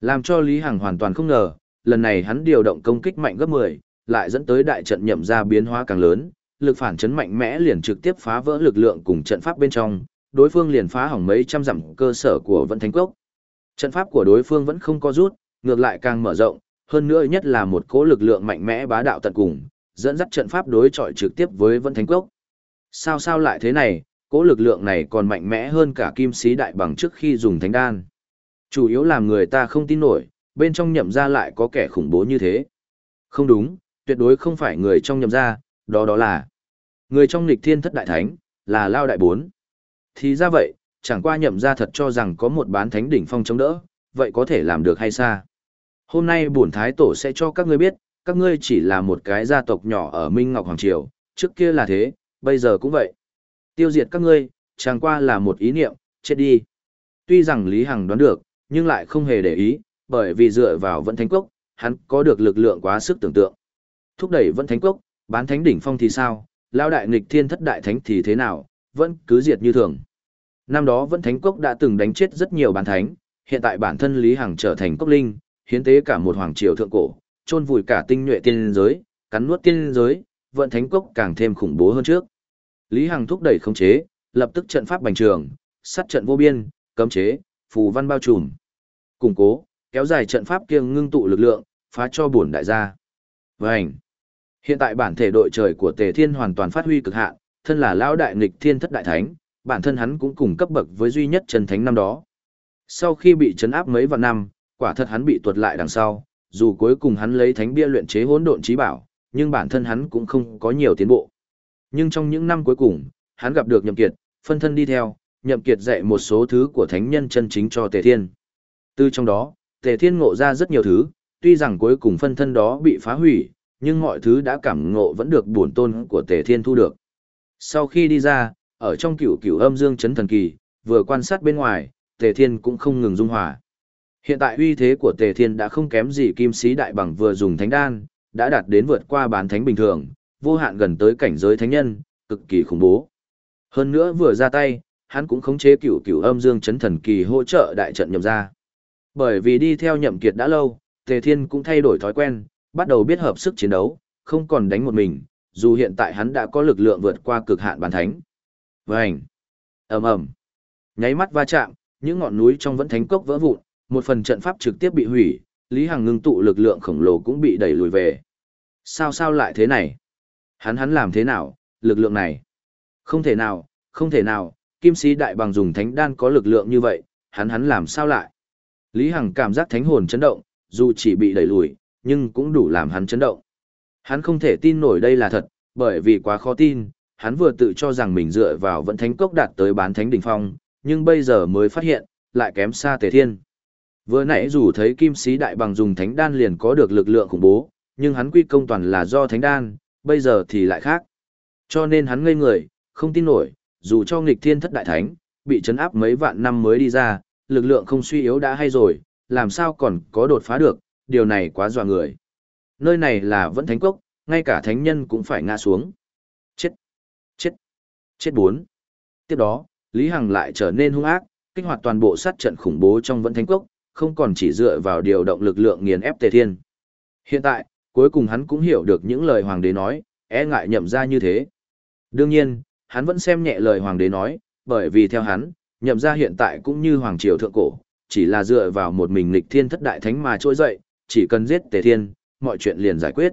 làm cho Lý Hằng hoàn toàn không ngờ, lần này hắn điều động công kích mạnh gấp 10, lại dẫn tới đại trận nhậm ra biến hóa càng lớn, lực phản chấn mạnh mẽ liền trực tiếp phá vỡ lực lượng cùng trận pháp bên trong, đối phương liền phá hỏng mấy trăm dặm cơ sở của vận thánh cốc. Trận pháp của đối phương vẫn không có rút, ngược lại càng mở rộng, hơn nữa nhất là một cỗ lực lượng mạnh mẽ bá đạo tận cùng, dẫn dắt trận pháp đối chọi trực tiếp với Vân Thánh Cốc. Sao sao lại thế này, cỗ lực lượng này còn mạnh mẽ hơn cả kim sĩ đại bằng trước khi dùng thánh đan. Chủ yếu làm người ta không tin nổi, bên trong nhậm ra lại có kẻ khủng bố như thế. Không đúng, tuyệt đối không phải người trong nhậm ra, đó đó là người trong nghịch thiên thất đại thánh, là Lao Đại Bốn. Thì ra vậy, chẳng qua nhậm ra thật cho rằng có một bán thánh đỉnh phong chống đỡ, vậy có thể làm được hay xa. Hôm nay bổn thái tổ sẽ cho các ngươi biết, các ngươi chỉ là một cái gia tộc nhỏ ở Minh Ngọc Hoàng Triều, trước kia là thế, bây giờ cũng vậy. Tiêu diệt các ngươi, chẳng qua là một ý niệm, chết đi. Tuy rằng Lý Hằng đoán được, nhưng lại không hề để ý, bởi vì dựa vào Vận Thánh Cốc, hắn có được lực lượng quá sức tưởng tượng. Thúc đẩy Vận Thánh Cốc, bán thánh đỉnh phong thì sao, lao đại nghịch thiên thất đại thánh thì thế nào, vẫn cứ diệt như thường. Năm đó vẫn Thánh Cốc đã từng đánh chết rất nhiều bản thánh, hiện tại bản thân Lý Hằng trở thành cốc linh, hiến tế cả một hoàng triều thượng cổ, chôn vùi cả tinh nhuệ tiên giới, cắn nuốt tiên giới, vận thánh cốc càng thêm khủng bố hơn trước. Lý Hằng thúc đẩy khống chế, lập tức trận pháp bành trường, sát trận vô biên, cấm chế, phù văn bao trùm. Củng cố, kéo dài trận pháp kiêng ngưng tụ lực lượng, phá cho bổn đại gia. Vành. Hiện tại bản thể đội trời của Tề Thiên hoàn toàn phát huy cực hạn, thân là lão đại nghịch thiên thất đại thánh, bản thân hắn cũng cùng cấp bậc với duy nhất Trần Thánh năm đó. Sau khi bị trấn áp mấy vạn năm, quả thật hắn bị tuột lại đằng sau, dù cuối cùng hắn lấy thánh bia luyện chế hỗn độn trí bảo, nhưng bản thân hắn cũng không có nhiều tiến bộ. Nhưng trong những năm cuối cùng, hắn gặp được Nhậm Kiệt, phân thân đi theo, Nhậm Kiệt dạy một số thứ của thánh nhân chân chính cho Tề Thiên. Từ trong đó, Tề Thiên ngộ ra rất nhiều thứ, tuy rằng cuối cùng phân thân đó bị phá hủy, nhưng mọi thứ đã cảm ngộ vẫn được bổn tôn của Tề Thiên thu được. Sau khi đi ra, ở trong cửu cửu âm dương chấn thần kỳ, vừa quan sát bên ngoài, Tề Thiên cũng không ngừng dung hòa. Hiện tại uy thế của Tề Thiên đã không kém gì kim sĩ đại bằng vừa dùng thánh đan, đã đạt đến vượt qua bán thánh bình thường, vô hạn gần tới cảnh giới thánh nhân, cực kỳ khủng bố. Hơn nữa vừa ra tay, hắn cũng khống chế cửu cửu âm dương chấn thần kỳ hỗ trợ đại trận nhậm ra. Bởi vì đi theo nhậm kiệt đã lâu, Tề Thiên cũng thay đổi thói quen, bắt đầu biết hợp sức chiến đấu, không còn đánh một mình, dù hiện tại hắn đã có lực lượng vượt qua cực hạn bán thánh. Vành! ầm ầm, Nháy mắt va chạm, những ngọn núi trong vẫn thánh cốc vỡ vụn, một phần trận pháp trực tiếp bị hủy, Lý Hằng ngưng tụ lực lượng khổng lồ cũng bị đẩy lùi về. Sao sao lại thế này? Hắn hắn làm thế nào, lực lượng này? Không thể nào, không thể nào, kim sĩ đại bằng dùng thánh đan có lực lượng như vậy, hắn hắn làm sao lại? Lý Hằng cảm giác thánh hồn chấn động, dù chỉ bị đẩy lùi, nhưng cũng đủ làm hắn chấn động. Hắn không thể tin nổi đây là thật, bởi vì quá khó tin, hắn vừa tự cho rằng mình dựa vào vẫn thánh cốc đạt tới bán thánh đỉnh phong, nhưng bây giờ mới phát hiện, lại kém xa tề thiên. Vừa nãy dù thấy kim sĩ đại bằng dùng thánh đan liền có được lực lượng khủng bố, nhưng hắn quy công toàn là do thánh đan, bây giờ thì lại khác. Cho nên hắn ngây người, không tin nổi, dù cho nghịch thiên thất đại thánh, bị chấn áp mấy vạn năm mới đi ra, lực lượng không suy yếu đã hay rồi, làm sao còn có đột phá được, điều này quá dọa người. Nơi này là vẫn thánh cốc, ngay cả thánh nhân cũng phải ngã xuống. Chết! Bốn! Tiếp đó, Lý Hằng lại trở nên hung ác, kích hoạt toàn bộ sát trận khủng bố trong vẫn thánh cốc, không còn chỉ dựa vào điều động lực lượng nghiền ép tề thiên. Hiện tại, cuối cùng hắn cũng hiểu được những lời hoàng đế nói, e ngại nhậm ra như thế. Đương nhiên, hắn vẫn xem nhẹ lời hoàng đế nói, bởi vì theo hắn, nhậm ra hiện tại cũng như hoàng triều thượng cổ, chỉ là dựa vào một mình lịch thiên thất đại thánh mà trỗi dậy, chỉ cần giết tề thiên, mọi chuyện liền giải quyết.